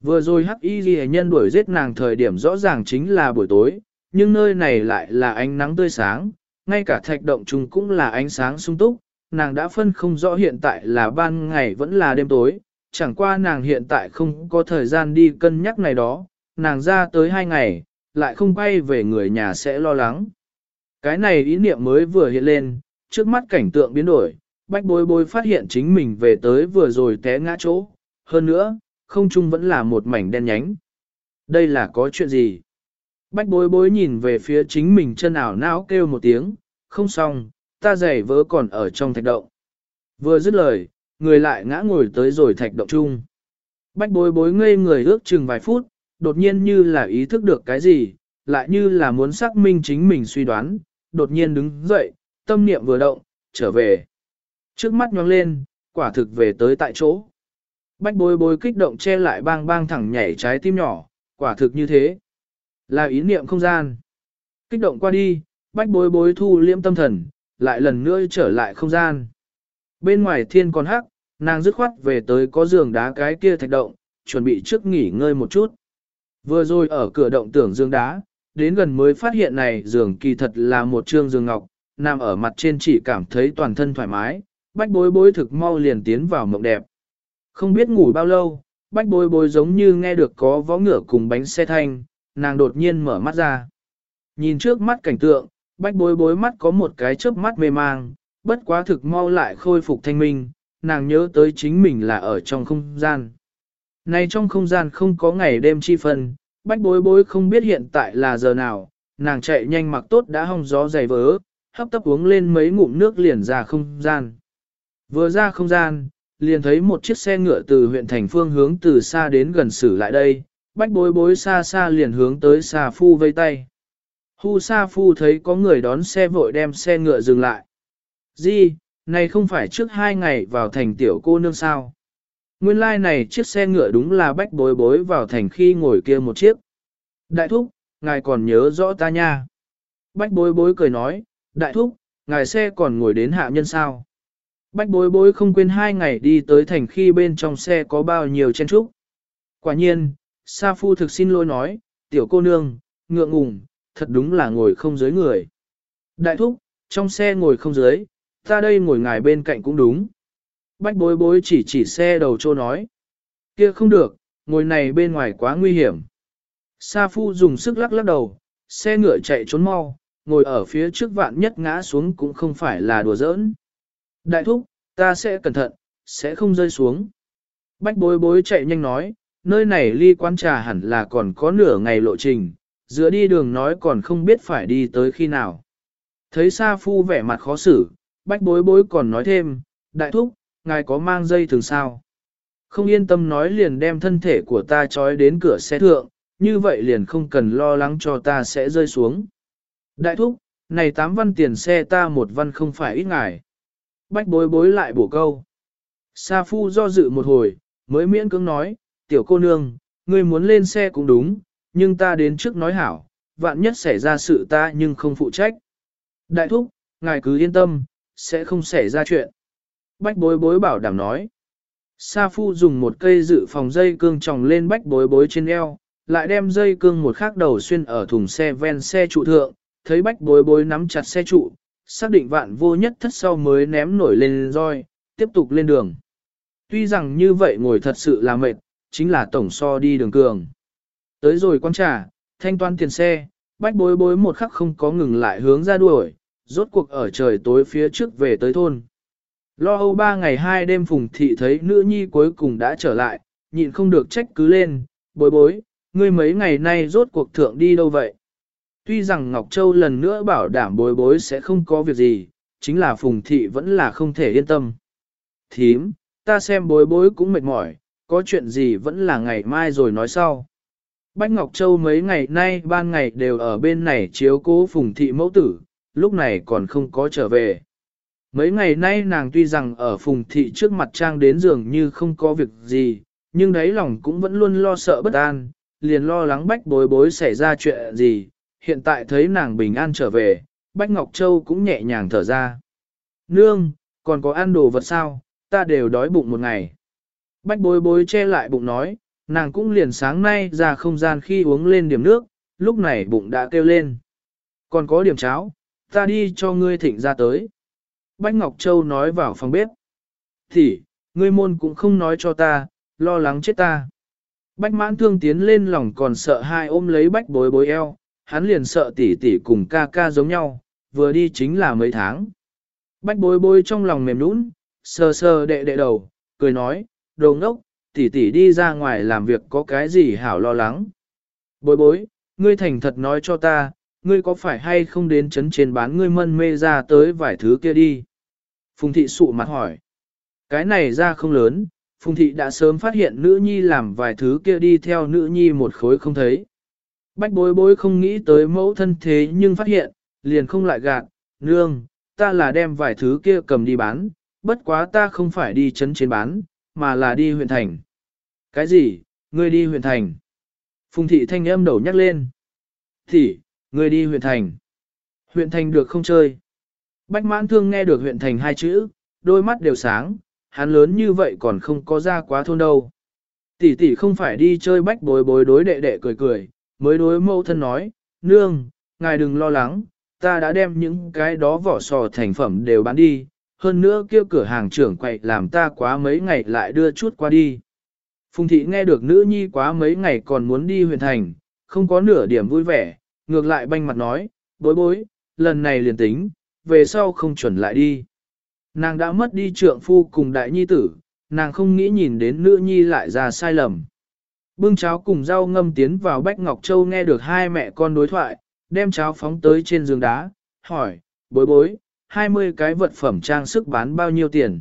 Vừa rồi hắc y ghi nhân đuổi giết nàng thời điểm rõ ràng chính là buổi tối, nhưng nơi này lại là ánh nắng tươi sáng, ngay cả thạch động trung cũng là ánh sáng sung túc, nàng đã phân không rõ hiện tại là ban ngày vẫn là đêm tối, chẳng qua nàng hiện tại không có thời gian đi cân nhắc này đó, nàng ra tới hai ngày, lại không quay về người nhà sẽ lo lắng. Cái này ý niệm mới vừa hiện lên, trước mắt cảnh tượng biến đổi, bách bối bối phát hiện chính mình về tới vừa rồi té ngã chỗ, hơn nữa, không chung vẫn là một mảnh đen nhánh. Đây là có chuyện gì? Bách bối bối nhìn về phía chính mình chân ảo não kêu một tiếng, không xong, ta giày vớ còn ở trong thạch động. Vừa dứt lời, người lại ngã ngồi tới rồi thạch động chung. Bách bối bối ngây người ước chừng vài phút, đột nhiên như là ý thức được cái gì, lại như là muốn xác minh chính mình suy đoán, đột nhiên đứng dậy, tâm niệm vừa động, trở về. Trước mắt nhóng lên, quả thực về tới tại chỗ. Bách bối bối kích động che lại bang bang thẳng nhảy trái tim nhỏ, quả thực như thế. Là ý niệm không gian. Kích động qua đi, bách bối bối thu liễm tâm thần, lại lần nữa trở lại không gian. Bên ngoài thiên còn hắc, nàng dứt khoát về tới có giường đá cái kia thạch động, chuẩn bị trước nghỉ ngơi một chút. Vừa rồi ở cửa động tưởng giường đá, đến gần mới phát hiện này giường kỳ thật là một trương giường ngọc, nằm ở mặt trên chỉ cảm thấy toàn thân thoải mái, bách bối bối thực mau liền tiến vào mộng đẹp. Không biết ngủ bao lâu, bách bối bối giống như nghe được có võ ngựa cùng bánh xe thanh, nàng đột nhiên mở mắt ra. Nhìn trước mắt cảnh tượng, bách bối bối mắt có một cái chớp mắt mê mang, bất quá thực mau lại khôi phục thanh minh, nàng nhớ tới chính mình là ở trong không gian. Này trong không gian không có ngày đêm chi phân, bách bối bối không biết hiện tại là giờ nào, nàng chạy nhanh mặc tốt đã hong gió dày vỡ hấp tấp uống lên mấy ngụm nước liền ra không gian. Vừa ra không gian, liền thấy một chiếc xe ngựa từ huyện thành phương hướng từ xa đến gần xử lại đây, bách bối bối xa xa liền hướng tới xà phu vây tay. Hu Sa Phu thấy có người đón xe vội đem xe ngựa dừng lại. Di, này không phải trước hai ngày vào thành tiểu cô nương sao? Nguyên lai like này chiếc xe ngựa đúng là bách bối bối vào thành khi ngồi kia một chiếc. Đại thúc, ngài còn nhớ rõ ta nha. Bách bối bối cười nói, đại thúc, ngài xe còn ngồi đến hạ nhân sao? Bách bối bối không quên hai ngày đi tới thành khi bên trong xe có bao nhiêu chen trúc. Quả nhiên, Sa Phu thực xin lỗi nói, tiểu cô nương, ngượng ngùng, thật đúng là ngồi không dưới người. Đại thúc, trong xe ngồi không dưới, ta đây ngồi ngài bên cạnh cũng đúng. Bách bối bối chỉ chỉ xe đầu trô nói. kia không được, ngồi này bên ngoài quá nguy hiểm. Sa phu dùng sức lắc lắc đầu, xe ngựa chạy trốn mau, ngồi ở phía trước vạn nhất ngã xuống cũng không phải là đùa giỡn. Đại thúc, ta sẽ cẩn thận, sẽ không rơi xuống. Bách bối bối chạy nhanh nói, nơi này ly quán trà hẳn là còn có nửa ngày lộ trình, giữa đi đường nói còn không biết phải đi tới khi nào. Thấy Sa Phu vẻ mặt khó xử, bách bối bối còn nói thêm, đại thúc, ngài có mang dây thường sao? Không yên tâm nói liền đem thân thể của ta trói đến cửa xe thượng, như vậy liền không cần lo lắng cho ta sẽ rơi xuống. Đại thúc, này tám văn tiền xe ta một văn không phải ít ngài. Bách bối bối lại bổ câu. Sa Phu do dự một hồi, mới miễn cưỡng nói, tiểu cô nương, ngươi muốn lên xe cũng đúng, nhưng ta đến trước nói hảo, vạn nhất xảy ra sự ta nhưng không phụ trách. Đại thúc, ngài cứ yên tâm, sẽ không xảy ra chuyện. Bách bối bối bảo đảm nói. Sa phu dùng một cây dự phòng dây cương tròng lên bách bối bối trên eo, lại đem dây cương một khắc đầu xuyên ở thùng xe ven xe trụ thượng, thấy bách bối bối nắm chặt xe trụ, xác định vạn vô nhất thất sau mới ném nổi lên roi, tiếp tục lên đường. Tuy rằng như vậy ngồi thật sự là mệt, chính là tổng so đi đường cường. Tới rồi quan trả thanh toán tiền xe, bách bối bối một khắc không có ngừng lại hướng ra đuổi, rốt cuộc ở trời tối phía trước về tới thôn. Lo âu ba ngày hai đêm phùng thị thấy nữ nhi cuối cùng đã trở lại, nhịn không được trách cứ lên, bối bối, ngươi mấy ngày nay rốt cuộc thượng đi đâu vậy? Tuy rằng Ngọc Châu lần nữa bảo đảm bối bối sẽ không có việc gì, chính là phùng thị vẫn là không thể yên tâm. Thím, ta xem bối bối cũng mệt mỏi, có chuyện gì vẫn là ngày mai rồi nói sau. Bách Ngọc Châu mấy ngày nay ban ngày đều ở bên này chiếu cố phùng thị mẫu tử, lúc này còn không có trở về. Mấy ngày nay nàng tuy rằng ở phùng thị trước mặt trang đến giường như không có việc gì, nhưng đáy lòng cũng vẫn luôn lo sợ bất an, liền lo lắng bách bối bối xảy ra chuyện gì, hiện tại thấy nàng bình an trở về, Bách Ngọc Châu cũng nhẹ nhàng thở ra. Nương, còn có ăn đồ vật sao, ta đều đói bụng một ngày. Bách bối bối che lại bụng nói, nàng cũng liền sáng nay ra không gian khi uống lên điểm nước, lúc này bụng đã kêu lên. Còn có điểm cháo, ta đi cho ngươi thịnh ra tới. Bách Ngọc Châu nói vào phòng bếp. Thì, ngươi môn cũng không nói cho ta, lo lắng chết ta. Bách mãn thương tiến lên lòng còn sợ hai ôm lấy bách bối bối eo, hắn liền sợ tỷ tỷ cùng ca ca giống nhau, vừa đi chính là mấy tháng. Bách bối bối trong lòng mềm nũng, sờ sờ đệ đệ đầu, cười nói, đồ ngốc, tỷ tỷ đi ra ngoài làm việc có cái gì hảo lo lắng. Bối bối, ngươi thành thật nói cho ta, ngươi có phải hay không đến chấn trên bán ngươi mân mê ra tới vài thứ kia đi? Phùng thị sụ mặt hỏi. Cái này ra không lớn, Phùng thị đã sớm phát hiện nữ nhi làm vài thứ kia đi theo nữ nhi một khối không thấy. Bách bối bối không nghĩ tới mẫu thân thế nhưng phát hiện, liền không lại gạt, nương, ta là đem vài thứ kia cầm đi bán, bất quá ta không phải đi chấn chiến bán, mà là đi huyện thành. Cái gì, ngươi đi huyện thành? Phùng thị thanh âm đầu nhắc lên. Thì, ngươi đi huyện thành. Huyện thành được không chơi? Bách mãn thương nghe được huyện thành hai chữ, đôi mắt đều sáng, hắn lớn như vậy còn không có ra quá thôn đâu. Tỷ tỷ không phải đi chơi bách bối bối đối đệ đệ cười cười, mới đối mẫu thân nói, nương, ngài đừng lo lắng, ta đã đem những cái đó vỏ sò thành phẩm đều bán đi, hơn nữa kêu cửa hàng trưởng quậy làm ta quá mấy ngày lại đưa chút qua đi. Phùng thị nghe được nữ nhi quá mấy ngày còn muốn đi huyện thành, không có nửa điểm vui vẻ, ngược lại banh mặt nói, bối bối, lần này liền tính, về sau không chuẩn lại đi. Nàng đã mất đi trượng phu cùng đại nhi tử, nàng không nghĩ nhìn đến nữ nhi lại ra sai lầm. Bưng cháo cùng rau ngâm tiến vào Bách Ngọc Châu nghe được hai mẹ con đối thoại, đem cháo phóng tới trên giường đá, hỏi, bối bối, 20 cái vật phẩm trang sức bán bao nhiêu tiền?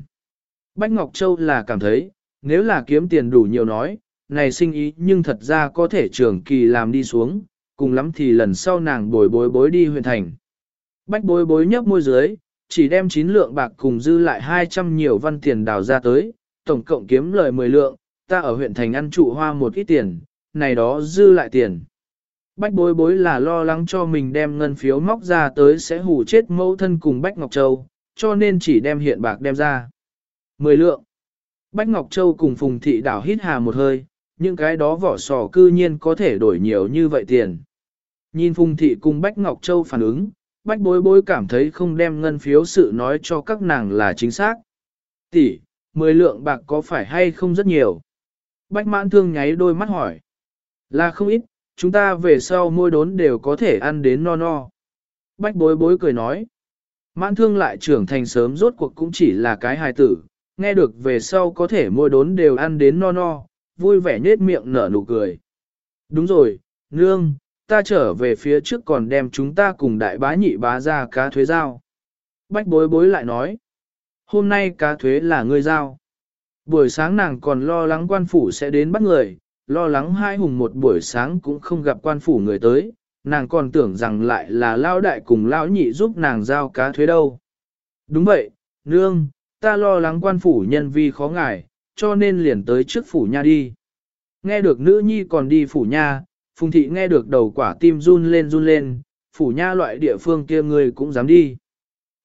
Bách Ngọc Châu là cảm thấy, nếu là kiếm tiền đủ nhiều nói, này sinh ý nhưng thật ra có thể trường kỳ làm đi xuống, cùng lắm thì lần sau nàng bồi bối bối đi huyện thành. Bách bối bối nhấp môi dưới, chỉ đem 9 lượng bạc cùng dư lại 200 nhiều văn tiền đào ra tới, tổng cộng kiếm lời 10 lượng, ta ở huyện thành ăn trụ hoa một ít tiền, này đó dư lại tiền. Bách bối bối là lo lắng cho mình đem ngân phiếu móc ra tới sẽ hù chết mẫu thân cùng Bách Ngọc Châu, cho nên chỉ đem hiện bạc đem ra. 10 lượng. Bách Ngọc Châu cùng Phùng Thị đảo hít hà một hơi, những cái đó vỏ sò cư nhiên có thể đổi nhiều như vậy tiền. Nhìn Phùng Thị cùng Bách Ngọc Châu phản ứng, Bách bối bối cảm thấy không đem ngân phiếu sự nói cho các nàng là chính xác. Tỷ, 10 lượng bạc có phải hay không rất nhiều? Bách mãn thương nháy đôi mắt hỏi. Là không ít, chúng ta về sau môi đốn đều có thể ăn đến no no. Bách bối bối cười nói. Mãn thương lại trưởng thành sớm rốt cuộc cũng chỉ là cái hài tử, nghe được về sau có thể môi đốn đều ăn đến no no, vui vẻ nết miệng nở nụ cười. Đúng rồi, nương, ta trở về phía trước còn đem chúng ta cùng đại bá nhị bá ra cá thuế giao. Bách bối bối lại nói, hôm nay cá thuế là ngươi giao. Buổi sáng nàng còn lo lắng quan phủ sẽ đến bắt người, lo lắng hai hùng một buổi sáng cũng không gặp quan phủ người tới, nàng còn tưởng rằng lại là lao đại cùng lão nhị giúp nàng giao cá thuế đâu. Đúng vậy, nương, ta lo lắng quan phủ nhân vi khó ngại, cho nên liền tới trước phủ nha đi. Nghe được nữ nhi còn đi phủ nha, phùng thị nghe được đầu quả tim run lên run lên, phủ nha loại địa phương kia người cũng dám đi.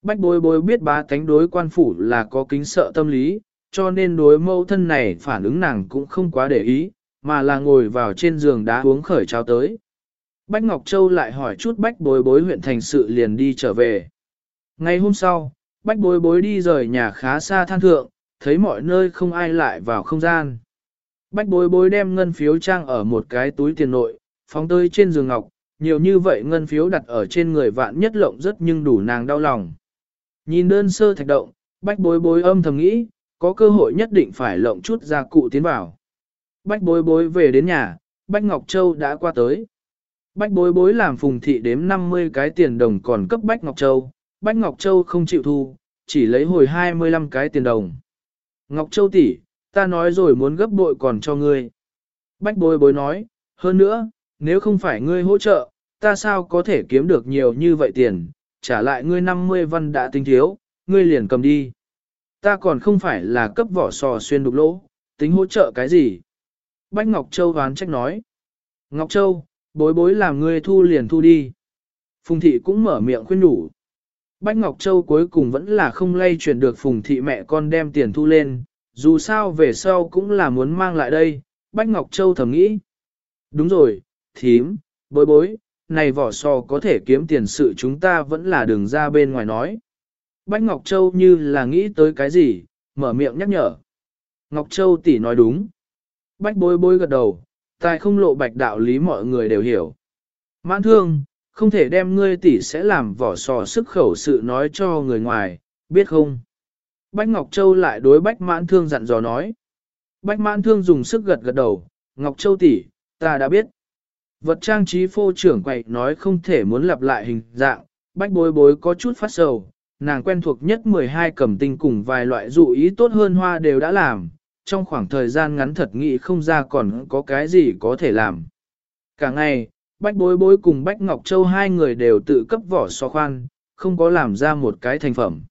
Bách bối bối biết bá tánh đối quan phủ là có kính sợ tâm lý, cho nên đối mẫu thân này phản ứng nàng cũng không quá để ý, mà là ngồi vào trên giường đá uống khởi cháo tới. Bách Ngọc Châu lại hỏi chút bách bối bối huyện thành sự liền đi trở về. Ngày hôm sau, bách bối bối đi rời nhà khá xa than thượng, thấy mọi nơi không ai lại vào không gian. Bách bối bối đem ngân phiếu trang ở một cái túi tiền nội, phóng tới trên giường ngọc, nhiều như vậy ngân phiếu đặt ở trên người vạn nhất lộng rất nhưng đủ nàng đau lòng. Nhìn đơn sơ thạch động, bách bối bối âm thầm nghĩ, có cơ hội nhất định phải lộng chút ra cụ tiến vào. Bách bối bối về đến nhà, Bách Ngọc Châu đã qua tới. Bách bối bối làm phùng thị đếm 50 cái tiền đồng còn cấp Bách Ngọc Châu, Bách Ngọc Châu không chịu thu, chỉ lấy hồi 25 cái tiền đồng. Ngọc Châu tỷ, ta nói rồi muốn gấp bội còn cho ngươi. Bách bối bối nói, hơn nữa, nếu không phải ngươi hỗ trợ, ta sao có thể kiếm được nhiều như vậy tiền, trả lại ngươi 50 văn đã tinh thiếu, ngươi liền cầm đi. Ta còn không phải là cấp vỏ sò xuyên đục lỗ, tính hỗ trợ cái gì. Bách Ngọc Châu ván trách nói. Ngọc Châu, bối bối làm ngươi thu liền thu đi. Phùng thị cũng mở miệng khuyên nhủ. Bách Ngọc Châu cuối cùng vẫn là không lay chuyển được Phùng thị mẹ con đem tiền thu lên, dù sao về sau cũng là muốn mang lại đây, Bách Ngọc Châu thầm nghĩ. Đúng rồi, thím, bối bối, này vỏ sò có thể kiếm tiền sự chúng ta vẫn là đường ra bên ngoài nói. Bách Ngọc Châu như là nghĩ tới cái gì, mở miệng nhắc nhở. Ngọc Châu tỷ nói đúng. Bách bối bối gật đầu, tài không lộ bạch đạo lý mọi người đều hiểu. Mãn thương, không thể đem ngươi tỷ sẽ làm vỏ sò sức khẩu sự nói cho người ngoài, biết không? Bách Ngọc Châu lại đối Bách Mãn Thương dặn dò nói. Bách Mãn Thương dùng sức gật gật đầu, Ngọc Châu tỷ, ta đã biết. Vật trang trí phô trưởng quậy nói không thể muốn lặp lại hình dạng, Bách bối bối có chút phát sầu, nàng quen thuộc nhất 12 cầm tinh cùng vài loại dụ ý tốt hơn hoa đều đã làm, trong khoảng thời gian ngắn thật nghĩ không ra còn có cái gì có thể làm. Cả ngày, Bách Bối Bối cùng Bách Ngọc Châu hai người đều tự cấp vỏ so khoan, không có làm ra một cái thành phẩm.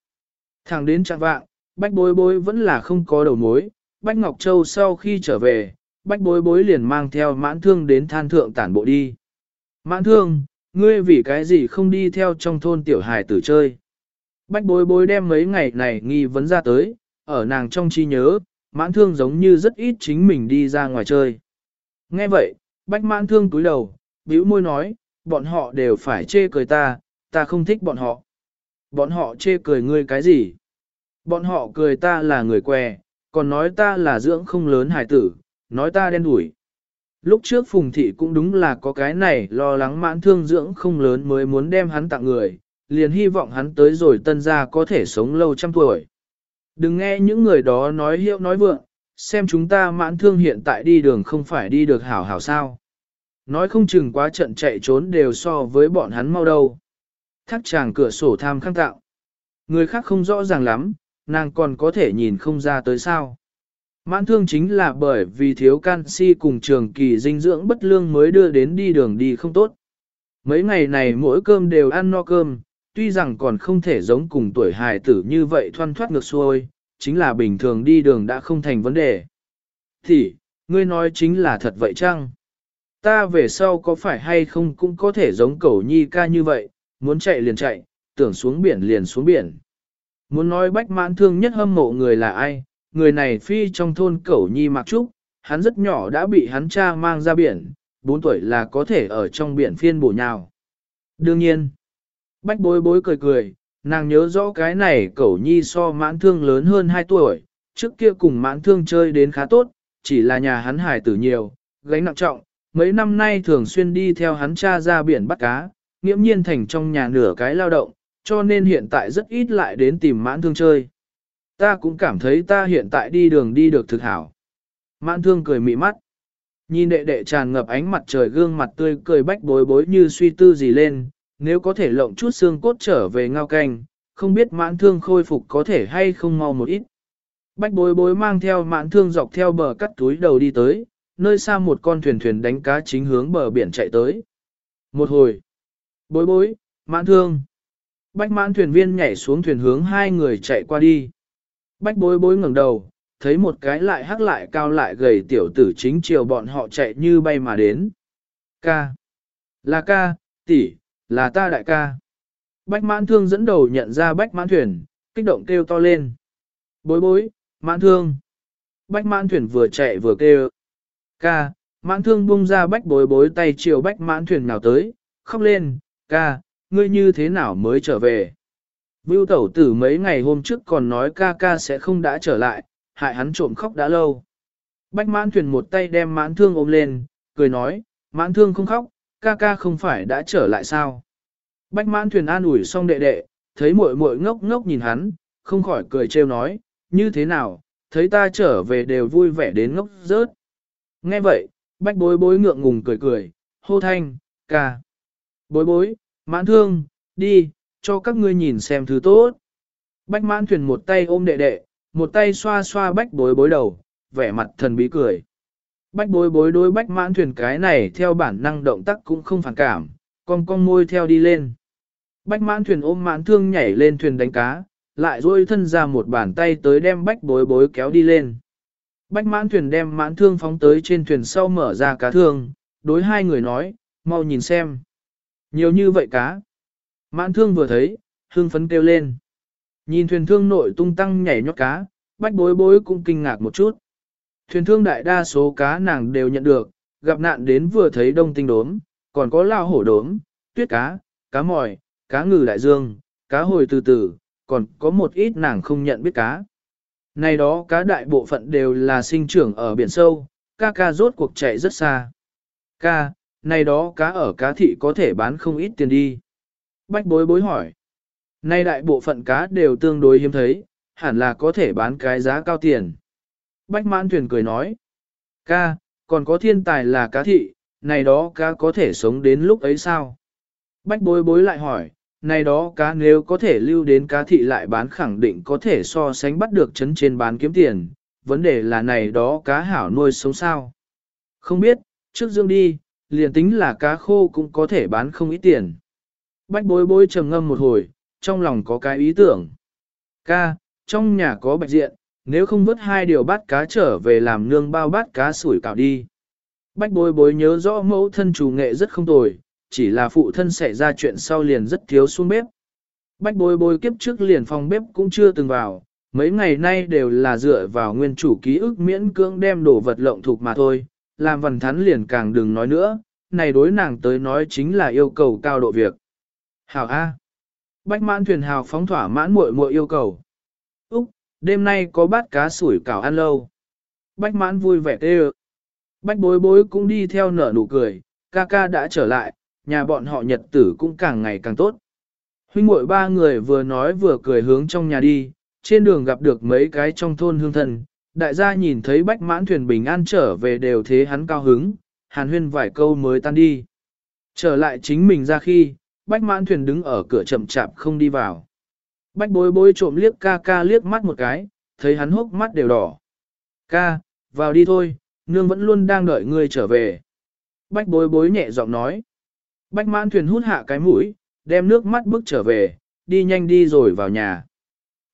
Thẳng đến trạng vạng, Bách Bối Bối vẫn là không có đầu mối, Bách Ngọc Châu sau khi trở về, Bách Bối Bối liền mang theo mãn thương đến than thượng tản bộ đi. Mãn thương, ngươi vì cái gì không đi theo trong thôn tiểu hài tử chơi. Bách Bối Bối đem mấy ngày này nghi vấn ra tới, ở nàng trong trí nhớ, mãn thương giống như rất ít chính mình đi ra ngoài chơi. Nghe vậy, Bách mãn thương túi đầu, bĩu môi nói, bọn họ đều phải chê cười ta, ta không thích bọn họ. Bọn họ chê cười ngươi cái gì? Bọn họ cười ta là người què, còn nói ta là dưỡng không lớn hải tử, nói ta đen đủi. Lúc trước Phùng Thị cũng đúng là có cái này lo lắng mãn thương dưỡng không lớn mới muốn đem hắn tặng người, liền hy vọng hắn tới rồi tân gia có thể sống lâu trăm tuổi. Đừng nghe những người đó nói hiệu nói vượng, xem chúng ta mãn thương hiện tại đi đường không phải đi được hảo hảo sao. Nói không chừng quá trận chạy trốn đều so với bọn hắn mau đâu. Thác chàng cửa sổ tham khăng tạo. Người khác không rõ ràng lắm, nàng còn có thể nhìn không ra tới sao. Mãn thương chính là bởi vì thiếu canxi cùng trường kỳ dinh dưỡng bất lương mới đưa đến đi đường đi không tốt. Mấy ngày này mỗi cơm đều ăn no cơm, tuy rằng còn không thể giống cùng tuổi hài tử như vậy thoăn thoát ngược xuôi, chính là bình thường đi đường đã không thành vấn đề. Thì, ngươi nói chính là thật vậy chăng? Ta về sau có phải hay không cũng có thể giống cẩu nhi ca như vậy, muốn chạy liền chạy, tưởng xuống biển liền xuống biển. Muốn nói bách mãn thương nhất hâm mộ người là ai, người này phi trong thôn cẩu nhi mặc trúc, hắn rất nhỏ đã bị hắn cha mang ra biển, 4 tuổi là có thể ở trong biển phiên bổ nhào. Đương nhiên, bách bối bối cười cười, nàng nhớ rõ cái này cẩu nhi so mãn thương lớn hơn 2 tuổi, trước kia cùng mãn thương chơi đến khá tốt, chỉ là nhà hắn hài tử nhiều, gánh nặng trọng, mấy năm nay thường xuyên đi theo hắn cha ra biển bắt cá, nghiễm nhiên thành trong nhà nửa cái lao động, cho nên hiện tại rất ít lại đến tìm mãn thương chơi. Ta cũng cảm thấy ta hiện tại đi đường đi được thực hảo. Mãn thương cười mị mắt. Nhìn đệ đệ tràn ngập ánh mặt trời gương mặt tươi cười bách bối bối như suy tư gì lên, nếu có thể lộng chút xương cốt trở về ngao canh, không biết mãn thương khôi phục có thể hay không mau một ít. Bách bối bối mang theo mãn thương dọc theo bờ cắt túi đầu đi tới, nơi xa một con thuyền thuyền đánh cá chính hướng bờ biển chạy tới. Một hồi, bối bối, mãn thương. Bách mãn thuyền viên nhảy xuống thuyền hướng hai người chạy qua đi. Bách bối bối ngẩng đầu, thấy một cái lại hắc lại cao lại gầy tiểu tử chính chiều bọn họ chạy như bay mà đến. Ca. Là ca, tỷ, là ta đại ca. Bách mãn thương dẫn đầu nhận ra bách mãn thuyền, kích động kêu to lên. Bối bối, mãn thương. Bách mãn thuyền vừa chạy vừa kêu. Ca, mãn thương bung ra bách bối bối tay chiều bách mãn thuyền nào tới, khóc lên, ca, ngươi như thế nào mới trở về. Vưu tẩu tử mấy ngày hôm trước còn nói ca ca sẽ không đã trở lại, hại hắn trộm khóc đã lâu. Bách mãn thuyền một tay đem mãn thương ôm lên, cười nói, mãn thương không khóc, ca ca không phải đã trở lại sao. Bách mãn thuyền an ủi xong đệ đệ, thấy muội muội ngốc ngốc nhìn hắn, không khỏi cười trêu nói, như thế nào, thấy ta trở về đều vui vẻ đến ngốc rớt. Nghe vậy, bách bối bối ngượng ngùng cười cười, hô thanh, ca. Bối bối, mãn thương, đi, cho các ngươi nhìn xem thứ tốt. Bách mãn thuyền một tay ôm đệ đệ, một tay xoa xoa bách bối bối đầu, vẻ mặt thần bí cười. Bách bối bối đối bách mãn thuyền cái này theo bản năng động tác cũng không phản cảm, con con môi theo đi lên. Bách mãn thuyền ôm mãn thương nhảy lên thuyền đánh cá, lại duỗi thân ra một bàn tay tới đem bách bối bối kéo đi lên. Bách mãn thuyền đem mãn thương phóng tới trên thuyền sau mở ra cá thương, đối hai người nói, mau nhìn xem. Nhiều như vậy cá. Mãn thương vừa thấy, hương phấn kêu lên. Nhìn thuyền thương nội tung tăng nhảy nhót cá, bách bối bối cũng kinh ngạc một chút. Thuyền thương đại đa số cá nàng đều nhận được, gặp nạn đến vừa thấy đông tinh đốm, còn có lao hổ đốm, tuyết cá, cá mòi, cá ngừ đại dương, cá hồi từ từ, còn có một ít nàng không nhận biết cá. Này đó cá đại bộ phận đều là sinh trưởng ở biển sâu, ca ca rốt cuộc chạy rất xa. Ca, này đó cá ở cá thị có thể bán không ít tiền đi. Bách bối bối hỏi. Nay đại bộ phận cá đều tương đối hiếm thấy, hẳn là có thể bán cái giá cao tiền. Bách mãn thuyền cười nói. Ca, còn có thiên tài là cá thị, này đó cá có thể sống đến lúc ấy sao? Bách bối bối lại hỏi, này đó cá nếu có thể lưu đến cá thị lại bán khẳng định có thể so sánh bắt được chấn trên bán kiếm tiền, vấn đề là này đó cá hảo nuôi sống sao? Không biết, trước dương đi, liền tính là cá khô cũng có thể bán không ít tiền. Bách bối bối trầm ngâm một hồi, trong lòng có cái ý tưởng. Ca, trong nhà có bạch diện, nếu không vớt hai điều bắt cá trở về làm nương bao bát cá sủi cảo đi. Bách bối bối nhớ rõ mẫu thân chủ nghệ rất không tồi, chỉ là phụ thân xảy ra chuyện sau liền rất thiếu xuống bếp. Bách bối bối kiếp trước liền phòng bếp cũng chưa từng vào, mấy ngày nay đều là dựa vào nguyên chủ ký ức miễn cưỡng đem đồ vật lộng thuộc mà thôi, làm vần thắn liền càng đừng nói nữa, này đối nàng tới nói chính là yêu cầu cao độ việc. Hảo A. Bách mãn thuyền hào phóng thỏa mãn muội muội yêu cầu. Đêm nay có bát cá sủi cảo ăn lâu. Bách mãn vui vẻ tê Bách bối bối cũng đi theo nở nụ cười, ca ca đã trở lại, nhà bọn họ nhật tử cũng càng ngày càng tốt. Huynh muội ba người vừa nói vừa cười hướng trong nhà đi, trên đường gặp được mấy cái trong thôn hương thần. đại gia nhìn thấy bách mãn thuyền bình an trở về đều thế hắn cao hứng, hàn huyên vài câu mới tan đi. Trở lại chính mình ra khi, bách mãn thuyền đứng ở cửa chậm chạp không đi vào. Bách bối bối trộm liếc ca ca liếc mắt một cái, thấy hắn hốc mắt đều đỏ. Ca, vào đi thôi, nương vẫn luôn đang đợi ngươi trở về. Bách bối bối nhẹ giọng nói. Bách mãn thuyền hút hạ cái mũi, đem nước mắt bước trở về, đi nhanh đi rồi vào nhà.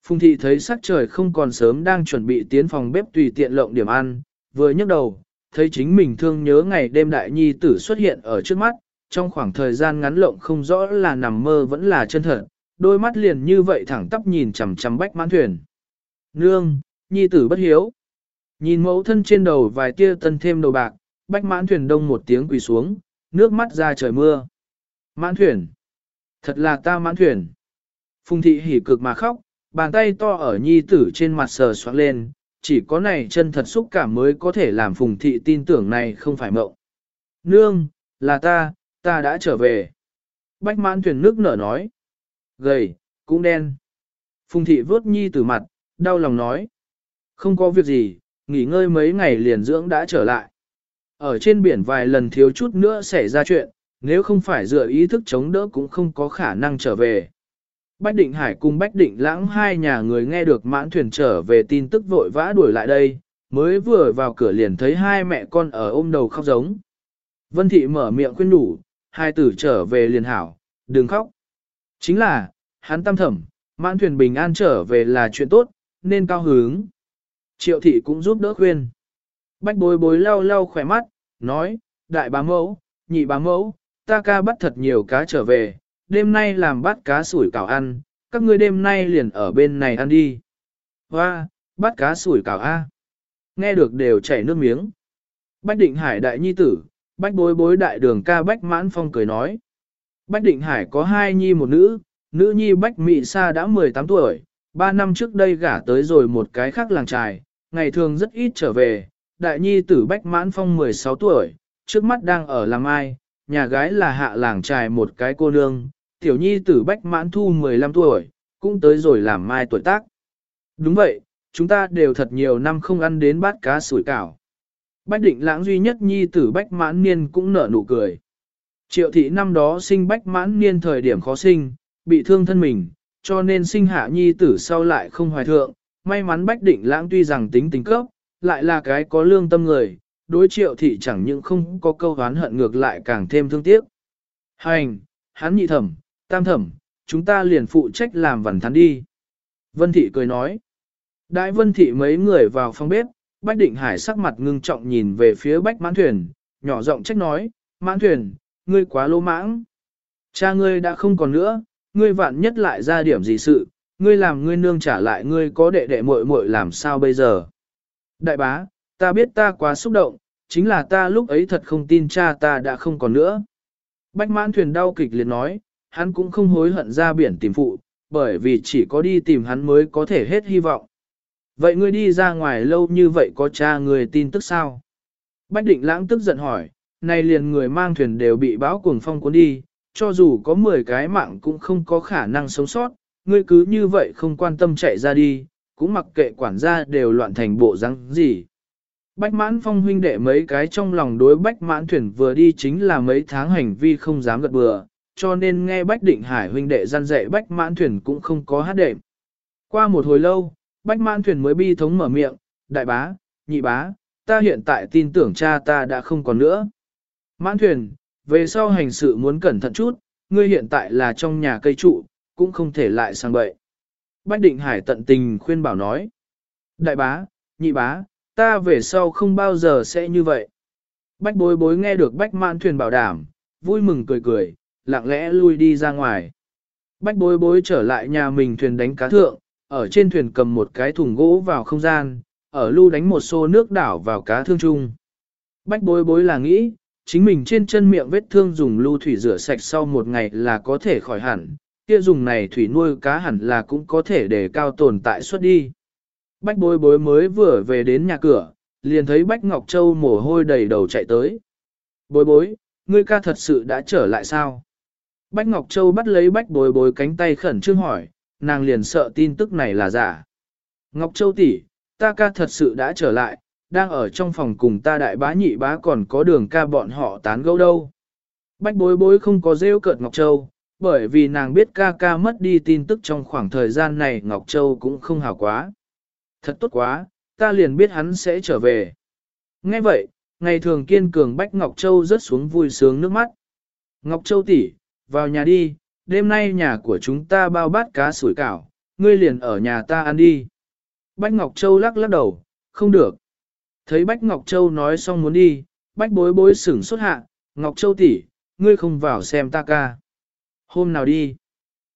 Phùng thị thấy sắc trời không còn sớm đang chuẩn bị tiến phòng bếp tùy tiện lộng điểm ăn, vừa nhấc đầu, thấy chính mình thương nhớ ngày đêm đại nhi tử xuất hiện ở trước mắt, trong khoảng thời gian ngắn lộng không rõ là nằm mơ vẫn là chân thật, đôi mắt liền như vậy thẳng tắp nhìn chằm chằm bách mãn thuyền. Nương, nhi tử bất hiếu. Nhìn mẫu thân trên đầu vài tia tân thêm đầu bạc, bách mãn thuyền đông một tiếng quỳ xuống, nước mắt ra trời mưa. Mãn thuyền. Thật là ta mãn thuyền. Phùng thị hỉ cực mà khóc, bàn tay to ở nhi tử trên mặt sờ soạn lên, chỉ có này chân thật xúc cảm mới có thể làm phùng thị tin tưởng này không phải mộng. Nương, là ta, ta đã trở về. Bách mãn thuyền nước nở nói. Gầy, cũng đen. Phùng thị vớt nhi từ mặt, đau lòng nói. Không có việc gì, nghỉ ngơi mấy ngày liền dưỡng đã trở lại. Ở trên biển vài lần thiếu chút nữa xảy ra chuyện, nếu không phải dựa ý thức chống đỡ cũng không có khả năng trở về. Bách Định Hải cùng Bách Định Lãng hai nhà người nghe được mãn thuyền trở về tin tức vội vã đuổi lại đây, mới vừa vào cửa liền thấy hai mẹ con ở ôm đầu khóc giống. Vân Thị mở miệng khuyên đủ, hai tử trở về liền hảo, đừng khóc. Chính là, hắn tam thẩm, mãn thuyền bình an trở về là chuyện tốt, nên cao hứng. Triệu Thị cũng giúp đỡ khuyên. Bách bối bối lau lau khỏe mắt, nói, đại bá mẫu, nhị bá mẫu, ta ca bắt thật nhiều cá trở về, đêm nay làm bắt cá sủi cảo ăn, các ngươi đêm nay liền ở bên này ăn đi. Hoa, bắt cá sủi cảo A. Nghe được đều chảy nước miếng. Bách định hải đại nhi tử, bách bối bối đại đường ca bách mãn phong cười nói. Bách định hải có hai nhi một nữ, nữ nhi bách mị sa đã 18 tuổi, ba năm trước đây gả tới rồi một cái khác làng trài, ngày thường rất ít trở về, đại nhi tử bách mãn phong 16 tuổi, trước mắt đang ở làm ai, nhà gái là hạ làng trài một cái cô nương, tiểu nhi tử bách mãn thu 15 tuổi, cũng tới rồi làm mai tuổi tác. Đúng vậy, chúng ta đều thật nhiều năm không ăn đến bát cá sủi cảo. Bách định lãng duy nhất nhi tử bách mãn niên cũng nở nụ cười. Triệu thị năm đó sinh bách mãn niên thời điểm khó sinh, bị thương thân mình, cho nên sinh hạ nhi tử sau lại không hoài thượng. May mắn bách định lãng tuy rằng tính tính cấp, lại là cái có lương tâm người, đối triệu thị chẳng những không có câu hán hận ngược lại càng thêm thương tiếc. Hành, hắn nhị thẩm, tam thẩm, chúng ta liền phụ trách làm vần thắn đi. Vân thị cười nói. Đại vân thị mấy người vào phòng bếp, Bách Định Hải sắc mặt ngưng trọng nhìn về phía Bách Mãn Thuyền, nhỏ giọng trách nói, Mãn Thuyền, ngươi quá lô mãng. Cha ngươi đã không còn nữa, ngươi vạn nhất lại ra điểm gì sự, ngươi làm ngươi nương trả lại ngươi có đệ đệ muội muội làm sao bây giờ. Đại bá, ta biết ta quá xúc động, chính là ta lúc ấy thật không tin cha ta đã không còn nữa. Bách mãn thuyền đau kịch liền nói, hắn cũng không hối hận ra biển tìm phụ, bởi vì chỉ có đi tìm hắn mới có thể hết hy vọng. Vậy ngươi đi ra ngoài lâu như vậy có cha người tin tức sao? Bách định lãng tức giận hỏi, nay liền người mang thuyền đều bị bão cuồng phong cuốn đi, cho dù có 10 cái mạng cũng không có khả năng sống sót, ngươi cứ như vậy không quan tâm chạy ra đi, cũng mặc kệ quản gia đều loạn thành bộ răng gì. Bách mãn phong huynh đệ mấy cái trong lòng đối bách mãn thuyền vừa đi chính là mấy tháng hành vi không dám gật bừa, cho nên nghe bách định hải huynh đệ gian dạy bách mãn thuyền cũng không có hát đệm. Qua một hồi lâu, bách mãn thuyền mới bi thống mở miệng, đại bá, nhị bá, ta hiện tại tin tưởng cha ta đã không còn nữa. Mãn thuyền, về sau hành sự muốn cẩn thận chút, ngươi hiện tại là trong nhà cây trụ, cũng không thể lại sang bậy. Bách định hải tận tình khuyên bảo nói. Đại bá, nhị bá, ta về sau không bao giờ sẽ như vậy. Bách bối bối nghe được bách mãn thuyền bảo đảm, vui mừng cười cười, lặng lẽ lui đi ra ngoài. Bách bối bối trở lại nhà mình thuyền đánh cá thượng, ở trên thuyền cầm một cái thùng gỗ vào không gian, ở lưu đánh một xô nước đảo vào cá thương chung. Bách bối bối là nghĩ, chính mình trên chân miệng vết thương dùng lưu thủy rửa sạch sau một ngày là có thể khỏi hẳn, kia dùng này thủy nuôi cá hẳn là cũng có thể để cao tồn tại suốt đi. Bách bối bối mới vừa về đến nhà cửa, liền thấy Bách Ngọc Châu mồ hôi đầy đầu chạy tới. Bối bối, ngươi ca thật sự đã trở lại sao? Bách Ngọc Châu bắt lấy Bách bối bối cánh tay khẩn trương hỏi, nàng liền sợ tin tức này là giả. Ngọc Châu tỷ, ta ca thật sự đã trở lại, đang ở trong phòng cùng ta đại bá nhị bá còn có đường ca bọn họ tán gẫu đâu. Bách bối bối không có rêu cợt Ngọc Châu, bởi vì nàng biết ca ca mất đi tin tức trong khoảng thời gian này Ngọc Châu cũng không hào quá. Thật tốt quá, ta liền biết hắn sẽ trở về. Nghe vậy, ngày thường kiên cường Bách Ngọc Châu rớt xuống vui sướng nước mắt. Ngọc Châu tỷ, vào nhà đi, đêm nay nhà của chúng ta bao bát cá sủi cảo, ngươi liền ở nhà ta ăn đi. Bách Ngọc Châu lắc lắc đầu, không được. Thấy Bách Ngọc Châu nói xong muốn đi, Bách bối bối sửng xuất hạ, Ngọc Châu tỷ, ngươi không vào xem ta ca. Hôm nào đi.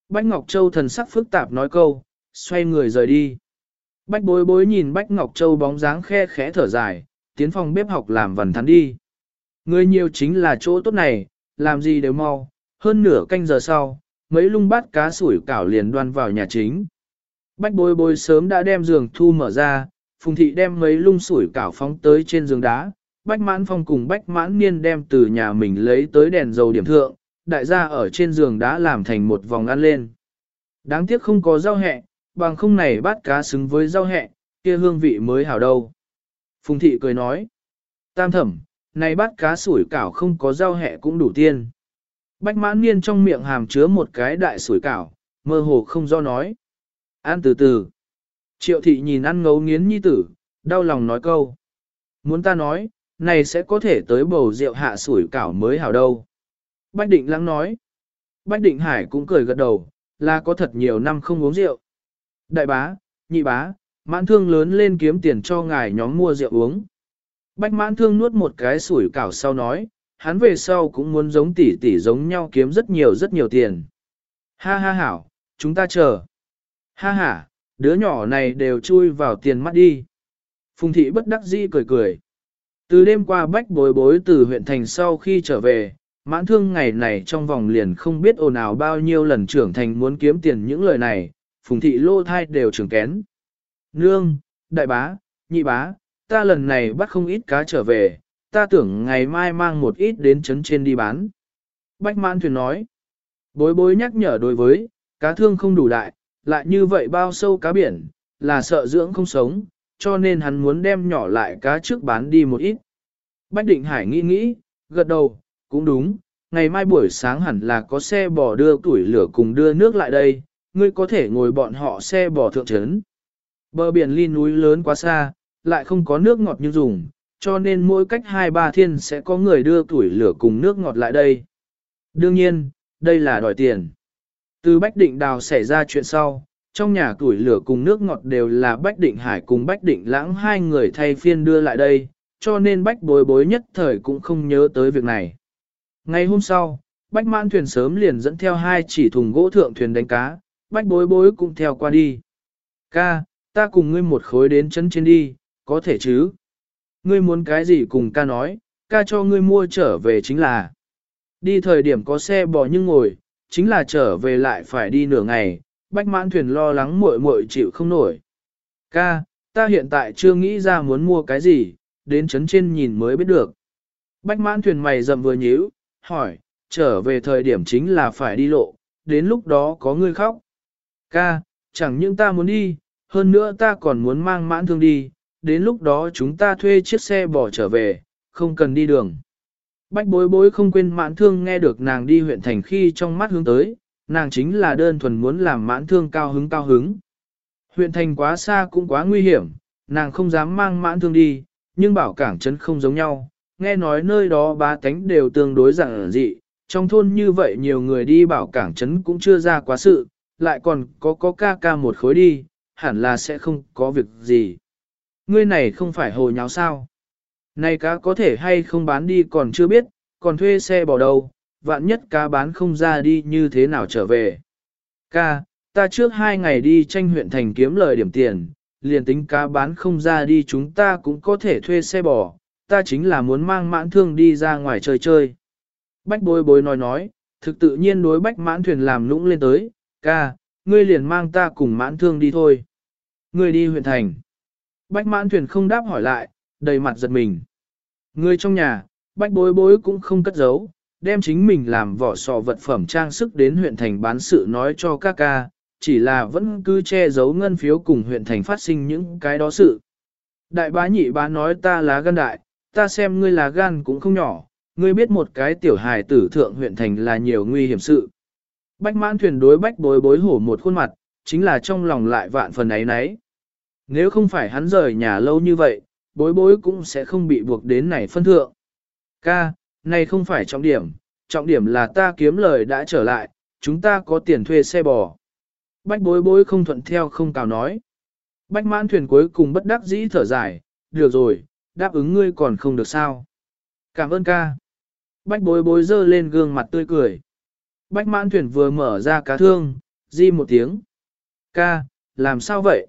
Bách Ngọc Châu thần sắc phức tạp nói câu, xoay người rời đi. Bách bối bối nhìn Bách Ngọc Châu bóng dáng khe khẽ thở dài, tiến phòng bếp học làm vần thắn đi. Người nhiều chính là chỗ tốt này, làm gì đều mau, hơn nửa canh giờ sau, mấy lung bát cá sủi cảo liền đoan vào nhà chính. Bách bối bối sớm đã đem giường thu mở ra, phùng thị đem mấy lung sủi cảo phóng tới trên giường đá, bách mãn phong cùng bách mãn niên đem từ nhà mình lấy tới đèn dầu điểm thượng, đại gia ở trên giường đã làm thành một vòng ăn lên. Đáng tiếc không có rau hẹ, bằng không này bát cá xứng với rau hẹ, kia hương vị mới hảo đâu. Phùng thị cười nói, tam thẩm, này bát cá sủi cảo không có rau hẹ cũng đủ tiên. Bách mãn niên trong miệng hàm chứa một cái đại sủi cảo, mơ hồ không do nói. Ăn từ từ. Triệu thị nhìn ăn ngấu nghiến nhi tử, đau lòng nói câu. Muốn ta nói, này sẽ có thể tới bầu rượu hạ sủi cảo mới hảo đâu. Bách định lắng nói. Bách định hải cũng cười gật đầu, là có thật nhiều năm không uống rượu. Đại bá, nhị bá, mãn thương lớn lên kiếm tiền cho ngài nhóm mua rượu uống. Bách mãn thương nuốt một cái sủi cảo sau nói, hắn về sau cũng muốn giống tỷ tỷ giống nhau kiếm rất nhiều rất nhiều tiền. Ha ha hảo, chúng ta chờ. Ha ha, đứa nhỏ này đều chui vào tiền mắt đi. Phùng thị bất đắc dĩ cười cười. Từ đêm qua bách bối bối từ huyện thành sau khi trở về, mãn thương ngày này trong vòng liền không biết ồn ào bao nhiêu lần trưởng thành muốn kiếm tiền những lời này, phùng thị lô thai đều trưởng kén. Nương, đại bá, nhị bá, ta lần này bắt không ít cá trở về, ta tưởng ngày mai mang một ít đến trấn trên đi bán. Bách mãn thuyền nói, bối bối nhắc nhở đối với, cá thương không đủ đại, lại như vậy bao sâu cá biển, là sợ dưỡng không sống, cho nên hắn muốn đem nhỏ lại cá trước bán đi một ít. Bách định hải nghĩ nghĩ, gật đầu, cũng đúng, ngày mai buổi sáng hẳn là có xe bò đưa tuổi lửa cùng đưa nước lại đây, ngươi có thể ngồi bọn họ xe bò thượng trấn. Bờ biển ly núi lớn quá xa, lại không có nước ngọt như dùng, cho nên mỗi cách hai ba thiên sẽ có người đưa tuổi lửa cùng nước ngọt lại đây. Đương nhiên, đây là đòi tiền. Từ Bách Định Đào xảy ra chuyện sau, trong nhà tuổi lửa cùng nước ngọt đều là Bách Định Hải cùng Bách Định Lãng hai người thay phiên đưa lại đây, cho nên Bách bối bối nhất thời cũng không nhớ tới việc này. Ngày hôm sau, Bách mãn thuyền sớm liền dẫn theo hai chỉ thùng gỗ thượng thuyền đánh cá, Bách bối bối cũng theo qua đi. Ca, ta cùng ngươi một khối đến chân trên đi, có thể chứ? Ngươi muốn cái gì cùng ca nói, ca cho ngươi mua trở về chính là. Đi thời điểm có xe bò nhưng ngồi, chính là trở về lại phải đi nửa ngày, bách mãn thuyền lo lắng muội muội chịu không nổi. Ca, ta hiện tại chưa nghĩ ra muốn mua cái gì, đến chấn trên nhìn mới biết được. Bách mãn thuyền mày rậm vừa nhíu, hỏi, trở về thời điểm chính là phải đi lộ, đến lúc đó có người khóc. Ca, chẳng những ta muốn đi, hơn nữa ta còn muốn mang mãn thương đi, đến lúc đó chúng ta thuê chiếc xe bỏ trở về, không cần đi đường. Bách bối bối không quên mãn thương nghe được nàng đi huyện thành khi trong mắt hướng tới, nàng chính là đơn thuần muốn làm mãn thương cao hứng cao hứng. Huyện thành quá xa cũng quá nguy hiểm, nàng không dám mang mãn thương đi, nhưng bảo cảng trấn không giống nhau, nghe nói nơi đó ba tánh đều tương đối giản dị, trong thôn như vậy nhiều người đi bảo cảng trấn cũng chưa ra quá sự, lại còn có có ca ca một khối đi, hẳn là sẽ không có việc gì. Ngươi này không phải hồ nháo sao. Này cá có thể hay không bán đi còn chưa biết, còn thuê xe bỏ đâu, vạn nhất cá bán không ra đi như thế nào trở về. Ca, ta trước hai ngày đi tranh huyện thành kiếm lời điểm tiền, liền tính cá bán không ra đi chúng ta cũng có thể thuê xe bò, ta chính là muốn mang mãn thương đi ra ngoài chơi chơi. Bách bối bối nói nói, thực tự nhiên đối bách mãn thuyền làm lũng lên tới, ca, ngươi liền mang ta cùng mãn thương đi thôi. Ngươi đi huyện thành. Bách mãn thuyền không đáp hỏi lại, đầy mặt giật mình. Ngươi trong nhà, bách bối bối cũng không cất giấu, đem chính mình làm vỏ sò vật phẩm trang sức đến huyện thành bán sự nói cho các ca, chỉ là vẫn cứ che giấu ngân phiếu cùng huyện thành phát sinh những cái đó sự. Đại bá nhị bá nói ta là gan đại, ta xem ngươi là gan cũng không nhỏ, ngươi biết một cái tiểu hài tử thượng huyện thành là nhiều nguy hiểm sự. Bách mãn thuyền đối bách bối bối hổ một khuôn mặt, chính là trong lòng lại vạn phần ấy nấy. Nếu không phải hắn rời nhà lâu như vậy, bối bối cũng sẽ không bị buộc đến này phân thượng. Ca, này không phải trọng điểm, trọng điểm là ta kiếm lời đã trở lại, chúng ta có tiền thuê xe bò. Bách bối bối không thuận theo không cào nói. Bách mãn thuyền cuối cùng bất đắc dĩ thở dài, được rồi, đáp ứng ngươi còn không được sao. Cảm ơn ca. Bách bối bối dơ lên gương mặt tươi cười. Bách mãn thuyền vừa mở ra cá thương, di một tiếng. Ca, làm sao vậy?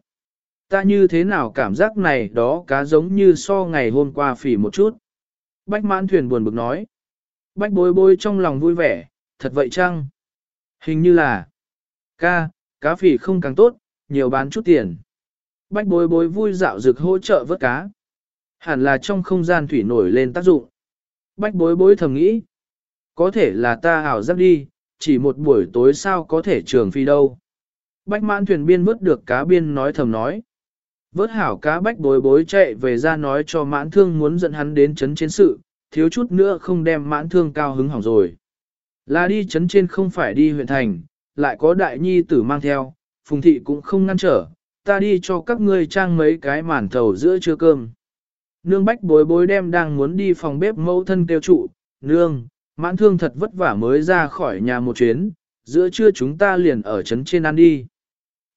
Ta như thế nào cảm giác này đó cá giống như so ngày hôm qua phỉ một chút. Bách mãn thuyền buồn bực nói. Bách bối bối trong lòng vui vẻ, thật vậy chăng? Hình như là, ca, cá phỉ không càng tốt, nhiều bán chút tiền. Bách bối bối vui dạo rực hỗ trợ vớt cá. Hẳn là trong không gian thủy nổi lên tác dụng. Bách bối bối thầm nghĩ. Có thể là ta ảo giáp đi, chỉ một buổi tối sao có thể trường phi đâu. Bách mãn thuyền biên vớt được cá biên nói thầm nói. Vớt hảo cá bách bối bối chạy về ra nói cho mãn thương muốn dẫn hắn đến chấn chiến sự, thiếu chút nữa không đem mãn thương cao hứng hỏng rồi. Là đi chấn trên không phải đi huyện thành, lại có đại nhi tử mang theo, phùng thị cũng không ngăn trở, ta đi cho các ngươi trang mấy cái màn thầu giữa trưa cơm. Nương bách bối bối đem đang muốn đi phòng bếp mẫu thân tiêu trụ, nương, mãn thương thật vất vả mới ra khỏi nhà một chuyến, giữa trưa chúng ta liền ở trấn trên ăn đi.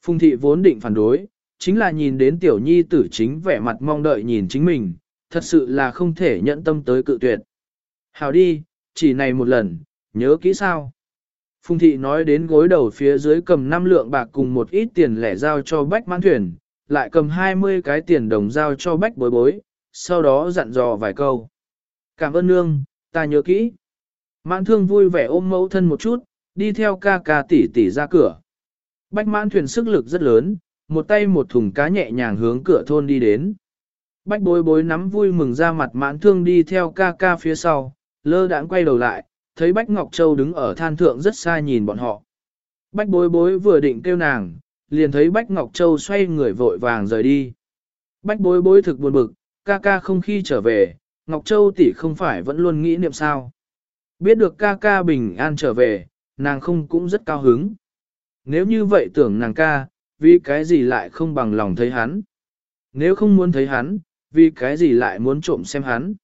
Phùng thị vốn định phản đối, chính là nhìn đến tiểu nhi tử chính vẻ mặt mong đợi nhìn chính mình, thật sự là không thể nhận tâm tới cự tuyệt. Hào đi, chỉ này một lần, nhớ kỹ sao. Phùng thị nói đến gối đầu phía dưới cầm 5 lượng bạc cùng một ít tiền lẻ giao cho bách mãn thuyền, lại cầm 20 cái tiền đồng giao cho bách bối bối, sau đó dặn dò vài câu. Cảm ơn nương, ta nhớ kỹ. Mãn thương vui vẻ ôm mẫu thân một chút, đi theo ca ca tỷ tỷ ra cửa. Bách mãn thuyền sức lực rất lớn, một tay một thùng cá nhẹ nhàng hướng cửa thôn đi đến. Bách bối bối nắm vui mừng ra mặt mãn thương đi theo ca ca phía sau, lơ đãng quay đầu lại, thấy Bách Ngọc Châu đứng ở than thượng rất xa nhìn bọn họ. Bách bối bối vừa định kêu nàng, liền thấy Bách Ngọc Châu xoay người vội vàng rời đi. Bách bối bối thực buồn bực, ca ca không khi trở về, Ngọc Châu tỷ không phải vẫn luôn nghĩ niệm sao. Biết được ca ca bình an trở về, nàng không cũng rất cao hứng. Nếu như vậy tưởng nàng ca, vì cái gì lại không bằng lòng thấy hắn. Nếu không muốn thấy hắn, vì cái gì lại muốn trộm xem hắn.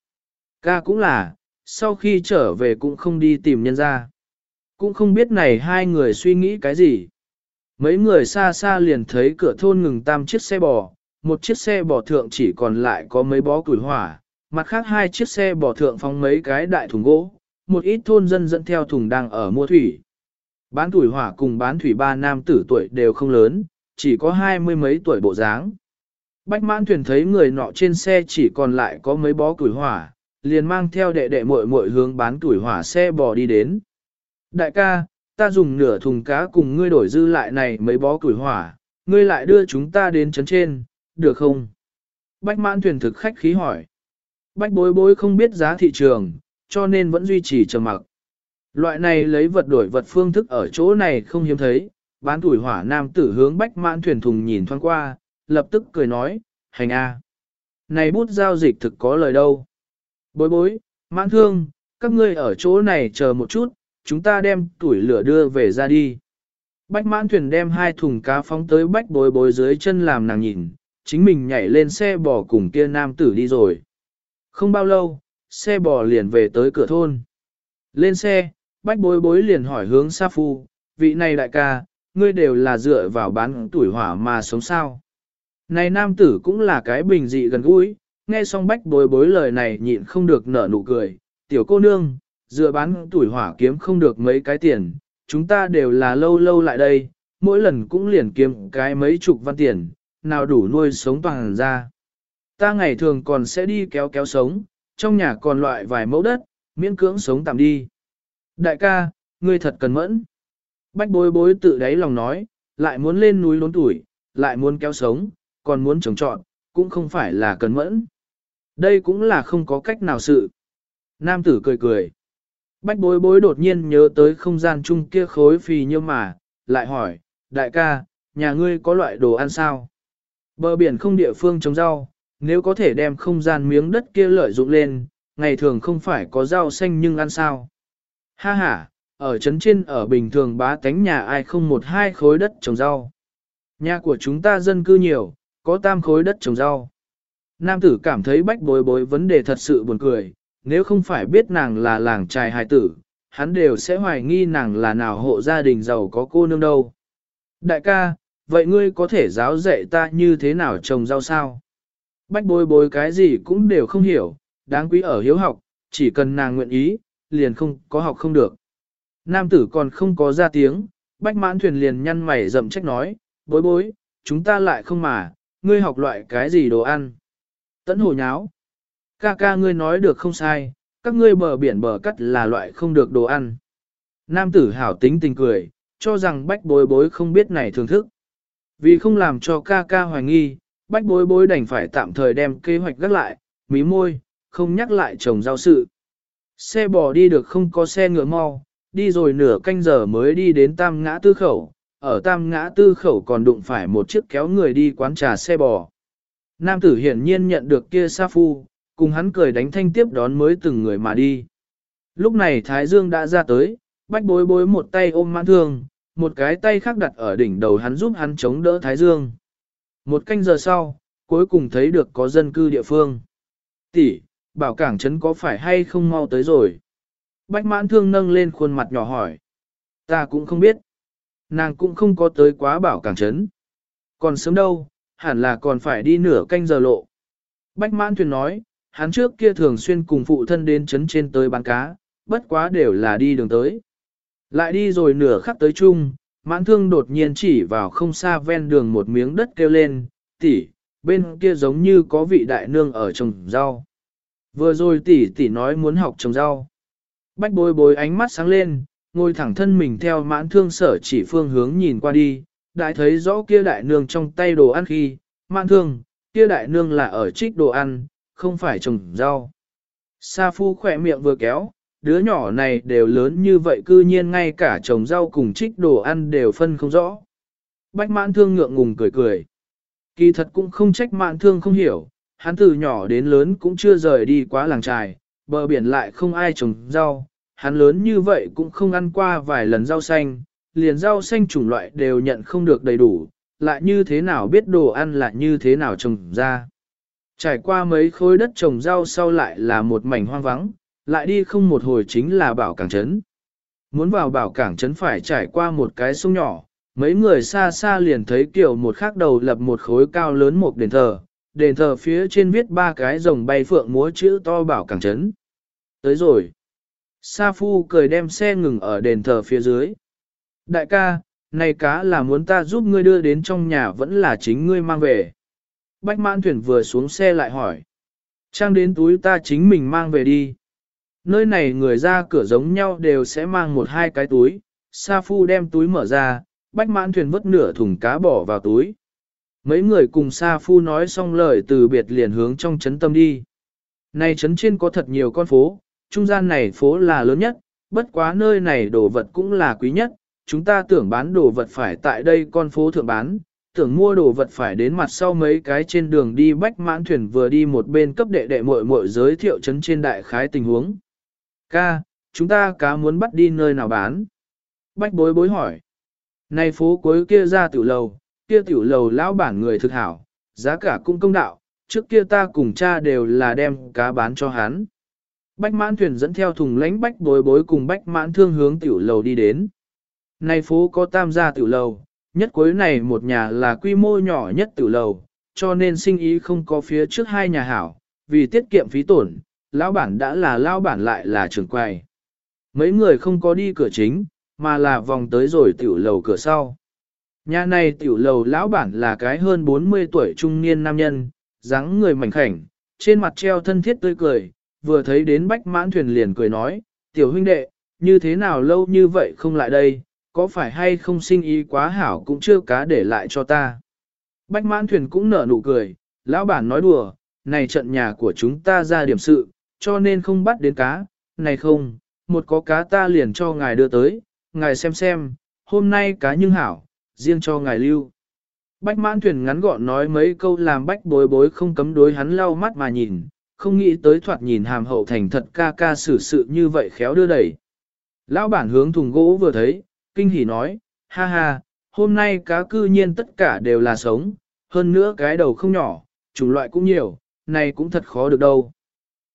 Ca cũng là, sau khi trở về cũng không đi tìm nhân ra. Cũng không biết này hai người suy nghĩ cái gì. Mấy người xa xa liền thấy cửa thôn ngừng tam chiếc xe bò, một chiếc xe bò thượng chỉ còn lại có mấy bó củi hỏa, mặt khác hai chiếc xe bò thượng phóng mấy cái đại thùng gỗ, một ít thôn dân dẫn theo thùng đang ở mua thủy. Bán tuổi hỏa cùng bán thủy ba nam tử tuổi đều không lớn, chỉ có hai mươi mấy tuổi bộ dáng. Bách mãn thuyền thấy người nọ trên xe chỉ còn lại có mấy bó củi hỏa, liền mang theo đệ đệ muội muội hướng bán củi hỏa xe bò đi đến. Đại ca, ta dùng nửa thùng cá cùng ngươi đổi dư lại này mấy bó củi hỏa, ngươi lại đưa chúng ta đến trấn trên, được không? Bách mãn thuyền thực khách khí hỏi. Bách bối bối không biết giá thị trường, cho nên vẫn duy trì trầm mặc. Loại này lấy vật đổi vật phương thức ở chỗ này không hiếm thấy, bán tuổi hỏa nam tử hướng bách mãn thuyền thùng nhìn thoáng qua, lập tức cười nói, hành a. Này bút giao dịch thực có lời đâu. Bối bối, mãn thương, các ngươi ở chỗ này chờ một chút, chúng ta đem tuổi lửa đưa về ra đi. Bách mãn thuyền đem hai thùng cá phóng tới bách bối bối dưới chân làm nàng nhìn, chính mình nhảy lên xe bò cùng kia nam tử đi rồi. Không bao lâu, xe bò liền về tới cửa thôn. Lên xe, bách bối bối liền hỏi hướng Sa Phu, vị này đại ca, ngươi đều là dựa vào bán tuổi hỏa mà sống sao. Này nam tử cũng là cái bình dị gần gũi, nghe xong bách bối bối lời này nhịn không được nở nụ cười, tiểu cô nương, dựa bán tuổi hỏa kiếm không được mấy cái tiền, chúng ta đều là lâu lâu lại đây, mỗi lần cũng liền kiếm cái mấy chục văn tiền, nào đủ nuôi sống toàn ra. Ta ngày thường còn sẽ đi kéo kéo sống, trong nhà còn loại vài mẫu đất, miễn cưỡng sống tạm đi. Đại ca, ngươi thật cần mẫn. Bách bối bối tự đáy lòng nói, lại muốn lên núi lốn tuổi, lại muốn kéo sống, còn muốn trồng trọn, cũng không phải là cần mẫn. Đây cũng là không có cách nào sự. Nam tử cười cười. Bách bối bối đột nhiên nhớ tới không gian chung kia khối phì như mà, lại hỏi, đại ca, nhà ngươi có loại đồ ăn sao? Bờ biển không địa phương trồng rau, nếu có thể đem không gian miếng đất kia lợi dụng lên, ngày thường không phải có rau xanh nhưng ăn sao? Ha ha, ở trấn trên ở bình thường bá tánh nhà ai không một hai khối đất trồng rau. Nhà của chúng ta dân cư nhiều, có tam khối đất trồng rau. Nam tử cảm thấy bách bối bối vấn đề thật sự buồn cười, nếu không phải biết nàng là làng trai hài tử, hắn đều sẽ hoài nghi nàng là nào hộ gia đình giàu có cô nương đâu. Đại ca, vậy ngươi có thể giáo dạy ta như thế nào trồng rau sao? Bách bối bối cái gì cũng đều không hiểu, đáng quý ở hiếu học, chỉ cần nàng nguyện ý, liền không có học không được. Nam tử còn không có ra tiếng, bách mãn thuyền liền nhăn mày rậm trách nói, bối bối, chúng ta lại không mà, ngươi học loại cái gì đồ ăn. Tấn hồ nháo. Ca ca ngươi nói được không sai, các ngươi bờ biển bờ cắt là loại không được đồ ăn. Nam tử hảo tính tình cười, cho rằng bách bối bối không biết này thưởng thức. Vì không làm cho ca ca hoài nghi, bách bối bối đành phải tạm thời đem kế hoạch gác lại, mí môi, không nhắc lại trồng giao sự. Xe bò đi được không có xe ngựa mau, đi rồi nửa canh giờ mới đi đến tam ngã tư khẩu, ở tam ngã tư khẩu còn đụng phải một chiếc kéo người đi quán trà xe bò. Nam tử hiển nhiên nhận được kia sa phu, cùng hắn cười đánh thanh tiếp đón mới từng người mà đi. Lúc này Thái Dương đã ra tới, bách bối bối một tay ôm mãn thương, một cái tay khác đặt ở đỉnh đầu hắn giúp hắn chống đỡ Thái Dương. Một canh giờ sau, cuối cùng thấy được có dân cư địa phương. Tỷ, bảo cảng trấn có phải hay không mau tới rồi? Bách mãn thương nâng lên khuôn mặt nhỏ hỏi. Ta cũng không biết. Nàng cũng không có tới quá bảo cảng trấn. Còn sớm đâu, hẳn là còn phải đi nửa canh giờ lộ. Bách mãn thuyền nói, hắn trước kia thường xuyên cùng phụ thân đến trấn trên tới bán cá, bất quá đều là đi đường tới. Lại đi rồi nửa khắc tới chung, mãn thương đột nhiên chỉ vào không xa ven đường một miếng đất kêu lên, tỷ, bên kia giống như có vị đại nương ở trồng rau. Vừa rồi tỷ tỷ nói muốn học trồng rau. Bách bối bối ánh mắt sáng lên, ngồi thẳng thân mình theo mãn thương sở chỉ phương hướng nhìn qua đi, đại thấy rõ kia đại nương trong tay đồ ăn khi, mãn thương, kia đại nương là ở trích đồ ăn, không phải trồng rau. Sa phu khỏe miệng vừa kéo, đứa nhỏ này đều lớn như vậy cư nhiên ngay cả trồng rau cùng trích đồ ăn đều phân không rõ. Bách mãn thương ngượng ngùng cười cười. Kỳ thật cũng không trách mãn thương không hiểu, hắn từ nhỏ đến lớn cũng chưa rời đi quá làng trài, bờ biển lại không ai trồng rau, hắn lớn như vậy cũng không ăn qua vài lần rau xanh, liền rau xanh chủng loại đều nhận không được đầy đủ, lại như thế nào biết đồ ăn là như thế nào trồng ra. Trải qua mấy khối đất trồng rau sau lại là một mảnh hoang vắng, lại đi không một hồi chính là bảo cảng trấn. Muốn vào bảo cảng trấn phải trải qua một cái sông nhỏ, mấy người xa xa liền thấy kiểu một khắc đầu lập một khối cao lớn một đền thờ, đền thờ phía trên viết ba cái rồng bay phượng múa chữ to bảo cảng trấn. Tới rồi. Sa Phu cười đem xe ngừng ở đền thờ phía dưới. Đại ca, này cá là muốn ta giúp ngươi đưa đến trong nhà vẫn là chính ngươi mang về. Bách mãn thuyền vừa xuống xe lại hỏi. Trang đến túi ta chính mình mang về đi. Nơi này người ra cửa giống nhau đều sẽ mang một hai cái túi. Sa Phu đem túi mở ra, bách mãn thuyền vứt nửa thùng cá bỏ vào túi. Mấy người cùng Sa Phu nói xong lời từ biệt liền hướng trong chấn tâm đi. Này trấn trên có thật nhiều con phố, trung gian này phố là lớn nhất, bất quá nơi này đồ vật cũng là quý nhất, chúng ta tưởng bán đồ vật phải tại đây con phố thượng bán, tưởng mua đồ vật phải đến mặt sau mấy cái trên đường đi bách mãn thuyền vừa đi một bên cấp đệ đệ muội muội giới thiệu chấn trên đại khái tình huống. Ca, chúng ta cá muốn bắt đi nơi nào bán? Bách bối bối hỏi. Này phố cuối kia ra tiểu lầu, kia tiểu lầu lão bản người thực hảo, giá cả cũng công đạo, trước kia ta cùng cha đều là đem cá bán cho hắn. Bách mãn thuyền dẫn theo thùng lánh bách bối bối cùng bách mãn thương hướng tiểu lầu đi đến. Này phố có tam gia tiểu lầu, nhất cuối này một nhà là quy mô nhỏ nhất tiểu lầu, cho nên sinh ý không có phía trước hai nhà hảo, vì tiết kiệm phí tổn, lão bản đã là lão bản lại là trưởng quầy. Mấy người không có đi cửa chính, mà là vòng tới rồi tiểu lầu cửa sau. Nhà này tiểu lầu lão bản là cái hơn 40 tuổi trung niên nam nhân, dáng người mảnh khảnh, trên mặt treo thân thiết tươi cười, vừa thấy đến bách mãn thuyền liền cười nói, tiểu huynh đệ, như thế nào lâu như vậy không lại đây, có phải hay không sinh ý quá hảo cũng chưa cá để lại cho ta. Bách mãn thuyền cũng nở nụ cười, lão bản nói đùa, này trận nhà của chúng ta ra điểm sự, cho nên không bắt đến cá, này không, một có cá ta liền cho ngài đưa tới, ngài xem xem, hôm nay cá nhưng hảo, riêng cho ngài lưu. Bách mãn thuyền ngắn gọn nói mấy câu làm bách bối bối không cấm đối hắn lau mắt mà nhìn, không nghĩ tới thoạt nhìn hàm hậu thành thật ca ca xử sự như vậy khéo đưa đẩy. Lão bản hướng thùng gỗ vừa thấy, kinh hỉ nói, ha ha, hôm nay cá cư nhiên tất cả đều là sống, hơn nữa cái đầu không nhỏ, chủng loại cũng nhiều, này cũng thật khó được đâu.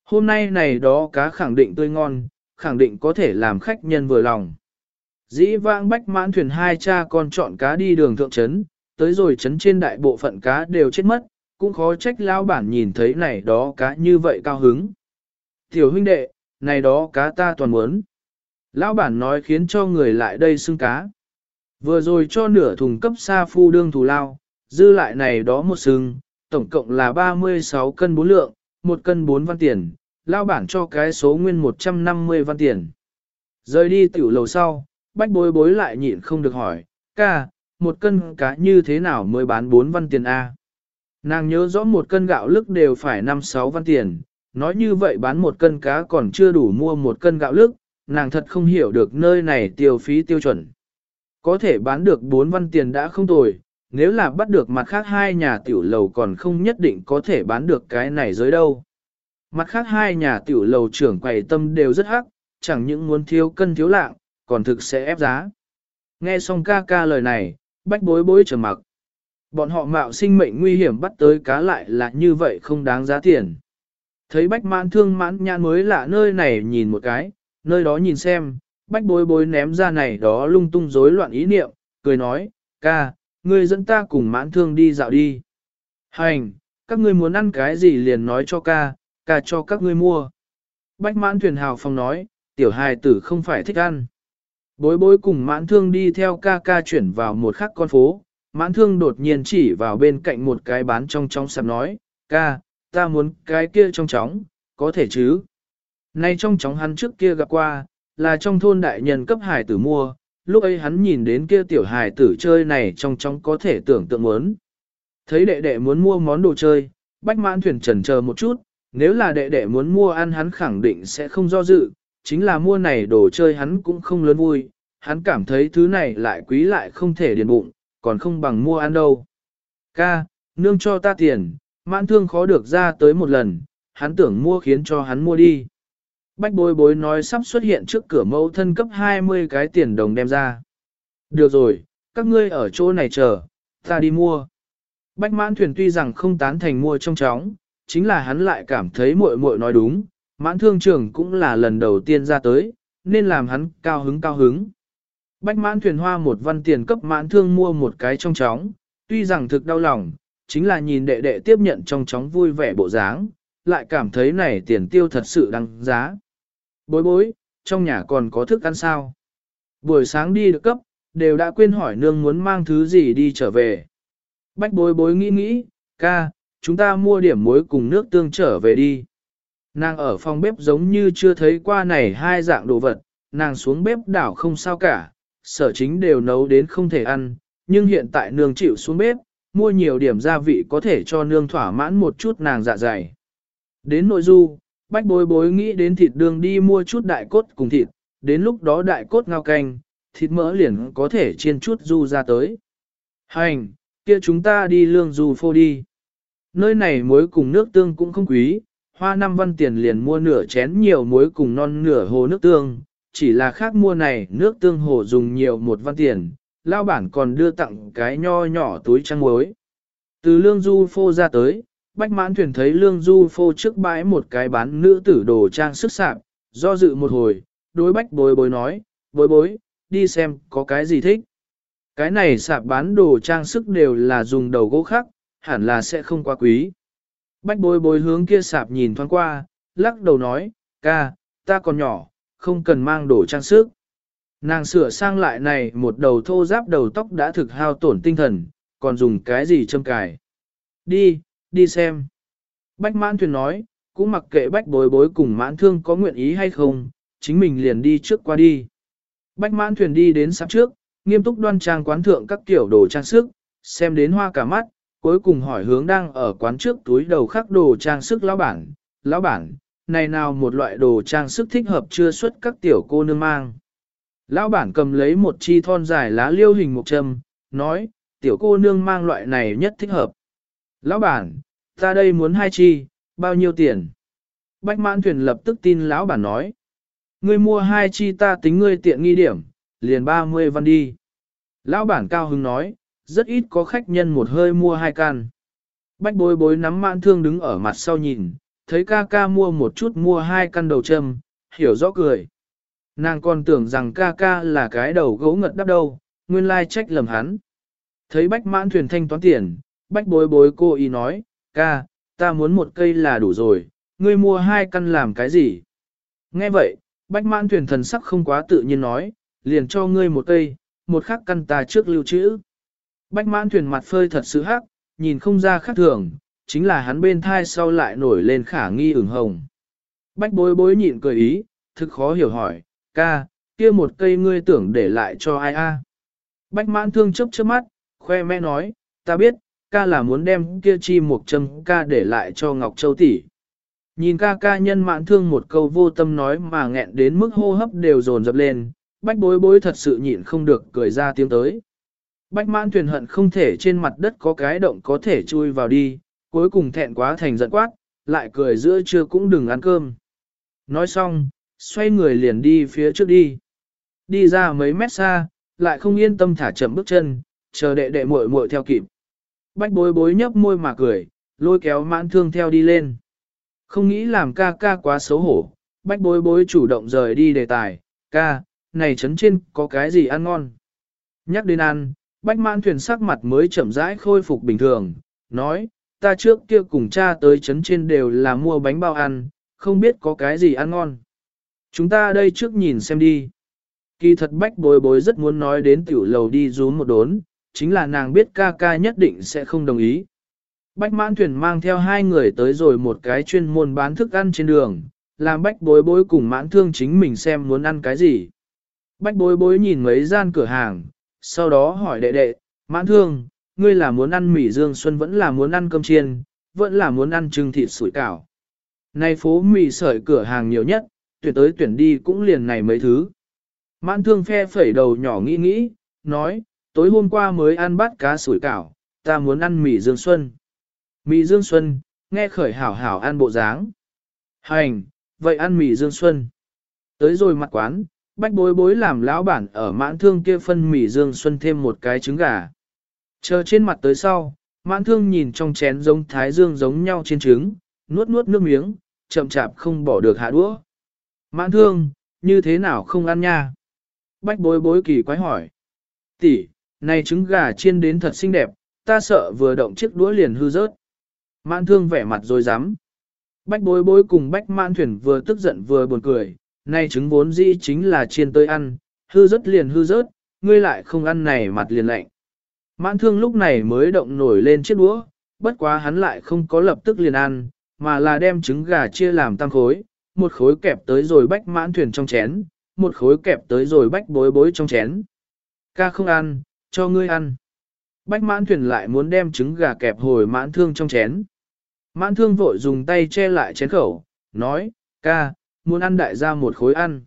Hôm nay này đó cá khẳng định tươi ngon, khẳng định có thể làm khách nhân vừa lòng. Dĩ vãng bách mãn thuyền hai cha con chọn cá đi đường thượng trấn, tới rồi trấn trên đại bộ phận cá đều chết mất, cũng khó trách lao bản nhìn thấy này đó cá như vậy cao hứng. Tiểu huynh đệ, này đó cá ta toàn muốn. Lão bản nói khiến cho người lại đây xưng cá. Vừa rồi cho nửa thùng cấp sa phu đương thù lao, dư lại này đó một sừng, tổng cộng là 36 cân 4 lượng, một cân 4 văn tiền, lao bản cho cái số nguyên 150 văn tiền. Rời đi tiểu lầu sau, bách bối bối lại nhịn không được hỏi, ca, một cân cá như thế nào mới bán 4 văn tiền A. Nàng nhớ rõ một cân gạo lức đều phải 5-6 văn tiền, nói như vậy bán một cân cá còn chưa đủ mua một cân gạo lức, nàng thật không hiểu được nơi này tiêu phí tiêu chuẩn. Có thể bán được 4 văn tiền đã không tồi, nếu là bắt được mặt khác hai nhà tiểu lầu còn không nhất định có thể bán được cái này dưới đâu. Mặt khác hai nhà tiểu lầu trưởng quầy tâm đều rất hắc, chẳng những muốn thiếu cân thiếu lạng, còn thực sẽ ép giá. Nghe xong ca ca lời này, bách bối bối trầm mặc. Bọn họ mạo sinh mệnh nguy hiểm bắt tới cá lại là như vậy không đáng giá tiền. Thấy bách mãn thương mãn nhãn mới lạ nơi này nhìn một cái, nơi đó nhìn xem, bách bối bối ném ra này đó lung tung rối loạn ý niệm, cười nói, ca, ngươi dẫn ta cùng mãn thương đi dạo đi. Hành, các ngươi muốn ăn cái gì liền nói cho ca, ca cho các ngươi mua. Bách mãn thuyền hào phong nói, tiểu hài tử không phải thích ăn. Bối bối cùng mãn thương đi theo ca ca chuyển vào một khắc con phố, mãn thương đột nhiên chỉ vào bên cạnh một cái bán trong trong sạp nói, ca, ta muốn cái kia trong chóng, có thể chứ. Nay trong chóng hắn trước kia gặp qua, là trong thôn đại nhân cấp hải tử mua, lúc ấy hắn nhìn đến kia tiểu hải tử chơi này trong chóng có thể tưởng tượng muốn. Thấy đệ đệ muốn mua món đồ chơi, bách mãn thuyền trần chờ một chút, nếu là đệ đệ muốn mua ăn hắn khẳng định sẽ không do dự, chính là mua này đồ chơi hắn cũng không lớn vui, hắn cảm thấy thứ này lại quý lại không thể điền bụng, còn không bằng mua ăn đâu. Ca, nương cho ta tiền, mãn thương khó được ra tới một lần, hắn tưởng mua khiến cho hắn mua đi. Bách bối bối nói sắp xuất hiện trước cửa mẫu thân cấp 20 cái tiền đồng đem ra. Được rồi, các ngươi ở chỗ này chờ, ta đi mua. Bách mãn thuyền tuy rằng không tán thành mua trong chóng, chính là hắn lại cảm thấy muội muội nói đúng, mãn thương trưởng cũng là lần đầu tiên ra tới, nên làm hắn cao hứng cao hứng. Bách mãn thuyền hoa một văn tiền cấp mãn thương mua một cái trong chóng, tuy rằng thực đau lòng, chính là nhìn đệ đệ tiếp nhận trong chóng vui vẻ bộ dáng, lại cảm thấy này tiền tiêu thật sự đáng giá. Bối bối, trong nhà còn có thức ăn sao? Buổi sáng đi được cấp, đều đã quên hỏi nương muốn mang thứ gì đi trở về. Bách bối bối nghĩ nghĩ, ca, chúng ta mua điểm muối cùng nước tương trở về đi. Nàng ở phòng bếp giống như chưa thấy qua này hai dạng đồ vật, nàng xuống bếp đảo không sao cả, sở chính đều nấu đến không thể ăn, nhưng hiện tại nương chịu xuống bếp, mua nhiều điểm gia vị có thể cho nương thỏa mãn một chút nàng dạ dày. Đến nội du, bách bối bối nghĩ đến thịt đường đi mua chút đại cốt cùng thịt, đến lúc đó đại cốt ngao canh, thịt mỡ liền có thể chiên chút du ra tới. Hành, kia chúng ta đi lương du phô đi. Nơi này muối cùng nước tương cũng không quý, hoa năm văn tiền liền mua nửa chén nhiều muối cùng non nửa hồ nước tương, chỉ là khác mua này nước tương hồ dùng nhiều một văn tiền, lao bản còn đưa tặng cái nho nhỏ túi trăng muối. Từ lương du phô ra tới, bách mãn thuyền thấy lương du phô trước bãi một cái bán nữ tử đồ trang sức sạp, do dự một hồi, đối bách bối bối nói, bối bối, đi xem có cái gì thích. Cái này sạp bán đồ trang sức đều là dùng đầu gỗ khác, hẳn là sẽ không quá quý. Bách bối bối hướng kia sạp nhìn thoáng qua, lắc đầu nói, ca, ta còn nhỏ, không cần mang đồ trang sức. Nàng sửa sang lại này một đầu thô giáp đầu tóc đã thực hao tổn tinh thần, còn dùng cái gì châm cài. Đi, đi xem. Bách mãn thuyền nói, cũng mặc kệ bách bối bối cùng mãn thương có nguyện ý hay không, chính mình liền đi trước qua đi. Bách mãn thuyền đi đến sắp trước, nghiêm túc đoan trang quán thượng các kiểu đồ trang sức, xem đến hoa cả mắt, cuối cùng hỏi hướng đang ở quán trước túi đầu khắc đồ trang sức lão bản, lão bản, này nào một loại đồ trang sức thích hợp chưa xuất các tiểu cô nương mang. Lão bản cầm lấy một chi thon dài lá liêu hình một châm, nói, tiểu cô nương mang loại này nhất thích hợp. Lão bản, ta đây muốn hai chi, bao nhiêu tiền? Bách mãn thuyền lập tức tin lão bản nói. Ngươi mua hai chi ta tính ngươi tiện nghi điểm, liền 30 văn đi. Lão bản cao hứng nói, rất ít có khách nhân một hơi mua hai can. Bách bối bối nắm mãn thương đứng ở mặt sau nhìn, thấy ca ca mua một chút mua hai căn đầu châm, hiểu rõ cười. Nàng còn tưởng rằng ca ca là cái đầu gấu ngật đắp đâu, nguyên lai trách lầm hắn. Thấy bách mãn thuyền thanh toán tiền, bách bối bối cô ý nói, ca, ta muốn một cây là đủ rồi, ngươi mua hai căn làm cái gì? Nghe vậy, bách mãn thuyền thần sắc không quá tự nhiên nói, liền cho ngươi một cây, một khắc căn ta trước lưu trữ. Bách mãn thuyền mặt phơi thật sự hắc, nhìn không ra khác thường, chính là hắn bên thai sau lại nổi lên khả nghi ửng hồng. Bách bối bối nhịn cười ý, thực khó hiểu hỏi, ca, kia một cây ngươi tưởng để lại cho ai a? Bách mãn thương chấp chớp mắt, khoe mẽ nói, ta biết, ca là muốn đem kia chi một châm ca để lại cho Ngọc Châu tỷ. Nhìn ca ca nhân mãn thương một câu vô tâm nói mà nghẹn đến mức hô hấp đều dồn dập lên, bách bối bối thật sự nhịn không được cười ra tiếng tới. Bách mãn thuyền hận không thể trên mặt đất có cái động có thể chui vào đi, cuối cùng thẹn quá thành giận quát, lại cười giữa trưa cũng đừng ăn cơm. Nói xong, xoay người liền đi phía trước đi. Đi ra mấy mét xa, lại không yên tâm thả chậm bước chân, chờ đệ đệ muội muội theo kịp. Bách bối bối nhấp môi mà cười, lôi kéo mãn thương theo đi lên. Không nghĩ làm ca ca quá xấu hổ, bách bối bối chủ động rời đi đề tài, ca, này trấn trên có cái gì ăn ngon. Nhắc đến ăn, bách mãn thuyền sắc mặt mới chậm rãi khôi phục bình thường, nói, ta trước kia cùng cha tới trấn trên đều là mua bánh bao ăn, không biết có cái gì ăn ngon. Chúng ta đây trước nhìn xem đi. Kỳ thật bách bối bối rất muốn nói đến tiểu lầu đi rún một đốn, chính là nàng biết ca ca nhất định sẽ không đồng ý. Bách mãn thuyền mang theo hai người tới rồi một cái chuyên môn bán thức ăn trên đường, làm bách bối bối cùng mãn thương chính mình xem muốn ăn cái gì. Bách bối bối nhìn mấy gian cửa hàng, sau đó hỏi đệ đệ, mãn thương, ngươi là muốn ăn mì dương xuân vẫn là muốn ăn cơm chiên, vẫn là muốn ăn trưng thịt sủi cảo. Nay phố mì sợi cửa hàng nhiều nhất, tuyển tới tuyển đi cũng liền này mấy thứ. Mãn thương phe phẩy đầu nhỏ nghĩ nghĩ, nói, tối hôm qua mới ăn bát cá sủi cảo, ta muốn ăn mì dương xuân. Mì dương xuân, nghe khởi hảo hảo ăn bộ dáng. Hành, vậy ăn mì dương xuân. Tới rồi mặt quán, bách bối bối làm lão bản ở mãn thương kia phân mì dương xuân thêm một cái trứng gà. Chờ trên mặt tới sau, mãn thương nhìn trong chén giống thái dương giống nhau trên trứng, nuốt nuốt nước miếng, chậm chạp không bỏ được hạ đũa. Mãn thương, như thế nào không ăn nha? Bách bối bối kỳ quái hỏi. tỷ, này trứng gà chiên đến thật xinh đẹp, ta sợ vừa động chiếc đũa liền hư rớt. Mãn thương vẻ mặt rồi dám. Bách bối bối cùng bách mãn thuyền vừa tức giận vừa buồn cười, nay trứng vốn dĩ chính là chiên tới ăn, hư rớt liền hư rớt, ngươi lại không ăn này mặt liền lạnh. Mãn thương lúc này mới động nổi lên chiếc đũa, bất quá hắn lại không có lập tức liền ăn, mà là đem trứng gà chia làm tam khối, một khối kẹp tới rồi bách mãn thuyền trong chén, một khối kẹp tới rồi bách bối bối trong chén. Ca không ăn, cho ngươi ăn. Bách mãn thuyền lại muốn đem trứng gà kẹp hồi mãn thương trong chén. Mãn thương vội dùng tay che lại chén khẩu, nói, ca, muốn ăn đại gia một khối ăn.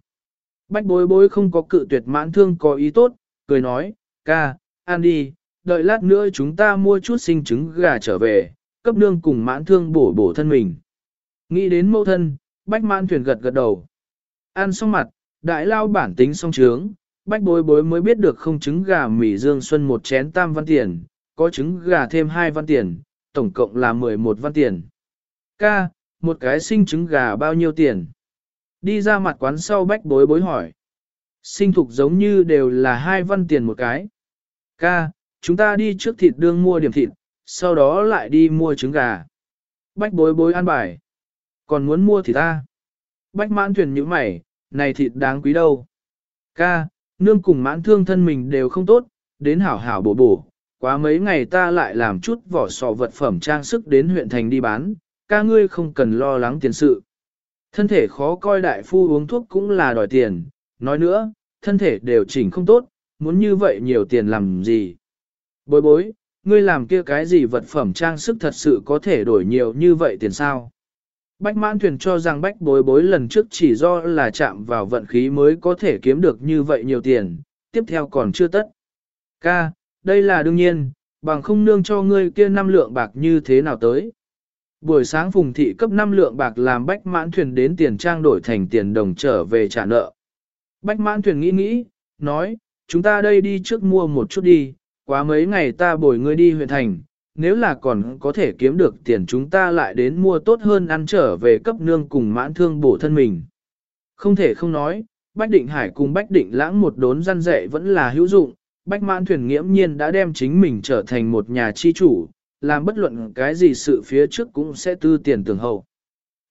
Bách bối bối không có cự tuyệt mãn thương có ý tốt, cười nói, ca, ăn đi, đợi lát nữa chúng ta mua chút sinh trứng gà trở về, cấp nương cùng mãn thương bổ bổ thân mình. Nghĩ đến mẫu thân, bách mãn thuyền gật gật đầu. Ăn xong mặt, đại lao bản tính xong trướng, bách bối bối mới biết được không trứng gà mì dương xuân một chén tam văn tiền, có trứng gà thêm hai văn tiền, tổng cộng là 11 văn tiền. Ca, một cái sinh trứng gà bao nhiêu tiền? Đi ra mặt quán sau bách bối bối hỏi. Sinh thục giống như đều là hai văn tiền một cái. Ca, chúng ta đi trước thịt đương mua điểm thịt, sau đó lại đi mua trứng gà. Bách bối bối ăn bài. Còn muốn mua thì ta. Bách mãn thuyền như mày, này thịt đáng quý đâu. Ca, nương cùng mãn thương thân mình đều không tốt, đến hảo hảo bổ bổ. Quá mấy ngày ta lại làm chút vỏ sò vật phẩm trang sức đến huyện thành đi bán, ca ngươi không cần lo lắng tiền sự. Thân thể khó coi đại phu uống thuốc cũng là đòi tiền, nói nữa, thân thể đều chỉnh không tốt, muốn như vậy nhiều tiền làm gì. Bối bối, ngươi làm kia cái gì vật phẩm trang sức thật sự có thể đổi nhiều như vậy tiền sao? Bách mãn thuyền cho rằng bách bối bối lần trước chỉ do là chạm vào vận khí mới có thể kiếm được như vậy nhiều tiền, tiếp theo còn chưa tất. Ca, đây là đương nhiên, bằng không nương cho ngươi kia năm lượng bạc như thế nào tới. Buổi sáng phùng thị cấp 5 lượng bạc làm bách mãn thuyền đến tiền trang đổi thành tiền đồng trở về trả nợ. Bách mãn thuyền nghĩ nghĩ, nói, chúng ta đây đi trước mua một chút đi, quá mấy ngày ta bồi ngươi đi huyện thành, nếu là còn có thể kiếm được tiền chúng ta lại đến mua tốt hơn ăn trở về cấp nương cùng mãn thương bổ thân mình. Không thể không nói, Bách Định Hải cùng Bách Định Lãng một đốn răn dạy vẫn là hữu dụng, Bách Mãn Thuyền nghiễm nhiên đã đem chính mình trở thành một nhà chi chủ, làm bất luận cái gì sự phía trước cũng sẽ tư tiền tưởng hậu.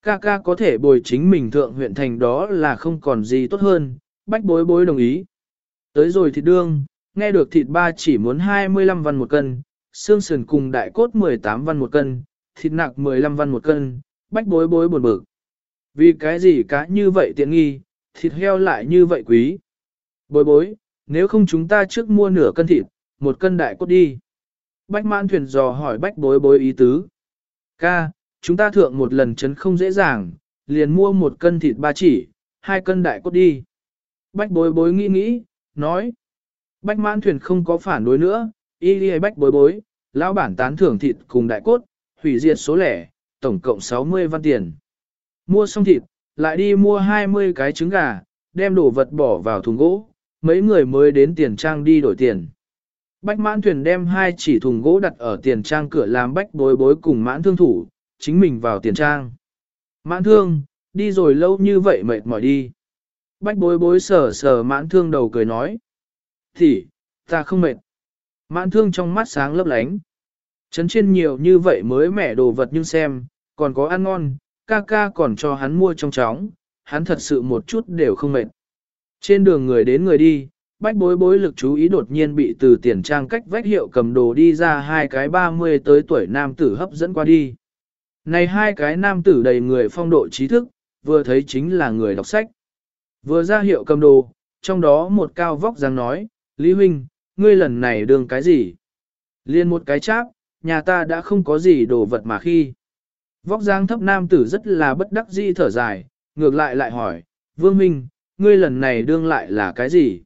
Ca ca có thể bồi chính mình thượng huyện thành đó là không còn gì tốt hơn, Bách Bối Bối đồng ý. Tới rồi thì đương, nghe được thịt ba chỉ muốn 25 văn một cân, xương sườn cùng đại cốt 18 văn một cân, thịt nạc 15 văn một cân, bách bối bối buồn bực. Vì cái gì cá như vậy tiện nghi, thịt heo lại như vậy quý. Bối bối, nếu không chúng ta trước mua nửa cân thịt, một cân đại cốt đi. Bách mãn thuyền dò hỏi bách bối bối ý tứ. Ca, chúng ta thượng một lần chấn không dễ dàng, liền mua một cân thịt ba chỉ, hai cân đại cốt đi. Bách bối bối nghĩ nghĩ, nói. Bách mãn thuyền không có phản đối nữa, y đi bách bối bối, lão bản tán thưởng thịt cùng đại cốt, hủy diệt số lẻ, tổng cộng 60 văn tiền. Mua xong thịt, lại đi mua 20 cái trứng gà, đem đồ vật bỏ vào thùng gỗ, mấy người mới đến tiền trang đi đổi tiền. Bách mãn thuyền đem hai chỉ thùng gỗ đặt ở tiền trang cửa làm bách bối bối cùng mãn thương thủ, chính mình vào tiền trang. Mãn thương, đi rồi lâu như vậy mệt mỏi đi. Bách bối bối sờ sờ mãn thương đầu cười nói. Thì, ta không mệt. Mãn thương trong mắt sáng lấp lánh. Trấn trên nhiều như vậy mới mẻ đồ vật nhưng xem, còn có ăn ngon, ca ca còn cho hắn mua trong chóng, hắn thật sự một chút đều không mệt. Trên đường người đến người đi, bách bối bối lực chú ý đột nhiên bị từ tiền trang cách vách hiệu cầm đồ đi ra hai cái 30 tới tuổi nam tử hấp dẫn qua đi. Này hai cái nam tử đầy người phong độ trí thức, vừa thấy chính là người đọc sách. Vừa ra hiệu cầm đồ, trong đó một cao vóc dáng nói, Lý Huynh, ngươi lần này đường cái gì? Liên một cái cháp, nhà ta đã không có gì đồ vật mà khi. Vóc dáng thấp nam tử rất là bất đắc dĩ thở dài, ngược lại lại hỏi, Vương Minh, ngươi lần này đương lại là cái gì?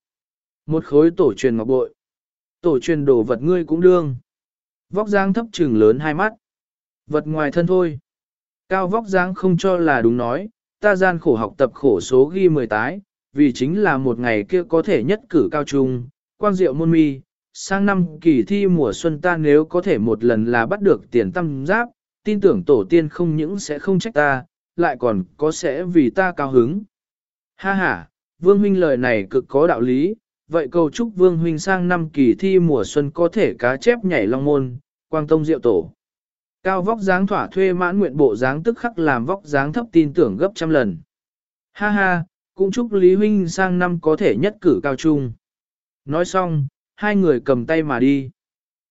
Một khối tổ truyền ngọc bội. Tổ truyền đồ vật ngươi cũng đương. Vóc dáng thấp trừng lớn hai mắt. Vật ngoài thân thôi. Cao vóc dáng không cho là đúng nói, ta gian khổ học tập khổ số ghi mười tái, vì chính là một ngày kia có thể nhất cử cao trung, quang diệu môn mi, sang năm kỳ thi mùa xuân ta nếu có thể một lần là bắt được tiền tâm giáp, tin tưởng tổ tiên không những sẽ không trách ta, lại còn có sẽ vì ta cao hứng. Ha ha, Vương Huynh lời này cực có đạo lý, vậy cầu chúc Vương Huynh sang năm kỳ thi mùa xuân có thể cá chép nhảy long môn, quang tông diệu tổ. Cao vóc dáng thỏa thuê mãn nguyện bộ dáng tức khắc làm vóc dáng thấp tin tưởng gấp trăm lần. Ha ha, cũng chúc Lý Huynh sang năm có thể nhất cử cao trung. Nói xong, hai người cầm tay mà đi.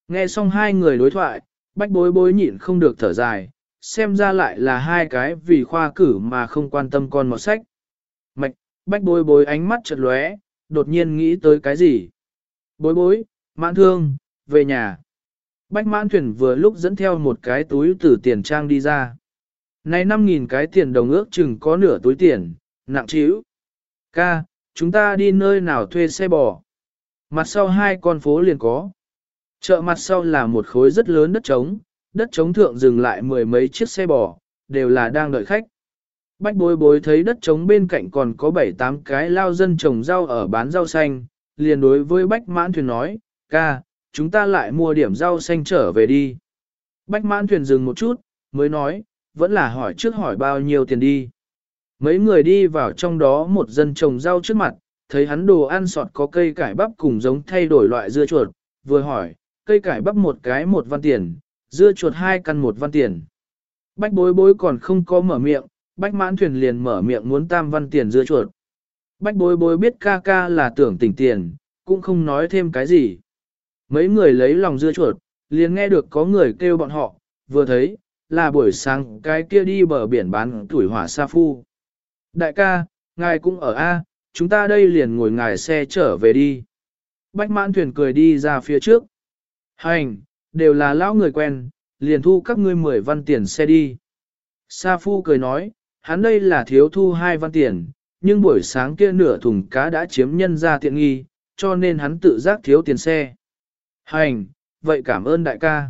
Nghe xong hai người đối thoại, bách bối bối nhịn không được thở dài, xem ra lại là hai cái vì khoa cử mà không quan tâm con một sách. Mạch, bách bối bối ánh mắt chợt lóe, đột nhiên nghĩ tới cái gì. Bối bối, mãn thương, về nhà. Bách mãn thuyền vừa lúc dẫn theo một cái túi từ tiền trang đi ra. Này 5.000 cái tiền đồng ước chừng có nửa túi tiền, nặng chíu. Ca, chúng ta đi nơi nào thuê xe bò. Mặt sau hai con phố liền có. Chợ mặt sau là một khối rất lớn đất trống, đất trống thượng dừng lại mười mấy chiếc xe bò, đều là đang đợi khách. Bách bối bối thấy đất trống bên cạnh còn có bảy tám cái lao dân trồng rau ở bán rau xanh, liền đối với bách mãn thuyền nói, ca, chúng ta lại mua điểm rau xanh trở về đi. Bách mãn thuyền dừng một chút, mới nói, vẫn là hỏi trước hỏi bao nhiêu tiền đi. Mấy người đi vào trong đó một dân trồng rau trước mặt, thấy hắn đồ ăn sọt có cây cải bắp cùng giống thay đổi loại dưa chuột, vừa hỏi, cây cải bắp một cái một văn tiền, dưa chuột hai căn một văn tiền. Bách bối bối còn không có mở miệng, bách mãn thuyền liền mở miệng muốn tam văn tiền dưa chuột. Bách bối bối biết ca ca là tưởng tỉnh tiền, cũng không nói thêm cái gì. Mấy người lấy lòng dưa chuột, liền nghe được có người kêu bọn họ, vừa thấy, là buổi sáng cái kia đi bờ biển bán tuổi hỏa sa phu. Đại ca, ngài cũng ở A, chúng ta đây liền ngồi ngài xe trở về đi. Bách mãn thuyền cười đi ra phía trước. Hành, đều là lão người quen, liền thu các ngươi mười văn tiền xe đi. Sa phu cười nói, hắn đây là thiếu thu hai văn tiền, nhưng buổi sáng kia nửa thùng cá đã chiếm nhân ra tiện nghi, cho nên hắn tự giác thiếu tiền xe. Hành, vậy cảm ơn đại ca.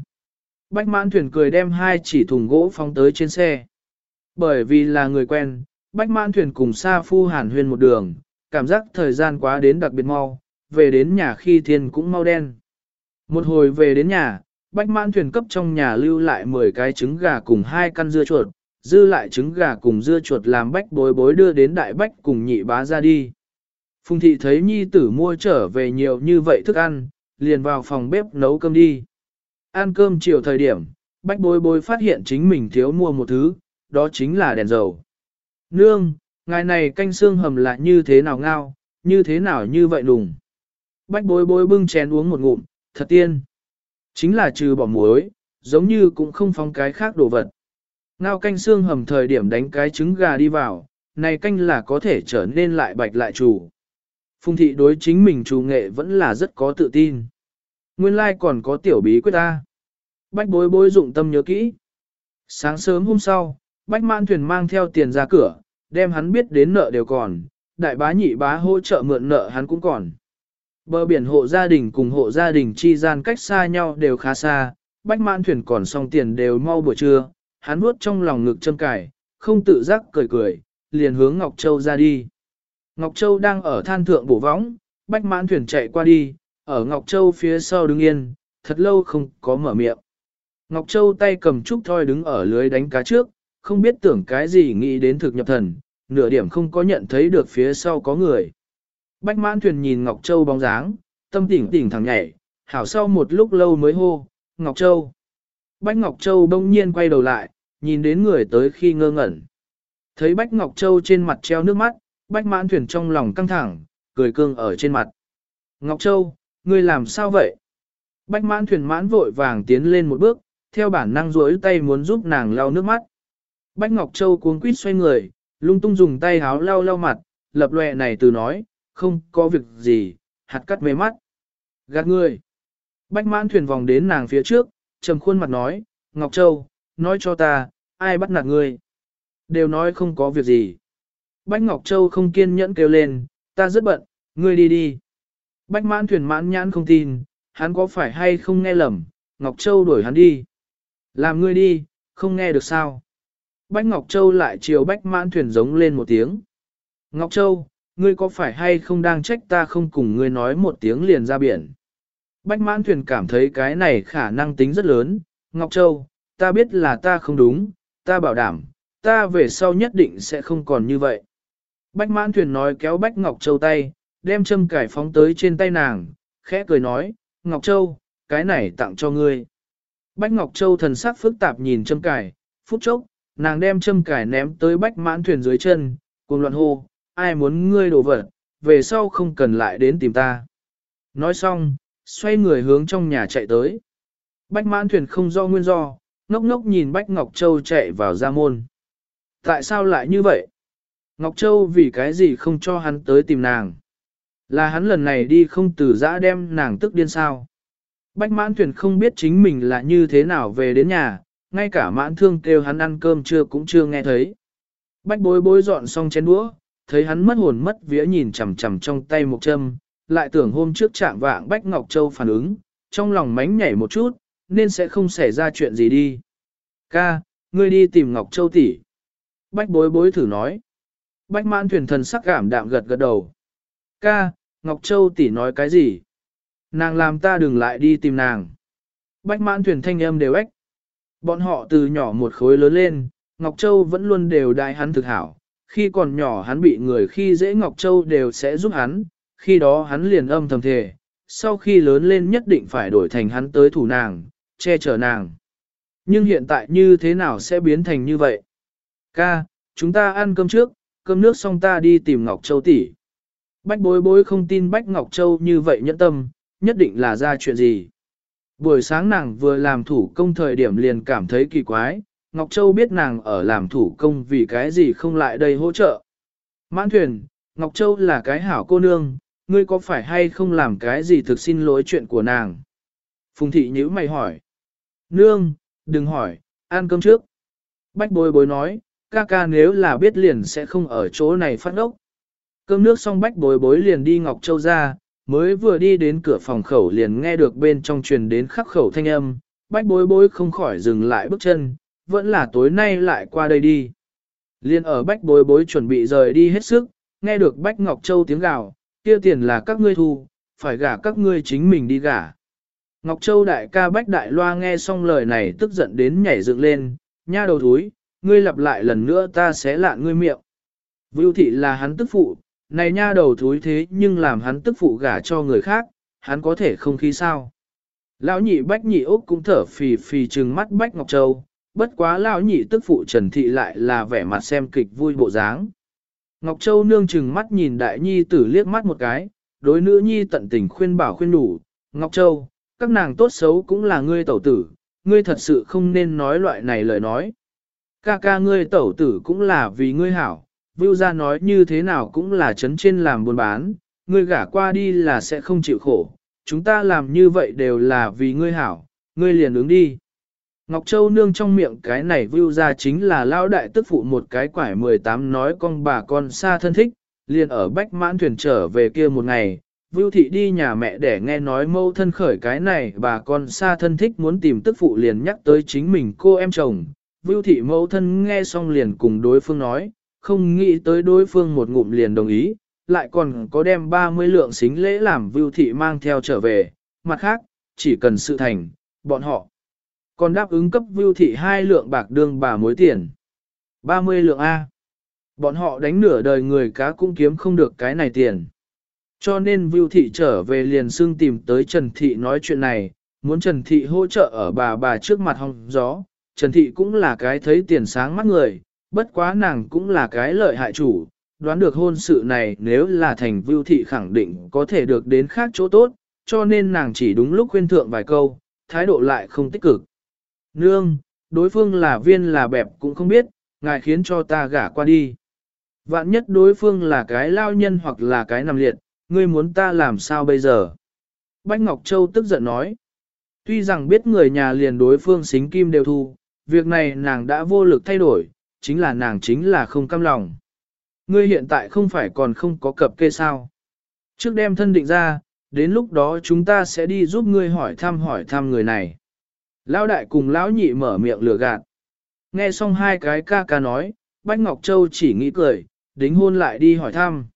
Bách mãn thuyền cười đem hai chỉ thùng gỗ phóng tới trên xe. Bởi vì là người quen, bách mãn thuyền cùng Sa Phu hàn huyên một đường, cảm giác thời gian quá đến đặc biệt mau, về đến nhà khi thiên cũng mau đen. Một hồi về đến nhà, bách mãn thuyền cấp trong nhà lưu lại 10 cái trứng gà cùng hai căn dưa chuột, dư lại trứng gà cùng dưa chuột làm bách bối bối đưa đến đại bách cùng nhị bá ra đi. Phùng thị thấy nhi tử mua trở về nhiều như vậy thức ăn, liền vào phòng bếp nấu cơm đi. Ăn cơm chiều thời điểm, bách bối bối phát hiện chính mình thiếu mua một thứ, đó chính là đèn dầu. Nương, ngài này canh xương hầm là như thế nào ngao, như thế nào như vậy đùng. Bách bối bối bưng chén uống một ngụm, thật tiên. Chính là trừ bỏ muối, giống như cũng không phong cái khác đồ vật. Ngao canh xương hầm thời điểm đánh cái trứng gà đi vào, này canh là có thể trở nên lại bạch lại chủ. Phùng thị đối chính mình chủ nghệ vẫn là rất có tự tin. Nguyên lai like còn có tiểu bí quyết ta. Bách bối bối dụng tâm nhớ kỹ. Sáng sớm hôm sau, Bách mãn thuyền mang theo tiền ra cửa, đem hắn biết đến nợ đều còn, đại bá nhị bá hỗ trợ mượn nợ hắn cũng còn. Bờ biển hộ gia đình cùng hộ gia đình chi gian cách xa nhau đều khá xa, bách mãn thuyền còn xong tiền đều mau buổi trưa, hắn vuốt trong lòng ngực châm cải, không tự giác cười cười, liền hướng Ngọc Châu ra đi. Ngọc Châu đang ở than thượng bổ võng, bách mãn thuyền chạy qua đi, ở Ngọc Châu phía sau đứng yên, thật lâu không có mở miệng. Ngọc Châu tay cầm trúc thoi đứng ở lưới đánh cá trước, không biết tưởng cái gì nghĩ đến thực nhập thần, nửa điểm không có nhận thấy được phía sau có người. Bách mãn thuyền nhìn Ngọc Châu bóng dáng, tâm tỉnh tỉnh thẳng nhảy, hảo sau một lúc lâu mới hô, Ngọc Châu. Bách Ngọc Châu bỗng nhiên quay đầu lại, nhìn đến người tới khi ngơ ngẩn. Thấy Bách Ngọc Châu trên mặt treo nước mắt, Bách mãn thuyền trong lòng căng thẳng, cười cương ở trên mặt. Ngọc Châu, ngươi làm sao vậy? Bách mãn thuyền mãn vội vàng tiến lên một bước, theo bản năng duỗi tay muốn giúp nàng lau nước mắt. Bách Ngọc Châu cuống quýt xoay người, lung tung dùng tay háo lau lau mặt, lập lệ này từ nói, không có việc gì, hạt cắt mê mắt. Gạt người. Bách mãn thuyền vòng đến nàng phía trước, trầm khuôn mặt nói, Ngọc Châu, nói cho ta, ai bắt nạt ngươi? Đều nói không có việc gì. Bách Ngọc Châu không kiên nhẫn kêu lên, ta rất bận, ngươi đi đi. Bách mãn thuyền mãn nhãn không tin, hắn có phải hay không nghe lầm, Ngọc Châu đuổi hắn đi. Làm ngươi đi, không nghe được sao. Bách Ngọc Châu lại chiều Bách Mãn Thuyền giống lên một tiếng. Ngọc Châu, ngươi có phải hay không đang trách ta không cùng ngươi nói một tiếng liền ra biển? Bách Mãn Thuyền cảm thấy cái này khả năng tính rất lớn. Ngọc Châu, ta biết là ta không đúng, ta bảo đảm, ta về sau nhất định sẽ không còn như vậy. Bách Mãn Thuyền nói kéo Bách Ngọc Châu tay, đem châm cải phóng tới trên tay nàng, khẽ cười nói, Ngọc Châu, cái này tặng cho ngươi. Bách Ngọc Châu thần sắc phức tạp nhìn châm cải, phút chốc, nàng đem châm cải ném tới bách mãn thuyền dưới chân, cùng loạn hô, ai muốn ngươi đổ vật, về sau không cần lại đến tìm ta. Nói xong, xoay người hướng trong nhà chạy tới. Bách mãn thuyền không do nguyên do, ngốc ngốc nhìn Bách Ngọc Châu chạy vào ra môn. Tại sao lại như vậy? Ngọc Châu vì cái gì không cho hắn tới tìm nàng? Là hắn lần này đi không từ giã đem nàng tức điên sao? Bách mãn thuyền không biết chính mình là như thế nào về đến nhà, ngay cả mãn thương kêu hắn ăn cơm chưa cũng chưa nghe thấy. Bách bối bối dọn xong chén đũa, thấy hắn mất hồn mất vía nhìn chằm chằm trong tay một châm, lại tưởng hôm trước chạm vạng Bách Ngọc Châu phản ứng, trong lòng mánh nhảy một chút, nên sẽ không xảy ra chuyện gì đi. Ca, ngươi đi tìm Ngọc Châu tỷ. Bách bối bối thử nói. Bách mãn thuyền thần sắc cảm đạm gật gật đầu. Ca, Ngọc Châu tỷ nói cái gì? Nàng làm ta đừng lại đi tìm nàng. Bách mãn thuyền thanh âm đều ếch. Bọn họ từ nhỏ một khối lớn lên, Ngọc Châu vẫn luôn đều đại hắn thực hảo. Khi còn nhỏ hắn bị người khi dễ Ngọc Châu đều sẽ giúp hắn, khi đó hắn liền âm thầm thề. Sau khi lớn lên nhất định phải đổi thành hắn tới thủ nàng, che chở nàng. Nhưng hiện tại như thế nào sẽ biến thành như vậy? Ca, chúng ta ăn cơm trước, cơm nước xong ta đi tìm Ngọc Châu tỷ. Bách bối bối không tin Bách Ngọc Châu như vậy nhẫn tâm, nhất định là ra chuyện gì. Buổi sáng nàng vừa làm thủ công thời điểm liền cảm thấy kỳ quái, Ngọc Châu biết nàng ở làm thủ công vì cái gì không lại đây hỗ trợ. Mãn thuyền, Ngọc Châu là cái hảo cô nương, ngươi có phải hay không làm cái gì thực xin lỗi chuyện của nàng? Phùng thị nhữ mày hỏi. Nương, đừng hỏi, ăn cơm trước. Bách bối bối nói, ca ca nếu là biết liền sẽ không ở chỗ này phát ốc. Cơm nước xong bách bối bối liền đi Ngọc Châu ra, mới vừa đi đến cửa phòng khẩu liền nghe được bên trong truyền đến khắc khẩu thanh âm, bách bối bối không khỏi dừng lại bước chân, vẫn là tối nay lại qua đây đi. Liên ở bách bối bối chuẩn bị rời đi hết sức, nghe được bách Ngọc Châu tiếng gào, kia tiền là các ngươi thu, phải gả các ngươi chính mình đi gả. Ngọc Châu đại ca bách đại loa nghe xong lời này tức giận đến nhảy dựng lên, nha đầu thúi, ngươi lặp lại lần nữa ta sẽ lạn ngươi miệng. Vưu thị là hắn tức phụ, này nha đầu thúi thế nhưng làm hắn tức phụ gả cho người khác, hắn có thể không khí sao. Lão nhị bách nhị úc cũng thở phì phì trừng mắt bách Ngọc Châu, bất quá lão nhị tức phụ Trần Thị lại là vẻ mặt xem kịch vui bộ dáng. Ngọc Châu nương trừng mắt nhìn đại nhi tử liếc mắt một cái, đối nữ nhi tận tình khuyên bảo khuyên đủ, Ngọc Châu, các nàng tốt xấu cũng là ngươi tẩu tử, ngươi thật sự không nên nói loại này lời nói. Ca ca ngươi tẩu tử cũng là vì ngươi hảo, Vưu ra nói như thế nào cũng là chấn trên làm buôn bán, ngươi gả qua đi là sẽ không chịu khổ, chúng ta làm như vậy đều là vì ngươi hảo, ngươi liền ứng đi. Ngọc Châu nương trong miệng cái này vưu ra chính là lão đại tức phụ một cái quải 18 nói con bà con xa thân thích, liền ở bách mãn thuyền trở về kia một ngày, vưu thị đi nhà mẹ để nghe nói mâu thân khởi cái này bà con xa thân thích muốn tìm tức phụ liền nhắc tới chính mình cô em chồng, vưu thị mâu thân nghe xong liền cùng đối phương nói, không nghĩ tới đối phương một ngụm liền đồng ý, lại còn có đem 30 lượng xính lễ làm vưu thị mang theo trở về, mặt khác, chỉ cần sự thành, bọn họ còn đáp ứng cấp vưu thị hai lượng bạc đương bà mối tiền. 30 lượng A. Bọn họ đánh nửa đời người cá cũng kiếm không được cái này tiền. Cho nên vưu thị trở về liền xưng tìm tới Trần Thị nói chuyện này, muốn Trần Thị hỗ trợ ở bà bà trước mặt hong gió. Trần Thị cũng là cái thấy tiền sáng mắt người, bất quá nàng cũng là cái lợi hại chủ, đoán được hôn sự này nếu là thành vưu thị khẳng định có thể được đến khác chỗ tốt, cho nên nàng chỉ đúng lúc khuyên thượng vài câu, thái độ lại không tích cực. Nương, đối phương là viên là bẹp cũng không biết, ngài khiến cho ta gả qua đi. Vạn nhất đối phương là cái lao nhân hoặc là cái nằm liệt, ngươi muốn ta làm sao bây giờ? Bách Ngọc Châu tức giận nói. Tuy rằng biết người nhà liền đối phương xính kim đều thu, việc này nàng đã vô lực thay đổi, chính là nàng chính là không cam lòng. Ngươi hiện tại không phải còn không có cập kê sao. Trước đem thân định ra, đến lúc đó chúng ta sẽ đi giúp ngươi hỏi thăm hỏi thăm người này. Lão đại cùng lão nhị mở miệng lừa gạt. Nghe xong hai cái ca ca nói, Bách Ngọc Châu chỉ nghĩ cười, đính hôn lại đi hỏi thăm.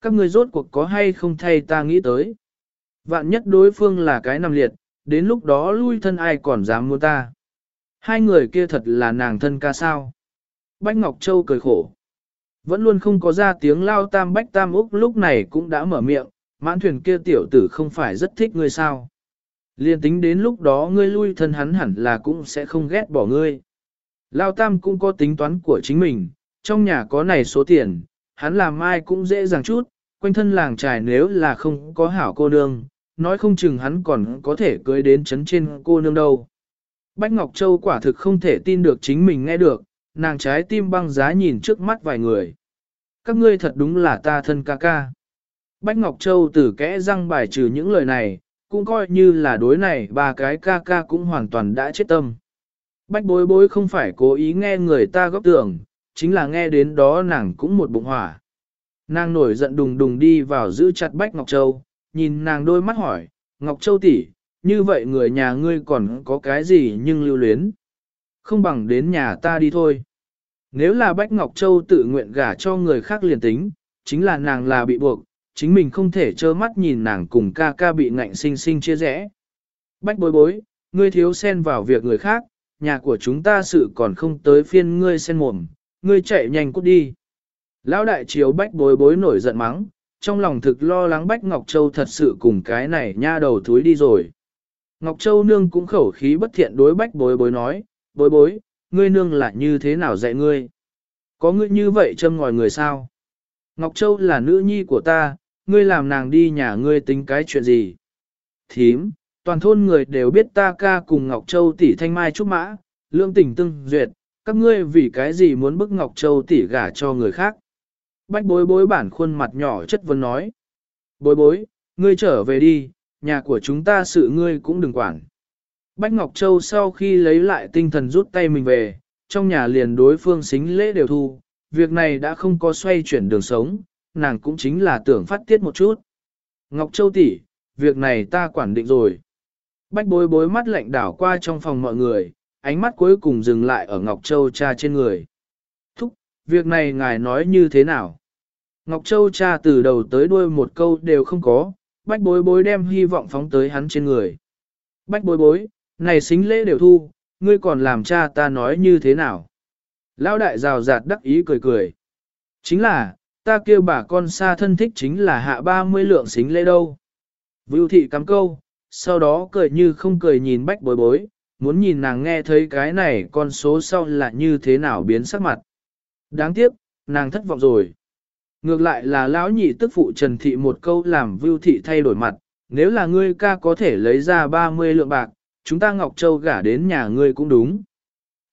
Các ngươi rốt cuộc có hay không thay ta nghĩ tới. Vạn nhất đối phương là cái nằm liệt, đến lúc đó lui thân ai còn dám mua ta. Hai người kia thật là nàng thân ca sao. Bách Ngọc Châu cười khổ. Vẫn luôn không có ra tiếng lao tam bách tam úc lúc này cũng đã mở miệng, mãn thuyền kia tiểu tử không phải rất thích ngươi sao. Liên tính đến lúc đó ngươi lui thân hắn hẳn là cũng sẽ không ghét bỏ ngươi. Lao tam cũng có tính toán của chính mình, trong nhà có này số tiền, hắn làm ai cũng dễ dàng chút, quanh thân làng trài nếu là không có hảo cô nương, nói không chừng hắn còn có thể cưới đến chấn trên cô nương đâu. Bách Ngọc Châu quả thực không thể tin được chính mình nghe được, nàng trái tim băng giá nhìn trước mắt vài người. Các ngươi thật đúng là ta thân ca ca. Bách Ngọc Châu từ kẽ răng bài trừ những lời này, cũng coi như là đối này ba cái ca ca cũng hoàn toàn đã chết tâm. Bách bối bối không phải cố ý nghe người ta góp tưởng, chính là nghe đến đó nàng cũng một bụng hỏa. Nàng nổi giận đùng đùng đi vào giữ chặt Bách Ngọc Châu, nhìn nàng đôi mắt hỏi, Ngọc Châu tỷ, như vậy người nhà ngươi còn có cái gì nhưng lưu luyến. Không bằng đến nhà ta đi thôi. Nếu là Bách Ngọc Châu tự nguyện gả cho người khác liền tính, chính là nàng là bị buộc, chính mình không thể trơ mắt nhìn nàng cùng ca ca bị ngạnh sinh sinh chia rẽ. Bách bối bối, ngươi thiếu xen vào việc người khác, nhà của chúng ta sự còn không tới phiên ngươi xen mồm, ngươi chạy nhanh cút đi. Lão đại chiếu bách bối bối nổi giận mắng, trong lòng thực lo lắng Bách Ngọc Châu thật sự cùng cái này nha đầu thúi đi rồi. Ngọc Châu nương cũng khẩu khí bất thiện đối bách bối bối nói, bối bối, ngươi nương là như thế nào dạy ngươi? Có ngươi như vậy châm ngòi người sao? Ngọc Châu là nữ nhi của ta, ngươi làm nàng đi nhà ngươi tính cái chuyện gì? Thím, toàn thôn người đều biết ta ca cùng Ngọc Châu tỷ thanh mai trúc mã, lương tình tương duyệt, các ngươi vì cái gì muốn bức Ngọc Châu tỷ gả cho người khác? Bách bối bối bản khuôn mặt nhỏ chất vấn nói. Bối bối, ngươi trở về đi, nhà của chúng ta sự ngươi cũng đừng quản. Bách Ngọc Châu sau khi lấy lại tinh thần rút tay mình về, trong nhà liền đối phương xính lễ đều thu, việc này đã không có xoay chuyển đường sống, nàng cũng chính là tưởng phát tiết một chút. Ngọc Châu tỷ, việc này ta quản định rồi. Bách bối bối mắt lạnh đảo qua trong phòng mọi người, ánh mắt cuối cùng dừng lại ở Ngọc Châu cha trên người. Thúc, việc này ngài nói như thế nào? Ngọc Châu cha từ đầu tới đuôi một câu đều không có, bách bối bối đem hy vọng phóng tới hắn trên người. Bách bối bối, này xính lễ đều thu, ngươi còn làm cha ta nói như thế nào? Lão đại rào rạt đắc ý cười cười. Chính là, ta kêu bà con xa thân thích chính là hạ 30 lượng xính lễ đâu. Vưu thị cắm câu, sau đó cười như không cười nhìn bách bối bối, muốn nhìn nàng nghe thấy cái này con số sau là như thế nào biến sắc mặt. Đáng tiếc, nàng thất vọng rồi. Ngược lại là lão nhị tức phụ Trần Thị một câu làm Vưu Thị thay đổi mặt, nếu là ngươi ca có thể lấy ra 30 lượng bạc, chúng ta Ngọc Châu gả đến nhà ngươi cũng đúng.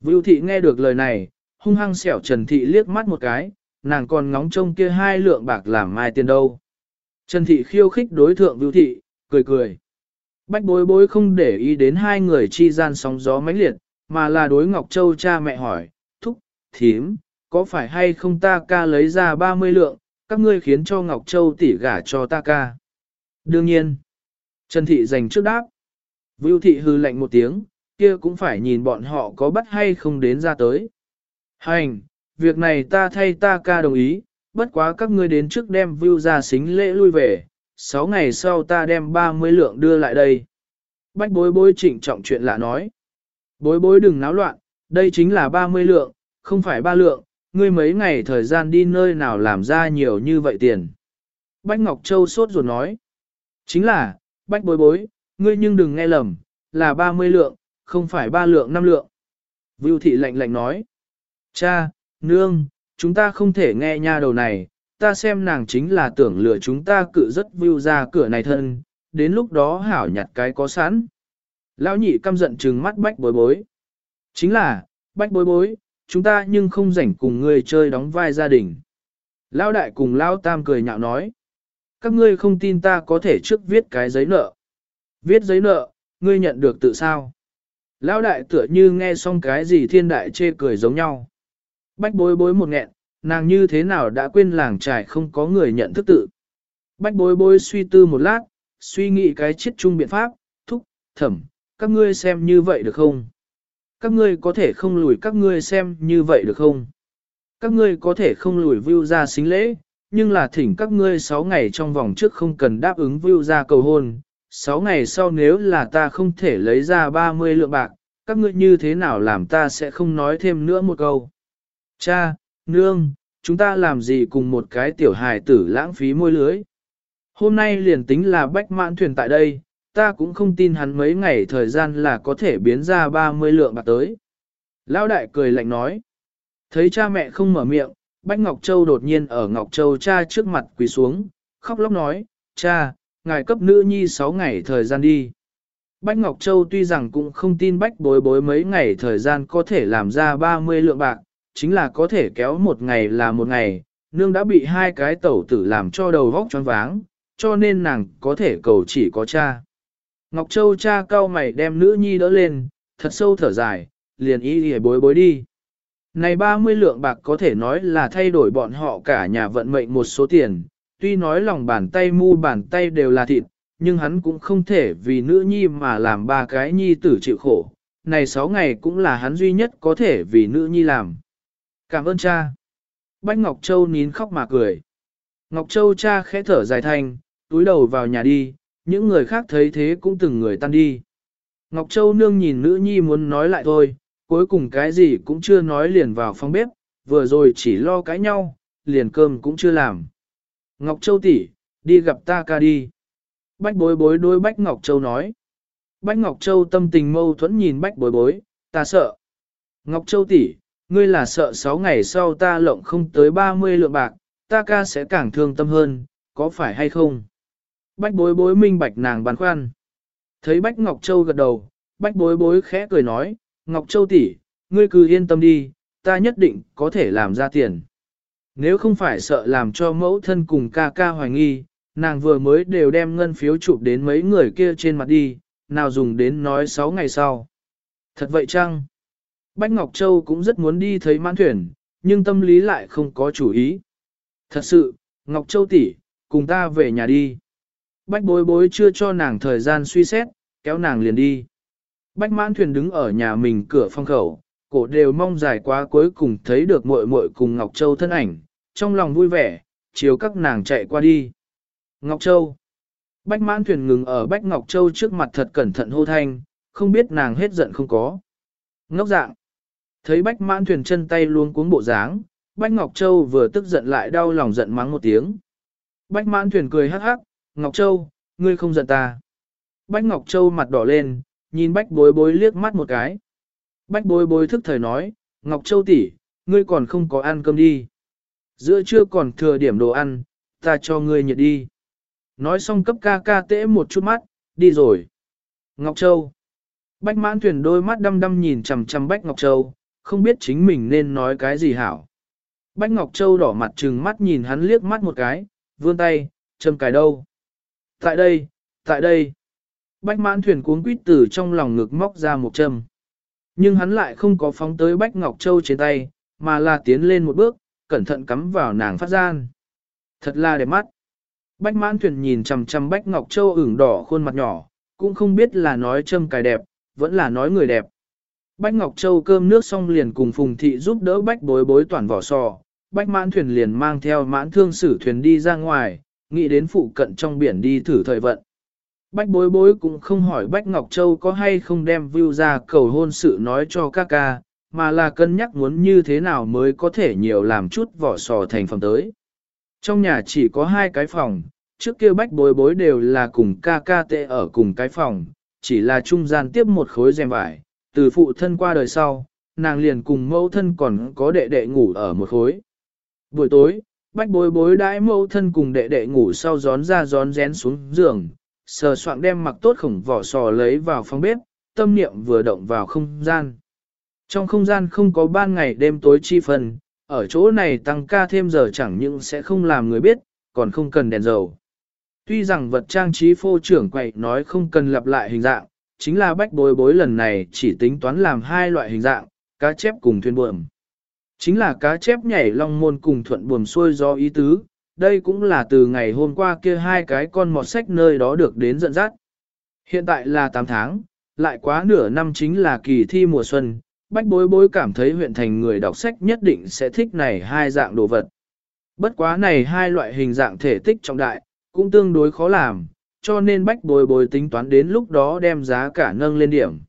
Vưu Thị nghe được lời này, hung hăng xẻo Trần Thị liếc mắt một cái, nàng còn ngóng trông kia hai lượng bạc làm mai tiền đâu. Trần Thị khiêu khích đối thượng Vưu Thị, cười cười. Bách bối bối không để ý đến hai người chi gian sóng gió mãnh liệt, mà là đối Ngọc Châu cha mẹ hỏi, thúc, thím, có phải hay không ta ca lấy ra 30 lượng, các ngươi khiến cho Ngọc Châu tỉ gả cho ta ca. Đương nhiên, Trần Thị dành trước đáp. Vưu Thị hư lạnh một tiếng, kia cũng phải nhìn bọn họ có bắt hay không đến ra tới. Hành, việc này ta thay ta ca đồng ý, bất quá các ngươi đến trước đem Vưu ra xính lễ lui về, 6 ngày sau ta đem 30 lượng đưa lại đây. Bách bối bối trịnh trọng chuyện lạ nói. Bối bối đừng náo loạn, đây chính là 30 lượng, không phải 3 lượng, ngươi mấy ngày thời gian đi nơi nào làm ra nhiều như vậy tiền. Bách Ngọc Châu sốt ruột nói. Chính là, Bách bối bối, ngươi nhưng đừng nghe lầm, là 30 lượng, không phải 3 lượng 5 lượng. Vưu thị lạnh lạnh nói. Cha, nương, chúng ta không thể nghe nha đầu này, ta xem nàng chính là tưởng lừa chúng ta cự rất vưu ra cửa này thân, đến lúc đó hảo nhặt cái có sẵn. Lão nhị căm giận trừng mắt bách bối bối. Chính là, bách bối bối, chúng ta nhưng không rảnh cùng ngươi chơi đóng vai gia đình. Lão đại cùng Lão tam cười nhạo nói. Các ngươi không tin ta có thể trước viết cái giấy nợ. Viết giấy nợ, ngươi nhận được tự sao? Lão đại tựa như nghe xong cái gì thiên đại chê cười giống nhau. Bách bối bối một nghẹn, nàng như thế nào đã quên làng trải không có người nhận thức tự. Bách bối bối suy tư một lát, suy nghĩ cái chết chung biện pháp, thúc, thẩm, các ngươi xem như vậy được không? Các ngươi có thể không lùi các ngươi xem như vậy được không? Các ngươi có thể không lùi view ra xính lễ, nhưng là thỉnh các ngươi 6 ngày trong vòng trước không cần đáp ứng view ra cầu hôn. 6 ngày sau nếu là ta không thể lấy ra 30 lượng bạc, các ngươi như thế nào làm ta sẽ không nói thêm nữa một câu. Cha, nương, chúng ta làm gì cùng một cái tiểu hài tử lãng phí môi lưới. Hôm nay liền tính là bách mãn thuyền tại đây, ta cũng không tin hắn mấy ngày thời gian là có thể biến ra 30 lượng bạc tới. Lão đại cười lạnh nói. Thấy cha mẹ không mở miệng, Bách Ngọc Châu đột nhiên ở Ngọc Châu cha trước mặt quỳ xuống, khóc lóc nói, cha, ngài cấp nữ nhi 6 ngày thời gian đi. Bách Ngọc Châu tuy rằng cũng không tin Bách bối bối mấy ngày thời gian có thể làm ra 30 lượng bạc, chính là có thể kéo một ngày là một ngày, nương đã bị hai cái tẩu tử làm cho đầu vóc choáng váng, cho nên nàng có thể cầu chỉ có cha. Ngọc Châu cha cao mày đem nữ nhi đỡ lên, thật sâu thở dài, liền ý hề bối bối đi. Này 30 lượng bạc có thể nói là thay đổi bọn họ cả nhà vận mệnh một số tiền, tuy nói lòng bàn tay mu bàn tay đều là thịt, nhưng hắn cũng không thể vì nữ nhi mà làm ba cái nhi tử chịu khổ. Này sáu ngày cũng là hắn duy nhất có thể vì nữ nhi làm. Cảm ơn cha. Bách Ngọc Châu nín khóc mà cười. Ngọc Châu cha khẽ thở dài thanh, túi đầu vào nhà đi, những người khác thấy thế cũng từng người tan đi. Ngọc Châu nương nhìn nữ nhi muốn nói lại thôi, cuối cùng cái gì cũng chưa nói liền vào phòng bếp, vừa rồi chỉ lo cãi nhau, liền cơm cũng chưa làm. Ngọc Châu tỷ, đi gặp ta ca đi. Bách bối bối đôi Bách Ngọc Châu nói. Bách Ngọc Châu tâm tình mâu thuẫn nhìn Bách bối bối, ta sợ. Ngọc Châu tỷ, ngươi là sợ 6 ngày sau ta lộng không tới 30 lượng bạc, ta ca sẽ càng thương tâm hơn, có phải hay không? Bách bối bối minh bạch nàng băn khoăn. Thấy Bách Ngọc Châu gật đầu, Bách bối bối khẽ cười nói, Ngọc Châu tỷ, ngươi cứ yên tâm đi, ta nhất định có thể làm ra tiền. Nếu không phải sợ làm cho mẫu thân cùng ca ca hoài nghi, nàng vừa mới đều đem ngân phiếu chụp đến mấy người kia trên mặt đi, nào dùng đến nói 6 ngày sau. Thật vậy chăng? Bách Ngọc Châu cũng rất muốn đi thấy mãn thuyền, nhưng tâm lý lại không có chủ ý. Thật sự, Ngọc Châu tỷ, cùng ta về nhà đi. Bách bối bối chưa cho nàng thời gian suy xét, kéo nàng liền đi. Bách mãn thuyền đứng ở nhà mình cửa phong khẩu, cổ đều mong dài quá cuối cùng thấy được muội muội cùng Ngọc Châu thân ảnh, trong lòng vui vẻ, chiều các nàng chạy qua đi. Ngọc Châu Bách mãn thuyền ngừng ở Bách Ngọc Châu trước mặt thật cẩn thận hô thanh, không biết nàng hết giận không có. Ngốc dạng Thấy Bách mãn thuyền chân tay luôn cuống bộ dáng, Bách Ngọc Châu vừa tức giận lại đau lòng giận mắng một tiếng. Bách mãn thuyền cười hắc hắc, Ngọc Châu, ngươi không giận ta. Bách Ngọc Châu mặt đỏ lên, nhìn Bách bối bối liếc mắt một cái. Bách bối bối thức thời nói, Ngọc Châu tỷ, ngươi còn không có ăn cơm đi. Giữa trưa còn thừa điểm đồ ăn, ta cho ngươi nhiệt đi. Nói xong cấp ca ca tễ một chút mắt, đi rồi. Ngọc Châu. Bách mãn thuyền đôi mắt đăm đăm nhìn chằm chằm Bách Ngọc Châu, không biết chính mình nên nói cái gì hảo. Bách Ngọc Châu đỏ mặt trừng mắt nhìn hắn liếc mắt một cái, vươn tay, châm cài đâu. Tại đây, tại đây. Bách mãn thuyền cuốn quýt từ trong lòng ngực móc ra một châm. Nhưng hắn lại không có phóng tới Bách Ngọc Châu trên tay, mà là tiến lên một bước, cẩn thận cắm vào nàng phát gian. Thật là đẹp mắt. Bách mãn thuyền nhìn chằm chằm Bách Ngọc Châu ửng đỏ khuôn mặt nhỏ, cũng không biết là nói châm cài đẹp, vẫn là nói người đẹp. Bách Ngọc Châu cơm nước xong liền cùng Phùng Thị giúp đỡ Bách bối bối toàn vỏ sò. Bách mãn thuyền liền mang theo mãn thương sử thuyền đi ra ngoài, nghĩ đến phụ cận trong biển đi thử thời vận. Bách bối bối cũng không hỏi Bách Ngọc Châu có hay không đem view ra cầu hôn sự nói cho ca ca, mà là cân nhắc muốn như thế nào mới có thể nhiều làm chút vỏ sò thành phẩm tới. Trong nhà chỉ có hai cái phòng, trước kia bách bối bối đều là cùng ca ca tệ ở cùng cái phòng, chỉ là trung gian tiếp một khối rèm vải, từ phụ thân qua đời sau, nàng liền cùng mẫu thân còn có đệ đệ ngủ ở một khối. Buổi tối, bách bối bối đãi mẫu thân cùng đệ đệ ngủ sau gión ra gión rén xuống giường, sờ soạn đem mặc tốt khổng vỏ sò lấy vào phòng bếp, tâm niệm vừa động vào không gian. Trong không gian không có ban ngày đêm tối chi phần, ở chỗ này tăng ca thêm giờ chẳng những sẽ không làm người biết, còn không cần đèn dầu. Tuy rằng vật trang trí phô trưởng quậy nói không cần lặp lại hình dạng, chính là bách bối bối lần này chỉ tính toán làm hai loại hình dạng, cá chép cùng thuyền buồm. Chính là cá chép nhảy long môn cùng thuận buồm xuôi do ý tứ, đây cũng là từ ngày hôm qua kia hai cái con mọt sách nơi đó được đến dẫn dắt. Hiện tại là 8 tháng, lại quá nửa năm chính là kỳ thi mùa xuân, bách bối bối cảm thấy huyện thành người đọc sách nhất định sẽ thích này hai dạng đồ vật. Bất quá này hai loại hình dạng thể tích trọng đại, cũng tương đối khó làm, cho nên bách bối bối tính toán đến lúc đó đem giá cả nâng lên điểm.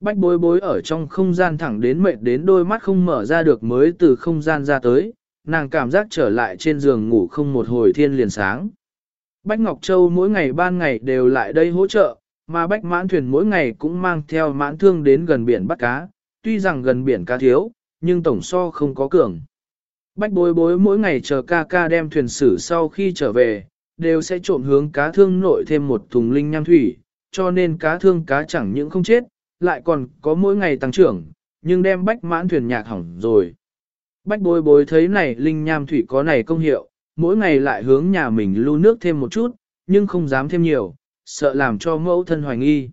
Bách bối bối ở trong không gian thẳng đến mệt đến đôi mắt không mở ra được mới từ không gian ra tới, nàng cảm giác trở lại trên giường ngủ không một hồi thiên liền sáng. Bách Ngọc Châu mỗi ngày ban ngày đều lại đây hỗ trợ, mà Bách Mãn Thuyền mỗi ngày cũng mang theo mãn thương đến gần biển bắt cá, tuy rằng gần biển cá thiếu, nhưng tổng so không có cường. Bách bối bối mỗi ngày chờ ca ca đem thuyền xử sau khi trở về, đều sẽ trộm hướng cá thương nội thêm một thùng linh nham thủy, cho nên cá thương cá chẳng những không chết, lại còn có mỗi ngày tăng trưởng, nhưng đem bách mãn thuyền nhạc hỏng rồi. Bách bối bối thấy này linh nham thủy có này công hiệu, mỗi ngày lại hướng nhà mình lưu nước thêm một chút, nhưng không dám thêm nhiều, sợ làm cho mẫu thân hoài nghi.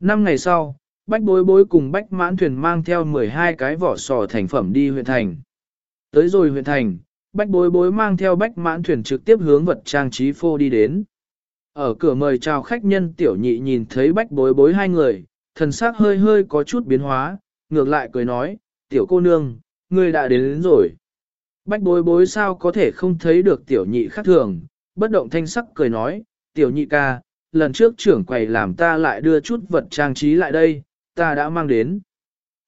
Năm ngày sau, bách bối bối cùng bách mãn thuyền mang theo 12 cái vỏ sò thành phẩm đi huyện thành. Tới rồi huyện thành, bách bối bối mang theo bách mãn thuyền trực tiếp hướng vật trang trí phô đi đến. Ở cửa mời chào khách nhân tiểu nhị nhìn thấy bách bối bối hai người, thần sắc hơi hơi có chút biến hóa, ngược lại cười nói, tiểu cô nương, ngươi đã đến, đến rồi. Bách bối bối sao có thể không thấy được tiểu nhị khác thường, bất động thanh sắc cười nói, tiểu nhị ca, lần trước trưởng quầy làm ta lại đưa chút vật trang trí lại đây, ta đã mang đến.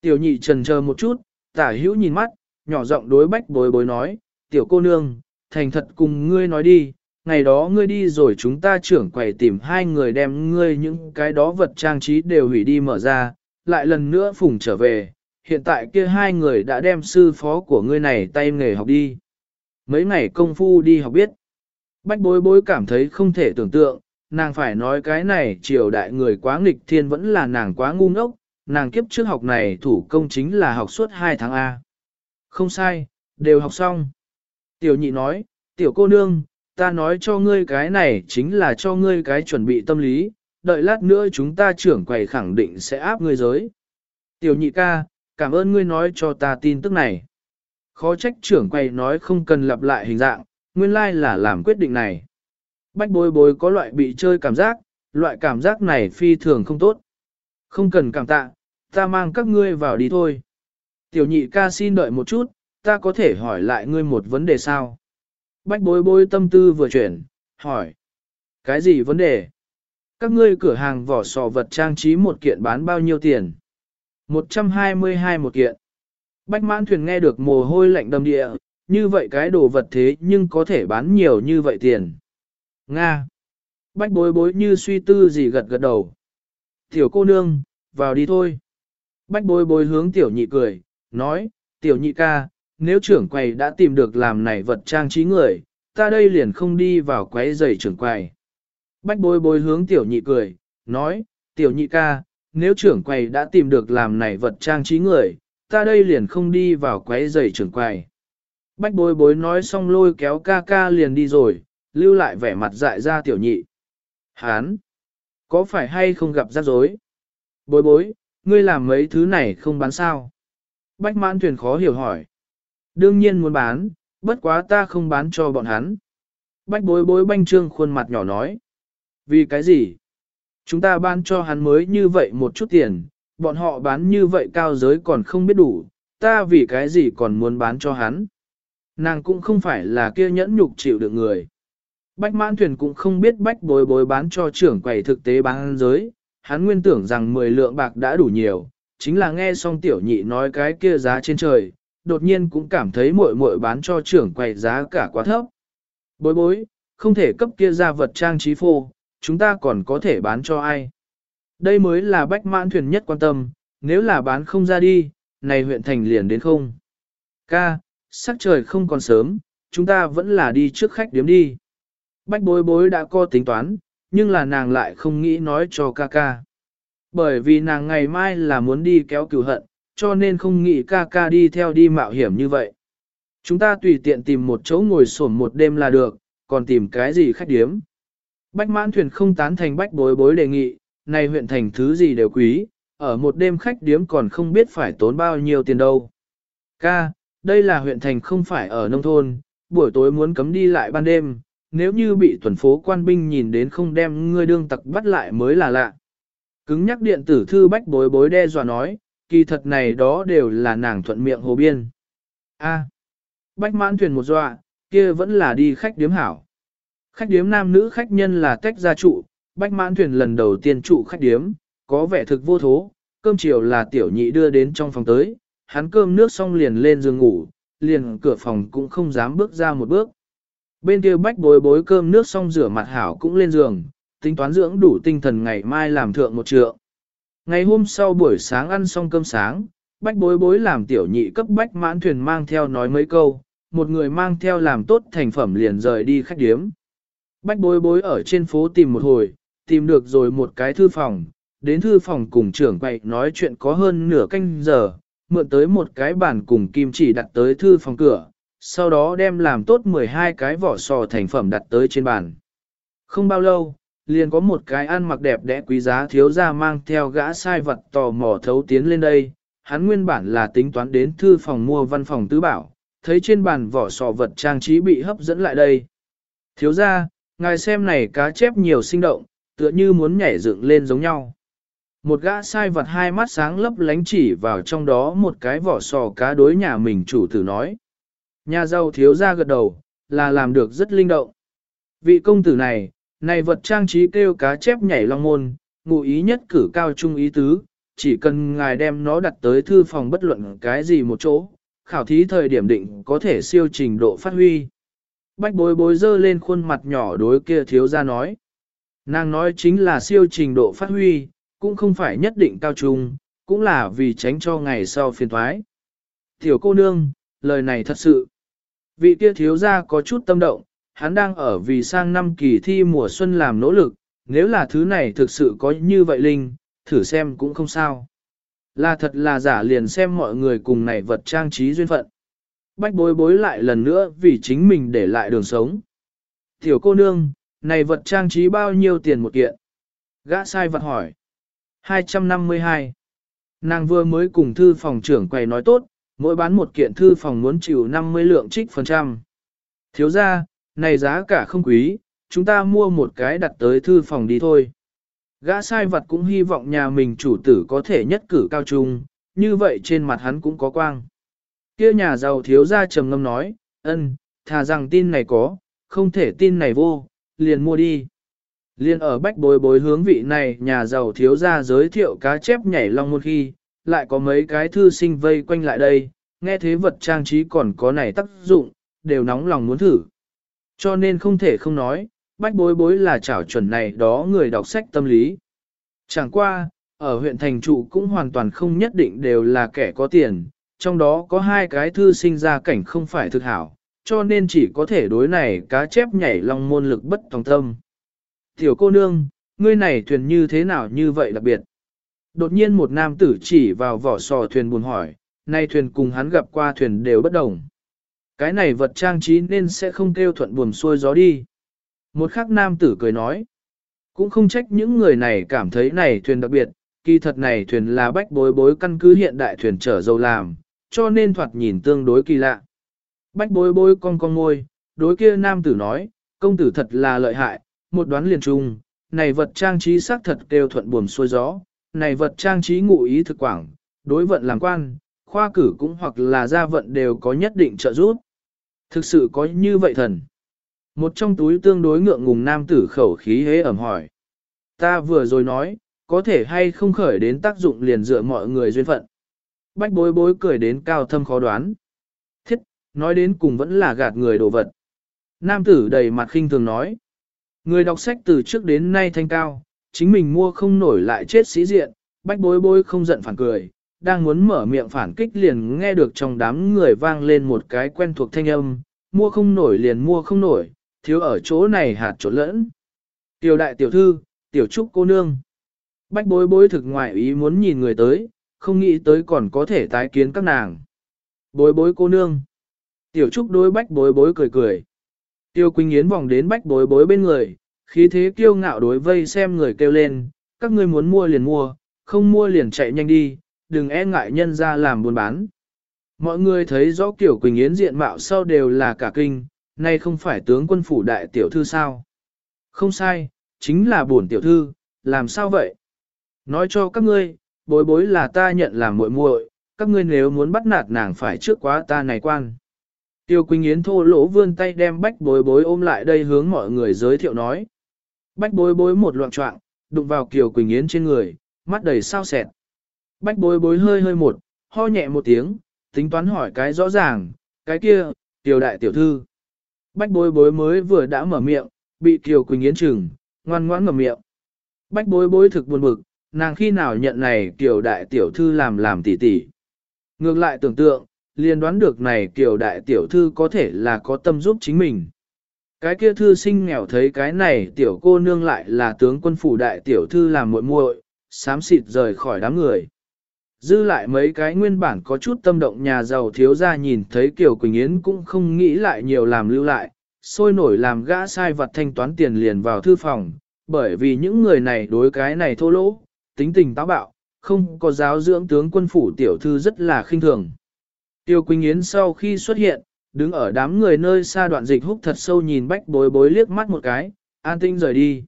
Tiểu nhị trần chờ một chút, tả hữu nhìn mắt, nhỏ giọng đối bách bối bối nói, tiểu cô nương, thành thật cùng ngươi nói đi, ngày đó ngươi đi rồi chúng ta trưởng quầy tìm hai người đem ngươi những cái đó vật trang trí đều hủy đi mở ra, lại lần nữa phùng trở về, hiện tại kia hai người đã đem sư phó của ngươi này tay nghề học đi. Mấy ngày công phu đi học biết. Bách bối bối cảm thấy không thể tưởng tượng, nàng phải nói cái này triều đại người quá nghịch thiên vẫn là nàng quá ngu ngốc, nàng kiếp trước học này thủ công chính là học suốt 2 tháng A. Không sai, đều học xong. Tiểu nhị nói, tiểu cô nương, ta nói cho ngươi cái này chính là cho ngươi cái chuẩn bị tâm lý, đợi lát nữa chúng ta trưởng quầy khẳng định sẽ áp ngươi giới. Tiểu nhị ca, cảm ơn ngươi nói cho ta tin tức này. Khó trách trưởng quầy nói không cần lặp lại hình dạng, nguyên lai là làm quyết định này. Bách bối bối có loại bị chơi cảm giác, loại cảm giác này phi thường không tốt. Không cần cảm tạ, ta mang các ngươi vào đi thôi. Tiểu nhị ca xin đợi một chút, ta có thể hỏi lại ngươi một vấn đề sao? Bách bối bối tâm tư vừa chuyển, hỏi. Cái gì vấn đề? Các ngươi cửa hàng vỏ sò vật trang trí một kiện bán bao nhiêu tiền? 122 một kiện. Bách mãn thuyền nghe được mồ hôi lạnh đầm địa, như vậy cái đồ vật thế nhưng có thể bán nhiều như vậy tiền. Nga. Bách bối bối như suy tư gì gật gật đầu. Tiểu cô nương, vào đi thôi. Bách bối bối hướng tiểu nhị cười, nói, tiểu nhị ca, nếu trưởng quầy đã tìm được làm này vật trang trí người, ta đây liền không đi vào quấy giày trưởng quầy. Bách bối bối hướng tiểu nhị cười, nói, tiểu nhị ca, nếu trưởng quầy đã tìm được làm này vật trang trí người, ta đây liền không đi vào quấy giày trưởng quầy. Bách bối bối nói xong lôi kéo ca ca liền đi rồi, lưu lại vẻ mặt dại ra tiểu nhị. Hán! Có phải hay không gặp rắc rối? Bối bối, ngươi làm mấy thứ này không bán sao? Bách mãn thuyền khó hiểu hỏi. Đương nhiên muốn bán, bất quá ta không bán cho bọn hắn. Bách bối bối banh trương khuôn mặt nhỏ nói. Vì cái gì? Chúng ta bán cho hắn mới như vậy một chút tiền, bọn họ bán như vậy cao giới còn không biết đủ, ta vì cái gì còn muốn bán cho hắn. Nàng cũng không phải là kia nhẫn nhục chịu được người. Bách mãn thuyền cũng không biết bách bối bối bán cho trưởng quầy thực tế bán giới, hắn nguyên tưởng rằng 10 lượng bạc đã đủ nhiều, chính là nghe xong tiểu nhị nói cái kia giá trên trời, đột nhiên cũng cảm thấy muội muội bán cho trưởng quầy giá cả quá thấp. Bối bối, không thể cấp kia ra vật trang trí phô, chúng ta còn có thể bán cho ai. Đây mới là bách mãn thuyền nhất quan tâm, nếu là bán không ra đi, này huyện thành liền đến không. Ca, sắc trời không còn sớm, chúng ta vẫn là đi trước khách điếm đi. Bách bối bối đã có tính toán, nhưng là nàng lại không nghĩ nói cho ca ca. Bởi vì nàng ngày mai là muốn đi kéo cửu hận, cho nên không nghĩ ca ca đi theo đi mạo hiểm như vậy. Chúng ta tùy tiện tìm một chỗ ngồi sổm một đêm là được, còn tìm cái gì khách điếm. Bách mãn thuyền không tán thành bách bối bối đề nghị, này huyện thành thứ gì đều quý, ở một đêm khách điếm còn không biết phải tốn bao nhiêu tiền đâu. Ca, đây là huyện thành không phải ở nông thôn, buổi tối muốn cấm đi lại ban đêm, nếu như bị tuần phố quan binh nhìn đến không đem ngươi đương tặc bắt lại mới là lạ. Cứng nhắc điện tử thư bách bối bối đe dọa nói, kỳ thật này đó đều là nàng thuận miệng hồ biên. A. bách mãn thuyền một dọa, kia vẫn là đi khách điếm hảo. Khách điếm nam nữ khách nhân là tách gia trụ, bách mãn thuyền lần đầu tiên trụ khách điếm, có vẻ thực vô thố, cơm chiều là tiểu nhị đưa đến trong phòng tới, hắn cơm nước xong liền lên giường ngủ, liền cửa phòng cũng không dám bước ra một bước. Bên kia bách bối bối cơm nước xong rửa mặt hảo cũng lên giường, tính toán dưỡng đủ tinh thần ngày mai làm thượng một trượng. Ngày hôm sau buổi sáng ăn xong cơm sáng, bách bối bối làm tiểu nhị cấp bách mãn thuyền mang theo nói mấy câu, một người mang theo làm tốt thành phẩm liền rời đi khách điếm. Bách bối bối ở trên phố tìm một hồi, tìm được rồi một cái thư phòng, đến thư phòng cùng trưởng quậy nói chuyện có hơn nửa canh giờ, mượn tới một cái bàn cùng kim chỉ đặt tới thư phòng cửa, sau đó đem làm tốt 12 cái vỏ sò thành phẩm đặt tới trên bàn. Không bao lâu, liền có một cái ăn mặc đẹp đẽ quý giá thiếu ra mang theo gã sai vật tò mò thấu tiến lên đây. Hắn nguyên bản là tính toán đến thư phòng mua văn phòng tứ bảo, thấy trên bàn vỏ sò vật trang trí bị hấp dẫn lại đây. Thiếu ra, ngài xem này cá chép nhiều sinh động, tựa như muốn nhảy dựng lên giống nhau. Một gã sai vật hai mắt sáng lấp lánh chỉ vào trong đó một cái vỏ sò cá đối nhà mình chủ tử nói. Nhà giàu thiếu ra gật đầu, là làm được rất linh động. Vị công tử này, này vật trang trí kêu cá chép nhảy long môn, ngụ ý nhất cử cao trung ý tứ, chỉ cần ngài đem nó đặt tới thư phòng bất luận cái gì một chỗ, khảo thí thời điểm định có thể siêu trình độ phát huy. Bách bối bối dơ lên khuôn mặt nhỏ đối kia thiếu ra nói. Nàng nói chính là siêu trình độ phát huy, cũng không phải nhất định cao trung, cũng là vì tránh cho ngày sau phiền thoái. Tiểu cô nương, lời này thật sự. Vị kia thiếu gia có chút tâm động, hắn đang ở vì sang năm kỳ thi mùa xuân làm nỗ lực, nếu là thứ này thực sự có như vậy linh, thử xem cũng không sao. Là thật là giả liền xem mọi người cùng này vật trang trí duyên phận. Bách bối bối lại lần nữa vì chính mình để lại đường sống. Tiểu cô nương, này vật trang trí bao nhiêu tiền một kiện? Gã sai vật hỏi. 252. Nàng vừa mới cùng thư phòng trưởng quầy nói tốt, mỗi bán một kiện thư phòng muốn chịu 50 lượng trích phần trăm. Thiếu ra, này giá cả không quý, chúng ta mua một cái đặt tới thư phòng đi thôi. Gã sai vật cũng hy vọng nhà mình chủ tử có thể nhất cử cao trung, như vậy trên mặt hắn cũng có quang. Kia nhà giàu thiếu ra trầm ngâm nói, ân, thà rằng tin này có, không thể tin này vô, liền mua đi. Liên ở bách bối bối hướng vị này nhà giàu thiếu ra giới thiệu cá chép nhảy long một khi, lại có mấy cái thư sinh vây quanh lại đây, nghe thế vật trang trí còn có này tác dụng, đều nóng lòng muốn thử. Cho nên không thể không nói, bách bối bối là trảo chuẩn này đó người đọc sách tâm lý. Chẳng qua, ở huyện thành trụ cũng hoàn toàn không nhất định đều là kẻ có tiền, trong đó có hai cái thư sinh ra cảnh không phải thực hảo, cho nên chỉ có thể đối này cá chép nhảy long môn lực bất tòng tâm. Tiểu cô nương, ngươi này thuyền như thế nào như vậy đặc biệt? Đột nhiên một nam tử chỉ vào vỏ sò thuyền buồn hỏi, nay thuyền cùng hắn gặp qua thuyền đều bất đồng. Cái này vật trang trí nên sẽ không kêu thuận buồm xuôi gió đi. Một khắc nam tử cười nói, cũng không trách những người này cảm thấy này thuyền đặc biệt, kỳ thật này thuyền là bách bối bối căn cứ hiện đại thuyền chở dầu làm, cho nên thoạt nhìn tương đối kỳ lạ. Bách bối bối con con ngôi, đối kia nam tử nói, công tử thật là lợi hại, một đoán liền trung, này vật trang trí xác thật kêu thuận buồm xuôi gió, này vật trang trí ngụ ý thực quảng, đối vận làm quan, khoa cử cũng hoặc là gia vận đều có nhất định trợ giúp. Thực sự có như vậy thần. Một trong túi tương đối ngượng ngùng nam tử khẩu khí hế ẩm hỏi. Ta vừa rồi nói, có thể hay không khởi đến tác dụng liền dựa mọi người duyên phận. Bách bối bối cười đến cao thâm khó đoán. Thiết, nói đến cùng vẫn là gạt người đồ vật. Nam tử đầy mặt khinh thường nói. Người đọc sách từ trước đến nay thanh cao, chính mình mua không nổi lại chết sĩ diện, bách bối bối không giận phản cười, đang muốn mở miệng phản kích liền nghe được trong đám người vang lên một cái quen thuộc thanh âm, mua không nổi liền mua không nổi, thiếu ở chỗ này hạt chỗ lẫn. Tiểu đại tiểu thư, tiểu trúc cô nương. Bách bối bối thực ngoại ý muốn nhìn người tới, không nghĩ tới còn có thể tái kiến các nàng. Bối bối cô nương. Tiểu trúc đối bách bối bối cười cười. Tiêu Quỳnh Yến vòng đến bách bối bối bên người, khí thế kiêu ngạo đối vây xem người kêu lên, các ngươi muốn mua liền mua, không mua liền chạy nhanh đi, đừng e ngại nhân ra làm buôn bán. Mọi người thấy rõ kiểu Quỳnh Yến diện mạo sau đều là cả kinh, nay không phải tướng quân phủ đại tiểu thư sao. Không sai, chính là bổn tiểu thư, làm sao vậy? Nói cho các ngươi, bối bối là ta nhận làm muội muội, các ngươi nếu muốn bắt nạt nàng phải trước quá ta này quan. Tiêu Quỳnh Yến thô lỗ vươn tay đem bách bối bối ôm lại đây hướng mọi người giới thiệu nói. Bách bối bối một loạn trọng, đụng vào Kiều Quỳnh Yến trên người, mắt đầy sao sẹt. Bách bối bối hơi hơi một, ho nhẹ một tiếng, tính toán hỏi cái rõ ràng, cái kia, tiểu đại tiểu thư. Bách bối bối mới vừa đã mở miệng, bị Kiều Quỳnh Yến chừng, ngoan ngoãn ngậm miệng. Bách bối bối thực buồn bực, nàng khi nào nhận này Kiều đại tiểu thư làm làm tỉ tỉ. Ngược lại tưởng tượng, liền đoán được này Kiều đại tiểu thư có thể là có tâm giúp chính mình. Cái kia thư sinh nghèo thấy cái này tiểu cô nương lại là tướng quân phủ đại tiểu thư làm muội muội, xám xịt rời khỏi đám người. Dư lại mấy cái nguyên bản có chút tâm động nhà giàu thiếu ra nhìn thấy Kiều Quỳnh Yến cũng không nghĩ lại nhiều làm lưu lại, sôi nổi làm gã sai vật thanh toán tiền liền vào thư phòng, bởi vì những người này đối cái này thô lỗ, tính tình táo bạo, không có giáo dưỡng tướng quân phủ tiểu thư rất là khinh thường. Tiêu Quỳnh Yến sau khi xuất hiện, đứng ở đám người nơi xa đoạn dịch húc thật sâu nhìn bách bối bối liếc mắt một cái, an tinh rời đi.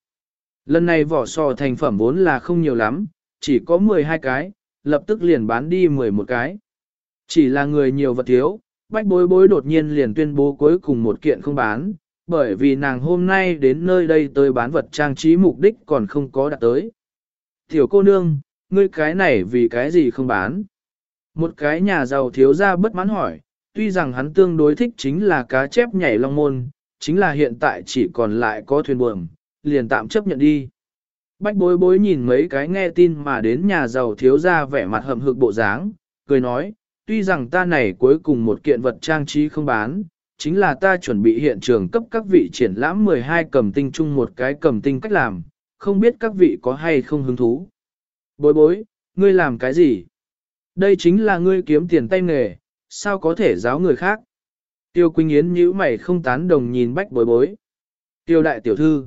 Lần này vỏ sò thành phẩm vốn là không nhiều lắm, chỉ có 12 cái, lập tức liền bán đi 11 cái. Chỉ là người nhiều vật thiếu, bách bối bối đột nhiên liền tuyên bố cuối cùng một kiện không bán, bởi vì nàng hôm nay đến nơi đây tới bán vật trang trí mục đích còn không có đạt tới. Tiểu cô nương, ngươi cái này vì cái gì không bán? Một cái nhà giàu thiếu ra bất mãn hỏi, tuy rằng hắn tương đối thích chính là cá chép nhảy long môn, chính là hiện tại chỉ còn lại có thuyền buồm, liền tạm chấp nhận đi. Bách bối bối nhìn mấy cái nghe tin mà đến nhà giàu thiếu ra vẻ mặt hậm hực bộ dáng, cười nói, tuy rằng ta này cuối cùng một kiện vật trang trí không bán, chính là ta chuẩn bị hiện trường cấp các vị triển lãm 12 cầm tinh chung một cái cầm tinh cách làm, không biết các vị có hay không hứng thú. Bối bối, ngươi làm cái gì? Đây chính là ngươi kiếm tiền tay nghề, sao có thể giáo người khác? Tiêu Quỳnh Yến nhíu mày không tán đồng nhìn bách bối bối. Tiêu đại tiểu thư.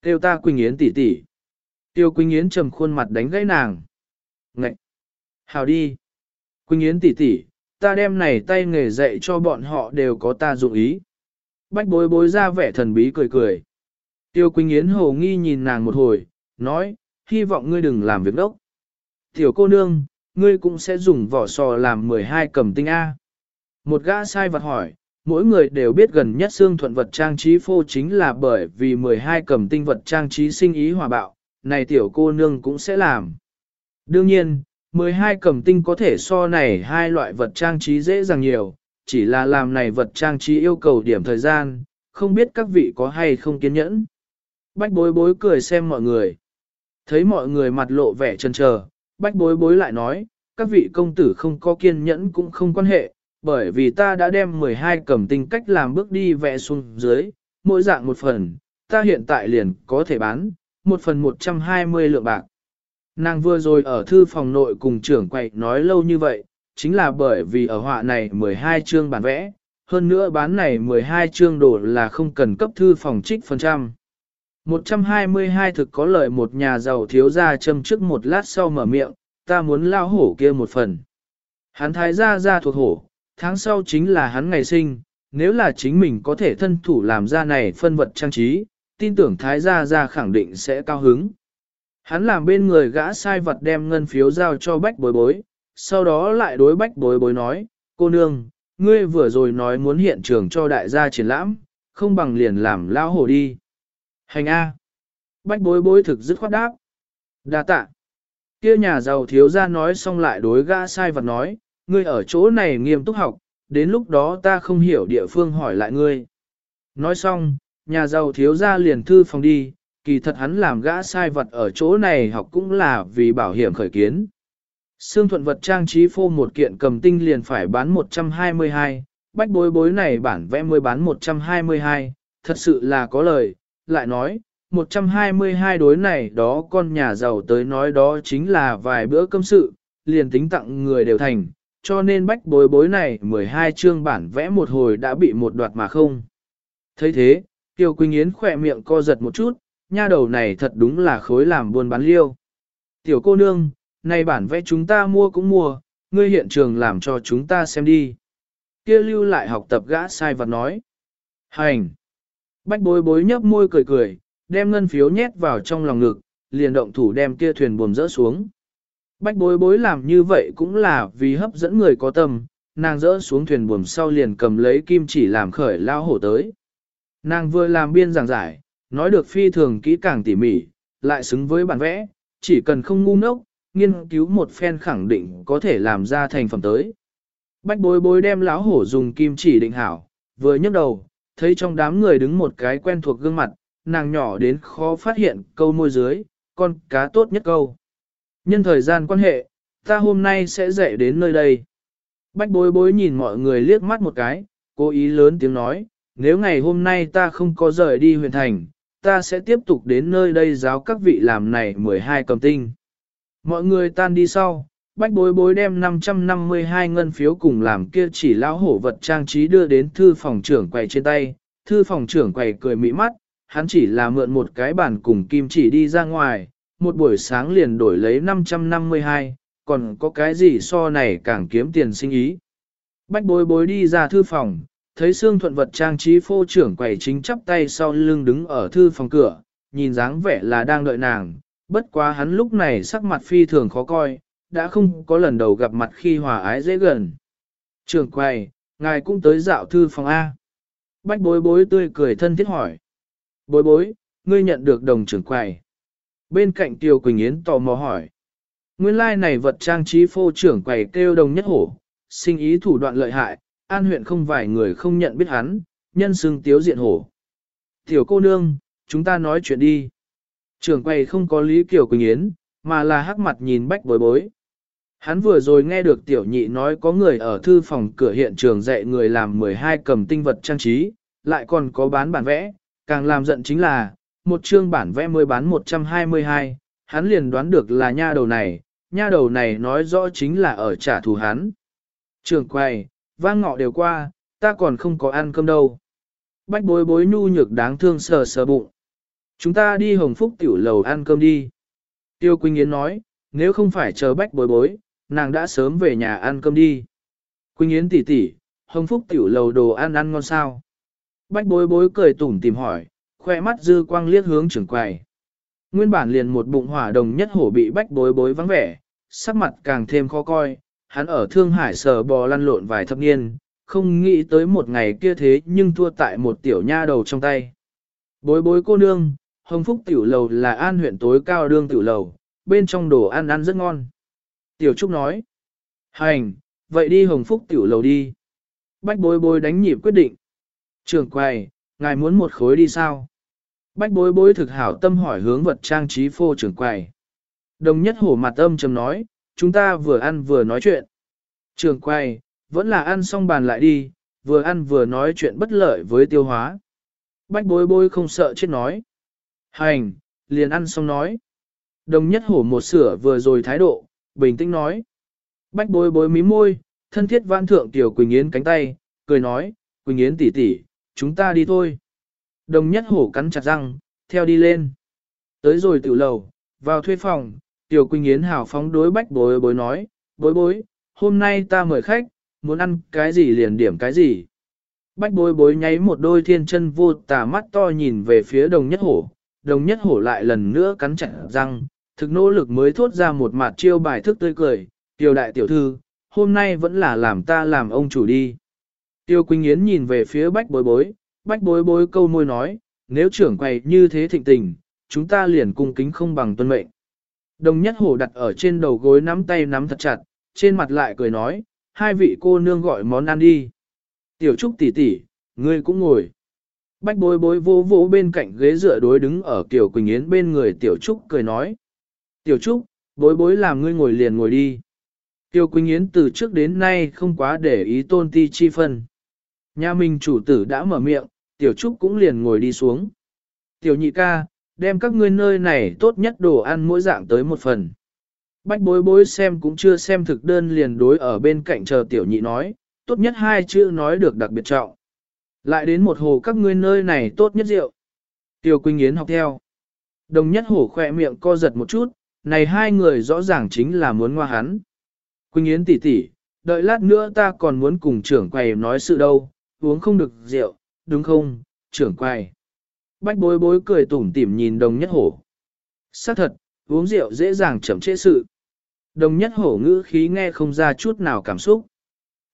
Tiêu ta Quỳnh Yến tỷ tỷ. Tiêu Quỳnh Yến trầm khuôn mặt đánh gãy nàng. Ngậy! Hào đi! Quỳnh Yến tỷ tỷ, ta đem này tay nghề dạy cho bọn họ đều có ta dụng ý. Bách bối bối ra vẻ thần bí cười cười. Tiêu Quỳnh Yến hồ nghi nhìn nàng một hồi, nói, hy vọng ngươi đừng làm việc đốc. Tiểu cô nương, ngươi cũng sẽ dùng vỏ sò làm 12 cầm tinh A. Một gã sai vật hỏi, mỗi người đều biết gần nhất xương thuận vật trang trí phô chính là bởi vì 12 cầm tinh vật trang trí sinh ý hòa bạo, này tiểu cô nương cũng sẽ làm. Đương nhiên, 12 cầm tinh có thể so này hai loại vật trang trí dễ dàng nhiều, chỉ là làm này vật trang trí yêu cầu điểm thời gian, không biết các vị có hay không kiên nhẫn. Bách bối bối cười xem mọi người. Thấy mọi người mặt lộ vẻ chân chờ, bách bối bối lại nói, các vị công tử không có kiên nhẫn cũng không quan hệ, bởi vì ta đã đem 12 cầm tinh cách làm bước đi vẽ xuống dưới, mỗi dạng một phần, ta hiện tại liền có thể bán, một phần 120 lượng bạc. Nàng vừa rồi ở thư phòng nội cùng trưởng quậy nói lâu như vậy, chính là bởi vì ở họa này 12 chương bản vẽ, hơn nữa bán này 12 chương đồ là không cần cấp thư phòng trích phần trăm. 122 thực có lợi một nhà giàu thiếu gia châm trước một lát sau mở miệng, ta muốn lao hổ kia một phần. Hắn thái gia gia thuộc hổ, tháng sau chính là hắn ngày sinh, nếu là chính mình có thể thân thủ làm ra này phân vật trang trí, tin tưởng thái gia gia khẳng định sẽ cao hứng. Hắn làm bên người gã sai vật đem ngân phiếu giao cho bách bối bối, sau đó lại đối bách bối bối nói, cô nương, ngươi vừa rồi nói muốn hiện trường cho đại gia triển lãm, không bằng liền làm lao hổ đi. Hành A. Bách bối bối thực dứt khoát đáp. đa tạ. Kia nhà giàu thiếu gia nói xong lại đối gã sai vật nói, ngươi ở chỗ này nghiêm túc học, đến lúc đó ta không hiểu địa phương hỏi lại ngươi. Nói xong, nhà giàu thiếu gia liền thư phòng đi, kỳ thật hắn làm gã sai vật ở chỗ này học cũng là vì bảo hiểm khởi kiến. Sương thuận vật trang trí phô một kiện cầm tinh liền phải bán 122, bách bối bối này bản vẽ mới bán 122, thật sự là có lời, lại nói, 122 đối này đó con nhà giàu tới nói đó chính là vài bữa cơm sự, liền tính tặng người đều thành, cho nên bách bối bối này 12 chương bản vẽ một hồi đã bị một đoạt mà không. thấy thế, Tiêu Quỳnh Yến khỏe miệng co giật một chút, nha đầu này thật đúng là khối làm buôn bán liêu. Tiểu cô nương, này bản vẽ chúng ta mua cũng mua, ngươi hiện trường làm cho chúng ta xem đi. Kia lưu lại học tập gã sai vật nói. Hành! Bách bối bối nhấp môi cười cười, đem ngân phiếu nhét vào trong lòng ngực, liền động thủ đem kia thuyền buồm rỡ xuống. Bách bối bối làm như vậy cũng là vì hấp dẫn người có tâm, nàng rỡ xuống thuyền buồm sau liền cầm lấy kim chỉ làm khởi lao hổ tới. Nàng vừa làm biên giảng giải, nói được phi thường kỹ càng tỉ mỉ, lại xứng với bản vẽ, chỉ cần không ngu ngốc, nghiên cứu một phen khẳng định có thể làm ra thành phẩm tới. Bách bối bối đem lão hổ dùng kim chỉ định hảo, vừa nhấc đầu, thấy trong đám người đứng một cái quen thuộc gương mặt, nàng nhỏ đến khó phát hiện câu môi dưới, con cá tốt nhất câu. Nhân thời gian quan hệ, ta hôm nay sẽ dạy đến nơi đây. Bách bối bối nhìn mọi người liếc mắt một cái, cố ý lớn tiếng nói, nếu ngày hôm nay ta không có rời đi huyền thành, ta sẽ tiếp tục đến nơi đây giáo các vị làm này 12 cầm tinh. Mọi người tan đi sau, bách bối bối đem 552 ngân phiếu cùng làm kia chỉ lão hổ vật trang trí đưa đến thư phòng trưởng quầy trên tay, thư phòng trưởng quầy cười mỹ mắt, hắn chỉ là mượn một cái bàn cùng kim chỉ đi ra ngoài, một buổi sáng liền đổi lấy 552, còn có cái gì so này càng kiếm tiền sinh ý. Bách bối bối đi ra thư phòng, thấy xương thuận vật trang trí phô trưởng quầy chính chắp tay sau lưng đứng ở thư phòng cửa, nhìn dáng vẻ là đang đợi nàng, bất quá hắn lúc này sắc mặt phi thường khó coi, đã không có lần đầu gặp mặt khi hòa ái dễ gần. Trường quầy, ngài cũng tới dạo thư phòng A. Bách bối bối tươi cười thân thiết hỏi. Bối bối, ngươi nhận được đồng trưởng quầy. Bên cạnh Tiêu Quỳnh Yến tò mò hỏi. Nguyên lai like này vật trang trí phô trưởng quầy kêu đồng nhất hổ, sinh ý thủ đoạn lợi hại, an huyện không vài người không nhận biết hắn, nhân xưng tiếu diện hổ. Tiểu cô nương, chúng ta nói chuyện đi. Trưởng quầy không có lý kiểu Quỳnh Yến, mà là hắc mặt nhìn bách bối bối. Hắn vừa rồi nghe được tiểu nhị nói có người ở thư phòng cửa hiện trường dạy người làm 12 cầm tinh vật trang trí, lại còn có bán bản vẽ, càng làm giận chính là, một chương bản vẽ mới bán 122, hắn liền đoán được là nha đầu này, nha đầu này nói rõ chính là ở trả thù hắn. Trường quầy, vang ngọ đều qua, ta còn không có ăn cơm đâu. Bách bối bối nhu nhược đáng thương sờ sờ bụng. Chúng ta đi hồng phúc tiểu lầu ăn cơm đi. Tiêu Quỳnh Yến nói, nếu không phải chờ bách bối bối, nàng đã sớm về nhà ăn cơm đi. Quỳnh Yến tỷ tỷ, hồng phúc tiểu lầu đồ ăn ăn ngon sao? Bách bối bối cười tủm tìm hỏi, khoe mắt dư quang liếc hướng trưởng quầy. Nguyên bản liền một bụng hỏa đồng nhất hổ bị bách bối bối vắng vẻ, sắc mặt càng thêm khó coi, hắn ở Thương Hải sở bò lăn lộn vài thập niên, không nghĩ tới một ngày kia thế nhưng thua tại một tiểu nha đầu trong tay. Bối bối cô nương, hồng phúc tiểu lầu là an huyện tối cao đương tiểu lầu, bên trong đồ ăn ăn rất ngon. Tiểu Trúc nói, hành, vậy đi hồng phúc tiểu lầu đi. Bách bối bối đánh nhịp quyết định. Trường quầy, ngài muốn một khối đi sao? Bách bối bối thực hảo tâm hỏi hướng vật trang trí phô trưởng quầy. Đồng nhất hổ mặt âm trầm nói, chúng ta vừa ăn vừa nói chuyện. Trường quầy, vẫn là ăn xong bàn lại đi, vừa ăn vừa nói chuyện bất lợi với tiêu hóa. Bách bối bối không sợ chết nói. Hành, liền ăn xong nói. Đồng nhất hổ một sửa vừa rồi thái độ, bình tĩnh nói. Bách bối bối mí môi, thân thiết vãn thượng tiểu Quỳnh Yến cánh tay, cười nói, Quỳnh Yến tỷ tỷ, chúng ta đi thôi. Đồng nhất hổ cắn chặt răng, theo đi lên. Tới rồi tiểu lầu, vào thuê phòng, tiểu Quỳnh Yến hào phóng đối bách bối bối nói, bối bối, hôm nay ta mời khách, muốn ăn cái gì liền điểm cái gì. Bách bối bối nháy một đôi thiên chân vô tà mắt to nhìn về phía đồng nhất hổ, đồng nhất hổ lại lần nữa cắn chặt răng, thực nỗ lực mới thốt ra một mặt chiêu bài thức tươi cười, tiểu đại tiểu thư, hôm nay vẫn là làm ta làm ông chủ đi. Tiêu Quỳnh Yến nhìn về phía bách bối bối, bách bối bối câu môi nói, nếu trưởng quầy như thế thịnh tình, chúng ta liền cung kính không bằng tuân mệnh. Đồng nhất hổ đặt ở trên đầu gối nắm tay nắm thật chặt, trên mặt lại cười nói, hai vị cô nương gọi món ăn đi. Tiểu Trúc tỷ tỷ, ngươi cũng ngồi. Bách bối bối vô vô bên cạnh ghế dựa đối đứng ở Kiều Quỳnh Yến bên người Tiểu Trúc cười nói. Tiểu Trúc, bối bối làm ngươi ngồi liền ngồi đi. Tiêu Quỳnh Yến từ trước đến nay không quá để ý tôn ti chi phân. Nhà mình chủ tử đã mở miệng, Tiểu Trúc cũng liền ngồi đi xuống. Tiểu nhị ca, đem các ngươi nơi này tốt nhất đồ ăn mỗi dạng tới một phần. Bách bối bối xem cũng chưa xem thực đơn liền đối ở bên cạnh chờ tiểu nhị nói, tốt nhất hai chữ nói được đặc biệt trọng. Lại đến một hồ các ngươi nơi này tốt nhất rượu. Tiêu Quỳnh Yến học theo. Đồng nhất hổ khỏe miệng co giật một chút, này hai người rõ ràng chính là muốn ngoa hắn. Quỳnh Yến tỷ tỷ, đợi lát nữa ta còn muốn cùng trưởng quầy nói sự đâu, uống không được rượu, đúng không, trưởng quầy. Bách bối bối cười tủm tỉm nhìn đồng nhất hổ. xác thật, uống rượu dễ dàng chậm trễ sự. Đồng nhất hổ ngữ khí nghe không ra chút nào cảm xúc.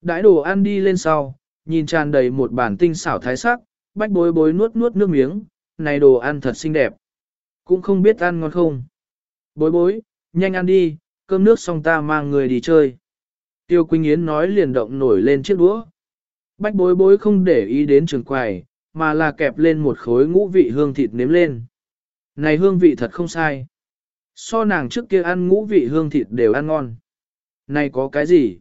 Đãi đồ ăn đi lên sau, nhìn tràn đầy một bản tinh xảo thái sắc, bách bối bối nuốt nuốt nước miếng, này đồ ăn thật xinh đẹp. Cũng không biết ăn ngon không. Bối bối, nhanh ăn đi, cơm nước xong ta mang người đi chơi. Tiêu Quỳnh Yến nói liền động nổi lên chiếc đũa. Bách bối bối không để ý đến trường quầy, mà là kẹp lên một khối ngũ vị hương thịt nếm lên. Này hương vị thật không sai. So nàng trước kia ăn ngũ vị hương thịt đều ăn ngon. Này có cái gì?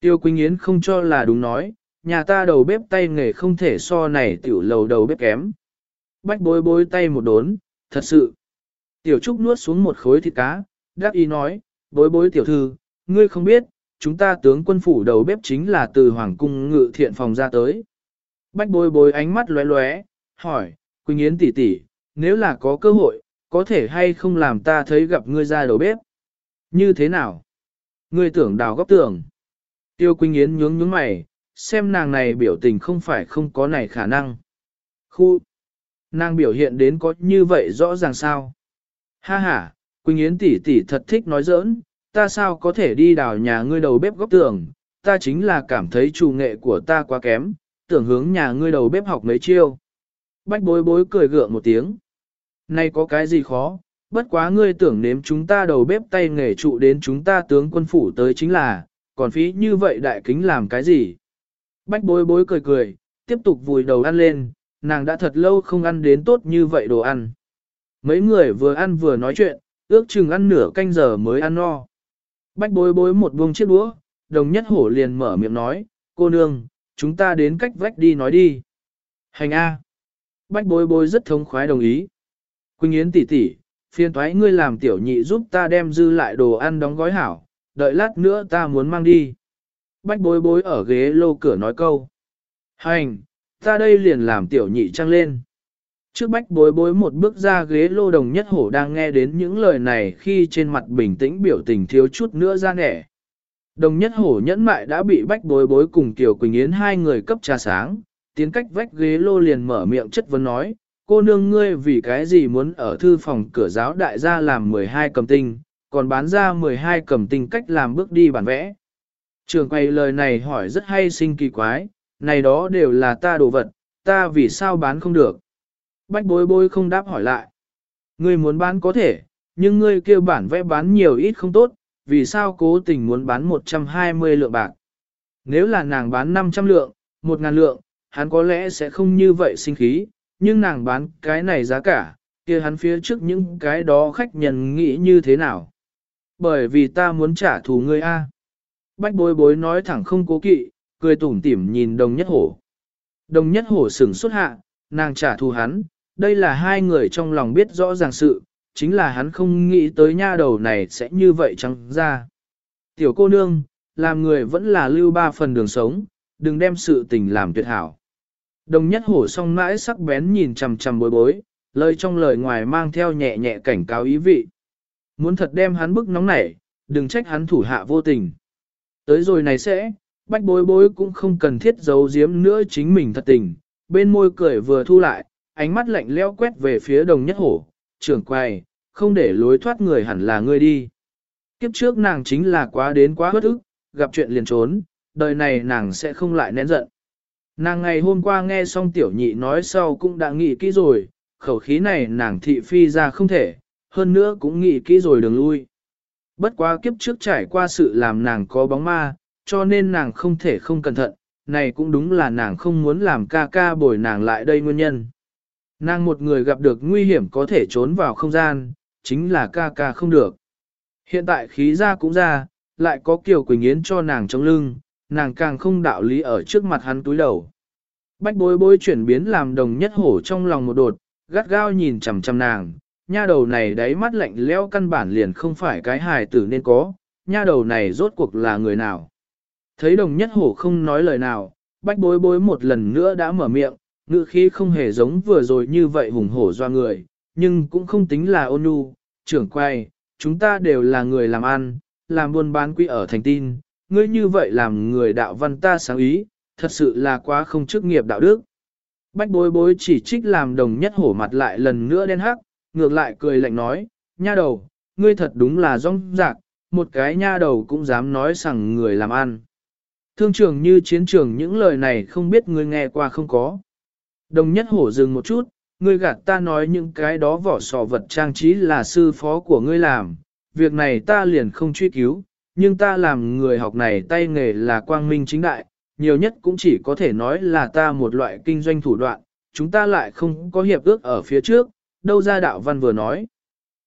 Tiêu Quỳnh Yến không cho là đúng nói, nhà ta đầu bếp tay nghề không thể so này tiểu lầu đầu bếp kém. Bách bối bối tay một đốn, thật sự. Tiểu Trúc nuốt xuống một khối thịt cá, đáp ý nói, bối bối tiểu thư, ngươi không biết, chúng ta tướng quân phủ đầu bếp chính là từ Hoàng cung ngự thiện phòng ra tới. Bách bối bối ánh mắt lóe lóe, hỏi, Quỳnh Yến tỷ tỷ, nếu là có cơ hội, có thể hay không làm ta thấy gặp ngươi ra đầu bếp. Như thế nào? Ngươi tưởng đào góc tưởng. Tiêu Quỳnh Yến nhướng nhướng mày, xem nàng này biểu tình không phải không có này khả năng. Khu! Nàng biểu hiện đến có như vậy rõ ràng sao? Ha ha, Quỳnh Yến tỷ tỷ thật thích nói giỡn, ta sao có thể đi đào nhà ngươi đầu bếp góc tường, ta chính là cảm thấy chủ nghệ của ta quá kém, tưởng hướng nhà ngươi đầu bếp học mấy chiêu. Bách bối bối cười gượng một tiếng. Này có cái gì khó, bất quá ngươi tưởng nếm chúng ta đầu bếp tay nghề trụ đến chúng ta tướng quân phủ tới chính là, còn phí như vậy đại kính làm cái gì. Bách bối bối cười cười, tiếp tục vùi đầu ăn lên, nàng đã thật lâu không ăn đến tốt như vậy đồ ăn. Mấy người vừa ăn vừa nói chuyện, ước chừng ăn nửa canh giờ mới ăn no. Bách bối bối một buông chiếc đũa, đồng nhất hổ liền mở miệng nói, cô nương, chúng ta đến cách vách đi nói đi. Hành A. Bách bối bối rất thông khoái đồng ý. Quỳnh Yến tỷ tỷ, phiền thoái ngươi làm tiểu nhị giúp ta đem dư lại đồ ăn đóng gói hảo, đợi lát nữa ta muốn mang đi. Bách bối bối ở ghế lô cửa nói câu. Hành, ta đây liền làm tiểu nhị trăng lên. Trước bách bối bối một bước ra ghế lô đồng nhất hổ đang nghe đến những lời này khi trên mặt bình tĩnh biểu tình thiếu chút nữa ra nẻ. Đồng nhất hổ nhẫn mại đã bị bách bối bối cùng Kiều Quỳnh Yến hai người cấp trà sáng, tiến cách vách ghế lô liền mở miệng chất vấn nói, cô nương ngươi vì cái gì muốn ở thư phòng cửa giáo đại gia làm 12 cầm tinh, còn bán ra 12 cầm tinh cách làm bước đi bản vẽ. Trường quay lời này hỏi rất hay sinh kỳ quái, này đó đều là ta đồ vật, ta vì sao bán không được. Bách bối bối không đáp hỏi lại. Ngươi muốn bán có thể, nhưng ngươi kêu bản vẽ bán nhiều ít không tốt, vì sao cố tình muốn bán 120 lượng bạc. Nếu là nàng bán 500 lượng, 1.000 lượng, hắn có lẽ sẽ không như vậy sinh khí, nhưng nàng bán cái này giá cả, kia hắn phía trước những cái đó khách nhân nghĩ như thế nào. Bởi vì ta muốn trả thù ngươi A. Bách bối bối nói thẳng không cố kỵ, cười tủm tỉm nhìn đồng nhất hổ. Đồng nhất hổ sửng xuất hạ, nàng trả thù hắn, đây là hai người trong lòng biết rõ ràng sự, chính là hắn không nghĩ tới nha đầu này sẽ như vậy trắng ra. Tiểu cô nương, làm người vẫn là lưu ba phần đường sống, đừng đem sự tình làm tuyệt hảo. Đồng nhất hổ song mãi sắc bén nhìn chằm chằm bối bối, lời trong lời ngoài mang theo nhẹ nhẹ cảnh cáo ý vị. Muốn thật đem hắn bức nóng nảy, đừng trách hắn thủ hạ vô tình. Tới rồi này sẽ, bách bối bối cũng không cần thiết giấu giếm nữa chính mình thật tình, bên môi cười vừa thu lại, ánh mắt lạnh leo quét về phía đồng nhất hổ, trưởng quay, không để lối thoát người hẳn là ngươi đi. Kiếp trước nàng chính là quá đến quá bất ức, gặp chuyện liền trốn, đời này nàng sẽ không lại nén giận. Nàng ngày hôm qua nghe xong tiểu nhị nói sau cũng đã nghĩ kỹ rồi, khẩu khí này nàng thị phi ra không thể, hơn nữa cũng nghĩ kỹ rồi đường lui. Bất quá kiếp trước trải qua sự làm nàng có bóng ma, cho nên nàng không thể không cẩn thận, này cũng đúng là nàng không muốn làm ca ca bồi nàng lại đây nguyên nhân. Nàng một người gặp được nguy hiểm có thể trốn vào không gian, chính là ca ca không được. Hiện tại khí ra cũng ra, lại có Kiều Quỳnh Yến cho nàng trong lưng, nàng càng không đạo lý ở trước mặt hắn túi đầu. Bách bối bối chuyển biến làm đồng nhất hổ trong lòng một đột, gắt gao nhìn chằm chằm nàng, nha đầu này đáy mắt lạnh leo căn bản liền không phải cái hài tử nên có, nha đầu này rốt cuộc là người nào. Thấy đồng nhất hổ không nói lời nào, bách bối bối một lần nữa đã mở miệng, ngữ khí không hề giống vừa rồi như vậy hùng hổ doa người, nhưng cũng không tính là ôn nhu, trưởng quay, chúng ta đều là người làm ăn, làm buôn bán quý ở thành tin, ngươi như vậy làm người đạo văn ta sáng ý, thật sự là quá không chức nghiệp đạo đức. Bách bối bối chỉ trích làm đồng nhất hổ mặt lại lần nữa đen hắc, ngược lại cười lạnh nói, nha đầu, ngươi thật đúng là rong rạc, một cái nha đầu cũng dám nói rằng người làm ăn. Thương trường như chiến trường những lời này không biết ngươi nghe qua không có. Đồng nhất hổ dừng một chút, ngươi gạt ta nói những cái đó vỏ sò vật trang trí là sư phó của ngươi làm, việc này ta liền không truy cứu, nhưng ta làm người học này tay nghề là quang minh chính đại, nhiều nhất cũng chỉ có thể nói là ta một loại kinh doanh thủ đoạn, chúng ta lại không có hiệp ước ở phía trước, đâu ra đạo văn vừa nói.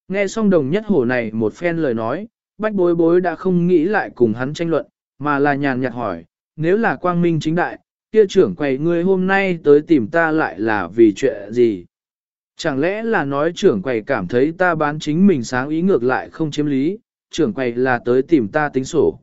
Nghe xong đồng nhất hổ này một phen lời nói, bách bối bối đã không nghĩ lại cùng hắn tranh luận, mà là nhàn nhạt hỏi, nếu là quang minh chính đại, kia trưởng quầy ngươi hôm nay tới tìm ta lại là vì chuyện gì? Chẳng lẽ là nói trưởng quầy cảm thấy ta bán chính mình sáng ý ngược lại không chiếm lý, trưởng quầy là tới tìm ta tính sổ.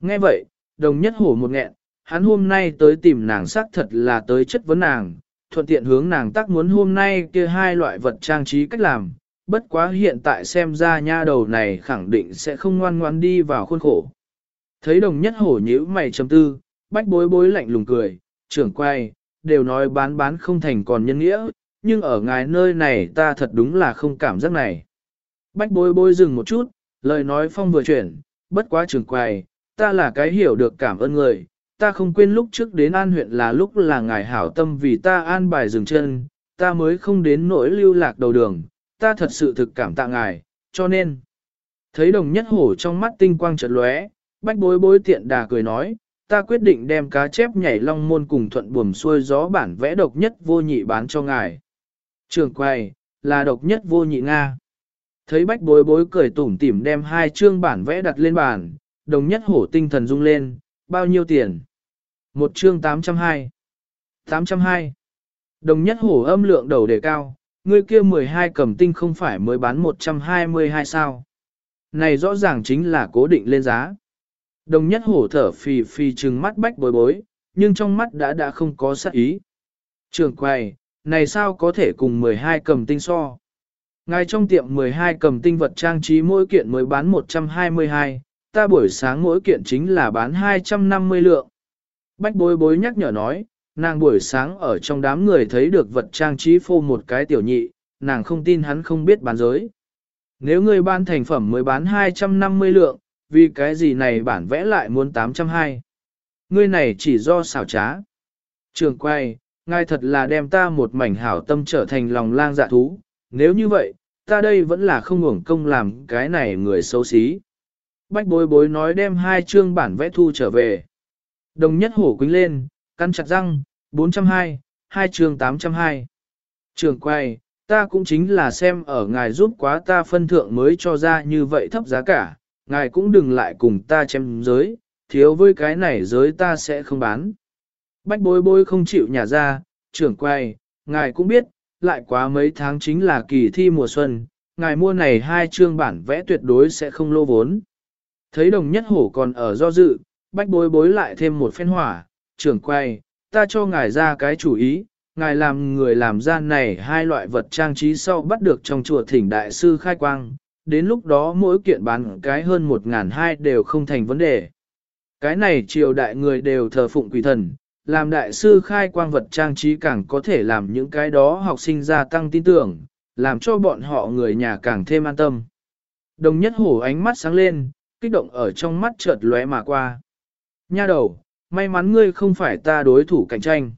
Nghe vậy, đồng nhất hổ một nghẹn, hắn hôm nay tới tìm nàng xác thật là tới chất vấn nàng, thuận tiện hướng nàng tác muốn hôm nay kia hai loại vật trang trí cách làm, bất quá hiện tại xem ra nha đầu này khẳng định sẽ không ngoan ngoan đi vào khuôn khổ. Thấy đồng nhất hổ nhíu mày chấm tư, bách bối bối lạnh lùng cười, trưởng quay, đều nói bán bán không thành còn nhân nghĩa, nhưng ở ngài nơi này ta thật đúng là không cảm giác này. Bách bối bối dừng một chút, lời nói phong vừa chuyển, bất quá trưởng quay, ta là cái hiểu được cảm ơn người, ta không quên lúc trước đến an huyện là lúc là ngài hảo tâm vì ta an bài dừng chân, ta mới không đến nỗi lưu lạc đầu đường, ta thật sự thực cảm tạ ngài, cho nên. Thấy đồng nhất hổ trong mắt tinh quang chợt lóe, bách bối bối tiện đà cười nói, ta quyết định đem cá chép nhảy long môn cùng thuận buồm xuôi gió bản vẽ độc nhất vô nhị bán cho ngài. Trường quay, là độc nhất vô nhị Nga. Thấy bách bối bối cười tủm tỉm đem hai chương bản vẽ đặt lên bàn, đồng nhất hổ tinh thần rung lên, bao nhiêu tiền? Một chương 802. 802. Đồng nhất hổ âm lượng đầu đề cao, người kia 12 cầm tinh không phải mới bán 122 sao. Này rõ ràng chính là cố định lên giá. Đồng nhất hổ thở phì phì trừng mắt bách bối bối, nhưng trong mắt đã đã không có sát ý. Trường quầy, này sao có thể cùng 12 cầm tinh so? Ngay trong tiệm 12 cầm tinh vật trang trí mỗi kiện mới bán 122, ta buổi sáng mỗi kiện chính là bán 250 lượng. Bách bối bối nhắc nhở nói, nàng buổi sáng ở trong đám người thấy được vật trang trí phô một cái tiểu nhị, nàng không tin hắn không biết bán giới. Nếu người ban thành phẩm mới bán 250 lượng, vì cái gì này bản vẽ lại muốn 820. Ngươi này chỉ do xảo trá. Trường quay, ngài thật là đem ta một mảnh hảo tâm trở thành lòng lang dạ thú, nếu như vậy, ta đây vẫn là không hưởng công làm cái này người xấu xí. Bách bối bối nói đem hai chương bản vẽ thu trở về. Đồng nhất hổ quính lên, căn chặt răng, 402, hai chương 802. Trường quay, ta cũng chính là xem ở ngài giúp quá ta phân thượng mới cho ra như vậy thấp giá cả, ngài cũng đừng lại cùng ta chém giới, thiếu với cái này giới ta sẽ không bán. Bách bối bối không chịu nhà ra, trưởng quay, ngài cũng biết, lại quá mấy tháng chính là kỳ thi mùa xuân, ngài mua này hai chương bản vẽ tuyệt đối sẽ không lô vốn. Thấy đồng nhất hổ còn ở do dự, bách bối bối lại thêm một phen hỏa, trưởng quay, ta cho ngài ra cái chủ ý, ngài làm người làm gian này hai loại vật trang trí sau bắt được trong chùa thỉnh đại sư khai quang, đến lúc đó mỗi kiện bán cái hơn một ngàn hai đều không thành vấn đề. Cái này triều đại người đều thờ phụng quỷ thần, làm đại sư khai quang vật trang trí càng có thể làm những cái đó học sinh gia tăng tin tưởng, làm cho bọn họ người nhà càng thêm an tâm. Đồng nhất hổ ánh mắt sáng lên, kích động ở trong mắt chợt lóe mà qua. Nha đầu, may mắn ngươi không phải ta đối thủ cạnh tranh.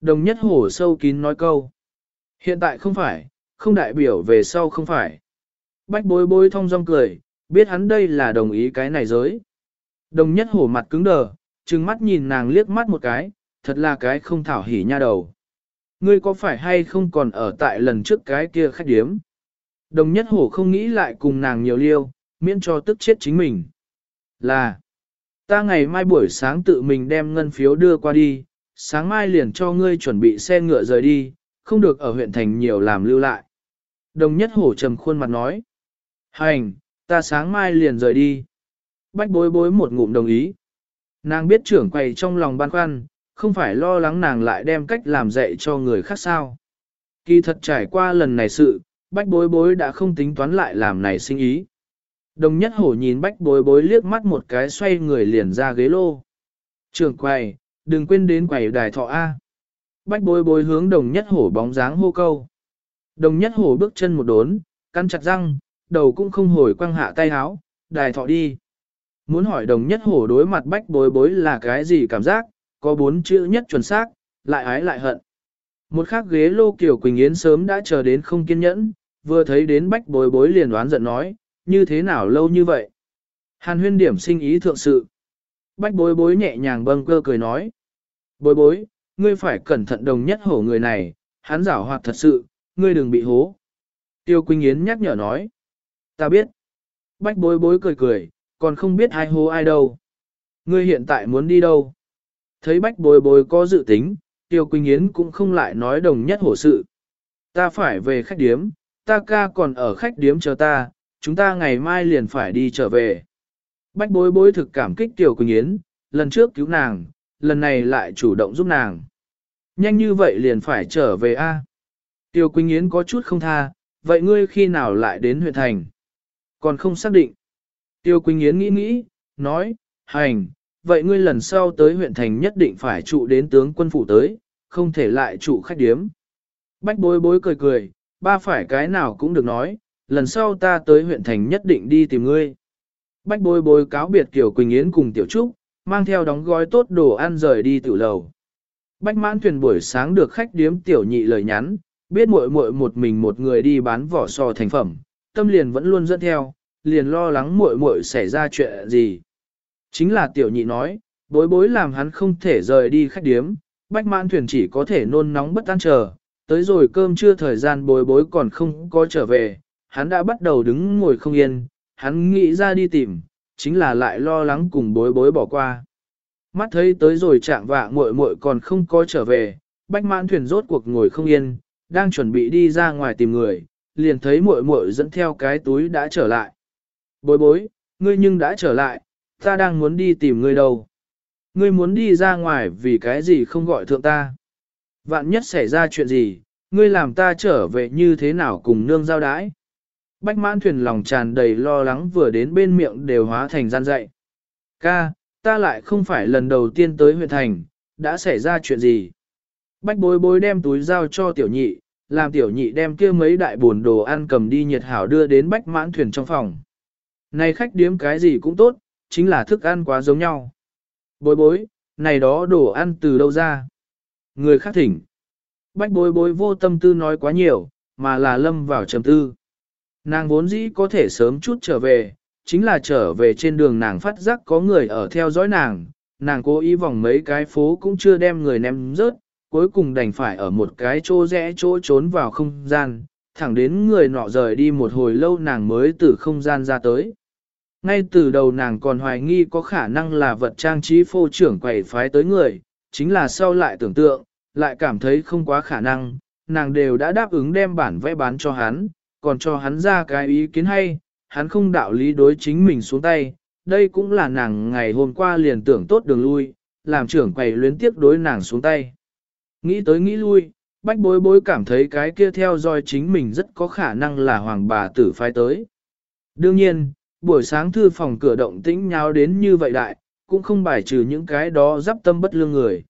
Đồng nhất hổ sâu kín nói câu. Hiện tại không phải, không đại biểu về sau không phải. Bách bối bối thông dong cười, biết hắn đây là đồng ý cái này giới. Đồng nhất hổ mặt cứng đờ, trừng mắt nhìn nàng liếc mắt một cái, thật là cái không thảo hỉ nha đầu. Ngươi có phải hay không còn ở tại lần trước cái kia khách điếm? Đồng nhất hổ không nghĩ lại cùng nàng nhiều liêu, miễn cho tức chết chính mình. Là, ta ngày mai buổi sáng tự mình đem ngân phiếu đưa qua đi, sáng mai liền cho ngươi chuẩn bị xe ngựa rời đi, không được ở huyện thành nhiều làm lưu lại. Đồng nhất hổ trầm khuôn mặt nói. Hành, ta sáng mai liền rời đi. Bách bối bối một ngụm đồng ý. Nàng biết trưởng quầy trong lòng băn khoăn, không phải lo lắng nàng lại đem cách làm dạy cho người khác sao. Kỳ thật trải qua lần này sự, bách bối bối đã không tính toán lại làm này sinh ý. Đồng nhất hổ nhìn bách bối bối liếc mắt một cái xoay người liền ra ghế lô. Trưởng quầy, đừng quên đến quầy đài thọ A. Bách bối bối hướng đồng nhất hổ bóng dáng hô câu. Đồng nhất hổ bước chân một đốn, căn chặt răng, đầu cũng không hồi quăng hạ tay háo, đài thọ đi. Muốn hỏi đồng nhất hổ đối mặt bách bối bối là cái gì cảm giác, có bốn chữ nhất chuẩn xác, lại ái lại hận. Một khắc ghế lô kiểu Quỳnh Yến sớm đã chờ đến không kiên nhẫn, vừa thấy đến bách bối bối liền đoán giận nói, như thế nào lâu như vậy. Hàn huyên điểm sinh ý thượng sự. Bách bối bối nhẹ nhàng bâng cơ cười nói. Bối bối, ngươi phải cẩn thận đồng nhất hổ người này, hắn giảo hoạt thật sự, ngươi đừng bị hố. Tiêu Quỳnh Yến nhắc nhở nói. Ta biết. Bách bối bối cười cười, còn không biết ai hô ai đâu. Ngươi hiện tại muốn đi đâu? Thấy bách bối bối có dự tính, Tiêu Quỳnh Yến cũng không lại nói đồng nhất hổ sự. Ta phải về khách điếm, ta ca còn ở khách điếm chờ ta, chúng ta ngày mai liền phải đi trở về. Bách bối bối thực cảm kích Tiêu Quỳnh Yến, lần trước cứu nàng, lần này lại chủ động giúp nàng. Nhanh như vậy liền phải trở về a. Tiêu Quỳnh Yến có chút không tha, vậy ngươi khi nào lại đến huyện thành? Còn không xác định. Tiêu Quỳnh Yến nghĩ nghĩ, nói, hành, vậy ngươi lần sau tới huyện thành nhất định phải trụ đến tướng quân phủ tới, không thể lại trụ khách điếm. Bách bối bối cười cười, ba phải cái nào cũng được nói, lần sau ta tới huyện thành nhất định đi tìm ngươi. Bách bối bối cáo biệt Kiều Quỳnh Yến cùng Tiểu Trúc, mang theo đóng gói tốt đồ ăn rời đi tiểu lầu. Bách mãn thuyền buổi sáng được khách điếm Tiểu Nhị lời nhắn, biết muội muội một mình một người đi bán vỏ sò thành phẩm, tâm liền vẫn luôn dẫn theo, liền lo lắng muội muội xảy ra chuyện gì. Chính là Tiểu Nhị nói, bối bối làm hắn không thể rời đi khách điếm, bách mãn thuyền chỉ có thể nôn nóng bất an chờ, tới rồi cơm trưa thời gian bối bối còn không có trở về, hắn đã bắt đầu đứng ngồi không yên, hắn nghĩ ra đi tìm, chính là lại lo lắng cùng bối bối bỏ qua. Mắt thấy tới rồi chạm vạ muội muội còn không có trở về, bách mãn thuyền rốt cuộc ngồi không yên, đang chuẩn bị đi ra ngoài tìm người, liền thấy muội muội dẫn theo cái túi đã trở lại. Bối bối, ngươi nhưng đã trở lại, ta đang muốn đi tìm ngươi đâu. Ngươi muốn đi ra ngoài vì cái gì không gọi thượng ta. Vạn nhất xảy ra chuyện gì, ngươi làm ta trở về như thế nào cùng nương giao đái. Bách mãn thuyền lòng tràn đầy lo lắng vừa đến bên miệng đều hóa thành gian dậy. Ca, ta lại không phải lần đầu tiên tới huyện thành, đã xảy ra chuyện gì. Bách bối bối đem túi giao cho tiểu nhị, làm tiểu nhị đem kia mấy đại buồn đồ ăn cầm đi nhiệt hảo đưa đến bách mãn thuyền trong phòng. Này khách điếm cái gì cũng tốt, chính là thức ăn quá giống nhau. Bối bối, này đó đồ ăn từ đâu ra? Người khác thỉnh. Bách bối bối vô tâm tư nói quá nhiều, mà là lâm vào trầm tư. Nàng vốn dĩ có thể sớm chút trở về, chính là trở về trên đường nàng phát giác có người ở theo dõi nàng, nàng cố ý vòng mấy cái phố cũng chưa đem người ném rớt, cuối cùng đành phải ở một cái chỗ rẽ chỗ trốn vào không gian, thẳng đến người nọ rời đi một hồi lâu nàng mới từ không gian ra tới. Ngay từ đầu nàng còn hoài nghi có khả năng là vật trang trí phô trưởng quầy phái tới người, chính là sau lại tưởng tượng, lại cảm thấy không quá khả năng, nàng đều đã đáp ứng đem bản vẽ bán cho hắn, còn cho hắn ra cái ý kiến hay, hắn không đạo lý đối chính mình xuống tay, đây cũng là nàng ngày hôm qua liền tưởng tốt đường lui, làm trưởng quầy luyến tiếc đối nàng xuống tay. Nghĩ tới nghĩ lui, bách bối bối cảm thấy cái kia theo dõi chính mình rất có khả năng là hoàng bà tử phái tới. Đương nhiên, buổi sáng thư phòng cửa động tĩnh nháo đến như vậy đại, cũng không bài trừ những cái đó dắp tâm bất lương người.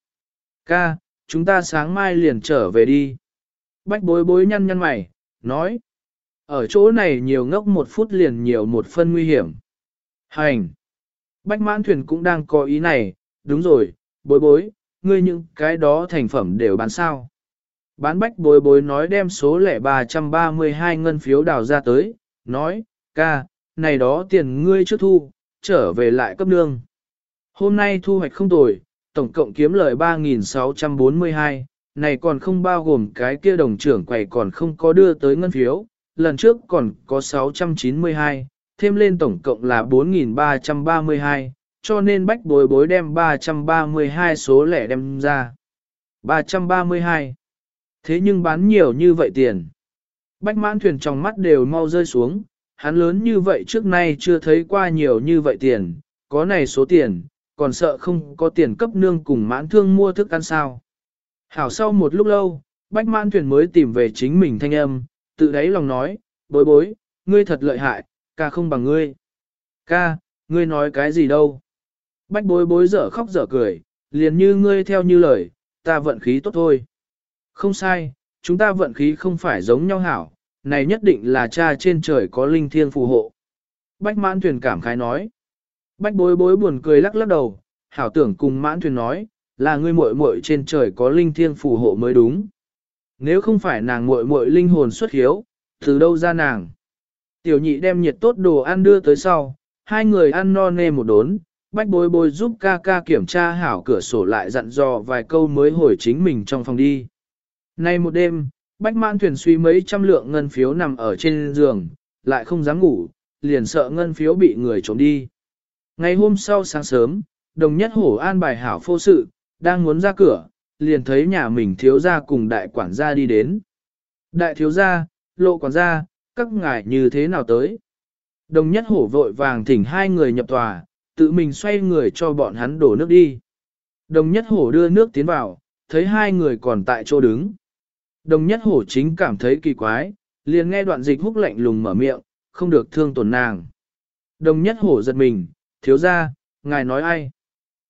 Ca, chúng ta sáng mai liền trở về đi. Bách bối bối nhăn nhăn mày, nói. Ở chỗ này nhiều ngốc một phút liền nhiều một phân nguy hiểm. Hành! Bách mãn thuyền cũng đang có ý này, đúng rồi, bối bối, ngươi những cái đó thành phẩm đều bán sao. Bán bách bối bối nói đem số lẻ 332 ngân phiếu đào ra tới, nói, ca, này đó tiền ngươi trước thu, trở về lại cấp nương. Hôm nay thu hoạch không tồi, tổng cộng kiếm lời 3.642, này còn không bao gồm cái kia đồng trưởng quầy còn không có đưa tới ngân phiếu, lần trước còn có 692, thêm lên tổng cộng là 4.332, cho nên bách bối bối đem 332 số lẻ đem ra. 332. Thế nhưng bán nhiều như vậy tiền. Bách mãn thuyền trong mắt đều mau rơi xuống, hắn lớn như vậy trước nay chưa thấy qua nhiều như vậy tiền, có này số tiền, còn sợ không có tiền cấp nương cùng mãn thương mua thức ăn sao. Hảo sau một lúc lâu, bách mãn thuyền mới tìm về chính mình thanh âm, tự đáy lòng nói, bối bối, ngươi thật lợi hại, ca không bằng ngươi. Ca, ngươi nói cái gì đâu? Bách bối bối dở khóc dở cười, liền như ngươi theo như lời, ta vận khí tốt thôi. Không sai, chúng ta vận khí không phải giống nhau hảo, này nhất định là cha trên trời có linh thiêng phù hộ. Bách mãn thuyền cảm khái nói. Bách bối bối buồn cười lắc lắc đầu, hảo tưởng cùng mãn thuyền nói, là ngươi muội muội trên trời có linh thiêng phù hộ mới đúng. Nếu không phải nàng muội muội linh hồn xuất hiếu, từ đâu ra nàng? Tiểu nhị đem nhiệt tốt đồ ăn đưa tới sau, hai người ăn no nê một đốn, bách bối bối giúp ca ca kiểm tra hảo cửa sổ lại dặn dò vài câu mới hồi chính mình trong phòng đi. Nay một đêm, bách mãn thuyền suy mấy trăm lượng ngân phiếu nằm ở trên giường, lại không dám ngủ, liền sợ ngân phiếu bị người trộm đi. Ngày hôm sau sáng sớm, đồng nhất hổ an bài hảo phô sự, đang muốn ra cửa, liền thấy nhà mình thiếu gia cùng đại quản gia đi đến. Đại thiếu gia, lộ quản gia, các ngài như thế nào tới? Đồng nhất hổ vội vàng thỉnh hai người nhập tòa, tự mình xoay người cho bọn hắn đổ nước đi. Đồng nhất hổ đưa nước tiến vào, thấy hai người còn tại chỗ đứng. Đồng nhất hổ chính cảm thấy kỳ quái, liền nghe đoạn dịch húc lạnh lùng mở miệng, không được thương tổn nàng. Đồng nhất hổ giật mình, thiếu ra, ngài nói ai?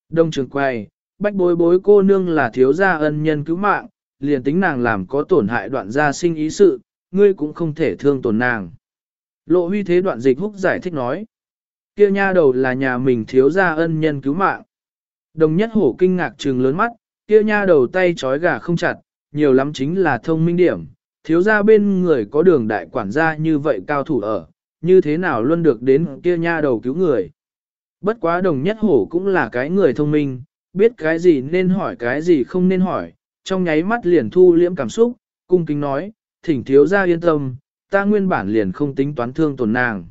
Đông trường quay, bách bối bối cô nương là thiếu gia ân nhân cứu mạng, liền tính nàng làm có tổn hại đoạn gia sinh ý sự, ngươi cũng không thể thương tổn nàng. Lộ huy thế đoạn dịch húc giải thích nói kia nha đầu là nhà mình thiếu gia ân nhân cứu mạng. Đồng nhất hổ kinh ngạc trừng lớn mắt, kia nha đầu tay trói gà không chặt, nhiều lắm chính là thông minh điểm. Thiếu gia bên người có đường đại quản gia như vậy cao thủ ở, như thế nào luôn được đến kia nha đầu cứu người. Bất quá đồng nhất hổ cũng là cái người thông minh, biết cái gì nên hỏi cái gì không nên hỏi, trong nháy mắt liền thu liễm cảm xúc, cung kính nói, thỉnh thiếu gia yên tâm, ta nguyên bản liền không tính toán thương tổn nàng.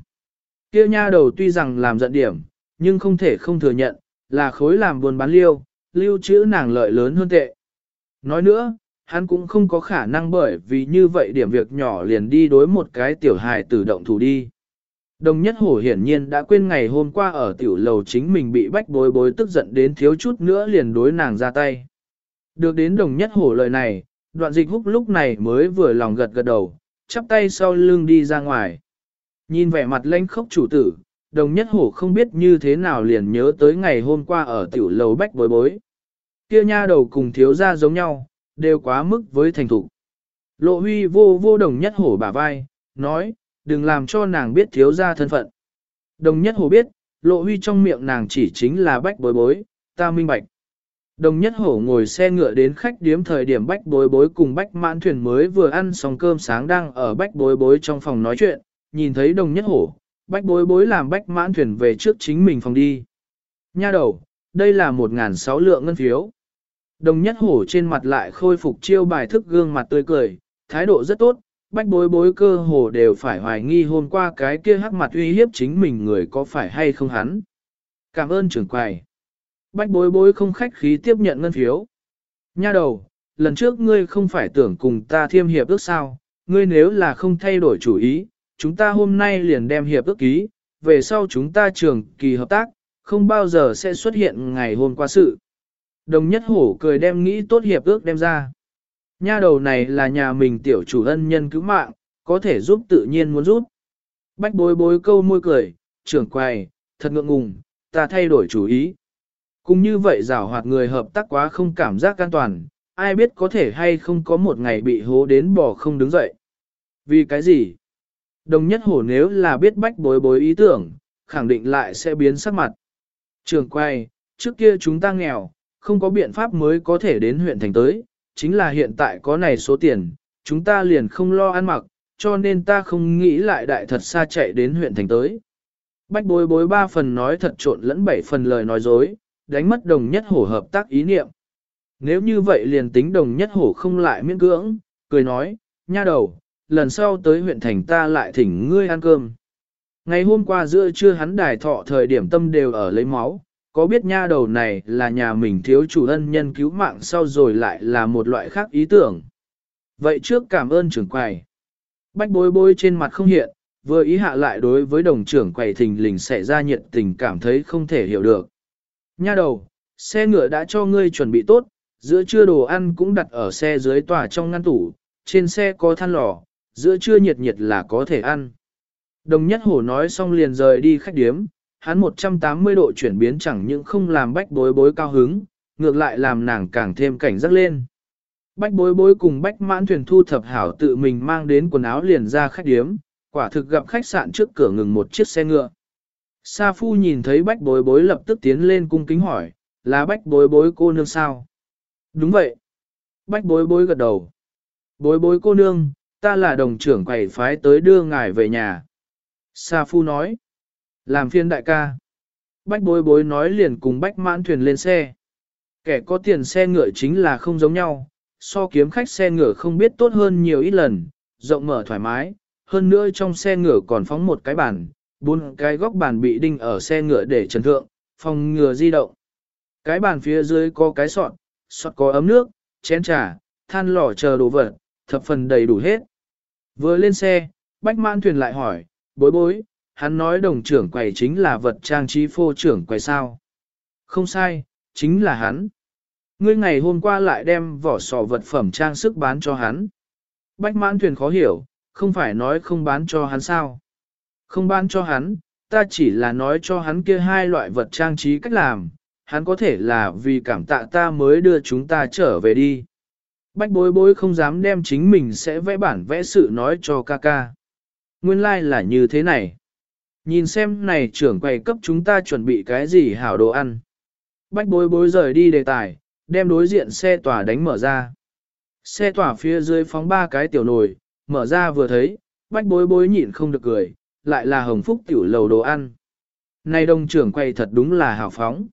Kia nha đầu tuy rằng làm giận điểm, nhưng không thể không thừa nhận, là khối làm buồn bán liêu, lưu trữ nàng lợi lớn hơn tệ. Nói nữa, hắn cũng không có khả năng bởi vì như vậy điểm việc nhỏ liền đi đối một cái tiểu hài tử động thủ đi. Đồng nhất hổ hiển nhiên đã quên ngày hôm qua ở tiểu lầu chính mình bị bách bối bối tức giận đến thiếu chút nữa liền đối nàng ra tay. Được đến đồng nhất hổ lời này, đoạn dịch húc lúc này mới vừa lòng gật gật đầu, chắp tay sau lưng đi ra ngoài. Nhìn vẻ mặt lãnh khốc chủ tử, đồng nhất hổ không biết như thế nào liền nhớ tới ngày hôm qua ở tiểu lầu bách bối bối. Kia nha đầu cùng thiếu gia giống nhau, đều quá mức với thành thủ. Lộ huy vô vô đồng nhất hổ bả vai, nói, đừng làm cho nàng biết thiếu gia thân phận. Đồng nhất hổ biết, lộ huy trong miệng nàng chỉ chính là bách bối bối, ta minh bạch. Đồng nhất hổ ngồi xe ngựa đến khách điếm thời điểm bách bối bối cùng bách mãn thuyền mới vừa ăn xong cơm sáng đang ở bách bối bối trong phòng nói chuyện, nhìn thấy đồng nhất hổ, bách bối bối làm bách mãn thuyền về trước chính mình phòng đi. Nha đầu, đây là một ngàn sáu lượng ngân phiếu. Đồng nhất hổ trên mặt lại khôi phục chiêu bài thức gương mặt tươi cười, thái độ rất tốt, bách bối bối cơ hồ đều phải hoài nghi hôm qua cái kia hắc mặt uy hiếp chính mình người có phải hay không hắn. Cảm ơn trưởng quầy. Bách bối bối không khách khí tiếp nhận ngân phiếu. Nha đầu, lần trước ngươi không phải tưởng cùng ta thiêm hiệp ước sao, ngươi nếu là không thay đổi chủ ý, chúng ta hôm nay liền đem hiệp ước ký, về sau chúng ta trường kỳ hợp tác, không bao giờ sẽ xuất hiện ngày hôm qua sự. Đồng nhất hổ cười đem nghĩ tốt hiệp ước đem ra. Nha đầu này là nhà mình tiểu chủ ân nhân cứu mạng, có thể giúp tự nhiên muốn giúp. Bách bối bối câu môi cười, trưởng quầy, thật ngượng ngùng, ta thay đổi chủ ý. Cũng như vậy rào hoạt người hợp tác quá không cảm giác an toàn, ai biết có thể hay không có một ngày bị hố đến bỏ không đứng dậy. Vì cái gì? Đồng nhất hổ nếu là biết bách bối bối ý tưởng, khẳng định lại sẽ biến sắc mặt. Trường quay, trước kia chúng ta nghèo, không có biện pháp mới có thể đến huyện thành tới, chính là hiện tại có này số tiền, chúng ta liền không lo ăn mặc, cho nên ta không nghĩ lại đại thật xa chạy đến huyện thành tới. Bách bối bối ba phần nói thật trộn lẫn bảy phần lời nói dối, đánh mất đồng nhất hổ hợp tác ý niệm. Nếu như vậy liền tính đồng nhất hổ không lại miễn cưỡng, cười nói, nha đầu, lần sau tới huyện thành ta lại thỉnh ngươi ăn cơm. Ngày hôm qua giữa trưa hắn đài thọ thời điểm tâm đều ở lấy máu, có biết nha đầu này là nhà mình thiếu chủ ân nhân cứu mạng sau rồi lại là một loại khác ý tưởng. Vậy trước cảm ơn trưởng quầy. Bách bối bối trên mặt không hiện, vừa ý hạ lại đối với đồng trưởng quầy thình lình xảy ra nhiệt tình cảm thấy không thể hiểu được. Nha đầu, xe ngựa đã cho ngươi chuẩn bị tốt, giữa trưa đồ ăn cũng đặt ở xe dưới tòa trong ngăn tủ, trên xe có than lò, giữa trưa nhiệt nhiệt là có thể ăn. Đồng nhất hổ nói xong liền rời đi khách điếm, hắn 180 độ chuyển biến chẳng những không làm bách bối bối cao hứng, ngược lại làm nàng càng thêm cảnh giác lên. Bách bối bối cùng bách mãn thuyền thu thập hảo tự mình mang đến quần áo liền ra khách điếm, quả thực gặp khách sạn trước cửa ngừng một chiếc xe ngựa. Sa phu nhìn thấy bách bối bối lập tức tiến lên cung kính hỏi, là bách bối bối cô nương sao? Đúng vậy. Bách bối bối gật đầu. Bối bối cô nương, ta là đồng trưởng quầy phái tới đưa ngài về nhà. Sa phu nói. Làm phiên đại ca. Bách bối bối nói liền cùng bách mãn thuyền lên xe. Kẻ có tiền xe ngựa chính là không giống nhau, so kiếm khách xe ngựa không biết tốt hơn nhiều ít lần, rộng mở thoải mái, hơn nữa trong xe ngựa còn phóng một cái bàn, bốn cái góc bàn bị đinh ở xe ngựa để trần thượng, phòng ngừa di động. Cái bàn phía dưới có cái sọt, sọt có ấm nước, chén trà, than lò chờ đồ vật, thập phần đầy đủ hết. Vừa lên xe, Bách Mãn Thuyền lại hỏi, bối bối, hắn nói đồng trưởng quầy chính là vật trang trí phô trưởng quầy sao. Không sai, chính là hắn. Ngươi ngày hôm qua lại đem vỏ sò vật phẩm trang sức bán cho hắn. Bách mãn thuyền khó hiểu, không phải nói không bán cho hắn sao. Không bán cho hắn, ta chỉ là nói cho hắn kia hai loại vật trang trí cách làm, hắn có thể là vì cảm tạ ta mới đưa chúng ta trở về đi. Bách bối bối không dám đem chính mình sẽ vẽ bản vẽ sự nói cho ca ca. Nguyên lai like là như thế này. Nhìn xem này trưởng quầy cấp chúng ta chuẩn bị cái gì hảo đồ ăn. Bách bối bối rời đi đề tài, đem đối diện xe tỏa đánh mở ra. Xe tỏa phía dưới phóng ba cái tiểu nồi, mở ra vừa thấy, bách bối bối nhịn không được cười, lại là hồng phúc tiểu lầu đồ ăn. Này đồng trưởng quay thật đúng là hào phóng.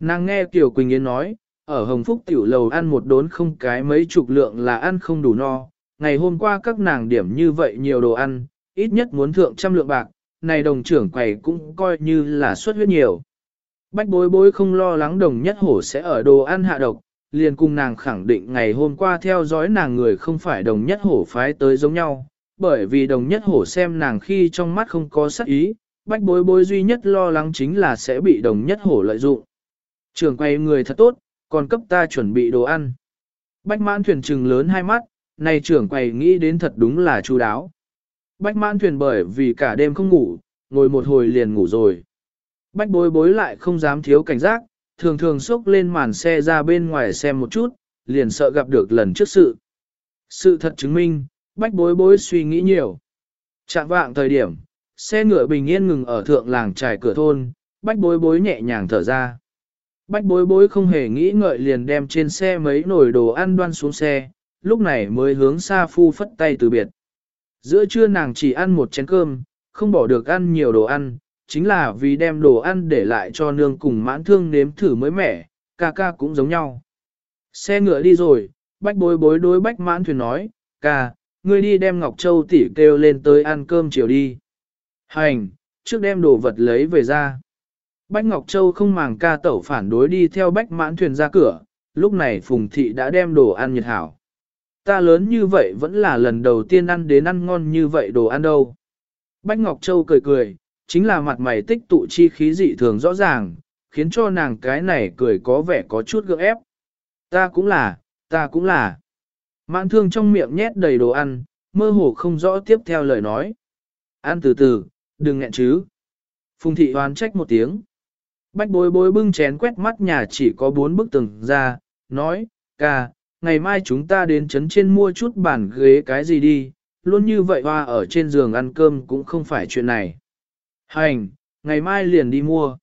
Nàng nghe Kiều Quỳnh Yến nói, ở Hồng Phúc tiểu lầu ăn một đốn không cái mấy chục lượng là ăn không đủ no. Ngày hôm qua các nàng điểm như vậy nhiều đồ ăn, ít nhất muốn thượng trăm lượng bạc, này đồng trưởng quầy cũng coi như là suất huyết nhiều. Bách bối bối không lo lắng đồng nhất hổ sẽ ở đồ ăn hạ độc, liền cùng nàng khẳng định ngày hôm qua theo dõi nàng người không phải đồng nhất hổ phái tới giống nhau, bởi vì đồng nhất hổ xem nàng khi trong mắt không có sắc ý, bách bối bối duy nhất lo lắng chính là sẽ bị đồng nhất hổ lợi dụng. Trường quay người thật tốt, còn cấp ta chuẩn bị đồ ăn. Bách mãn thuyền trừng lớn hai mắt, này trưởng quầy nghĩ đến thật đúng là chu đáo. Bách mãn thuyền bởi vì cả đêm không ngủ, ngồi một hồi liền ngủ rồi. Bách bối bối lại không dám thiếu cảnh giác, thường thường xốc lên màn xe ra bên ngoài xem một chút, liền sợ gặp được lần trước sự. Sự thật chứng minh, bách bối bối suy nghĩ nhiều. Trạng vạng thời điểm, xe ngựa bình yên ngừng ở thượng làng trải cửa thôn, bách bối bối nhẹ nhàng thở ra. Bách bối bối không hề nghĩ ngợi liền đem trên xe mấy nồi đồ ăn đoan xuống xe, lúc này mới hướng xa phu phất tay từ biệt. Giữa trưa nàng chỉ ăn một chén cơm, không bỏ được ăn nhiều đồ ăn, chính là vì đem đồ ăn để lại cho nương cùng mãn thương nếm thử mới mẻ, ca ca cũng giống nhau. Xe ngựa đi rồi, bách bối bối đối bách mãn thuyền nói, ca, ngươi đi đem Ngọc Châu tỉ kêu lên tới ăn cơm chiều đi. Hành, trước đem đồ vật lấy về ra. Bách Ngọc Châu không màng ca tẩu phản đối đi theo bách mãn thuyền ra cửa, lúc này Phùng Thị đã đem đồ ăn nhiệt hảo. Ta lớn như vậy vẫn là lần đầu tiên ăn đến ăn ngon như vậy đồ ăn đâu. Bách Ngọc Châu cười cười, chính là mặt mày tích tụ chi khí dị thường rõ ràng, khiến cho nàng cái này cười có vẻ có chút gượng ép. Ta cũng là, ta cũng là. Mãn thương trong miệng nhét đầy đồ ăn, mơ hồ không rõ tiếp theo lời nói. Ăn từ từ, đừng nghẹn chứ. Phùng thị oán trách một tiếng. Bách bối bối bưng chén quét mắt nhà chỉ có bốn bức tường ra, nói, ca, ngày mai chúng ta đến trấn trên mua chút bàn ghế cái gì đi, luôn như vậy hoa ở trên giường ăn cơm cũng không phải chuyện này. Hành, ngày mai liền đi mua.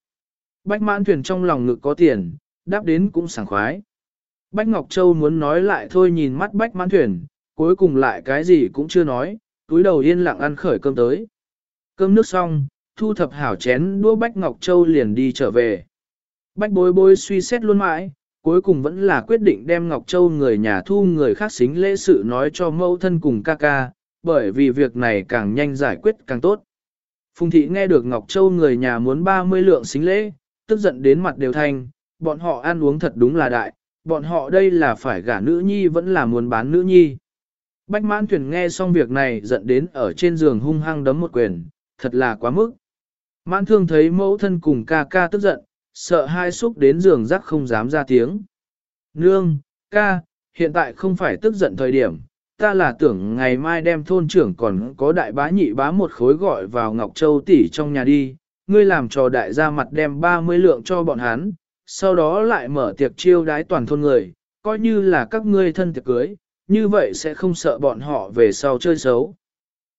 Bách mãn thuyền trong lòng ngực có tiền, đáp đến cũng sảng khoái. Bách Ngọc Châu muốn nói lại thôi nhìn mắt bách mãn thuyền, cuối cùng lại cái gì cũng chưa nói, túi đầu yên lặng ăn khởi cơm tới. Cơm nước xong, thu thập hảo chén đũa Bách Ngọc Châu liền đi trở về. Bách bối bối suy xét luôn mãi, cuối cùng vẫn là quyết định đem Ngọc Châu người nhà thu người khác xính lễ sự nói cho mẫu thân cùng ca ca, bởi vì việc này càng nhanh giải quyết càng tốt. Phùng thị nghe được Ngọc Châu người nhà muốn 30 lượng xính lễ, tức giận đến mặt đều thanh, bọn họ ăn uống thật đúng là đại, bọn họ đây là phải gả nữ nhi vẫn là muốn bán nữ nhi. Bách mãn tuyển nghe xong việc này giận đến ở trên giường hung hăng đấm một quyền, thật là quá mức. Mãn thương thấy mẫu thân cùng ca ca tức giận, sợ hai xúc đến giường rắc không dám ra tiếng. Nương, ca, hiện tại không phải tức giận thời điểm, ta là tưởng ngày mai đem thôn trưởng còn có đại bá nhị bá một khối gọi vào Ngọc Châu tỷ trong nhà đi, ngươi làm cho đại gia mặt đem 30 lượng cho bọn hắn, sau đó lại mở tiệc chiêu đái toàn thôn người, coi như là các ngươi thân tiệc cưới, như vậy sẽ không sợ bọn họ về sau chơi xấu.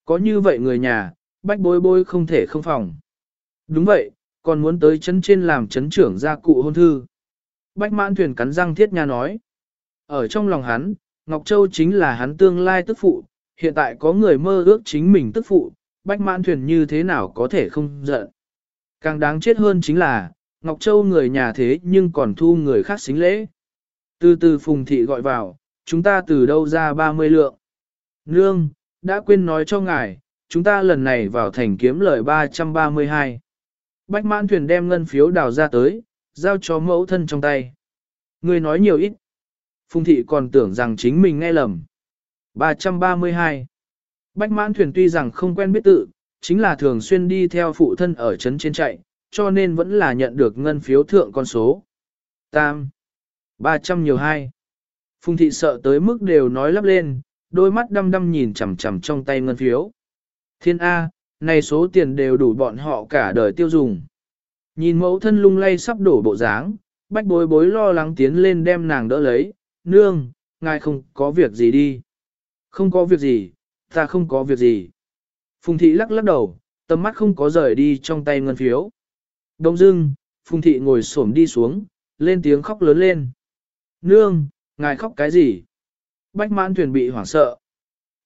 Có như vậy người nhà, bách bối bối không thể không phòng. Đúng vậy, còn muốn tới chấn trên làm chấn trưởng gia cụ hôn thư. Bách mãn thuyền cắn răng thiết nha nói. Ở trong lòng hắn, Ngọc Châu chính là hắn tương lai tức phụ, hiện tại có người mơ ước chính mình tức phụ, bách mãn thuyền như thế nào có thể không giận. Càng đáng chết hơn chính là, Ngọc Châu người nhà thế nhưng còn thu người khác xính lễ. Từ từ phùng thị gọi vào, chúng ta từ đâu ra 30 lượng. Nương, đã quên nói cho ngài, chúng ta lần này vào thành kiếm lời 332. Bách mãn thuyền đem ngân phiếu đào ra tới, giao cho mẫu thân trong tay. Người nói nhiều ít. Phùng thị còn tưởng rằng chính mình nghe lầm. 332. Bách mãn thuyền tuy rằng không quen biết tự, chính là thường xuyên đi theo phụ thân ở trấn trên chạy, cho nên vẫn là nhận được ngân phiếu thượng con số. Tam. 300 nhiều hai. Phùng thị sợ tới mức đều nói lắp lên, đôi mắt đăm đăm nhìn chằm chằm trong tay ngân phiếu. Thiên A, này số tiền đều đủ bọn họ cả đời tiêu dùng. Nhìn mẫu thân lung lay sắp đổ bộ dáng, bách bối bối lo lắng tiến lên đem nàng đỡ lấy, nương, ngài không có việc gì đi. Không có việc gì, ta không có việc gì. Phùng thị lắc lắc đầu, tầm mắt không có rời đi trong tay ngân phiếu. Đông dưng, Phùng thị ngồi xổm đi xuống, lên tiếng khóc lớn lên. Nương, ngài khóc cái gì? Bách mãn thuyền bị hoảng sợ.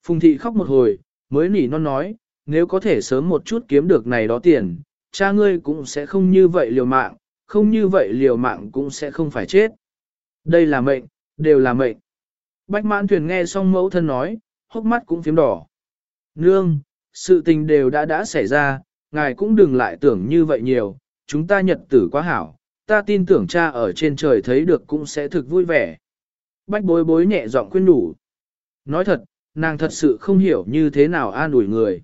Phùng thị khóc một hồi, mới nỉ non nói, nếu có thể sớm một chút kiếm được này đó tiền, cha ngươi cũng sẽ không như vậy liều mạng, không như vậy liều mạng cũng sẽ không phải chết. Đây là mệnh, đều là mệnh. Bách mãn thuyền nghe xong mẫu thân nói, hốc mắt cũng phím đỏ. Nương, sự tình đều đã đã xảy ra, ngài cũng đừng lại tưởng như vậy nhiều, chúng ta nhật tử quá hảo, ta tin tưởng cha ở trên trời thấy được cũng sẽ thực vui vẻ. Bách bối bối nhẹ giọng khuyên đủ. Nói thật, nàng thật sự không hiểu như thế nào an ủi người.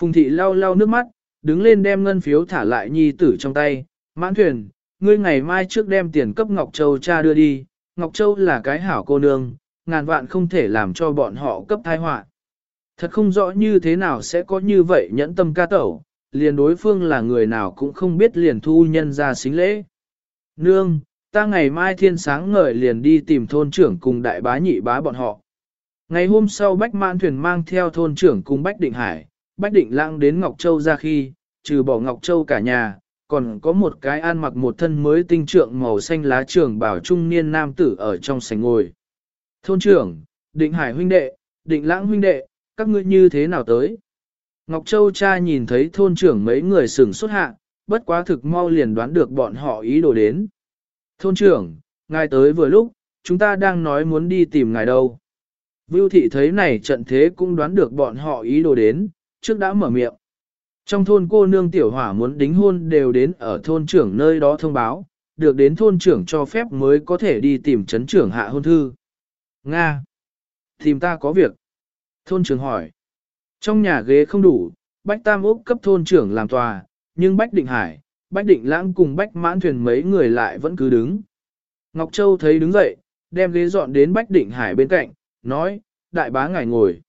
Phùng thị lau lau nước mắt, đứng lên đem ngân phiếu thả lại nhi tử trong tay, mãn thuyền, ngươi ngày mai trước đem tiền cấp Ngọc Châu cha đưa đi, Ngọc Châu là cái hảo cô nương, ngàn vạn không thể làm cho bọn họ cấp thai họa. Thật không rõ như thế nào sẽ có như vậy nhẫn tâm ca tẩu, liền đối phương là người nào cũng không biết liền thu nhân ra xính lễ. Nương, ta ngày mai thiên sáng ngời liền đi tìm thôn trưởng cùng đại bá nhị bá bọn họ. Ngày hôm sau Bách Mãn Thuyền mang theo thôn trưởng cùng Bách Định Hải, Bách Định Lãng đến Ngọc Châu ra khi, trừ bỏ Ngọc Châu cả nhà, còn có một cái an mặc một thân mới tinh trượng màu xanh lá trưởng bảo trung niên nam tử ở trong sảnh ngồi. Thôn trưởng, Định Hải huynh đệ, Định Lãng huynh đệ, các ngươi như thế nào tới? Ngọc Châu cha nhìn thấy thôn trưởng mấy người sửng xuất hạ, bất quá thực mau liền đoán được bọn họ ý đồ đến. Thôn trưởng, ngài tới vừa lúc, chúng ta đang nói muốn đi tìm ngài đâu. Vưu thị thấy này trận thế cũng đoán được bọn họ ý đồ đến, trước đã mở miệng. Trong thôn cô nương tiểu hỏa muốn đính hôn đều đến ở thôn trưởng nơi đó thông báo, được đến thôn trưởng cho phép mới có thể đi tìm chấn trưởng hạ hôn thư. Nga! Tìm ta có việc. Thôn trưởng hỏi. Trong nhà ghế không đủ, Bách Tam Úc cấp thôn trưởng làm tòa, nhưng Bách Định Hải, Bách Định Lãng cùng Bách Mãn Thuyền mấy người lại vẫn cứ đứng. Ngọc Châu thấy đứng dậy, đem ghế dọn đến Bách Định Hải bên cạnh, nói, đại bá ngài ngồi.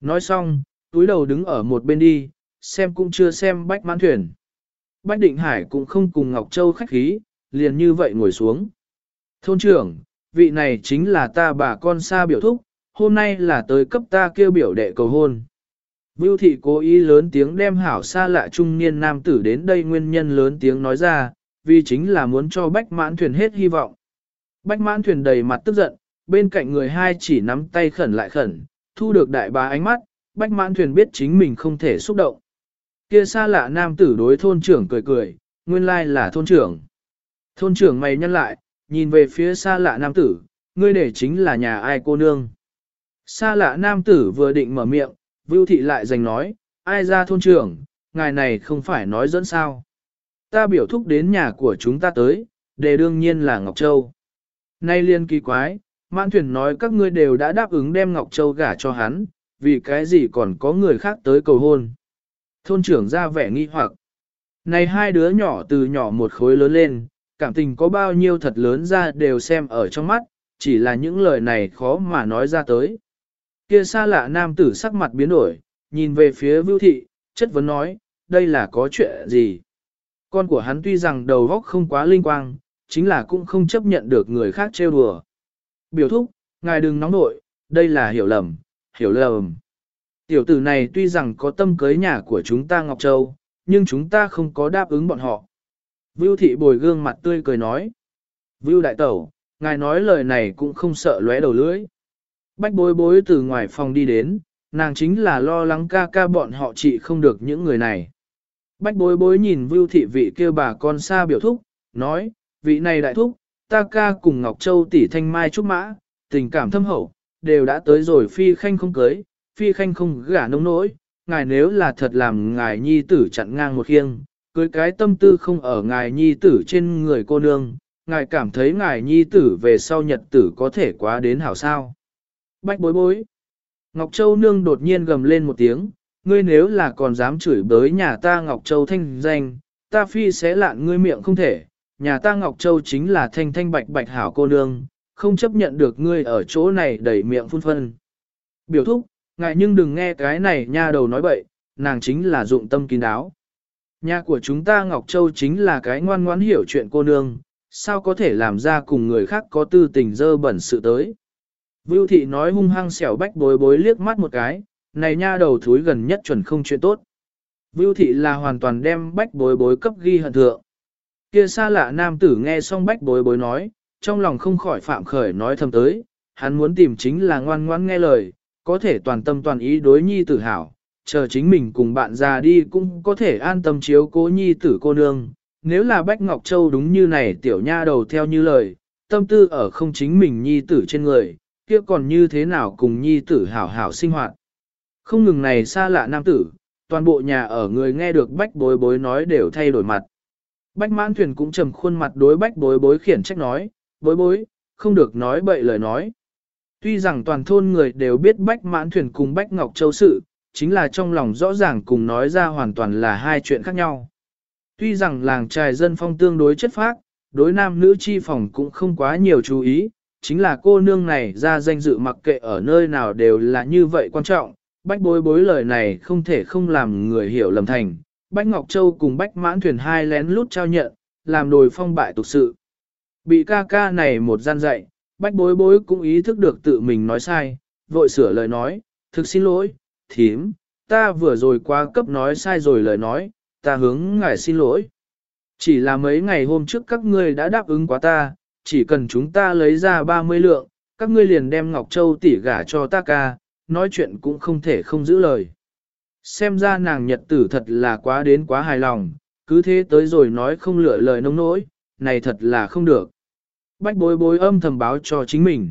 Nói xong, túi đầu đứng ở một bên đi, xem cũng chưa xem Bách Mãn Thuyền. Bách Định Hải cũng không cùng Ngọc Châu khách khí, liền như vậy ngồi xuống. Thôn trưởng, vị này chính là ta bà con xa biểu thúc, hôm nay là tới cấp ta kêu biểu đệ cầu hôn. Vưu thị cố ý lớn tiếng đem hảo xa lạ trung niên nam tử đến đây nguyên nhân lớn tiếng nói ra, vì chính là muốn cho bách mãn thuyền hết hy vọng. Bách mãn thuyền đầy mặt tức giận, bên cạnh người hai chỉ nắm tay khẩn lại khẩn, thu được đại bá ánh mắt, bách mãn thuyền biết chính mình không thể xúc động. Kia xa lạ nam tử đối thôn trưởng cười cười, nguyên lai là thôn trưởng. Thôn trưởng mày nhăn lại, nhìn về phía xa lạ nam tử, ngươi để chính là nhà ai cô nương. Xa lạ nam tử vừa định mở miệng, Vưu thị lại giành nói, ai ra thôn trưởng, ngài này không phải nói dẫn sao. Ta biểu thúc đến nhà của chúng ta tới, để đương nhiên là Ngọc Châu. Nay liên kỳ quái, mãn thuyền nói các ngươi đều đã đáp ứng đem Ngọc Châu gả cho hắn, vì cái gì còn có người khác tới cầu hôn. Thôn trưởng ra vẻ nghi hoặc. Này hai đứa nhỏ từ nhỏ một khối lớn lên, cảm tình có bao nhiêu thật lớn ra đều xem ở trong mắt, chỉ là những lời này khó mà nói ra tới. Kia xa lạ nam tử sắc mặt biến đổi, nhìn về phía Vưu Thị, chất vấn nói, đây là có chuyện gì? Con của hắn tuy rằng đầu óc không quá linh quang, chính là cũng không chấp nhận được người khác trêu đùa. Biểu thúc, ngài đừng nóng nội, đây là hiểu lầm, hiểu lầm. Tiểu tử này tuy rằng có tâm cưới nhà của chúng ta Ngọc Châu, nhưng chúng ta không có đáp ứng bọn họ. Vưu thị bồi gương mặt tươi cười nói. Vưu đại tẩu, ngài nói lời này cũng không sợ lóe đầu lưỡi. Bách bối bối từ ngoài phòng đi đến, nàng chính là lo lắng ca ca bọn họ trị không được những người này. Bách bối bối nhìn vưu thị vị kêu bà con xa biểu thúc, nói, vị này đại thúc, ta ca cùng Ngọc Châu tỷ thanh mai trúc mã, tình cảm thâm hậu, đều đã tới rồi phi khanh không cưới, phi khanh không gả nông nỗi, ngài nếu là thật làm ngài nhi tử chặn ngang một khiêng, cưới cái tâm tư không ở ngài nhi tử trên người cô nương, ngài cảm thấy ngài nhi tử về sau nhật tử có thể quá đến hảo sao. Bách bối bối. Ngọc Châu nương đột nhiên gầm lên một tiếng, ngươi nếu là còn dám chửi bới nhà ta Ngọc Châu thanh danh, ta phi sẽ lạn ngươi miệng không thể, nhà ta Ngọc Châu chính là thanh thanh bạch bạch hảo cô nương, không chấp nhận được ngươi ở chỗ này đẩy miệng phun phân. Biểu thúc, ngại nhưng đừng nghe cái này nha đầu nói bậy, nàng chính là dụng tâm kín đáo. Nhà của chúng ta Ngọc Châu chính là cái ngoan ngoãn hiểu chuyện cô nương, sao có thể làm ra cùng người khác có tư tình dơ bẩn sự tới. Vưu thị nói hung hăng xẻo bách bối bối liếc mắt một cái, này nha đầu thúi gần nhất chuẩn không chuyện tốt. Vưu thị là hoàn toàn đem bách bối bối cấp ghi hận thượng. Kia xa lạ nam tử nghe xong bách bối bối nói, trong lòng không khỏi phạm khởi nói thầm tới, hắn muốn tìm chính là ngoan ngoan nghe lời, có thể toàn tâm toàn ý đối nhi tử hảo, chờ chính mình cùng bạn già đi cũng có thể an tâm chiếu cố nhi tử cô nương. Nếu là Bách Ngọc Châu đúng như này tiểu nha đầu theo như lời, tâm tư ở không chính mình nhi tử trên người, kia còn như thế nào cùng nhi tử hảo hảo sinh hoạt. Không ngừng này xa lạ nam tử, toàn bộ nhà ở người nghe được bách bối bối nói đều thay đổi mặt. Bách mãn thuyền cũng trầm khuôn mặt đối bách bối bối khiển trách nói, bối bối, không được nói bậy lời nói. Tuy rằng toàn thôn người đều biết bách mãn thuyền cùng bách ngọc châu sự, chính là trong lòng rõ ràng cùng nói ra hoàn toàn là hai chuyện khác nhau. Tuy rằng làng trài dân phong tương đối chất phác, đối nam nữ chi phòng cũng không quá nhiều chú ý, chính là cô nương này ra danh dự mặc kệ ở nơi nào đều là như vậy quan trọng, bách bối bối lời này không thể không làm người hiểu lầm thành. Bách Ngọc Châu cùng Bách Mãn Thuyền hai lén lút trao nhận, làm đồi phong bại tục sự. Bị ca ca này một gian dạy, Bách bối bối cũng ý thức được tự mình nói sai, vội sửa lời nói, thực xin lỗi, thím, ta vừa rồi qua cấp nói sai rồi lời nói, ta hướng ngài xin lỗi. Chỉ là mấy ngày hôm trước các ngươi đã đáp ứng quá ta, chỉ cần chúng ta lấy ra 30 lượng, các ngươi liền đem Ngọc Châu tỉ gả cho ta ca, nói chuyện cũng không thể không giữ lời. Xem ra nàng nhật tử thật là quá đến quá hài lòng, cứ thế tới rồi nói không lựa lời nông nỗi, này thật là không được. Bách bối bối âm thầm báo cho chính mình.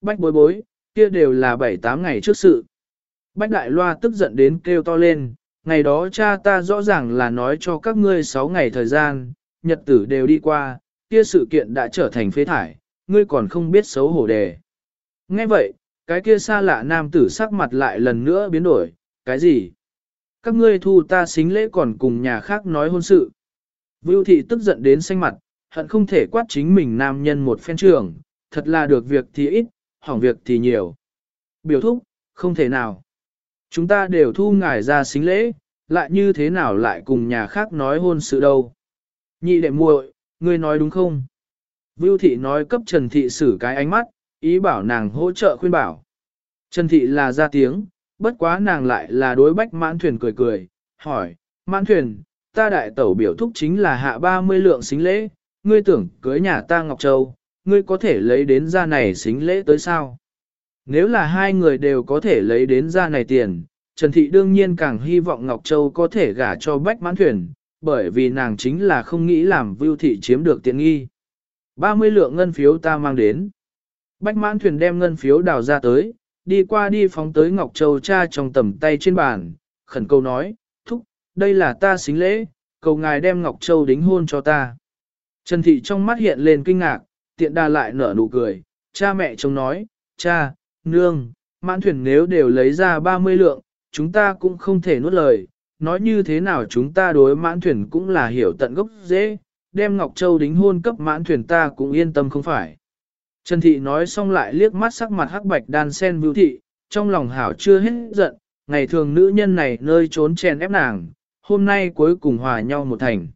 Bách bối bối, kia đều là 7-8 ngày trước sự. Bách đại loa tức giận đến kêu to lên, ngày đó cha ta rõ ràng là nói cho các ngươi 6 ngày thời gian, nhật tử đều đi qua, kia sự kiện đã trở thành phế thải, ngươi còn không biết xấu hổ đề. Nghe vậy, cái kia xa lạ nam tử sắc mặt lại lần nữa biến đổi, cái gì? Các ngươi thu ta xính lễ còn cùng nhà khác nói hôn sự. Vưu thị tức giận đến xanh mặt, hận không thể quát chính mình nam nhân một phen trường, thật là được việc thì ít, hỏng việc thì nhiều. Biểu thúc, không thể nào. Chúng ta đều thu ngài ra xính lễ, lại như thế nào lại cùng nhà khác nói hôn sự đâu. Nhị đệ muội, ngươi nói đúng không? Vưu thị nói cấp Trần Thị xử cái ánh mắt, ý bảo nàng hỗ trợ khuyên bảo. Trần Thị là ra tiếng, bất quá nàng lại là đối bách mãn thuyền cười cười, hỏi, mãn thuyền, ta đại tẩu biểu thúc chính là hạ 30 lượng xính lễ, ngươi tưởng cưới nhà ta Ngọc Châu, ngươi có thể lấy đến ra này xính lễ tới sao? Nếu là hai người đều có thể lấy đến ra này tiền, Trần Thị đương nhiên càng hy vọng Ngọc Châu có thể gả cho bách mãn thuyền, bởi vì nàng chính là không nghĩ làm Vưu Thị chiếm được tiện nghi. 30 lượng ngân phiếu ta mang đến. Bách mãn thuyền đem ngân phiếu đào ra tới, đi qua đi phóng tới Ngọc Châu cha trong tầm tay trên bàn, khẩn cầu nói, thúc, đây là ta xính lễ, cầu ngài đem Ngọc Châu đính hôn cho ta. Trần Thị trong mắt hiện lên kinh ngạc, tiện đa lại nở nụ cười, cha mẹ chồng nói, cha, nương, mãn thuyền nếu đều lấy ra 30 lượng, chúng ta cũng không thể nuốt lời, nói như thế nào chúng ta đối mãn thuyền cũng là hiểu tận gốc dễ, đem Ngọc Châu đính hôn cấp mãn thuyền ta cũng yên tâm không phải. Trần Thị nói xong lại liếc mắt sắc mặt hắc bạch đan sen vưu thị, trong lòng hảo chưa hết giận, ngày thường nữ nhân này nơi trốn chèn ép nàng, hôm nay cuối cùng hòa nhau một thành.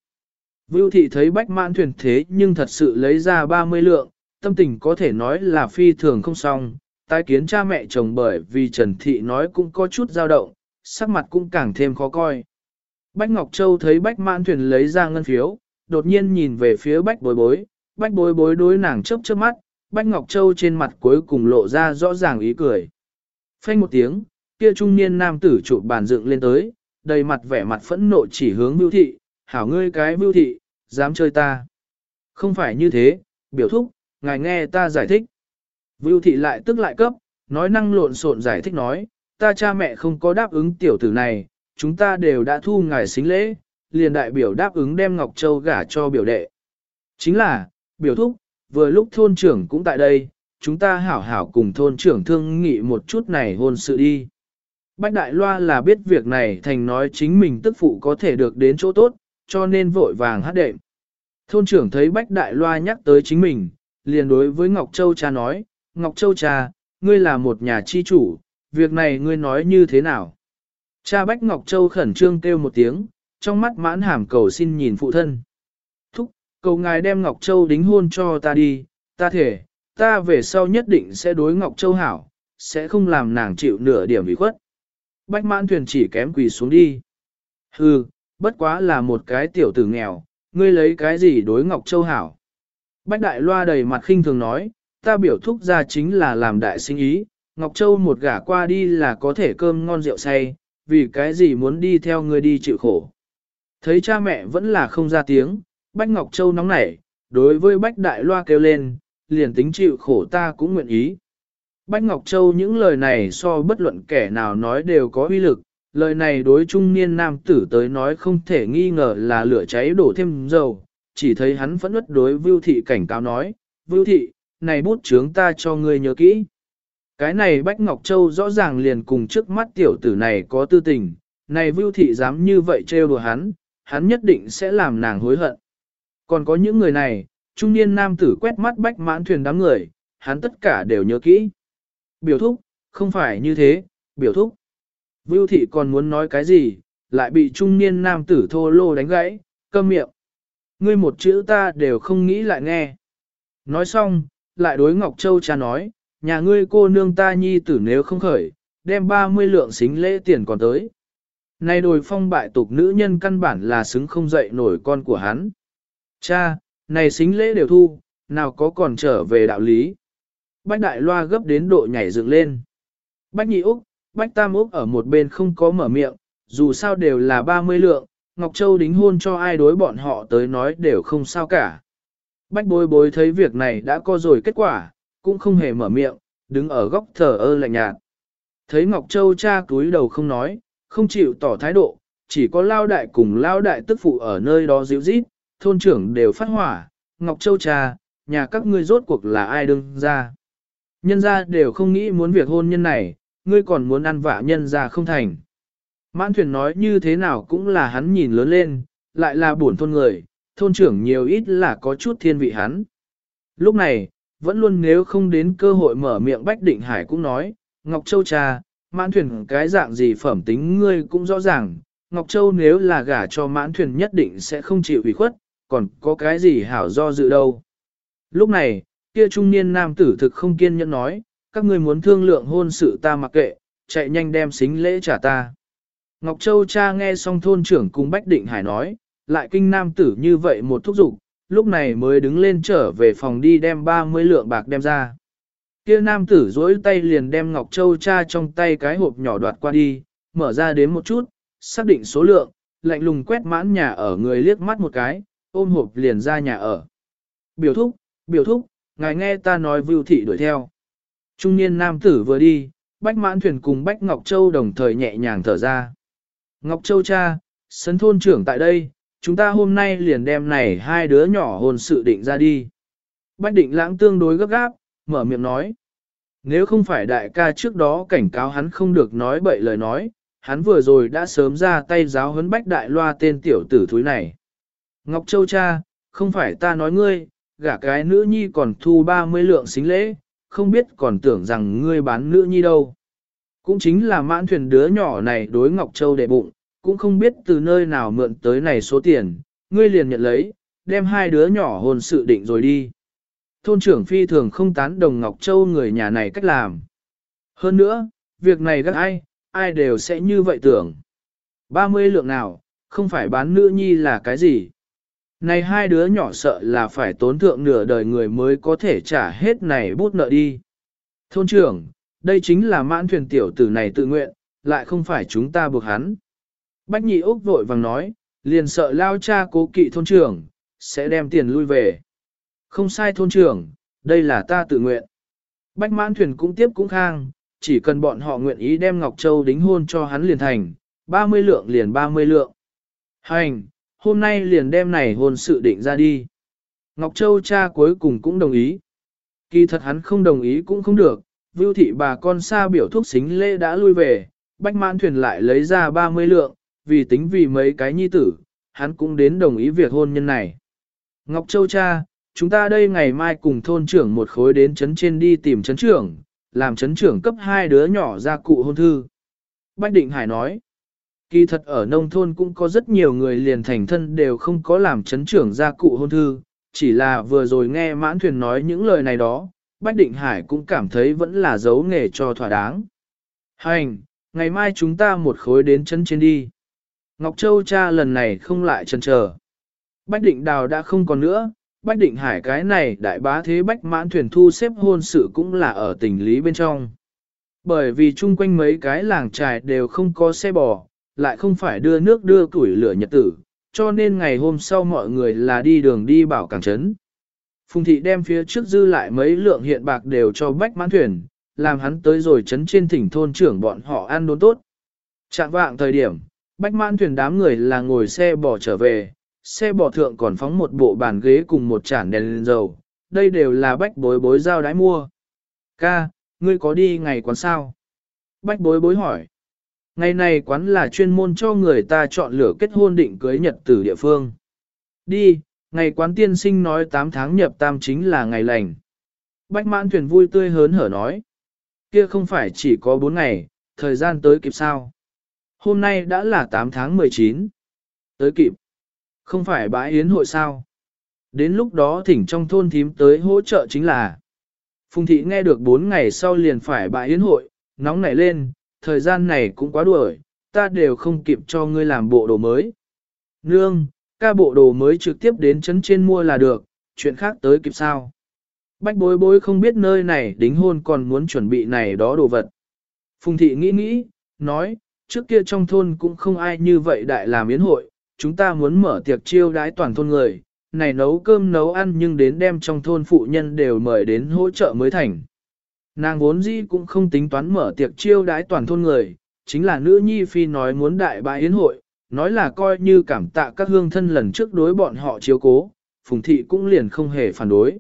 Vưu thị thấy bách mãn thuyền thế nhưng thật sự lấy ra 30 lượng, tâm tình có thể nói là phi thường không xong, tái kiến cha mẹ chồng bởi vì Trần Thị nói cũng có chút dao động, sắc mặt cũng càng thêm khó coi. Bách Ngọc Châu thấy bách mãn thuyền lấy ra ngân phiếu, đột nhiên nhìn về phía bách bối bối, bách bối bối đối nàng chớp chớp mắt, bách Ngọc Châu trên mặt cuối cùng lộ ra rõ ràng ý cười. Phanh một tiếng, kia trung niên nam tử trụ bàn dựng lên tới, đầy mặt vẻ mặt phẫn nộ chỉ hướng Vưu thị, hảo ngươi cái mưu thị, dám chơi ta. Không phải như thế, biểu thúc, ngài nghe ta giải thích. Vưu thị lại tức lại cấp, nói năng lộn xộn giải thích nói, ta cha mẹ không có đáp ứng tiểu tử này, chúng ta đều đã thu ngài xính lễ, liền đại biểu đáp ứng đem Ngọc Châu gả cho biểu đệ. Chính là, biểu thúc, vừa lúc thôn trưởng cũng tại đây, chúng ta hảo hảo cùng thôn trưởng thương nghị một chút này hôn sự đi. Bách Đại Loa là biết việc này thành nói chính mình tức phụ có thể được đến chỗ tốt, cho nên vội vàng hát đệm. Thôn trưởng thấy Bách Đại Loa nhắc tới chính mình, liền đối với Ngọc Châu cha nói, Ngọc Châu cha, ngươi là một nhà chi chủ, việc này ngươi nói như thế nào? Cha Bách Ngọc Châu khẩn trương kêu một tiếng, trong mắt mãn hàm cầu xin nhìn phụ thân. Thúc, cầu ngài đem Ngọc Châu đính hôn cho ta đi, ta thể, ta về sau nhất định sẽ đối Ngọc Châu hảo, sẽ không làm nàng chịu nửa điểm ủy khuất. Bách mãn thuyền chỉ kém quỳ xuống đi. Hừ, bất quá là một cái tiểu tử nghèo, ngươi lấy cái gì đối Ngọc Châu hảo. Bách đại loa đầy mặt khinh thường nói, ta biểu thúc ra chính là làm đại sinh ý, Ngọc Châu một gả qua đi là có thể cơm ngon rượu say, vì cái gì muốn đi theo ngươi đi chịu khổ. Thấy cha mẹ vẫn là không ra tiếng, Bách Ngọc Châu nóng nảy, đối với Bách Đại Loa kêu lên, liền tính chịu khổ ta cũng nguyện ý. Bách Ngọc Châu những lời này so bất luận kẻ nào nói đều có uy lực, lời này đối trung niên nam tử tới nói không thể nghi ngờ là lửa cháy đổ thêm dầu, chỉ thấy hắn vẫn ướt đối Vưu Thị cảnh cáo nói, Vưu Thị, này bút chướng ta cho ngươi nhớ kỹ. Cái này Bách Ngọc Châu rõ ràng liền cùng trước mắt tiểu tử này có tư tình, này Vưu Thị dám như vậy trêu đùa hắn, hắn nhất định sẽ làm nàng hối hận. Còn có những người này, trung niên nam tử quét mắt Bách mãn thuyền đám người, hắn tất cả đều nhớ kỹ. Biểu thúc, không phải như thế, biểu thúc. Vưu Thị còn muốn nói cái gì, lại bị trung niên nam tử thô lô đánh gãy, câm miệng. Ngươi một chữ ta đều không nghĩ lại nghe. Nói xong, lại đối Ngọc Châu cha nói, nhà ngươi cô nương ta nhi tử nếu không khởi, đem 30 lượng xính lễ tiền còn tới. Này đồi phong bại tục nữ nhân căn bản là xứng không dậy nổi con của hắn. Cha, này xính lễ đều thu, nào có còn trở về đạo lý. Bách đại loa gấp đến độ nhảy dựng lên. Bách nhị Úc, Bách tam Úc ở một bên không có mở miệng, dù sao đều là 30 lượng, Ngọc Châu đính hôn cho ai đối bọn họ tới nói đều không sao cả. Bách bối bối thấy việc này đã có rồi kết quả, cũng không hề mở miệng, đứng ở góc thờ ơ lạnh nhạt. Thấy Ngọc Châu cha túi đầu không nói, không chịu tỏ thái độ, chỉ có lao đại cùng lao đại tức phụ ở nơi đó dịu rít, thôn trưởng đều phát hỏa, Ngọc Châu cha, nhà các ngươi rốt cuộc là ai đương ra. Nhân ra đều không nghĩ muốn việc hôn nhân này, ngươi còn muốn ăn vạ nhân ra không thành. Mãn thuyền nói như thế nào cũng là hắn nhìn lớn lên, lại là buồn thôn người, thôn trưởng nhiều ít là có chút thiên vị hắn. Lúc này, vẫn luôn nếu không đến cơ hội mở miệng Bách Định Hải cũng nói, Ngọc Châu cha, mãn thuyền cái dạng gì phẩm tính ngươi cũng rõ ràng, Ngọc Châu nếu là gả cho mãn thuyền nhất định sẽ không chịu ủy khuất, còn có cái gì hảo do dự đâu. Lúc này, kia trung niên nam tử thực không kiên nhẫn nói, các ngươi muốn thương lượng hôn sự ta mặc kệ, chạy nhanh đem xính lễ trả ta. Ngọc Châu cha nghe xong thôn trưởng cùng Bách Định Hải nói, lại kinh nam tử như vậy một thúc giục, lúc này mới đứng lên trở về phòng đi đem 30 lượng bạc đem ra. Kia nam tử dối tay liền đem Ngọc Châu cha trong tay cái hộp nhỏ đoạt qua đi, mở ra đến một chút, xác định số lượng, lạnh lùng quét mãn nhà ở người liếc mắt một cái, ôm hộp liền ra nhà ở. Biểu thúc, biểu thúc, ngài nghe ta nói vưu thị đuổi theo. Trung niên nam tử vừa đi, Bách Mãn Thuyền cùng Bách Ngọc Châu đồng thời nhẹ nhàng thở ra. Ngọc Châu cha, sấn thôn trưởng tại đây, chúng ta hôm nay liền đem này hai đứa nhỏ hồn sự định ra đi. Bách định lãng tương đối gấp gáp, mở miệng nói. Nếu không phải đại ca trước đó cảnh cáo hắn không được nói bậy lời nói, hắn vừa rồi đã sớm ra tay giáo huấn bách đại loa tên tiểu tử thúi này. Ngọc Châu cha, không phải ta nói ngươi, gả cái nữ nhi còn thu 30 lượng xính lễ, không biết còn tưởng rằng ngươi bán nữ nhi đâu. Cũng chính là mãn thuyền đứa nhỏ này đối Ngọc Châu đệ bụng, cũng không biết từ nơi nào mượn tới này số tiền, ngươi liền nhận lấy, đem hai đứa nhỏ hôn sự định rồi đi. Thôn trưởng phi thường không tán đồng Ngọc Châu người nhà này cách làm. Hơn nữa, việc này các ai, ai đều sẽ như vậy tưởng. 30 lượng nào, không phải bán nữ nhi là cái gì. Này hai đứa nhỏ sợ là phải tốn thượng nửa đời người mới có thể trả hết này bút nợ đi. Thôn trưởng, đây chính là mãn thuyền tiểu tử này tự nguyện, lại không phải chúng ta buộc hắn. Bách nhị Úc vội vàng nói, liền sợ lao cha cố kỵ thôn trưởng, sẽ đem tiền lui về. Không sai thôn trưởng, đây là ta tự nguyện. Bách mãn thuyền cũng tiếp cũng khang, chỉ cần bọn họ nguyện ý đem Ngọc Châu đính hôn cho hắn liền thành, 30 lượng liền 30 lượng. Hành, hôm nay liền đem này hôn sự định ra đi. Ngọc Châu cha cuối cùng cũng đồng ý. Kỳ thật hắn không đồng ý cũng không được, Vưu thị bà con xa biểu thuốc xính lễ đã lui về, Bách mãn thuyền lại lấy ra 30 lượng, vì tính vì mấy cái nhi tử, hắn cũng đến đồng ý việc hôn nhân này. Ngọc Châu cha, chúng ta đây ngày mai cùng thôn trưởng một khối đến chấn trên đi tìm chấn trưởng, làm chấn trưởng cấp hai đứa nhỏ ra cụ hôn thư. Bách Định Hải nói, kỳ thật ở nông thôn cũng có rất nhiều người liền thành thân đều không có làm chấn trưởng gia cụ hôn thư, chỉ là vừa rồi nghe mãn thuyền nói những lời này đó, Bách Định Hải cũng cảm thấy vẫn là dấu nghề cho thỏa đáng. Hành, ngày mai chúng ta một khối đến chân trên đi. Ngọc Châu cha lần này không lại chần chờ. Bách Định Đào đã không còn nữa, Bách Định Hải cái này đại bá thế Bách mãn thuyền thu xếp hôn sự cũng là ở tình lý bên trong. Bởi vì chung quanh mấy cái làng trài đều không có xe bò, lại không phải đưa nước đưa củi lửa nhật tử, cho nên ngày hôm sau mọi người là đi đường đi bảo cảng trấn. Phùng thị đem phía trước dư lại mấy lượng hiện bạc đều cho bách mãn thuyền, làm hắn tới rồi chấn trên thỉnh thôn trưởng bọn họ ăn đốn tốt. Chạm vạng thời điểm, bách mãn thuyền đám người là ngồi xe bò trở về, xe bò thượng còn phóng một bộ bàn ghế cùng một chản đèn lên dầu, đây đều là bách bối bối giao đái mua. Ca, ngươi có đi ngày quán sao? Bách bối bối hỏi. Ngày này quán là chuyên môn cho người ta chọn lựa kết hôn định cưới nhật tử địa phương. Đi, ngày quán tiên sinh nói 8 tháng nhập tam chính là ngày lành. Bách mãn thuyền vui tươi hớn hở nói. Kia không phải chỉ có 4 ngày, thời gian tới kịp sao. Hôm nay đã là 8 tháng 19. Tới kịp. Không phải bãi yến hội sao. Đến lúc đó thỉnh trong thôn thím tới hỗ trợ chính là. Phùng thị nghe được 4 ngày sau liền phải bãi yến hội, nóng nảy lên, thời gian này cũng quá đuổi, ta đều không kịp cho ngươi làm bộ đồ mới. Nương, ca bộ đồ mới trực tiếp đến chấn trên mua là được, chuyện khác tới kịp sao. Bách bối bối không biết nơi này đính hôn còn muốn chuẩn bị này đó đồ vật. Phùng thị nghĩ nghĩ, nói, trước kia trong thôn cũng không ai như vậy đại làm yến hội, chúng ta muốn mở tiệc chiêu đái toàn thôn người, này nấu cơm nấu ăn nhưng đến đem trong thôn phụ nhân đều mời đến hỗ trợ mới thành. Nàng vốn dĩ cũng không tính toán mở tiệc chiêu đái toàn thôn người, chính là nữ nhi phi nói muốn đại bại yến hội, nói là coi như cảm tạ các hương thân lần trước đối bọn họ chiếu cố, phùng thị cũng liền không hề phản đối.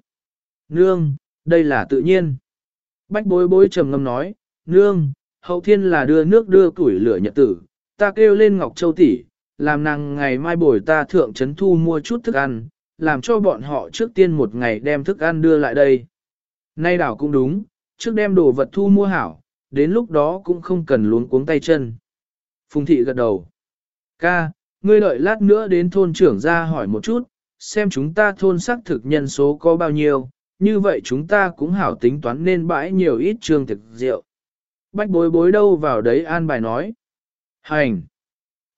Nương, đây là tự nhiên. Bách bối bối trầm ngâm nói, nương, hậu thiên là đưa nước đưa củi lửa nhật tử, ta kêu lên Ngọc Châu tỷ, làm nàng ngày mai bồi ta thượng trấn thu mua chút thức ăn, làm cho bọn họ trước tiên một ngày đem thức ăn đưa lại đây. Nay đảo cũng đúng, trước đem đồ vật thu mua hảo, đến lúc đó cũng không cần luống cuống tay chân. Phùng thị gật đầu. Ca, ngươi đợi lát nữa đến thôn trưởng ra hỏi một chút, xem chúng ta thôn xác thực nhân số có bao nhiêu, như vậy chúng ta cũng hảo tính toán nên bãi nhiều ít trường thực rượu. Bách bối bối đâu vào đấy an bài nói. Hành!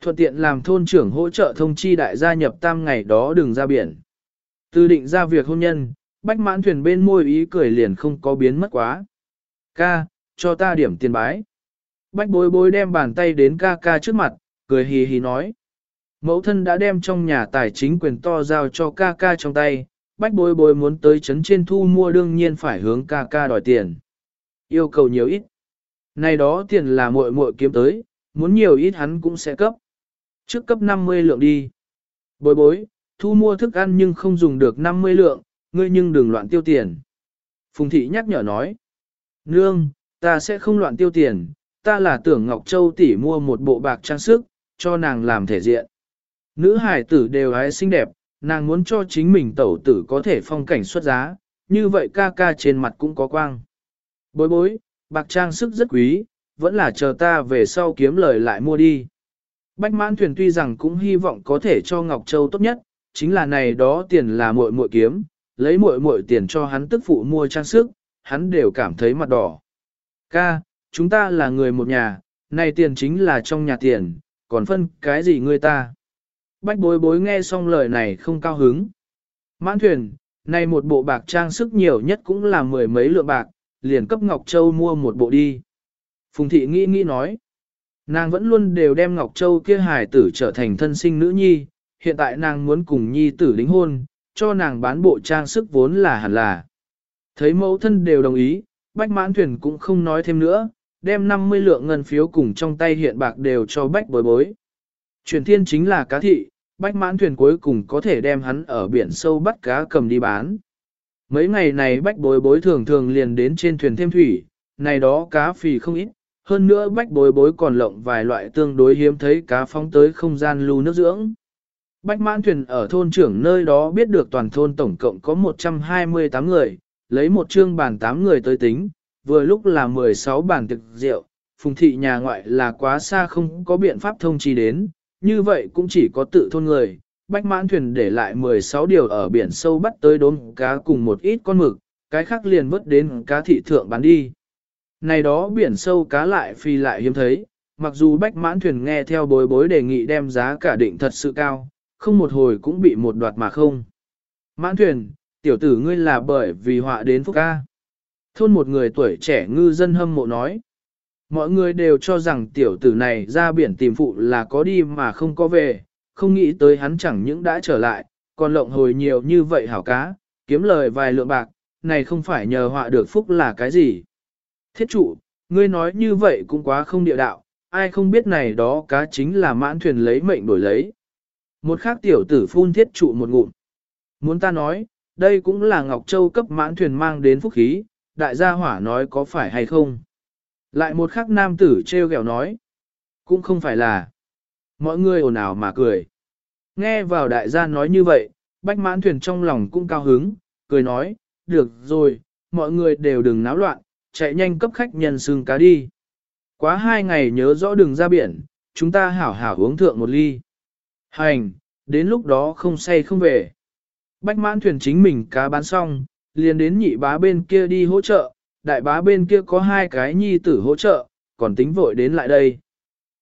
Thuận tiện làm thôn trưởng hỗ trợ thông chi đại gia nhập tam ngày đó đừng ra biển. Từ định ra việc hôn nhân, bách mãn thuyền bên môi ý cười liền không có biến mất quá. Ca, cho ta điểm tiền bái. Bách bối bối đem bàn tay đến ca ca trước mặt, cười hì hì nói. Mẫu thân đã đem trong nhà tài chính quyền to giao cho ca ca trong tay, bách bối bối muốn tới chấn trên thu mua đương nhiên phải hướng ca ca đòi tiền. Yêu cầu nhiều ít. Này đó tiền là muội muội kiếm tới, muốn nhiều ít hắn cũng sẽ cấp. Trước cấp 50 lượng đi. Bối bối, thu mua thức ăn nhưng không dùng được 50 lượng, ngươi nhưng đừng loạn tiêu tiền. Phùng thị nhắc nhở nói. Nương, ta sẽ không loạn tiêu tiền, ta là tưởng Ngọc Châu tỷ mua một bộ bạc trang sức, cho nàng làm thể diện. Nữ hải tử đều hái xinh đẹp, nàng muốn cho chính mình tẩu tử có thể phong cảnh xuất giá, như vậy ca ca trên mặt cũng có quang. Bối bối, bạc trang sức rất quý, vẫn là chờ ta về sau kiếm lời lại mua đi. Bách mãn thuyền tuy rằng cũng hy vọng có thể cho Ngọc Châu tốt nhất, chính là này đó tiền là muội muội kiếm, lấy muội muội tiền cho hắn tức phụ mua trang sức, hắn đều cảm thấy mặt đỏ. Ca, chúng ta là người một nhà, này tiền chính là trong nhà tiền, còn phân cái gì người ta. Bách bối bối nghe xong lời này không cao hứng. Mãn thuyền, này một bộ bạc trang sức nhiều nhất cũng là mười mấy lượng bạc, liền cấp Ngọc Châu mua một bộ đi. Phùng thị nghĩ nghĩ nói. Nàng vẫn luôn đều đem Ngọc Châu kia hài tử trở thành thân sinh nữ nhi, hiện tại nàng muốn cùng nhi tử đính hôn, cho nàng bán bộ trang sức vốn là hẳn là. Thấy mẫu thân đều đồng ý, bách mãn thuyền cũng không nói thêm nữa, đem 50 lượng ngân phiếu cùng trong tay hiện bạc đều cho bách bối bối. Truyền thiên chính là cá thị, bách mãn thuyền cuối cùng có thể đem hắn ở biển sâu bắt cá cầm đi bán. Mấy ngày này bách bối bối thường thường liền đến trên thuyền thêm thủy, này đó cá phì không ít, hơn nữa bách bối bối còn lộng vài loại tương đối hiếm thấy cá phóng tới không gian lưu nước dưỡng. Bách mãn thuyền ở thôn trưởng nơi đó biết được toàn thôn tổng cộng có 128 người, lấy một chương bàn tám người tới tính, vừa lúc là 16 bàn thực rượu, phùng thị nhà ngoại là quá xa không có biện pháp thông chi đến, như vậy cũng chỉ có tự thôn người. Bách mãn thuyền để lại 16 điều ở biển sâu bắt tới đốm cá cùng một ít con mực, cái khác liền vớt đến cá thị thượng bán đi. Này đó biển sâu cá lại phi lại hiếm thấy, mặc dù bách mãn thuyền nghe theo bối bối đề nghị đem giá cả định thật sự cao, không một hồi cũng bị một đoạt mà không. Mãn thuyền, tiểu tử ngươi là bởi vì họa đến phúc ca. Thôn một người tuổi trẻ ngư dân hâm mộ nói. Mọi người đều cho rằng tiểu tử này ra biển tìm phụ là có đi mà không có về, không nghĩ tới hắn chẳng những đã trở lại, còn lộng hồi nhiều như vậy hảo cá, kiếm lời vài lượng bạc, này không phải nhờ họa được phúc là cái gì. Thiết trụ, ngươi nói như vậy cũng quá không địa đạo, ai không biết này đó cá chính là mãn thuyền lấy mệnh đổi lấy. Một khác tiểu tử phun thiết trụ một ngụm. Muốn ta nói, đây cũng là Ngọc Châu cấp mãn thuyền mang đến phúc khí, đại gia hỏa nói có phải hay không. Lại một khắc nam tử treo gẹo nói. Cũng không phải là. Mọi người ồn ào mà cười. Nghe vào đại gia nói như vậy, bách mãn thuyền trong lòng cũng cao hứng, cười nói, được rồi, mọi người đều đừng náo loạn, chạy nhanh cấp khách nhân xương cá đi. Quá hai ngày nhớ rõ đường ra biển, chúng ta hảo hảo uống thượng một ly. Hành, đến lúc đó không say không về. Bách mãn thuyền chính mình cá bán xong, liền đến nhị bá bên kia đi hỗ trợ, đại bá bên kia có hai cái nhi tử hỗ trợ, còn tính vội đến lại đây.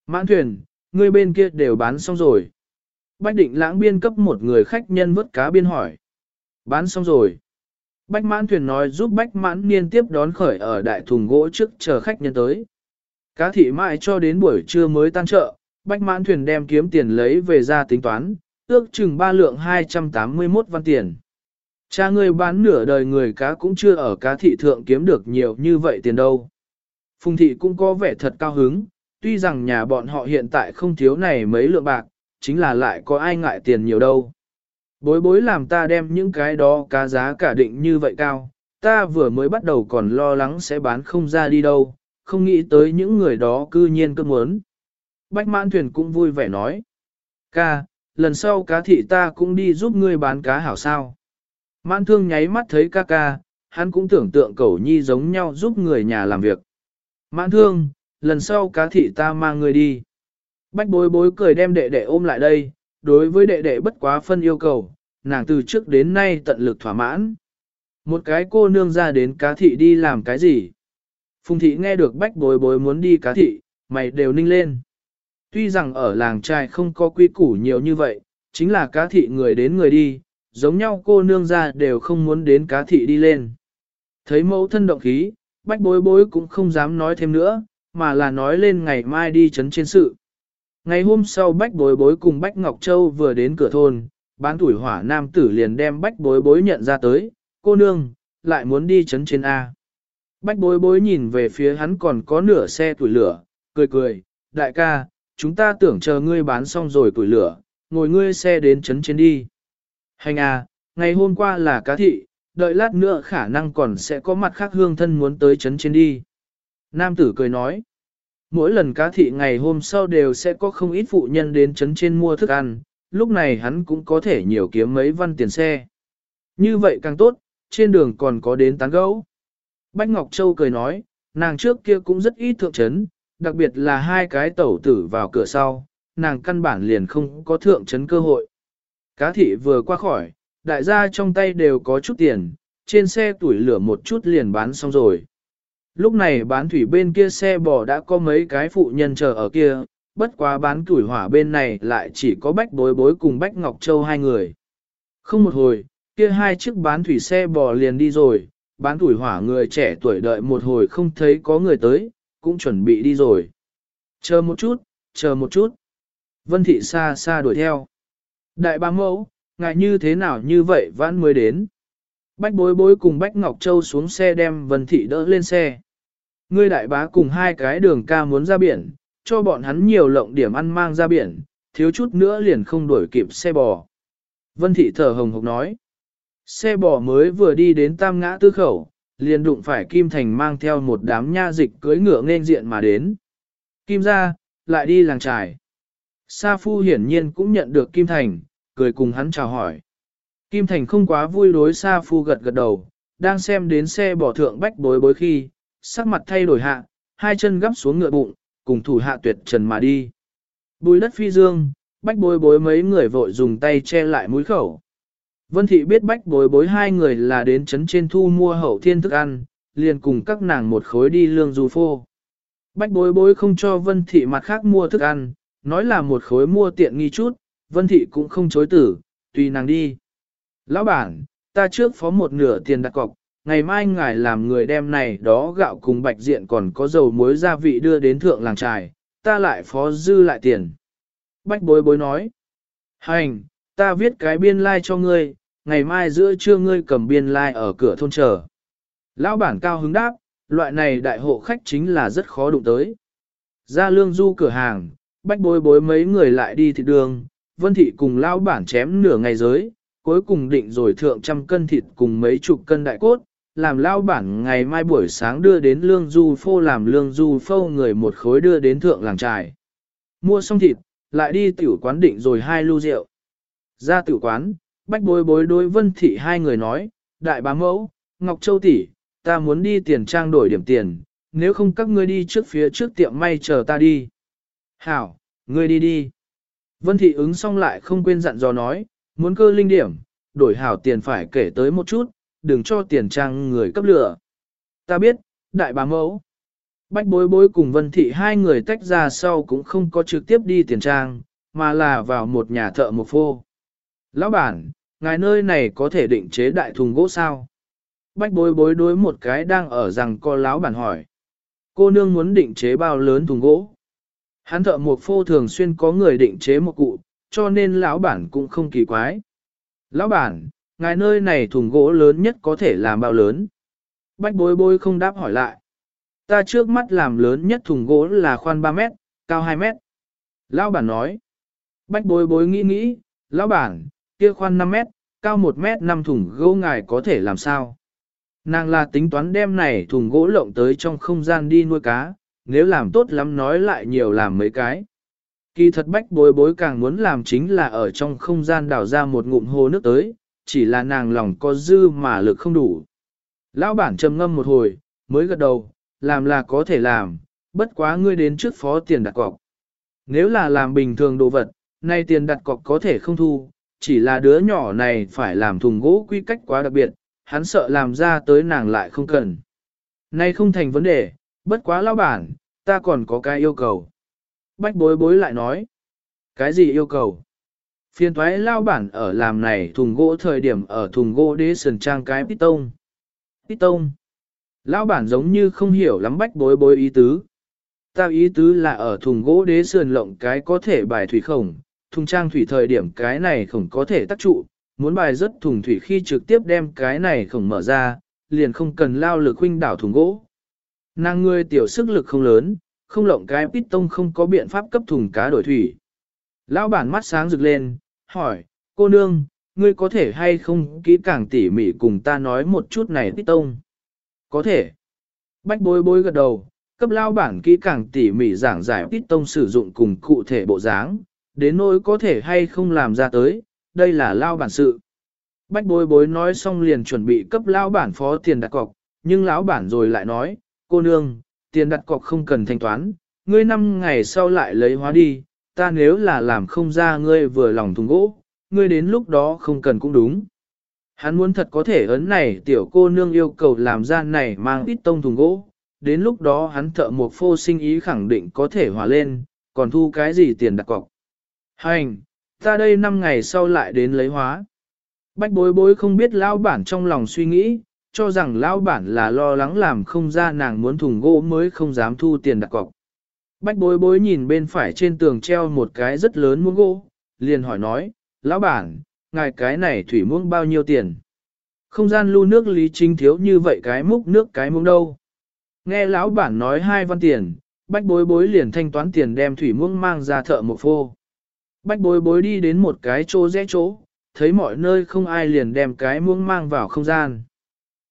Mãn thuyền, người bên kia đều bán xong rồi. Bách định lãng biên cấp một người khách nhân vớt cá biên hỏi. Bán xong rồi. Bách mãn thuyền nói giúp bách mãn niên tiếp đón khởi ở đại thùng gỗ trước chờ khách nhân tới. Cá thị mãi cho đến buổi trưa mới tan chợ, bách mãn thuyền đem kiếm tiền lấy về ra tính toán, ước chừng ba lượng 281 văn tiền. Cha ngươi bán nửa đời người cá cũng chưa ở cá thị thượng kiếm được nhiều như vậy tiền đâu. Phùng thị cũng có vẻ thật cao hứng, tuy rằng nhà bọn họ hiện tại không thiếu này mấy lượng bạc, chính là lại có ai ngại tiền nhiều đâu. Bối bối làm ta đem những cái đó cá giá cả định như vậy cao, ta vừa mới bắt đầu còn lo lắng sẽ bán không ra đi đâu, không nghĩ tới những người đó cư nhiên cơ muốn. Bách mãn thuyền cũng vui vẻ nói. Ca, lần sau cá thị ta cũng đi giúp ngươi bán cá hảo sao. Mãn thương nháy mắt thấy ca ca, hắn cũng tưởng tượng cẩu nhi giống nhau giúp người nhà làm việc. Mãn thương, lần sau cá thị ta mang ngươi đi. Bách bối bối cười đem đệ đệ ôm lại đây, đối với đệ đệ bất quá phân yêu cầu, nàng từ trước đến nay tận lực thỏa mãn. Một cái cô nương ra đến cá thị đi làm cái gì? Phùng thị nghe được bách bối bối muốn đi cá thị, mày đều ninh lên. Tuy rằng ở làng trai không có quy củ nhiều như vậy, chính là cá thị người đến người đi, giống nhau cô nương ra đều không muốn đến cá thị đi lên. Thấy mẫu thân động khí, bách bối bối cũng không dám nói thêm nữa, mà là nói lên ngày mai đi chấn trên sự. Ngày hôm sau bách bối bối cùng bách Ngọc Châu vừa đến cửa thôn, bán tuổi hỏa nam tử liền đem bách bối bối nhận ra tới, cô nương, lại muốn đi chấn trên A. Bách bối bối nhìn về phía hắn còn có nửa xe tuổi lửa, cười cười, đại ca, chúng ta tưởng chờ ngươi bán xong rồi củi lửa, ngồi ngươi xe đến trấn trên đi. Hành à, ngày hôm qua là cá thị, đợi lát nữa khả năng còn sẽ có mặt khác hương thân muốn tới trấn trên đi. Nam tử cười nói, mỗi lần cá thị ngày hôm sau đều sẽ có không ít phụ nhân đến trấn trên mua thức ăn, lúc này hắn cũng có thể nhiều kiếm mấy văn tiền xe. Như vậy càng tốt, trên đường còn có đến tán gấu. Bách Ngọc Châu cười nói, nàng trước kia cũng rất ít thượng trấn đặc biệt là hai cái tẩu tử vào cửa sau, nàng căn bản liền không có thượng chấn cơ hội. Cá thị vừa qua khỏi, đại gia trong tay đều có chút tiền, trên xe tuổi lửa một chút liền bán xong rồi. Lúc này bán thủy bên kia xe bò đã có mấy cái phụ nhân chờ ở kia, bất quá bán tuổi hỏa bên này lại chỉ có bách bối bối cùng bách ngọc châu hai người. Không một hồi, kia hai chiếc bán thủy xe bò liền đi rồi, bán tuổi hỏa người trẻ tuổi đợi một hồi không thấy có người tới, cũng chuẩn bị đi rồi. Chờ một chút, chờ một chút. Vân thị xa xa đuổi theo. Đại bá mẫu, ngại như thế nào như vậy vãn mới đến. Bách bối bối cùng Bách Ngọc Châu xuống xe đem Vân thị đỡ lên xe. Ngươi đại bá cùng hai cái đường ca muốn ra biển, cho bọn hắn nhiều lộng điểm ăn mang ra biển, thiếu chút nữa liền không đuổi kịp xe bò. Vân thị thở hồng hộc nói. Xe bò mới vừa đi đến tam ngã tư khẩu, liền đụng phải Kim Thành mang theo một đám nha dịch cưới ngựa nên diện mà đến. Kim ra, lại đi làng trải Sa Phu hiển nhiên cũng nhận được Kim Thành, cười cùng hắn chào hỏi. Kim Thành không quá vui đối Sa Phu gật gật đầu, đang xem đến xe bỏ thượng bách bối bối khi, sắc mặt thay đổi hạ, hai chân gấp xuống ngựa bụng, cùng thủ hạ tuyệt trần mà đi. Bùi đất phi dương, bách bối bối mấy người vội dùng tay che lại mũi khẩu. Vân thị biết bách bối bối hai người là đến trấn trên thu mua hậu thiên thức ăn, liền cùng các nàng một khối đi lương du phô. Bách bối bối không cho vân thị mặt khác mua thức ăn, nói là một khối mua tiện nghi chút, vân thị cũng không chối tử, tùy nàng đi. Lão bản, ta trước phó một nửa tiền đặt cọc, ngày mai ngài làm người đem này đó gạo cùng bạch diện còn có dầu muối gia vị đưa đến thượng làng trài, ta lại phó dư lại tiền. Bách bối bối nói, hành, ta viết cái biên lai like cho ngươi, ngày mai giữa trưa ngươi cầm biên lai like ở cửa thôn chờ. Lão bản cao hứng đáp, loại này đại hộ khách chính là rất khó đụng tới. Ra lương du cửa hàng, bách bối bối mấy người lại đi thị đường, vân thị cùng lão bản chém nửa ngày giới, cuối cùng định rồi thượng trăm cân thịt cùng mấy chục cân đại cốt, làm lao bản ngày mai buổi sáng đưa đến lương du phô làm lương du phô người một khối đưa đến thượng làng trài. Mua xong thịt, lại đi tiểu quán định rồi hai lưu rượu. Ra tử quán, bách bối bối đối vân thị hai người nói, đại bá mẫu, Ngọc Châu tỷ, ta muốn đi tiền trang đổi điểm tiền, nếu không các ngươi đi trước phía trước tiệm may chờ ta đi. Hảo, ngươi đi đi. Vân thị ứng xong lại không quên dặn dò nói, muốn cơ linh điểm, đổi hảo tiền phải kể tới một chút, đừng cho tiền trang người cấp lửa. Ta biết, đại bá mẫu. Bách bối bối cùng vân thị hai người tách ra sau cũng không có trực tiếp đi tiền trang, mà là vào một nhà thợ một phô. Lão bản, ngài nơi này có thể định chế đại thùng gỗ sao? Bách bối bối đối một cái đang ở rằng co lão bản hỏi. Cô nương muốn định chế bao lớn thùng gỗ. Hắn thợ một phô thường xuyên có người định chế một cụ, cho nên lão bản cũng không kỳ quái. Lão bản, ngài nơi này thùng gỗ lớn nhất có thể làm bao lớn? Bách bối bối không đáp hỏi lại. Ta trước mắt làm lớn nhất thùng gỗ là khoan 3 mét, cao 2 mét. Lão bản nói. Bách bối bối nghĩ nghĩ, lão bản, kia khoan 5 mét, cao 1 mét 5 thùng gỗ ngài có thể làm sao? Nàng là tính toán đem này thùng gỗ lộng tới trong không gian đi nuôi cá, nếu làm tốt lắm nói lại nhiều làm mấy cái. Kỳ thật bách bối bối càng muốn làm chính là ở trong không gian đào ra một ngụm hồ nước tới, chỉ là nàng lòng có dư mà lực không đủ. Lão bản trầm ngâm một hồi, mới gật đầu, làm là có thể làm, bất quá ngươi đến trước phó tiền đặt cọc. Nếu là làm bình thường đồ vật, nay tiền đặt cọc có thể không thu, chỉ là đứa nhỏ này phải làm thùng gỗ quy cách quá đặc biệt, hắn sợ làm ra tới nàng lại không cần. Nay không thành vấn đề, bất quá lão bản, ta còn có cái yêu cầu. Bách bối bối lại nói. Cái gì yêu cầu? Phiên thoái lao bản ở làm này thùng gỗ thời điểm ở thùng gỗ đế sườn trang cái piston. Piston. Lão bản giống như không hiểu lắm bách bối bối ý tứ. Ta ý tứ là ở thùng gỗ đế sườn lộng cái có thể bài thủy khổng, thùng trang thủy thời điểm cái này khổng có thể tác trụ, muốn bài rất thùng thủy khi trực tiếp đem cái này khổng mở ra, liền không cần lao lực huynh đảo thùng gỗ. Nàng ngươi tiểu sức lực không lớn, không lộng cái pít tông không có biện pháp cấp thùng cá đổi thủy. Lão bản mắt sáng rực lên, hỏi, cô nương, ngươi có thể hay không kỹ càng tỉ mỉ cùng ta nói một chút này pít tông? Có thể. Bách bối bối gật đầu, cấp lao bản kỹ càng tỉ mỉ giảng giải pít tông sử dụng cùng cụ thể bộ dáng, đến nỗi có thể hay không làm ra tới, đây là lao bản sự. Bách bối bối nói xong liền chuẩn bị cấp lao bản phó tiền đặt cọc, nhưng lão bản rồi lại nói, cô nương, tiền đặt cọc không cần thanh toán, ngươi năm ngày sau lại lấy hóa đi, ta nếu là làm không ra ngươi vừa lòng thùng gỗ, ngươi đến lúc đó không cần cũng đúng. Hắn muốn thật có thể ấn này tiểu cô nương yêu cầu làm ra này mang ít tông thùng gỗ, đến lúc đó hắn thợ một phô sinh ý khẳng định có thể hòa lên, còn thu cái gì tiền đặt cọc. Hành, ta đây năm ngày sau lại đến lấy hóa. Bách bối bối không biết lão bản trong lòng suy nghĩ, cho rằng lão bản là lo lắng làm không ra nàng muốn thùng gỗ mới không dám thu tiền đặt cọc. Bách bối bối nhìn bên phải trên tường treo một cái rất lớn muỗng gỗ, liền hỏi nói, lão bản, ngài cái này thủy muỗng bao nhiêu tiền? Không gian lưu nước lý chính thiếu như vậy cái múc nước cái muỗng đâu. Nghe lão bản nói hai văn tiền, bách bối bối liền thanh toán tiền đem thủy muỗng mang ra thợ một phô. Bách bối bối đi đến một cái chỗ rẽ chỗ, thấy mọi nơi không ai liền đem cái muỗng mang vào không gian.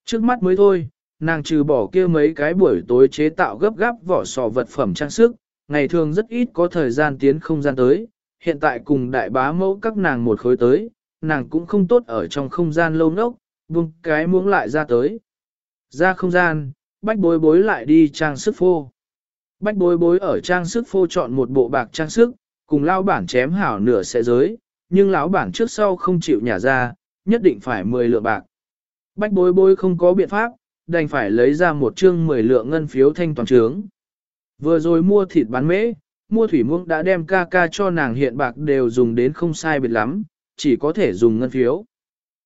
Trước mắt mới thôi, nàng trừ bỏ kia mấy cái buổi tối chế tạo gấp gáp vỏ sò vật phẩm trang sức, ngày thường rất ít có thời gian tiến không gian tới, hiện tại cùng đại bá mẫu các nàng một khối tới, nàng cũng không tốt ở trong không gian lâu nốc, buông cái muỗng lại ra tới. Ra không gian, bách bối bối lại đi trang sức phô. Bách bối bối ở trang sức phô chọn một bộ bạc trang sức, cùng lão bản chém hảo nửa sẽ giới, nhưng lão bản trước sau không chịu nhả ra, nhất định phải 10 lượng bạc. Bách bối bối không có biện pháp, đành phải lấy ra một chương 10 lượng ngân phiếu thanh toàn trướng. Vừa rồi mua thịt bán mễ, mua thủy muông đã đem ca ca cho nàng hiện bạc đều dùng đến không sai biệt lắm, chỉ có thể dùng ngân phiếu.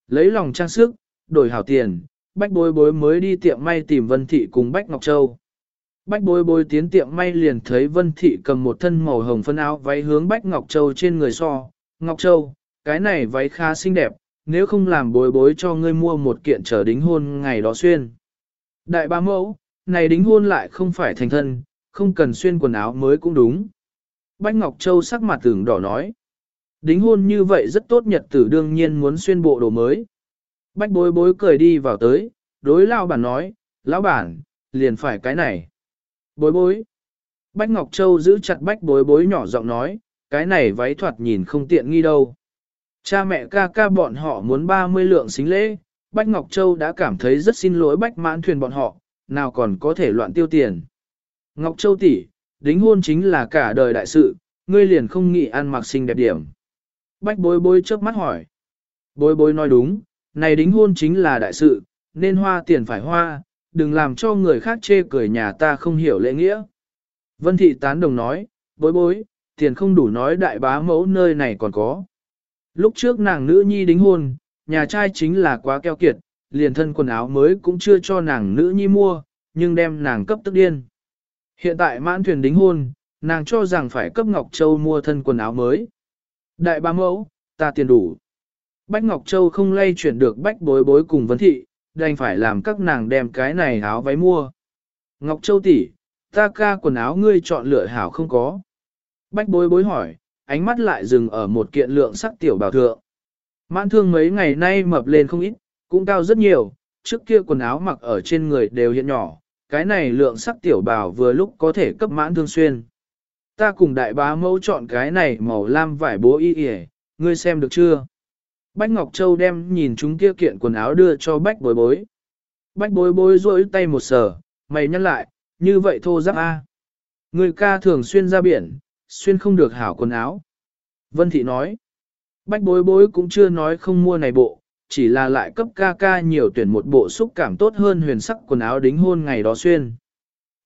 Lấy lòng trang sức, đổi hảo tiền, bách bối bối mới đi tiệm may tìm Vân Thị cùng Bách Ngọc Châu. Bách bối bối tiến tiệm may liền thấy Vân Thị cầm một thân màu hồng phân áo váy hướng Bách Ngọc Châu trên người so. Ngọc Châu, cái này váy khá xinh đẹp, nếu không làm bối bối cho ngươi mua một kiện trở đính hôn ngày đó xuyên. Đại ba mẫu, này đính hôn lại không phải thành thân, không cần xuyên quần áo mới cũng đúng. Bách Ngọc Châu sắc mặt tưởng đỏ nói. Đính hôn như vậy rất tốt nhật tử đương nhiên muốn xuyên bộ đồ mới. Bách bối bối cười đi vào tới, đối lao bản nói, lão bản, liền phải cái này. Bối bối. Bách Ngọc Châu giữ chặt bách bối bối nhỏ giọng nói, cái này váy thoạt nhìn không tiện nghi đâu. Cha mẹ ca ca bọn họ muốn 30 lượng xính lễ, Bách Ngọc Châu đã cảm thấy rất xin lỗi Bách mãn thuyền bọn họ, nào còn có thể loạn tiêu tiền. Ngọc Châu tỷ, đính hôn chính là cả đời đại sự, ngươi liền không nghĩ ăn mặc xinh đẹp điểm. Bách bối bối trước mắt hỏi. Bối bối nói đúng, này đính hôn chính là đại sự, nên hoa tiền phải hoa, đừng làm cho người khác chê cười nhà ta không hiểu lễ nghĩa. Vân thị tán đồng nói, bối bối, tiền không đủ nói đại bá mẫu nơi này còn có. Lúc trước nàng nữ nhi đính hôn, nhà trai chính là quá keo kiệt, liền thân quần áo mới cũng chưa cho nàng nữ nhi mua, nhưng đem nàng cấp tức điên. Hiện tại mãn thuyền đính hôn, nàng cho rằng phải cấp Ngọc Châu mua thân quần áo mới. Đại bá mẫu, ta tiền đủ. Bách Ngọc Châu không lay chuyển được bách bối bối cùng vấn thị, đành phải làm các nàng đem cái này áo váy mua. Ngọc Châu tỷ, ta ca quần áo ngươi chọn lựa hảo không có. Bách bối bối hỏi, ánh mắt lại dừng ở một kiện lượng sắc tiểu bảo thượng. Mãn thương mấy ngày nay mập lên không ít, cũng cao rất nhiều, trước kia quần áo mặc ở trên người đều hiện nhỏ, cái này lượng sắc tiểu bảo vừa lúc có thể cấp mãn thương xuyên. Ta cùng đại bá mẫu chọn cái này màu lam vải bố y y, ngươi xem được chưa? Bách Ngọc Châu đem nhìn chúng kia kiện quần áo đưa cho bách bối bối. Bách bối bối rỗi tay một sở, mày nhắc lại, như vậy thô giáp A. Người ca thường xuyên ra biển, xuyên không được hảo quần áo. Vân Thị nói, bách bối bối cũng chưa nói không mua này bộ, chỉ là lại cấp ca ca nhiều tuyển một bộ xúc cảm tốt hơn huyền sắc quần áo đính hôn ngày đó xuyên.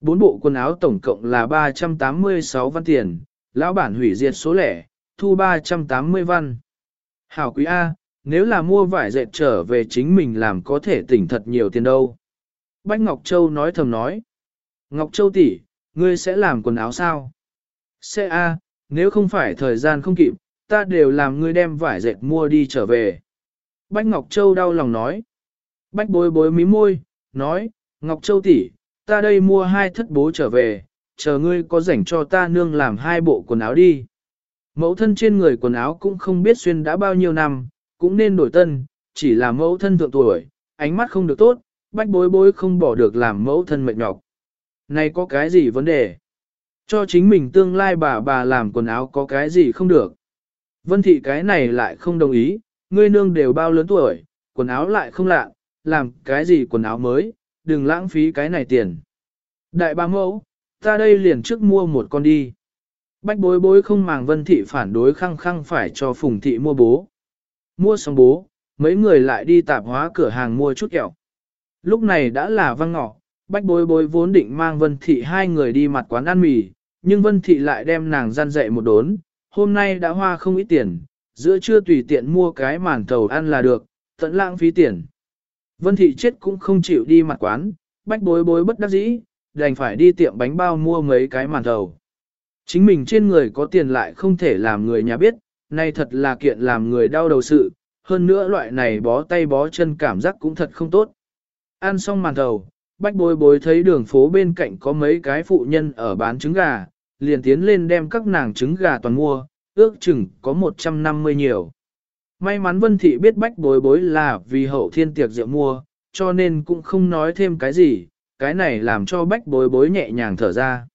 Bốn bộ quần áo tổng cộng là 386 văn tiền, lão bản hủy diệt số lẻ, thu 380 văn. Hảo quý A, nếu là mua vải dệt trở về chính mình làm có thể tỉnh thật nhiều tiền đâu. Bách Ngọc Châu nói thầm nói. Ngọc Châu tỷ, ngươi sẽ làm quần áo sao? Sẽ A, nếu không phải thời gian không kịp, ta đều làm ngươi đem vải dệt mua đi trở về. Bách Ngọc Châu đau lòng nói. Bách bối bối mí môi, nói, Ngọc Châu tỷ, ta đây mua hai thất bố trở về, chờ ngươi có rảnh cho ta nương làm hai bộ quần áo đi. Mẫu thân trên người quần áo cũng không biết xuyên đã bao nhiêu năm, cũng nên đổi tân, chỉ là mẫu thân thượng tuổi, ánh mắt không được tốt, bách bối bối không bỏ được làm mẫu thân mệt nhọc. Này có cái gì vấn đề? Cho chính mình tương lai bà bà làm quần áo có cái gì không được. Vân thị cái này lại không đồng ý, ngươi nương đều bao lớn tuổi, quần áo lại không lạ, làm cái gì quần áo mới, đừng lãng phí cái này tiền. Đại ba mẫu, ta đây liền trước mua một con đi. Bách bối bối không màng vân thị phản đối khăng khăng phải cho phùng thị mua bố. Mua xong bố, mấy người lại đi tạp hóa cửa hàng mua chút kẹo. Lúc này đã là văng ngọ, bách bối bối vốn định mang vân thị hai người đi mặt quán ăn mì, nhưng vân thị lại đem nàng gian dậy một đốn, hôm nay đã hoa không ít tiền, giữa trưa tùy tiện mua cái màn thầu ăn là được, tận lãng phí tiền. Vân thị chết cũng không chịu đi mặt quán, bách bối bối bất đắc dĩ, đành phải đi tiệm bánh bao mua mấy cái màn thầu. Chính mình trên người có tiền lại không thể làm người nhà biết, nay thật là kiện làm người đau đầu sự, hơn nữa loại này bó tay bó chân cảm giác cũng thật không tốt. Ăn xong màn thầu, bách bối bối thấy đường phố bên cạnh có mấy cái phụ nhân ở bán trứng gà, liền tiến lên đem các nàng trứng gà toàn mua, ước chừng có 150 nhiều. May mắn Vân Thị biết bách bối bối là vì hậu thiên tiệc rượu mua, cho nên cũng không nói thêm cái gì, cái này làm cho bách bối bối nhẹ nhàng thở ra.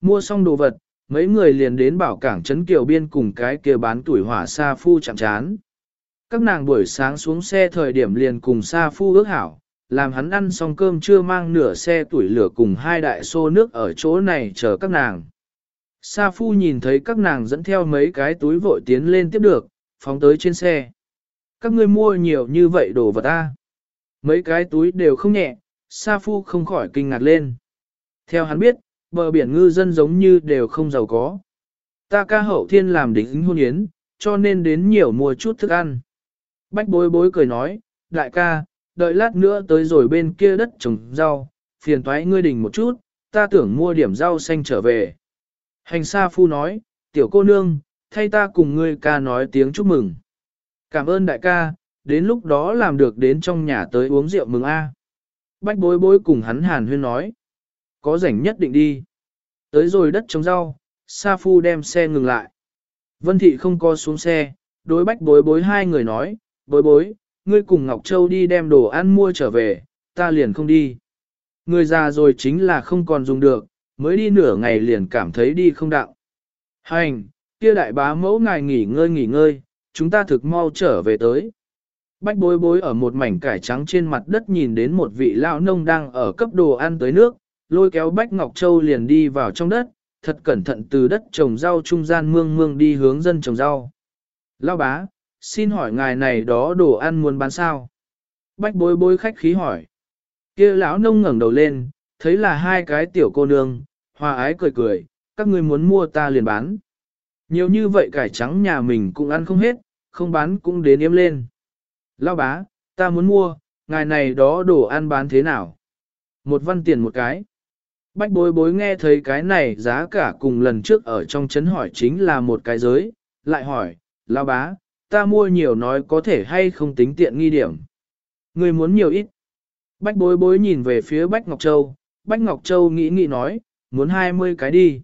Mua xong đồ vật, Mấy người liền đến bảo cảng trấn kiều biên cùng cái kia bán tuổi hỏa sa phu chạm chán. Các nàng buổi sáng xuống xe thời điểm liền cùng sa phu ước hảo, làm hắn ăn xong cơm chưa mang nửa xe tuổi lửa cùng hai đại xô nước ở chỗ này chờ các nàng. Sa phu nhìn thấy các nàng dẫn theo mấy cái túi vội tiến lên tiếp được, phóng tới trên xe. Các ngươi mua nhiều như vậy đồ vật ta. Mấy cái túi đều không nhẹ, Sa phu không khỏi kinh ngạc lên. Theo hắn biết, bờ biển ngư dân giống như đều không giàu có. Ta ca hậu thiên làm đính hôn yến, cho nên đến nhiều mua chút thức ăn. Bách bối bối cười nói, đại ca, đợi lát nữa tới rồi bên kia đất trồng rau, phiền toái ngươi đình một chút, ta tưởng mua điểm rau xanh trở về. Hành sa phu nói, tiểu cô nương, thay ta cùng ngươi ca nói tiếng chúc mừng. Cảm ơn đại ca, đến lúc đó làm được đến trong nhà tới uống rượu mừng a. Bách bối bối cùng hắn hàn huyên nói. Có rảnh nhất định đi. Tới rồi đất trồng rau, Sa Phu đem xe ngừng lại. Vân Thị không có xuống xe, đối bách bối bối hai người nói, bối bối, ngươi cùng Ngọc Châu đi đem đồ ăn mua trở về, ta liền không đi. Người già rồi chính là không còn dùng được, mới đi nửa ngày liền cảm thấy đi không đạo. Hành, kia đại bá mẫu ngài nghỉ ngơi nghỉ ngơi, chúng ta thực mau trở về tới. Bách bối bối ở một mảnh cải trắng trên mặt đất nhìn đến một vị lão nông đang ở cấp đồ ăn tới nước, lôi kéo Bách Ngọc Châu liền đi vào trong đất, thật cẩn thận từ đất trồng rau trung gian mương mương đi hướng dân trồng rau. Lão bá, xin hỏi ngài này đó đồ ăn muốn bán sao? Bách bối bối khách khí hỏi. kia lão nông ngẩng đầu lên, thấy là hai cái tiểu cô nương, hòa ái cười cười, các ngươi muốn mua ta liền bán. Nhiều như vậy cải trắng nhà mình cũng ăn không hết, không bán cũng đến yếm lên. Lão bá, ta muốn mua, ngài này đó đồ ăn bán thế nào? Một văn tiền một cái. Bách bối bối nghe thấy cái này giá cả cùng lần trước ở trong chấn hỏi chính là một cái giới, lại hỏi, lão bá, ta mua nhiều nói có thể hay không tính tiện nghi điểm. Người muốn nhiều ít. Bách bối bối nhìn về phía Bách Ngọc Châu, Bách Ngọc Châu nghĩ nghĩ nói, muốn 20 cái đi.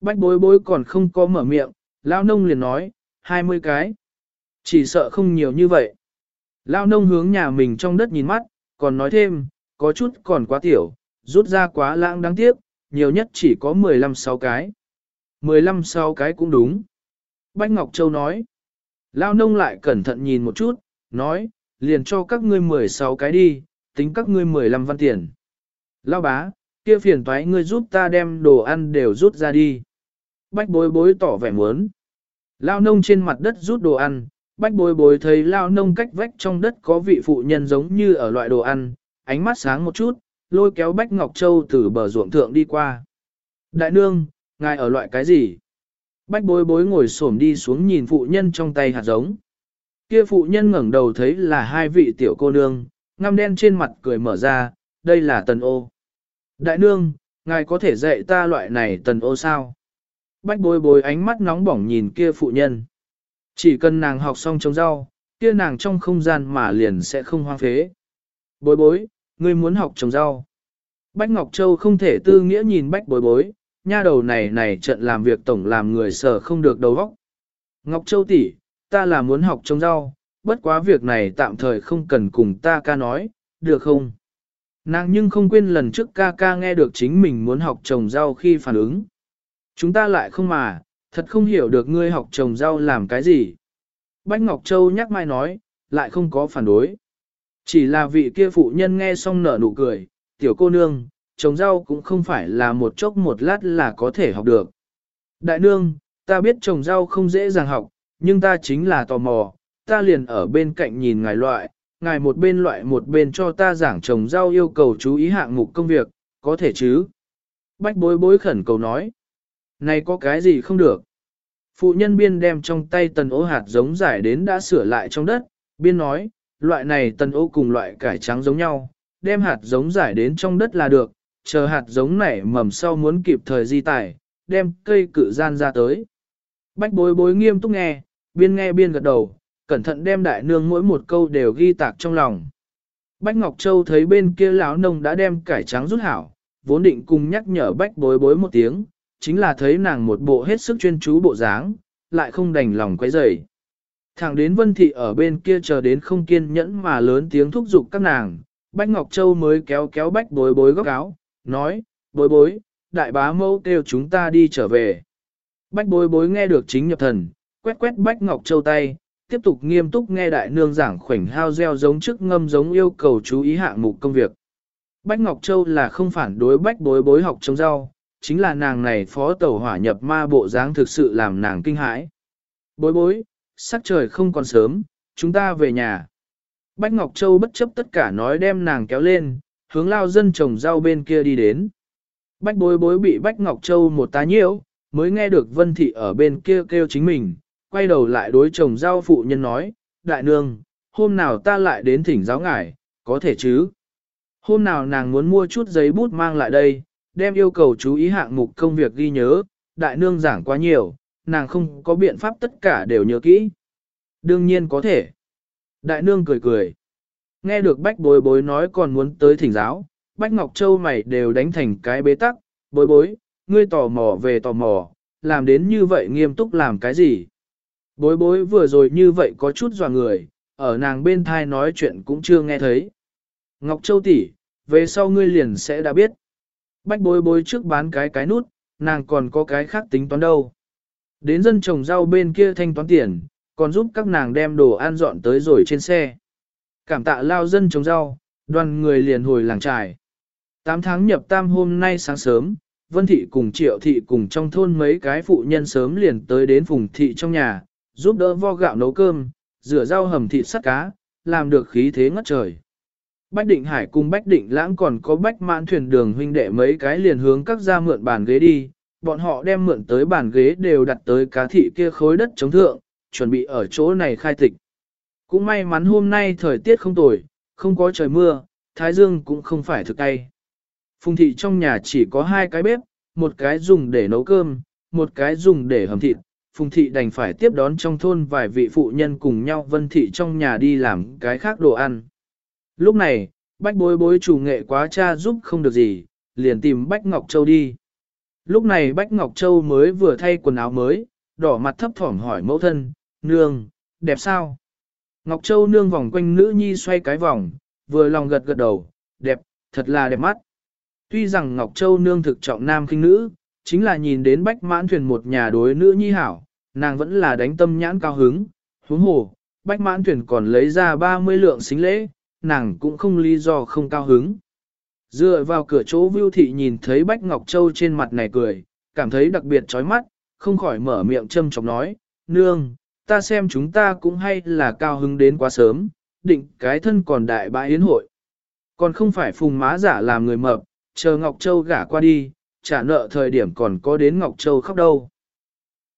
Bách bối bối còn không có mở miệng, Lão nông liền nói, 20 cái. Chỉ sợ không nhiều như vậy. Lão nông hướng nhà mình trong đất nhìn mắt, còn nói thêm, có chút còn quá tiểu, rút ra quá lãng đáng tiếc, nhiều nhất chỉ có 15-6 cái. 15-6 cái cũng đúng. Bách Ngọc Châu nói. Lao nông lại cẩn thận nhìn một chút, nói, liền cho các ngươi 16 cái đi, tính các ngươi 15 văn tiền. Lao bá, kia phiền toái ngươi giúp ta đem đồ ăn đều rút ra đi. Bách bối bối tỏ vẻ muốn. Lao nông trên mặt đất rút đồ ăn, bách bối bối thấy lao nông cách vách trong đất có vị phụ nhân giống như ở loại đồ ăn, ánh mắt sáng một chút, lôi kéo Bách Ngọc Châu từ bờ ruộng thượng đi qua. Đại nương, ngài ở loại cái gì? Bách bối bối ngồi xổm đi xuống nhìn phụ nhân trong tay hạt giống. Kia phụ nhân ngẩng đầu thấy là hai vị tiểu cô nương, ngăm đen trên mặt cười mở ra, đây là tần ô. Đại nương, ngài có thể dạy ta loại này tần ô sao? Bách bối bối ánh mắt nóng bỏng nhìn kia phụ nhân. Chỉ cần nàng học xong trồng rau, kia nàng trong không gian mà liền sẽ không hoang phế. Bối bối, ngươi muốn học trồng rau. Bách Ngọc Châu không thể tư nghĩa nhìn bách bối bối, nha đầu này này trận làm việc tổng làm người sở không được đầu óc. Ngọc Châu tỷ, ta là muốn học trồng rau, bất quá việc này tạm thời không cần cùng ta ca nói, được không? Nàng nhưng không quên lần trước ca ca nghe được chính mình muốn học trồng rau khi phản ứng. Chúng ta lại không mà, thật không hiểu được ngươi học trồng rau làm cái gì. Bách Ngọc Châu nhắc mai nói, lại không có phản đối. Chỉ là vị kia phụ nhân nghe xong nở nụ cười, tiểu cô nương, trồng rau cũng không phải là một chốc một lát là có thể học được. Đại nương, ta biết trồng rau không dễ dàng học, nhưng ta chính là tò mò, ta liền ở bên cạnh nhìn ngài loại, ngài một bên loại một bên cho ta giảng trồng rau yêu cầu chú ý hạng mục công việc, có thể chứ? Bách bối bối khẩn cầu nói. Này có cái gì không được? Phụ nhân biên đem trong tay tần ố hạt giống giải đến đã sửa lại trong đất, biên nói, loại này tần ô cùng loại cải trắng giống nhau, đem hạt giống giải đến trong đất là được, chờ hạt giống nảy mầm sau muốn kịp thời di tải, đem cây cự gian ra tới. Bách bối bối nghiêm túc nghe, biên nghe biên gật đầu, cẩn thận đem đại nương mỗi một câu đều ghi tạc trong lòng. Bách Ngọc Châu thấy bên kia lão nông đã đem cải trắng rút hảo, vốn định cùng nhắc nhở bách bối bối một tiếng, chính là thấy nàng một bộ hết sức chuyên chú bộ dáng, lại không đành lòng quấy rầy. Thẳng đến Vân Thị ở bên kia chờ đến không kiên nhẫn mà lớn tiếng thúc giục các nàng, Bách Ngọc Châu mới kéo kéo bách bối bối góc áo, nói, bối bối, đại bá Mâu kêu chúng ta đi trở về. Bách bối bối nghe được chính nhập thần, quét quét Bách Ngọc Châu tay, tiếp tục nghiêm túc nghe đại nương giảng khoảnh hao gieo giống trước ngâm giống yêu cầu chú ý hạng mục công việc. Bách Ngọc Châu là không phản đối Bách bối bối học trồng rau, chính là nàng này phó tẩu hỏa nhập ma bộ dáng thực sự làm nàng kinh hãi. Bối bối, sắc trời không còn sớm, chúng ta về nhà. Bách Ngọc Châu bất chấp tất cả nói đem nàng kéo lên, hướng lao dân trồng rau bên kia đi đến. Bách bối bối bị Bách Ngọc Châu một tá nhiễu, mới nghe được Vân Thị ở bên kia kêu chính mình, quay đầu lại đối chồng rau phụ nhân nói, đại nương, hôm nào ta lại đến thỉnh giáo ngài, có thể chứ? Hôm nào nàng muốn mua chút giấy bút mang lại đây, đem yêu cầu chú ý hạng mục công việc ghi nhớ, đại nương giảng quá nhiều, nàng không có biện pháp tất cả đều nhớ kỹ. Đương nhiên có thể. Đại nương cười cười. Nghe được bách bối bối nói còn muốn tới thỉnh giáo, bách Ngọc Châu mày đều đánh thành cái bế tắc, bối bối, ngươi tò mò về tò mò, làm đến như vậy nghiêm túc làm cái gì? Bối bối vừa rồi như vậy có chút dò người, ở nàng bên thai nói chuyện cũng chưa nghe thấy. Ngọc Châu tỷ, về sau ngươi liền sẽ đã biết. Bách bối bối trước bán cái cái nút, nàng còn có cái khác tính toán đâu. Đến dân trồng rau bên kia thanh toán tiền, còn giúp các nàng đem đồ ăn dọn tới rồi trên xe. Cảm tạ lao dân trồng rau, đoàn người liền hồi làng trải. Tám tháng nhập tam hôm nay sáng sớm, Vân Thị cùng Triệu Thị cùng trong thôn mấy cái phụ nhân sớm liền tới đến Phùng Thị trong nhà, giúp đỡ vo gạo nấu cơm, rửa rau hầm thịt sắt cá, làm được khí thế ngất trời. Bách Định Hải cùng Bách Định Lãng còn có Bách Mãn thuyền đường huynh đệ mấy cái liền hướng các gia mượn bàn ghế đi, bọn họ đem mượn tới bàn ghế đều đặt tới cá thị kia khối đất chống thượng, chuẩn bị ở chỗ này khai tịch. Cũng may mắn hôm nay thời tiết không tồi, không có trời mưa, thái dương cũng không phải thực tay. Phùng thị trong nhà chỉ có hai cái bếp, một cái dùng để nấu cơm, một cái dùng để hầm thịt. Phùng thị đành phải tiếp đón trong thôn vài vị phụ nhân cùng nhau vân thị trong nhà đi làm cái khác đồ ăn. Lúc này, bách bối bối chủ nghệ quá cha giúp không được gì, liền tìm Bách Ngọc Châu đi. Lúc này Bách Ngọc Châu mới vừa thay quần áo mới, đỏ mặt thấp thỏm hỏi mẫu thân, nương, đẹp sao? Ngọc Châu nương vòng quanh nữ nhi xoay cái vòng, vừa lòng gật gật đầu, đẹp, thật là đẹp mắt. Tuy rằng Ngọc Châu nương thực trọng nam kinh nữ, chính là nhìn đến bách mãn thuyền một nhà đối nữ nhi hảo, nàng vẫn là đánh tâm nhãn cao hứng, huống hồ, bách mãn thuyền còn lấy ra 30 lượng xính lễ, nàng cũng không lý do không cao hứng. Dựa vào cửa chỗ Vưu Thị nhìn thấy Bách Ngọc Châu trên mặt này cười, cảm thấy đặc biệt chói mắt, không khỏi mở miệng châm chọc nói, Nương, ta xem chúng ta cũng hay là cao hứng đến quá sớm, định cái thân còn đại bãi yến hội. Còn không phải phùng má giả làm người mập, chờ Ngọc Châu gả qua đi, trả nợ thời điểm còn có đến Ngọc Châu khóc đâu.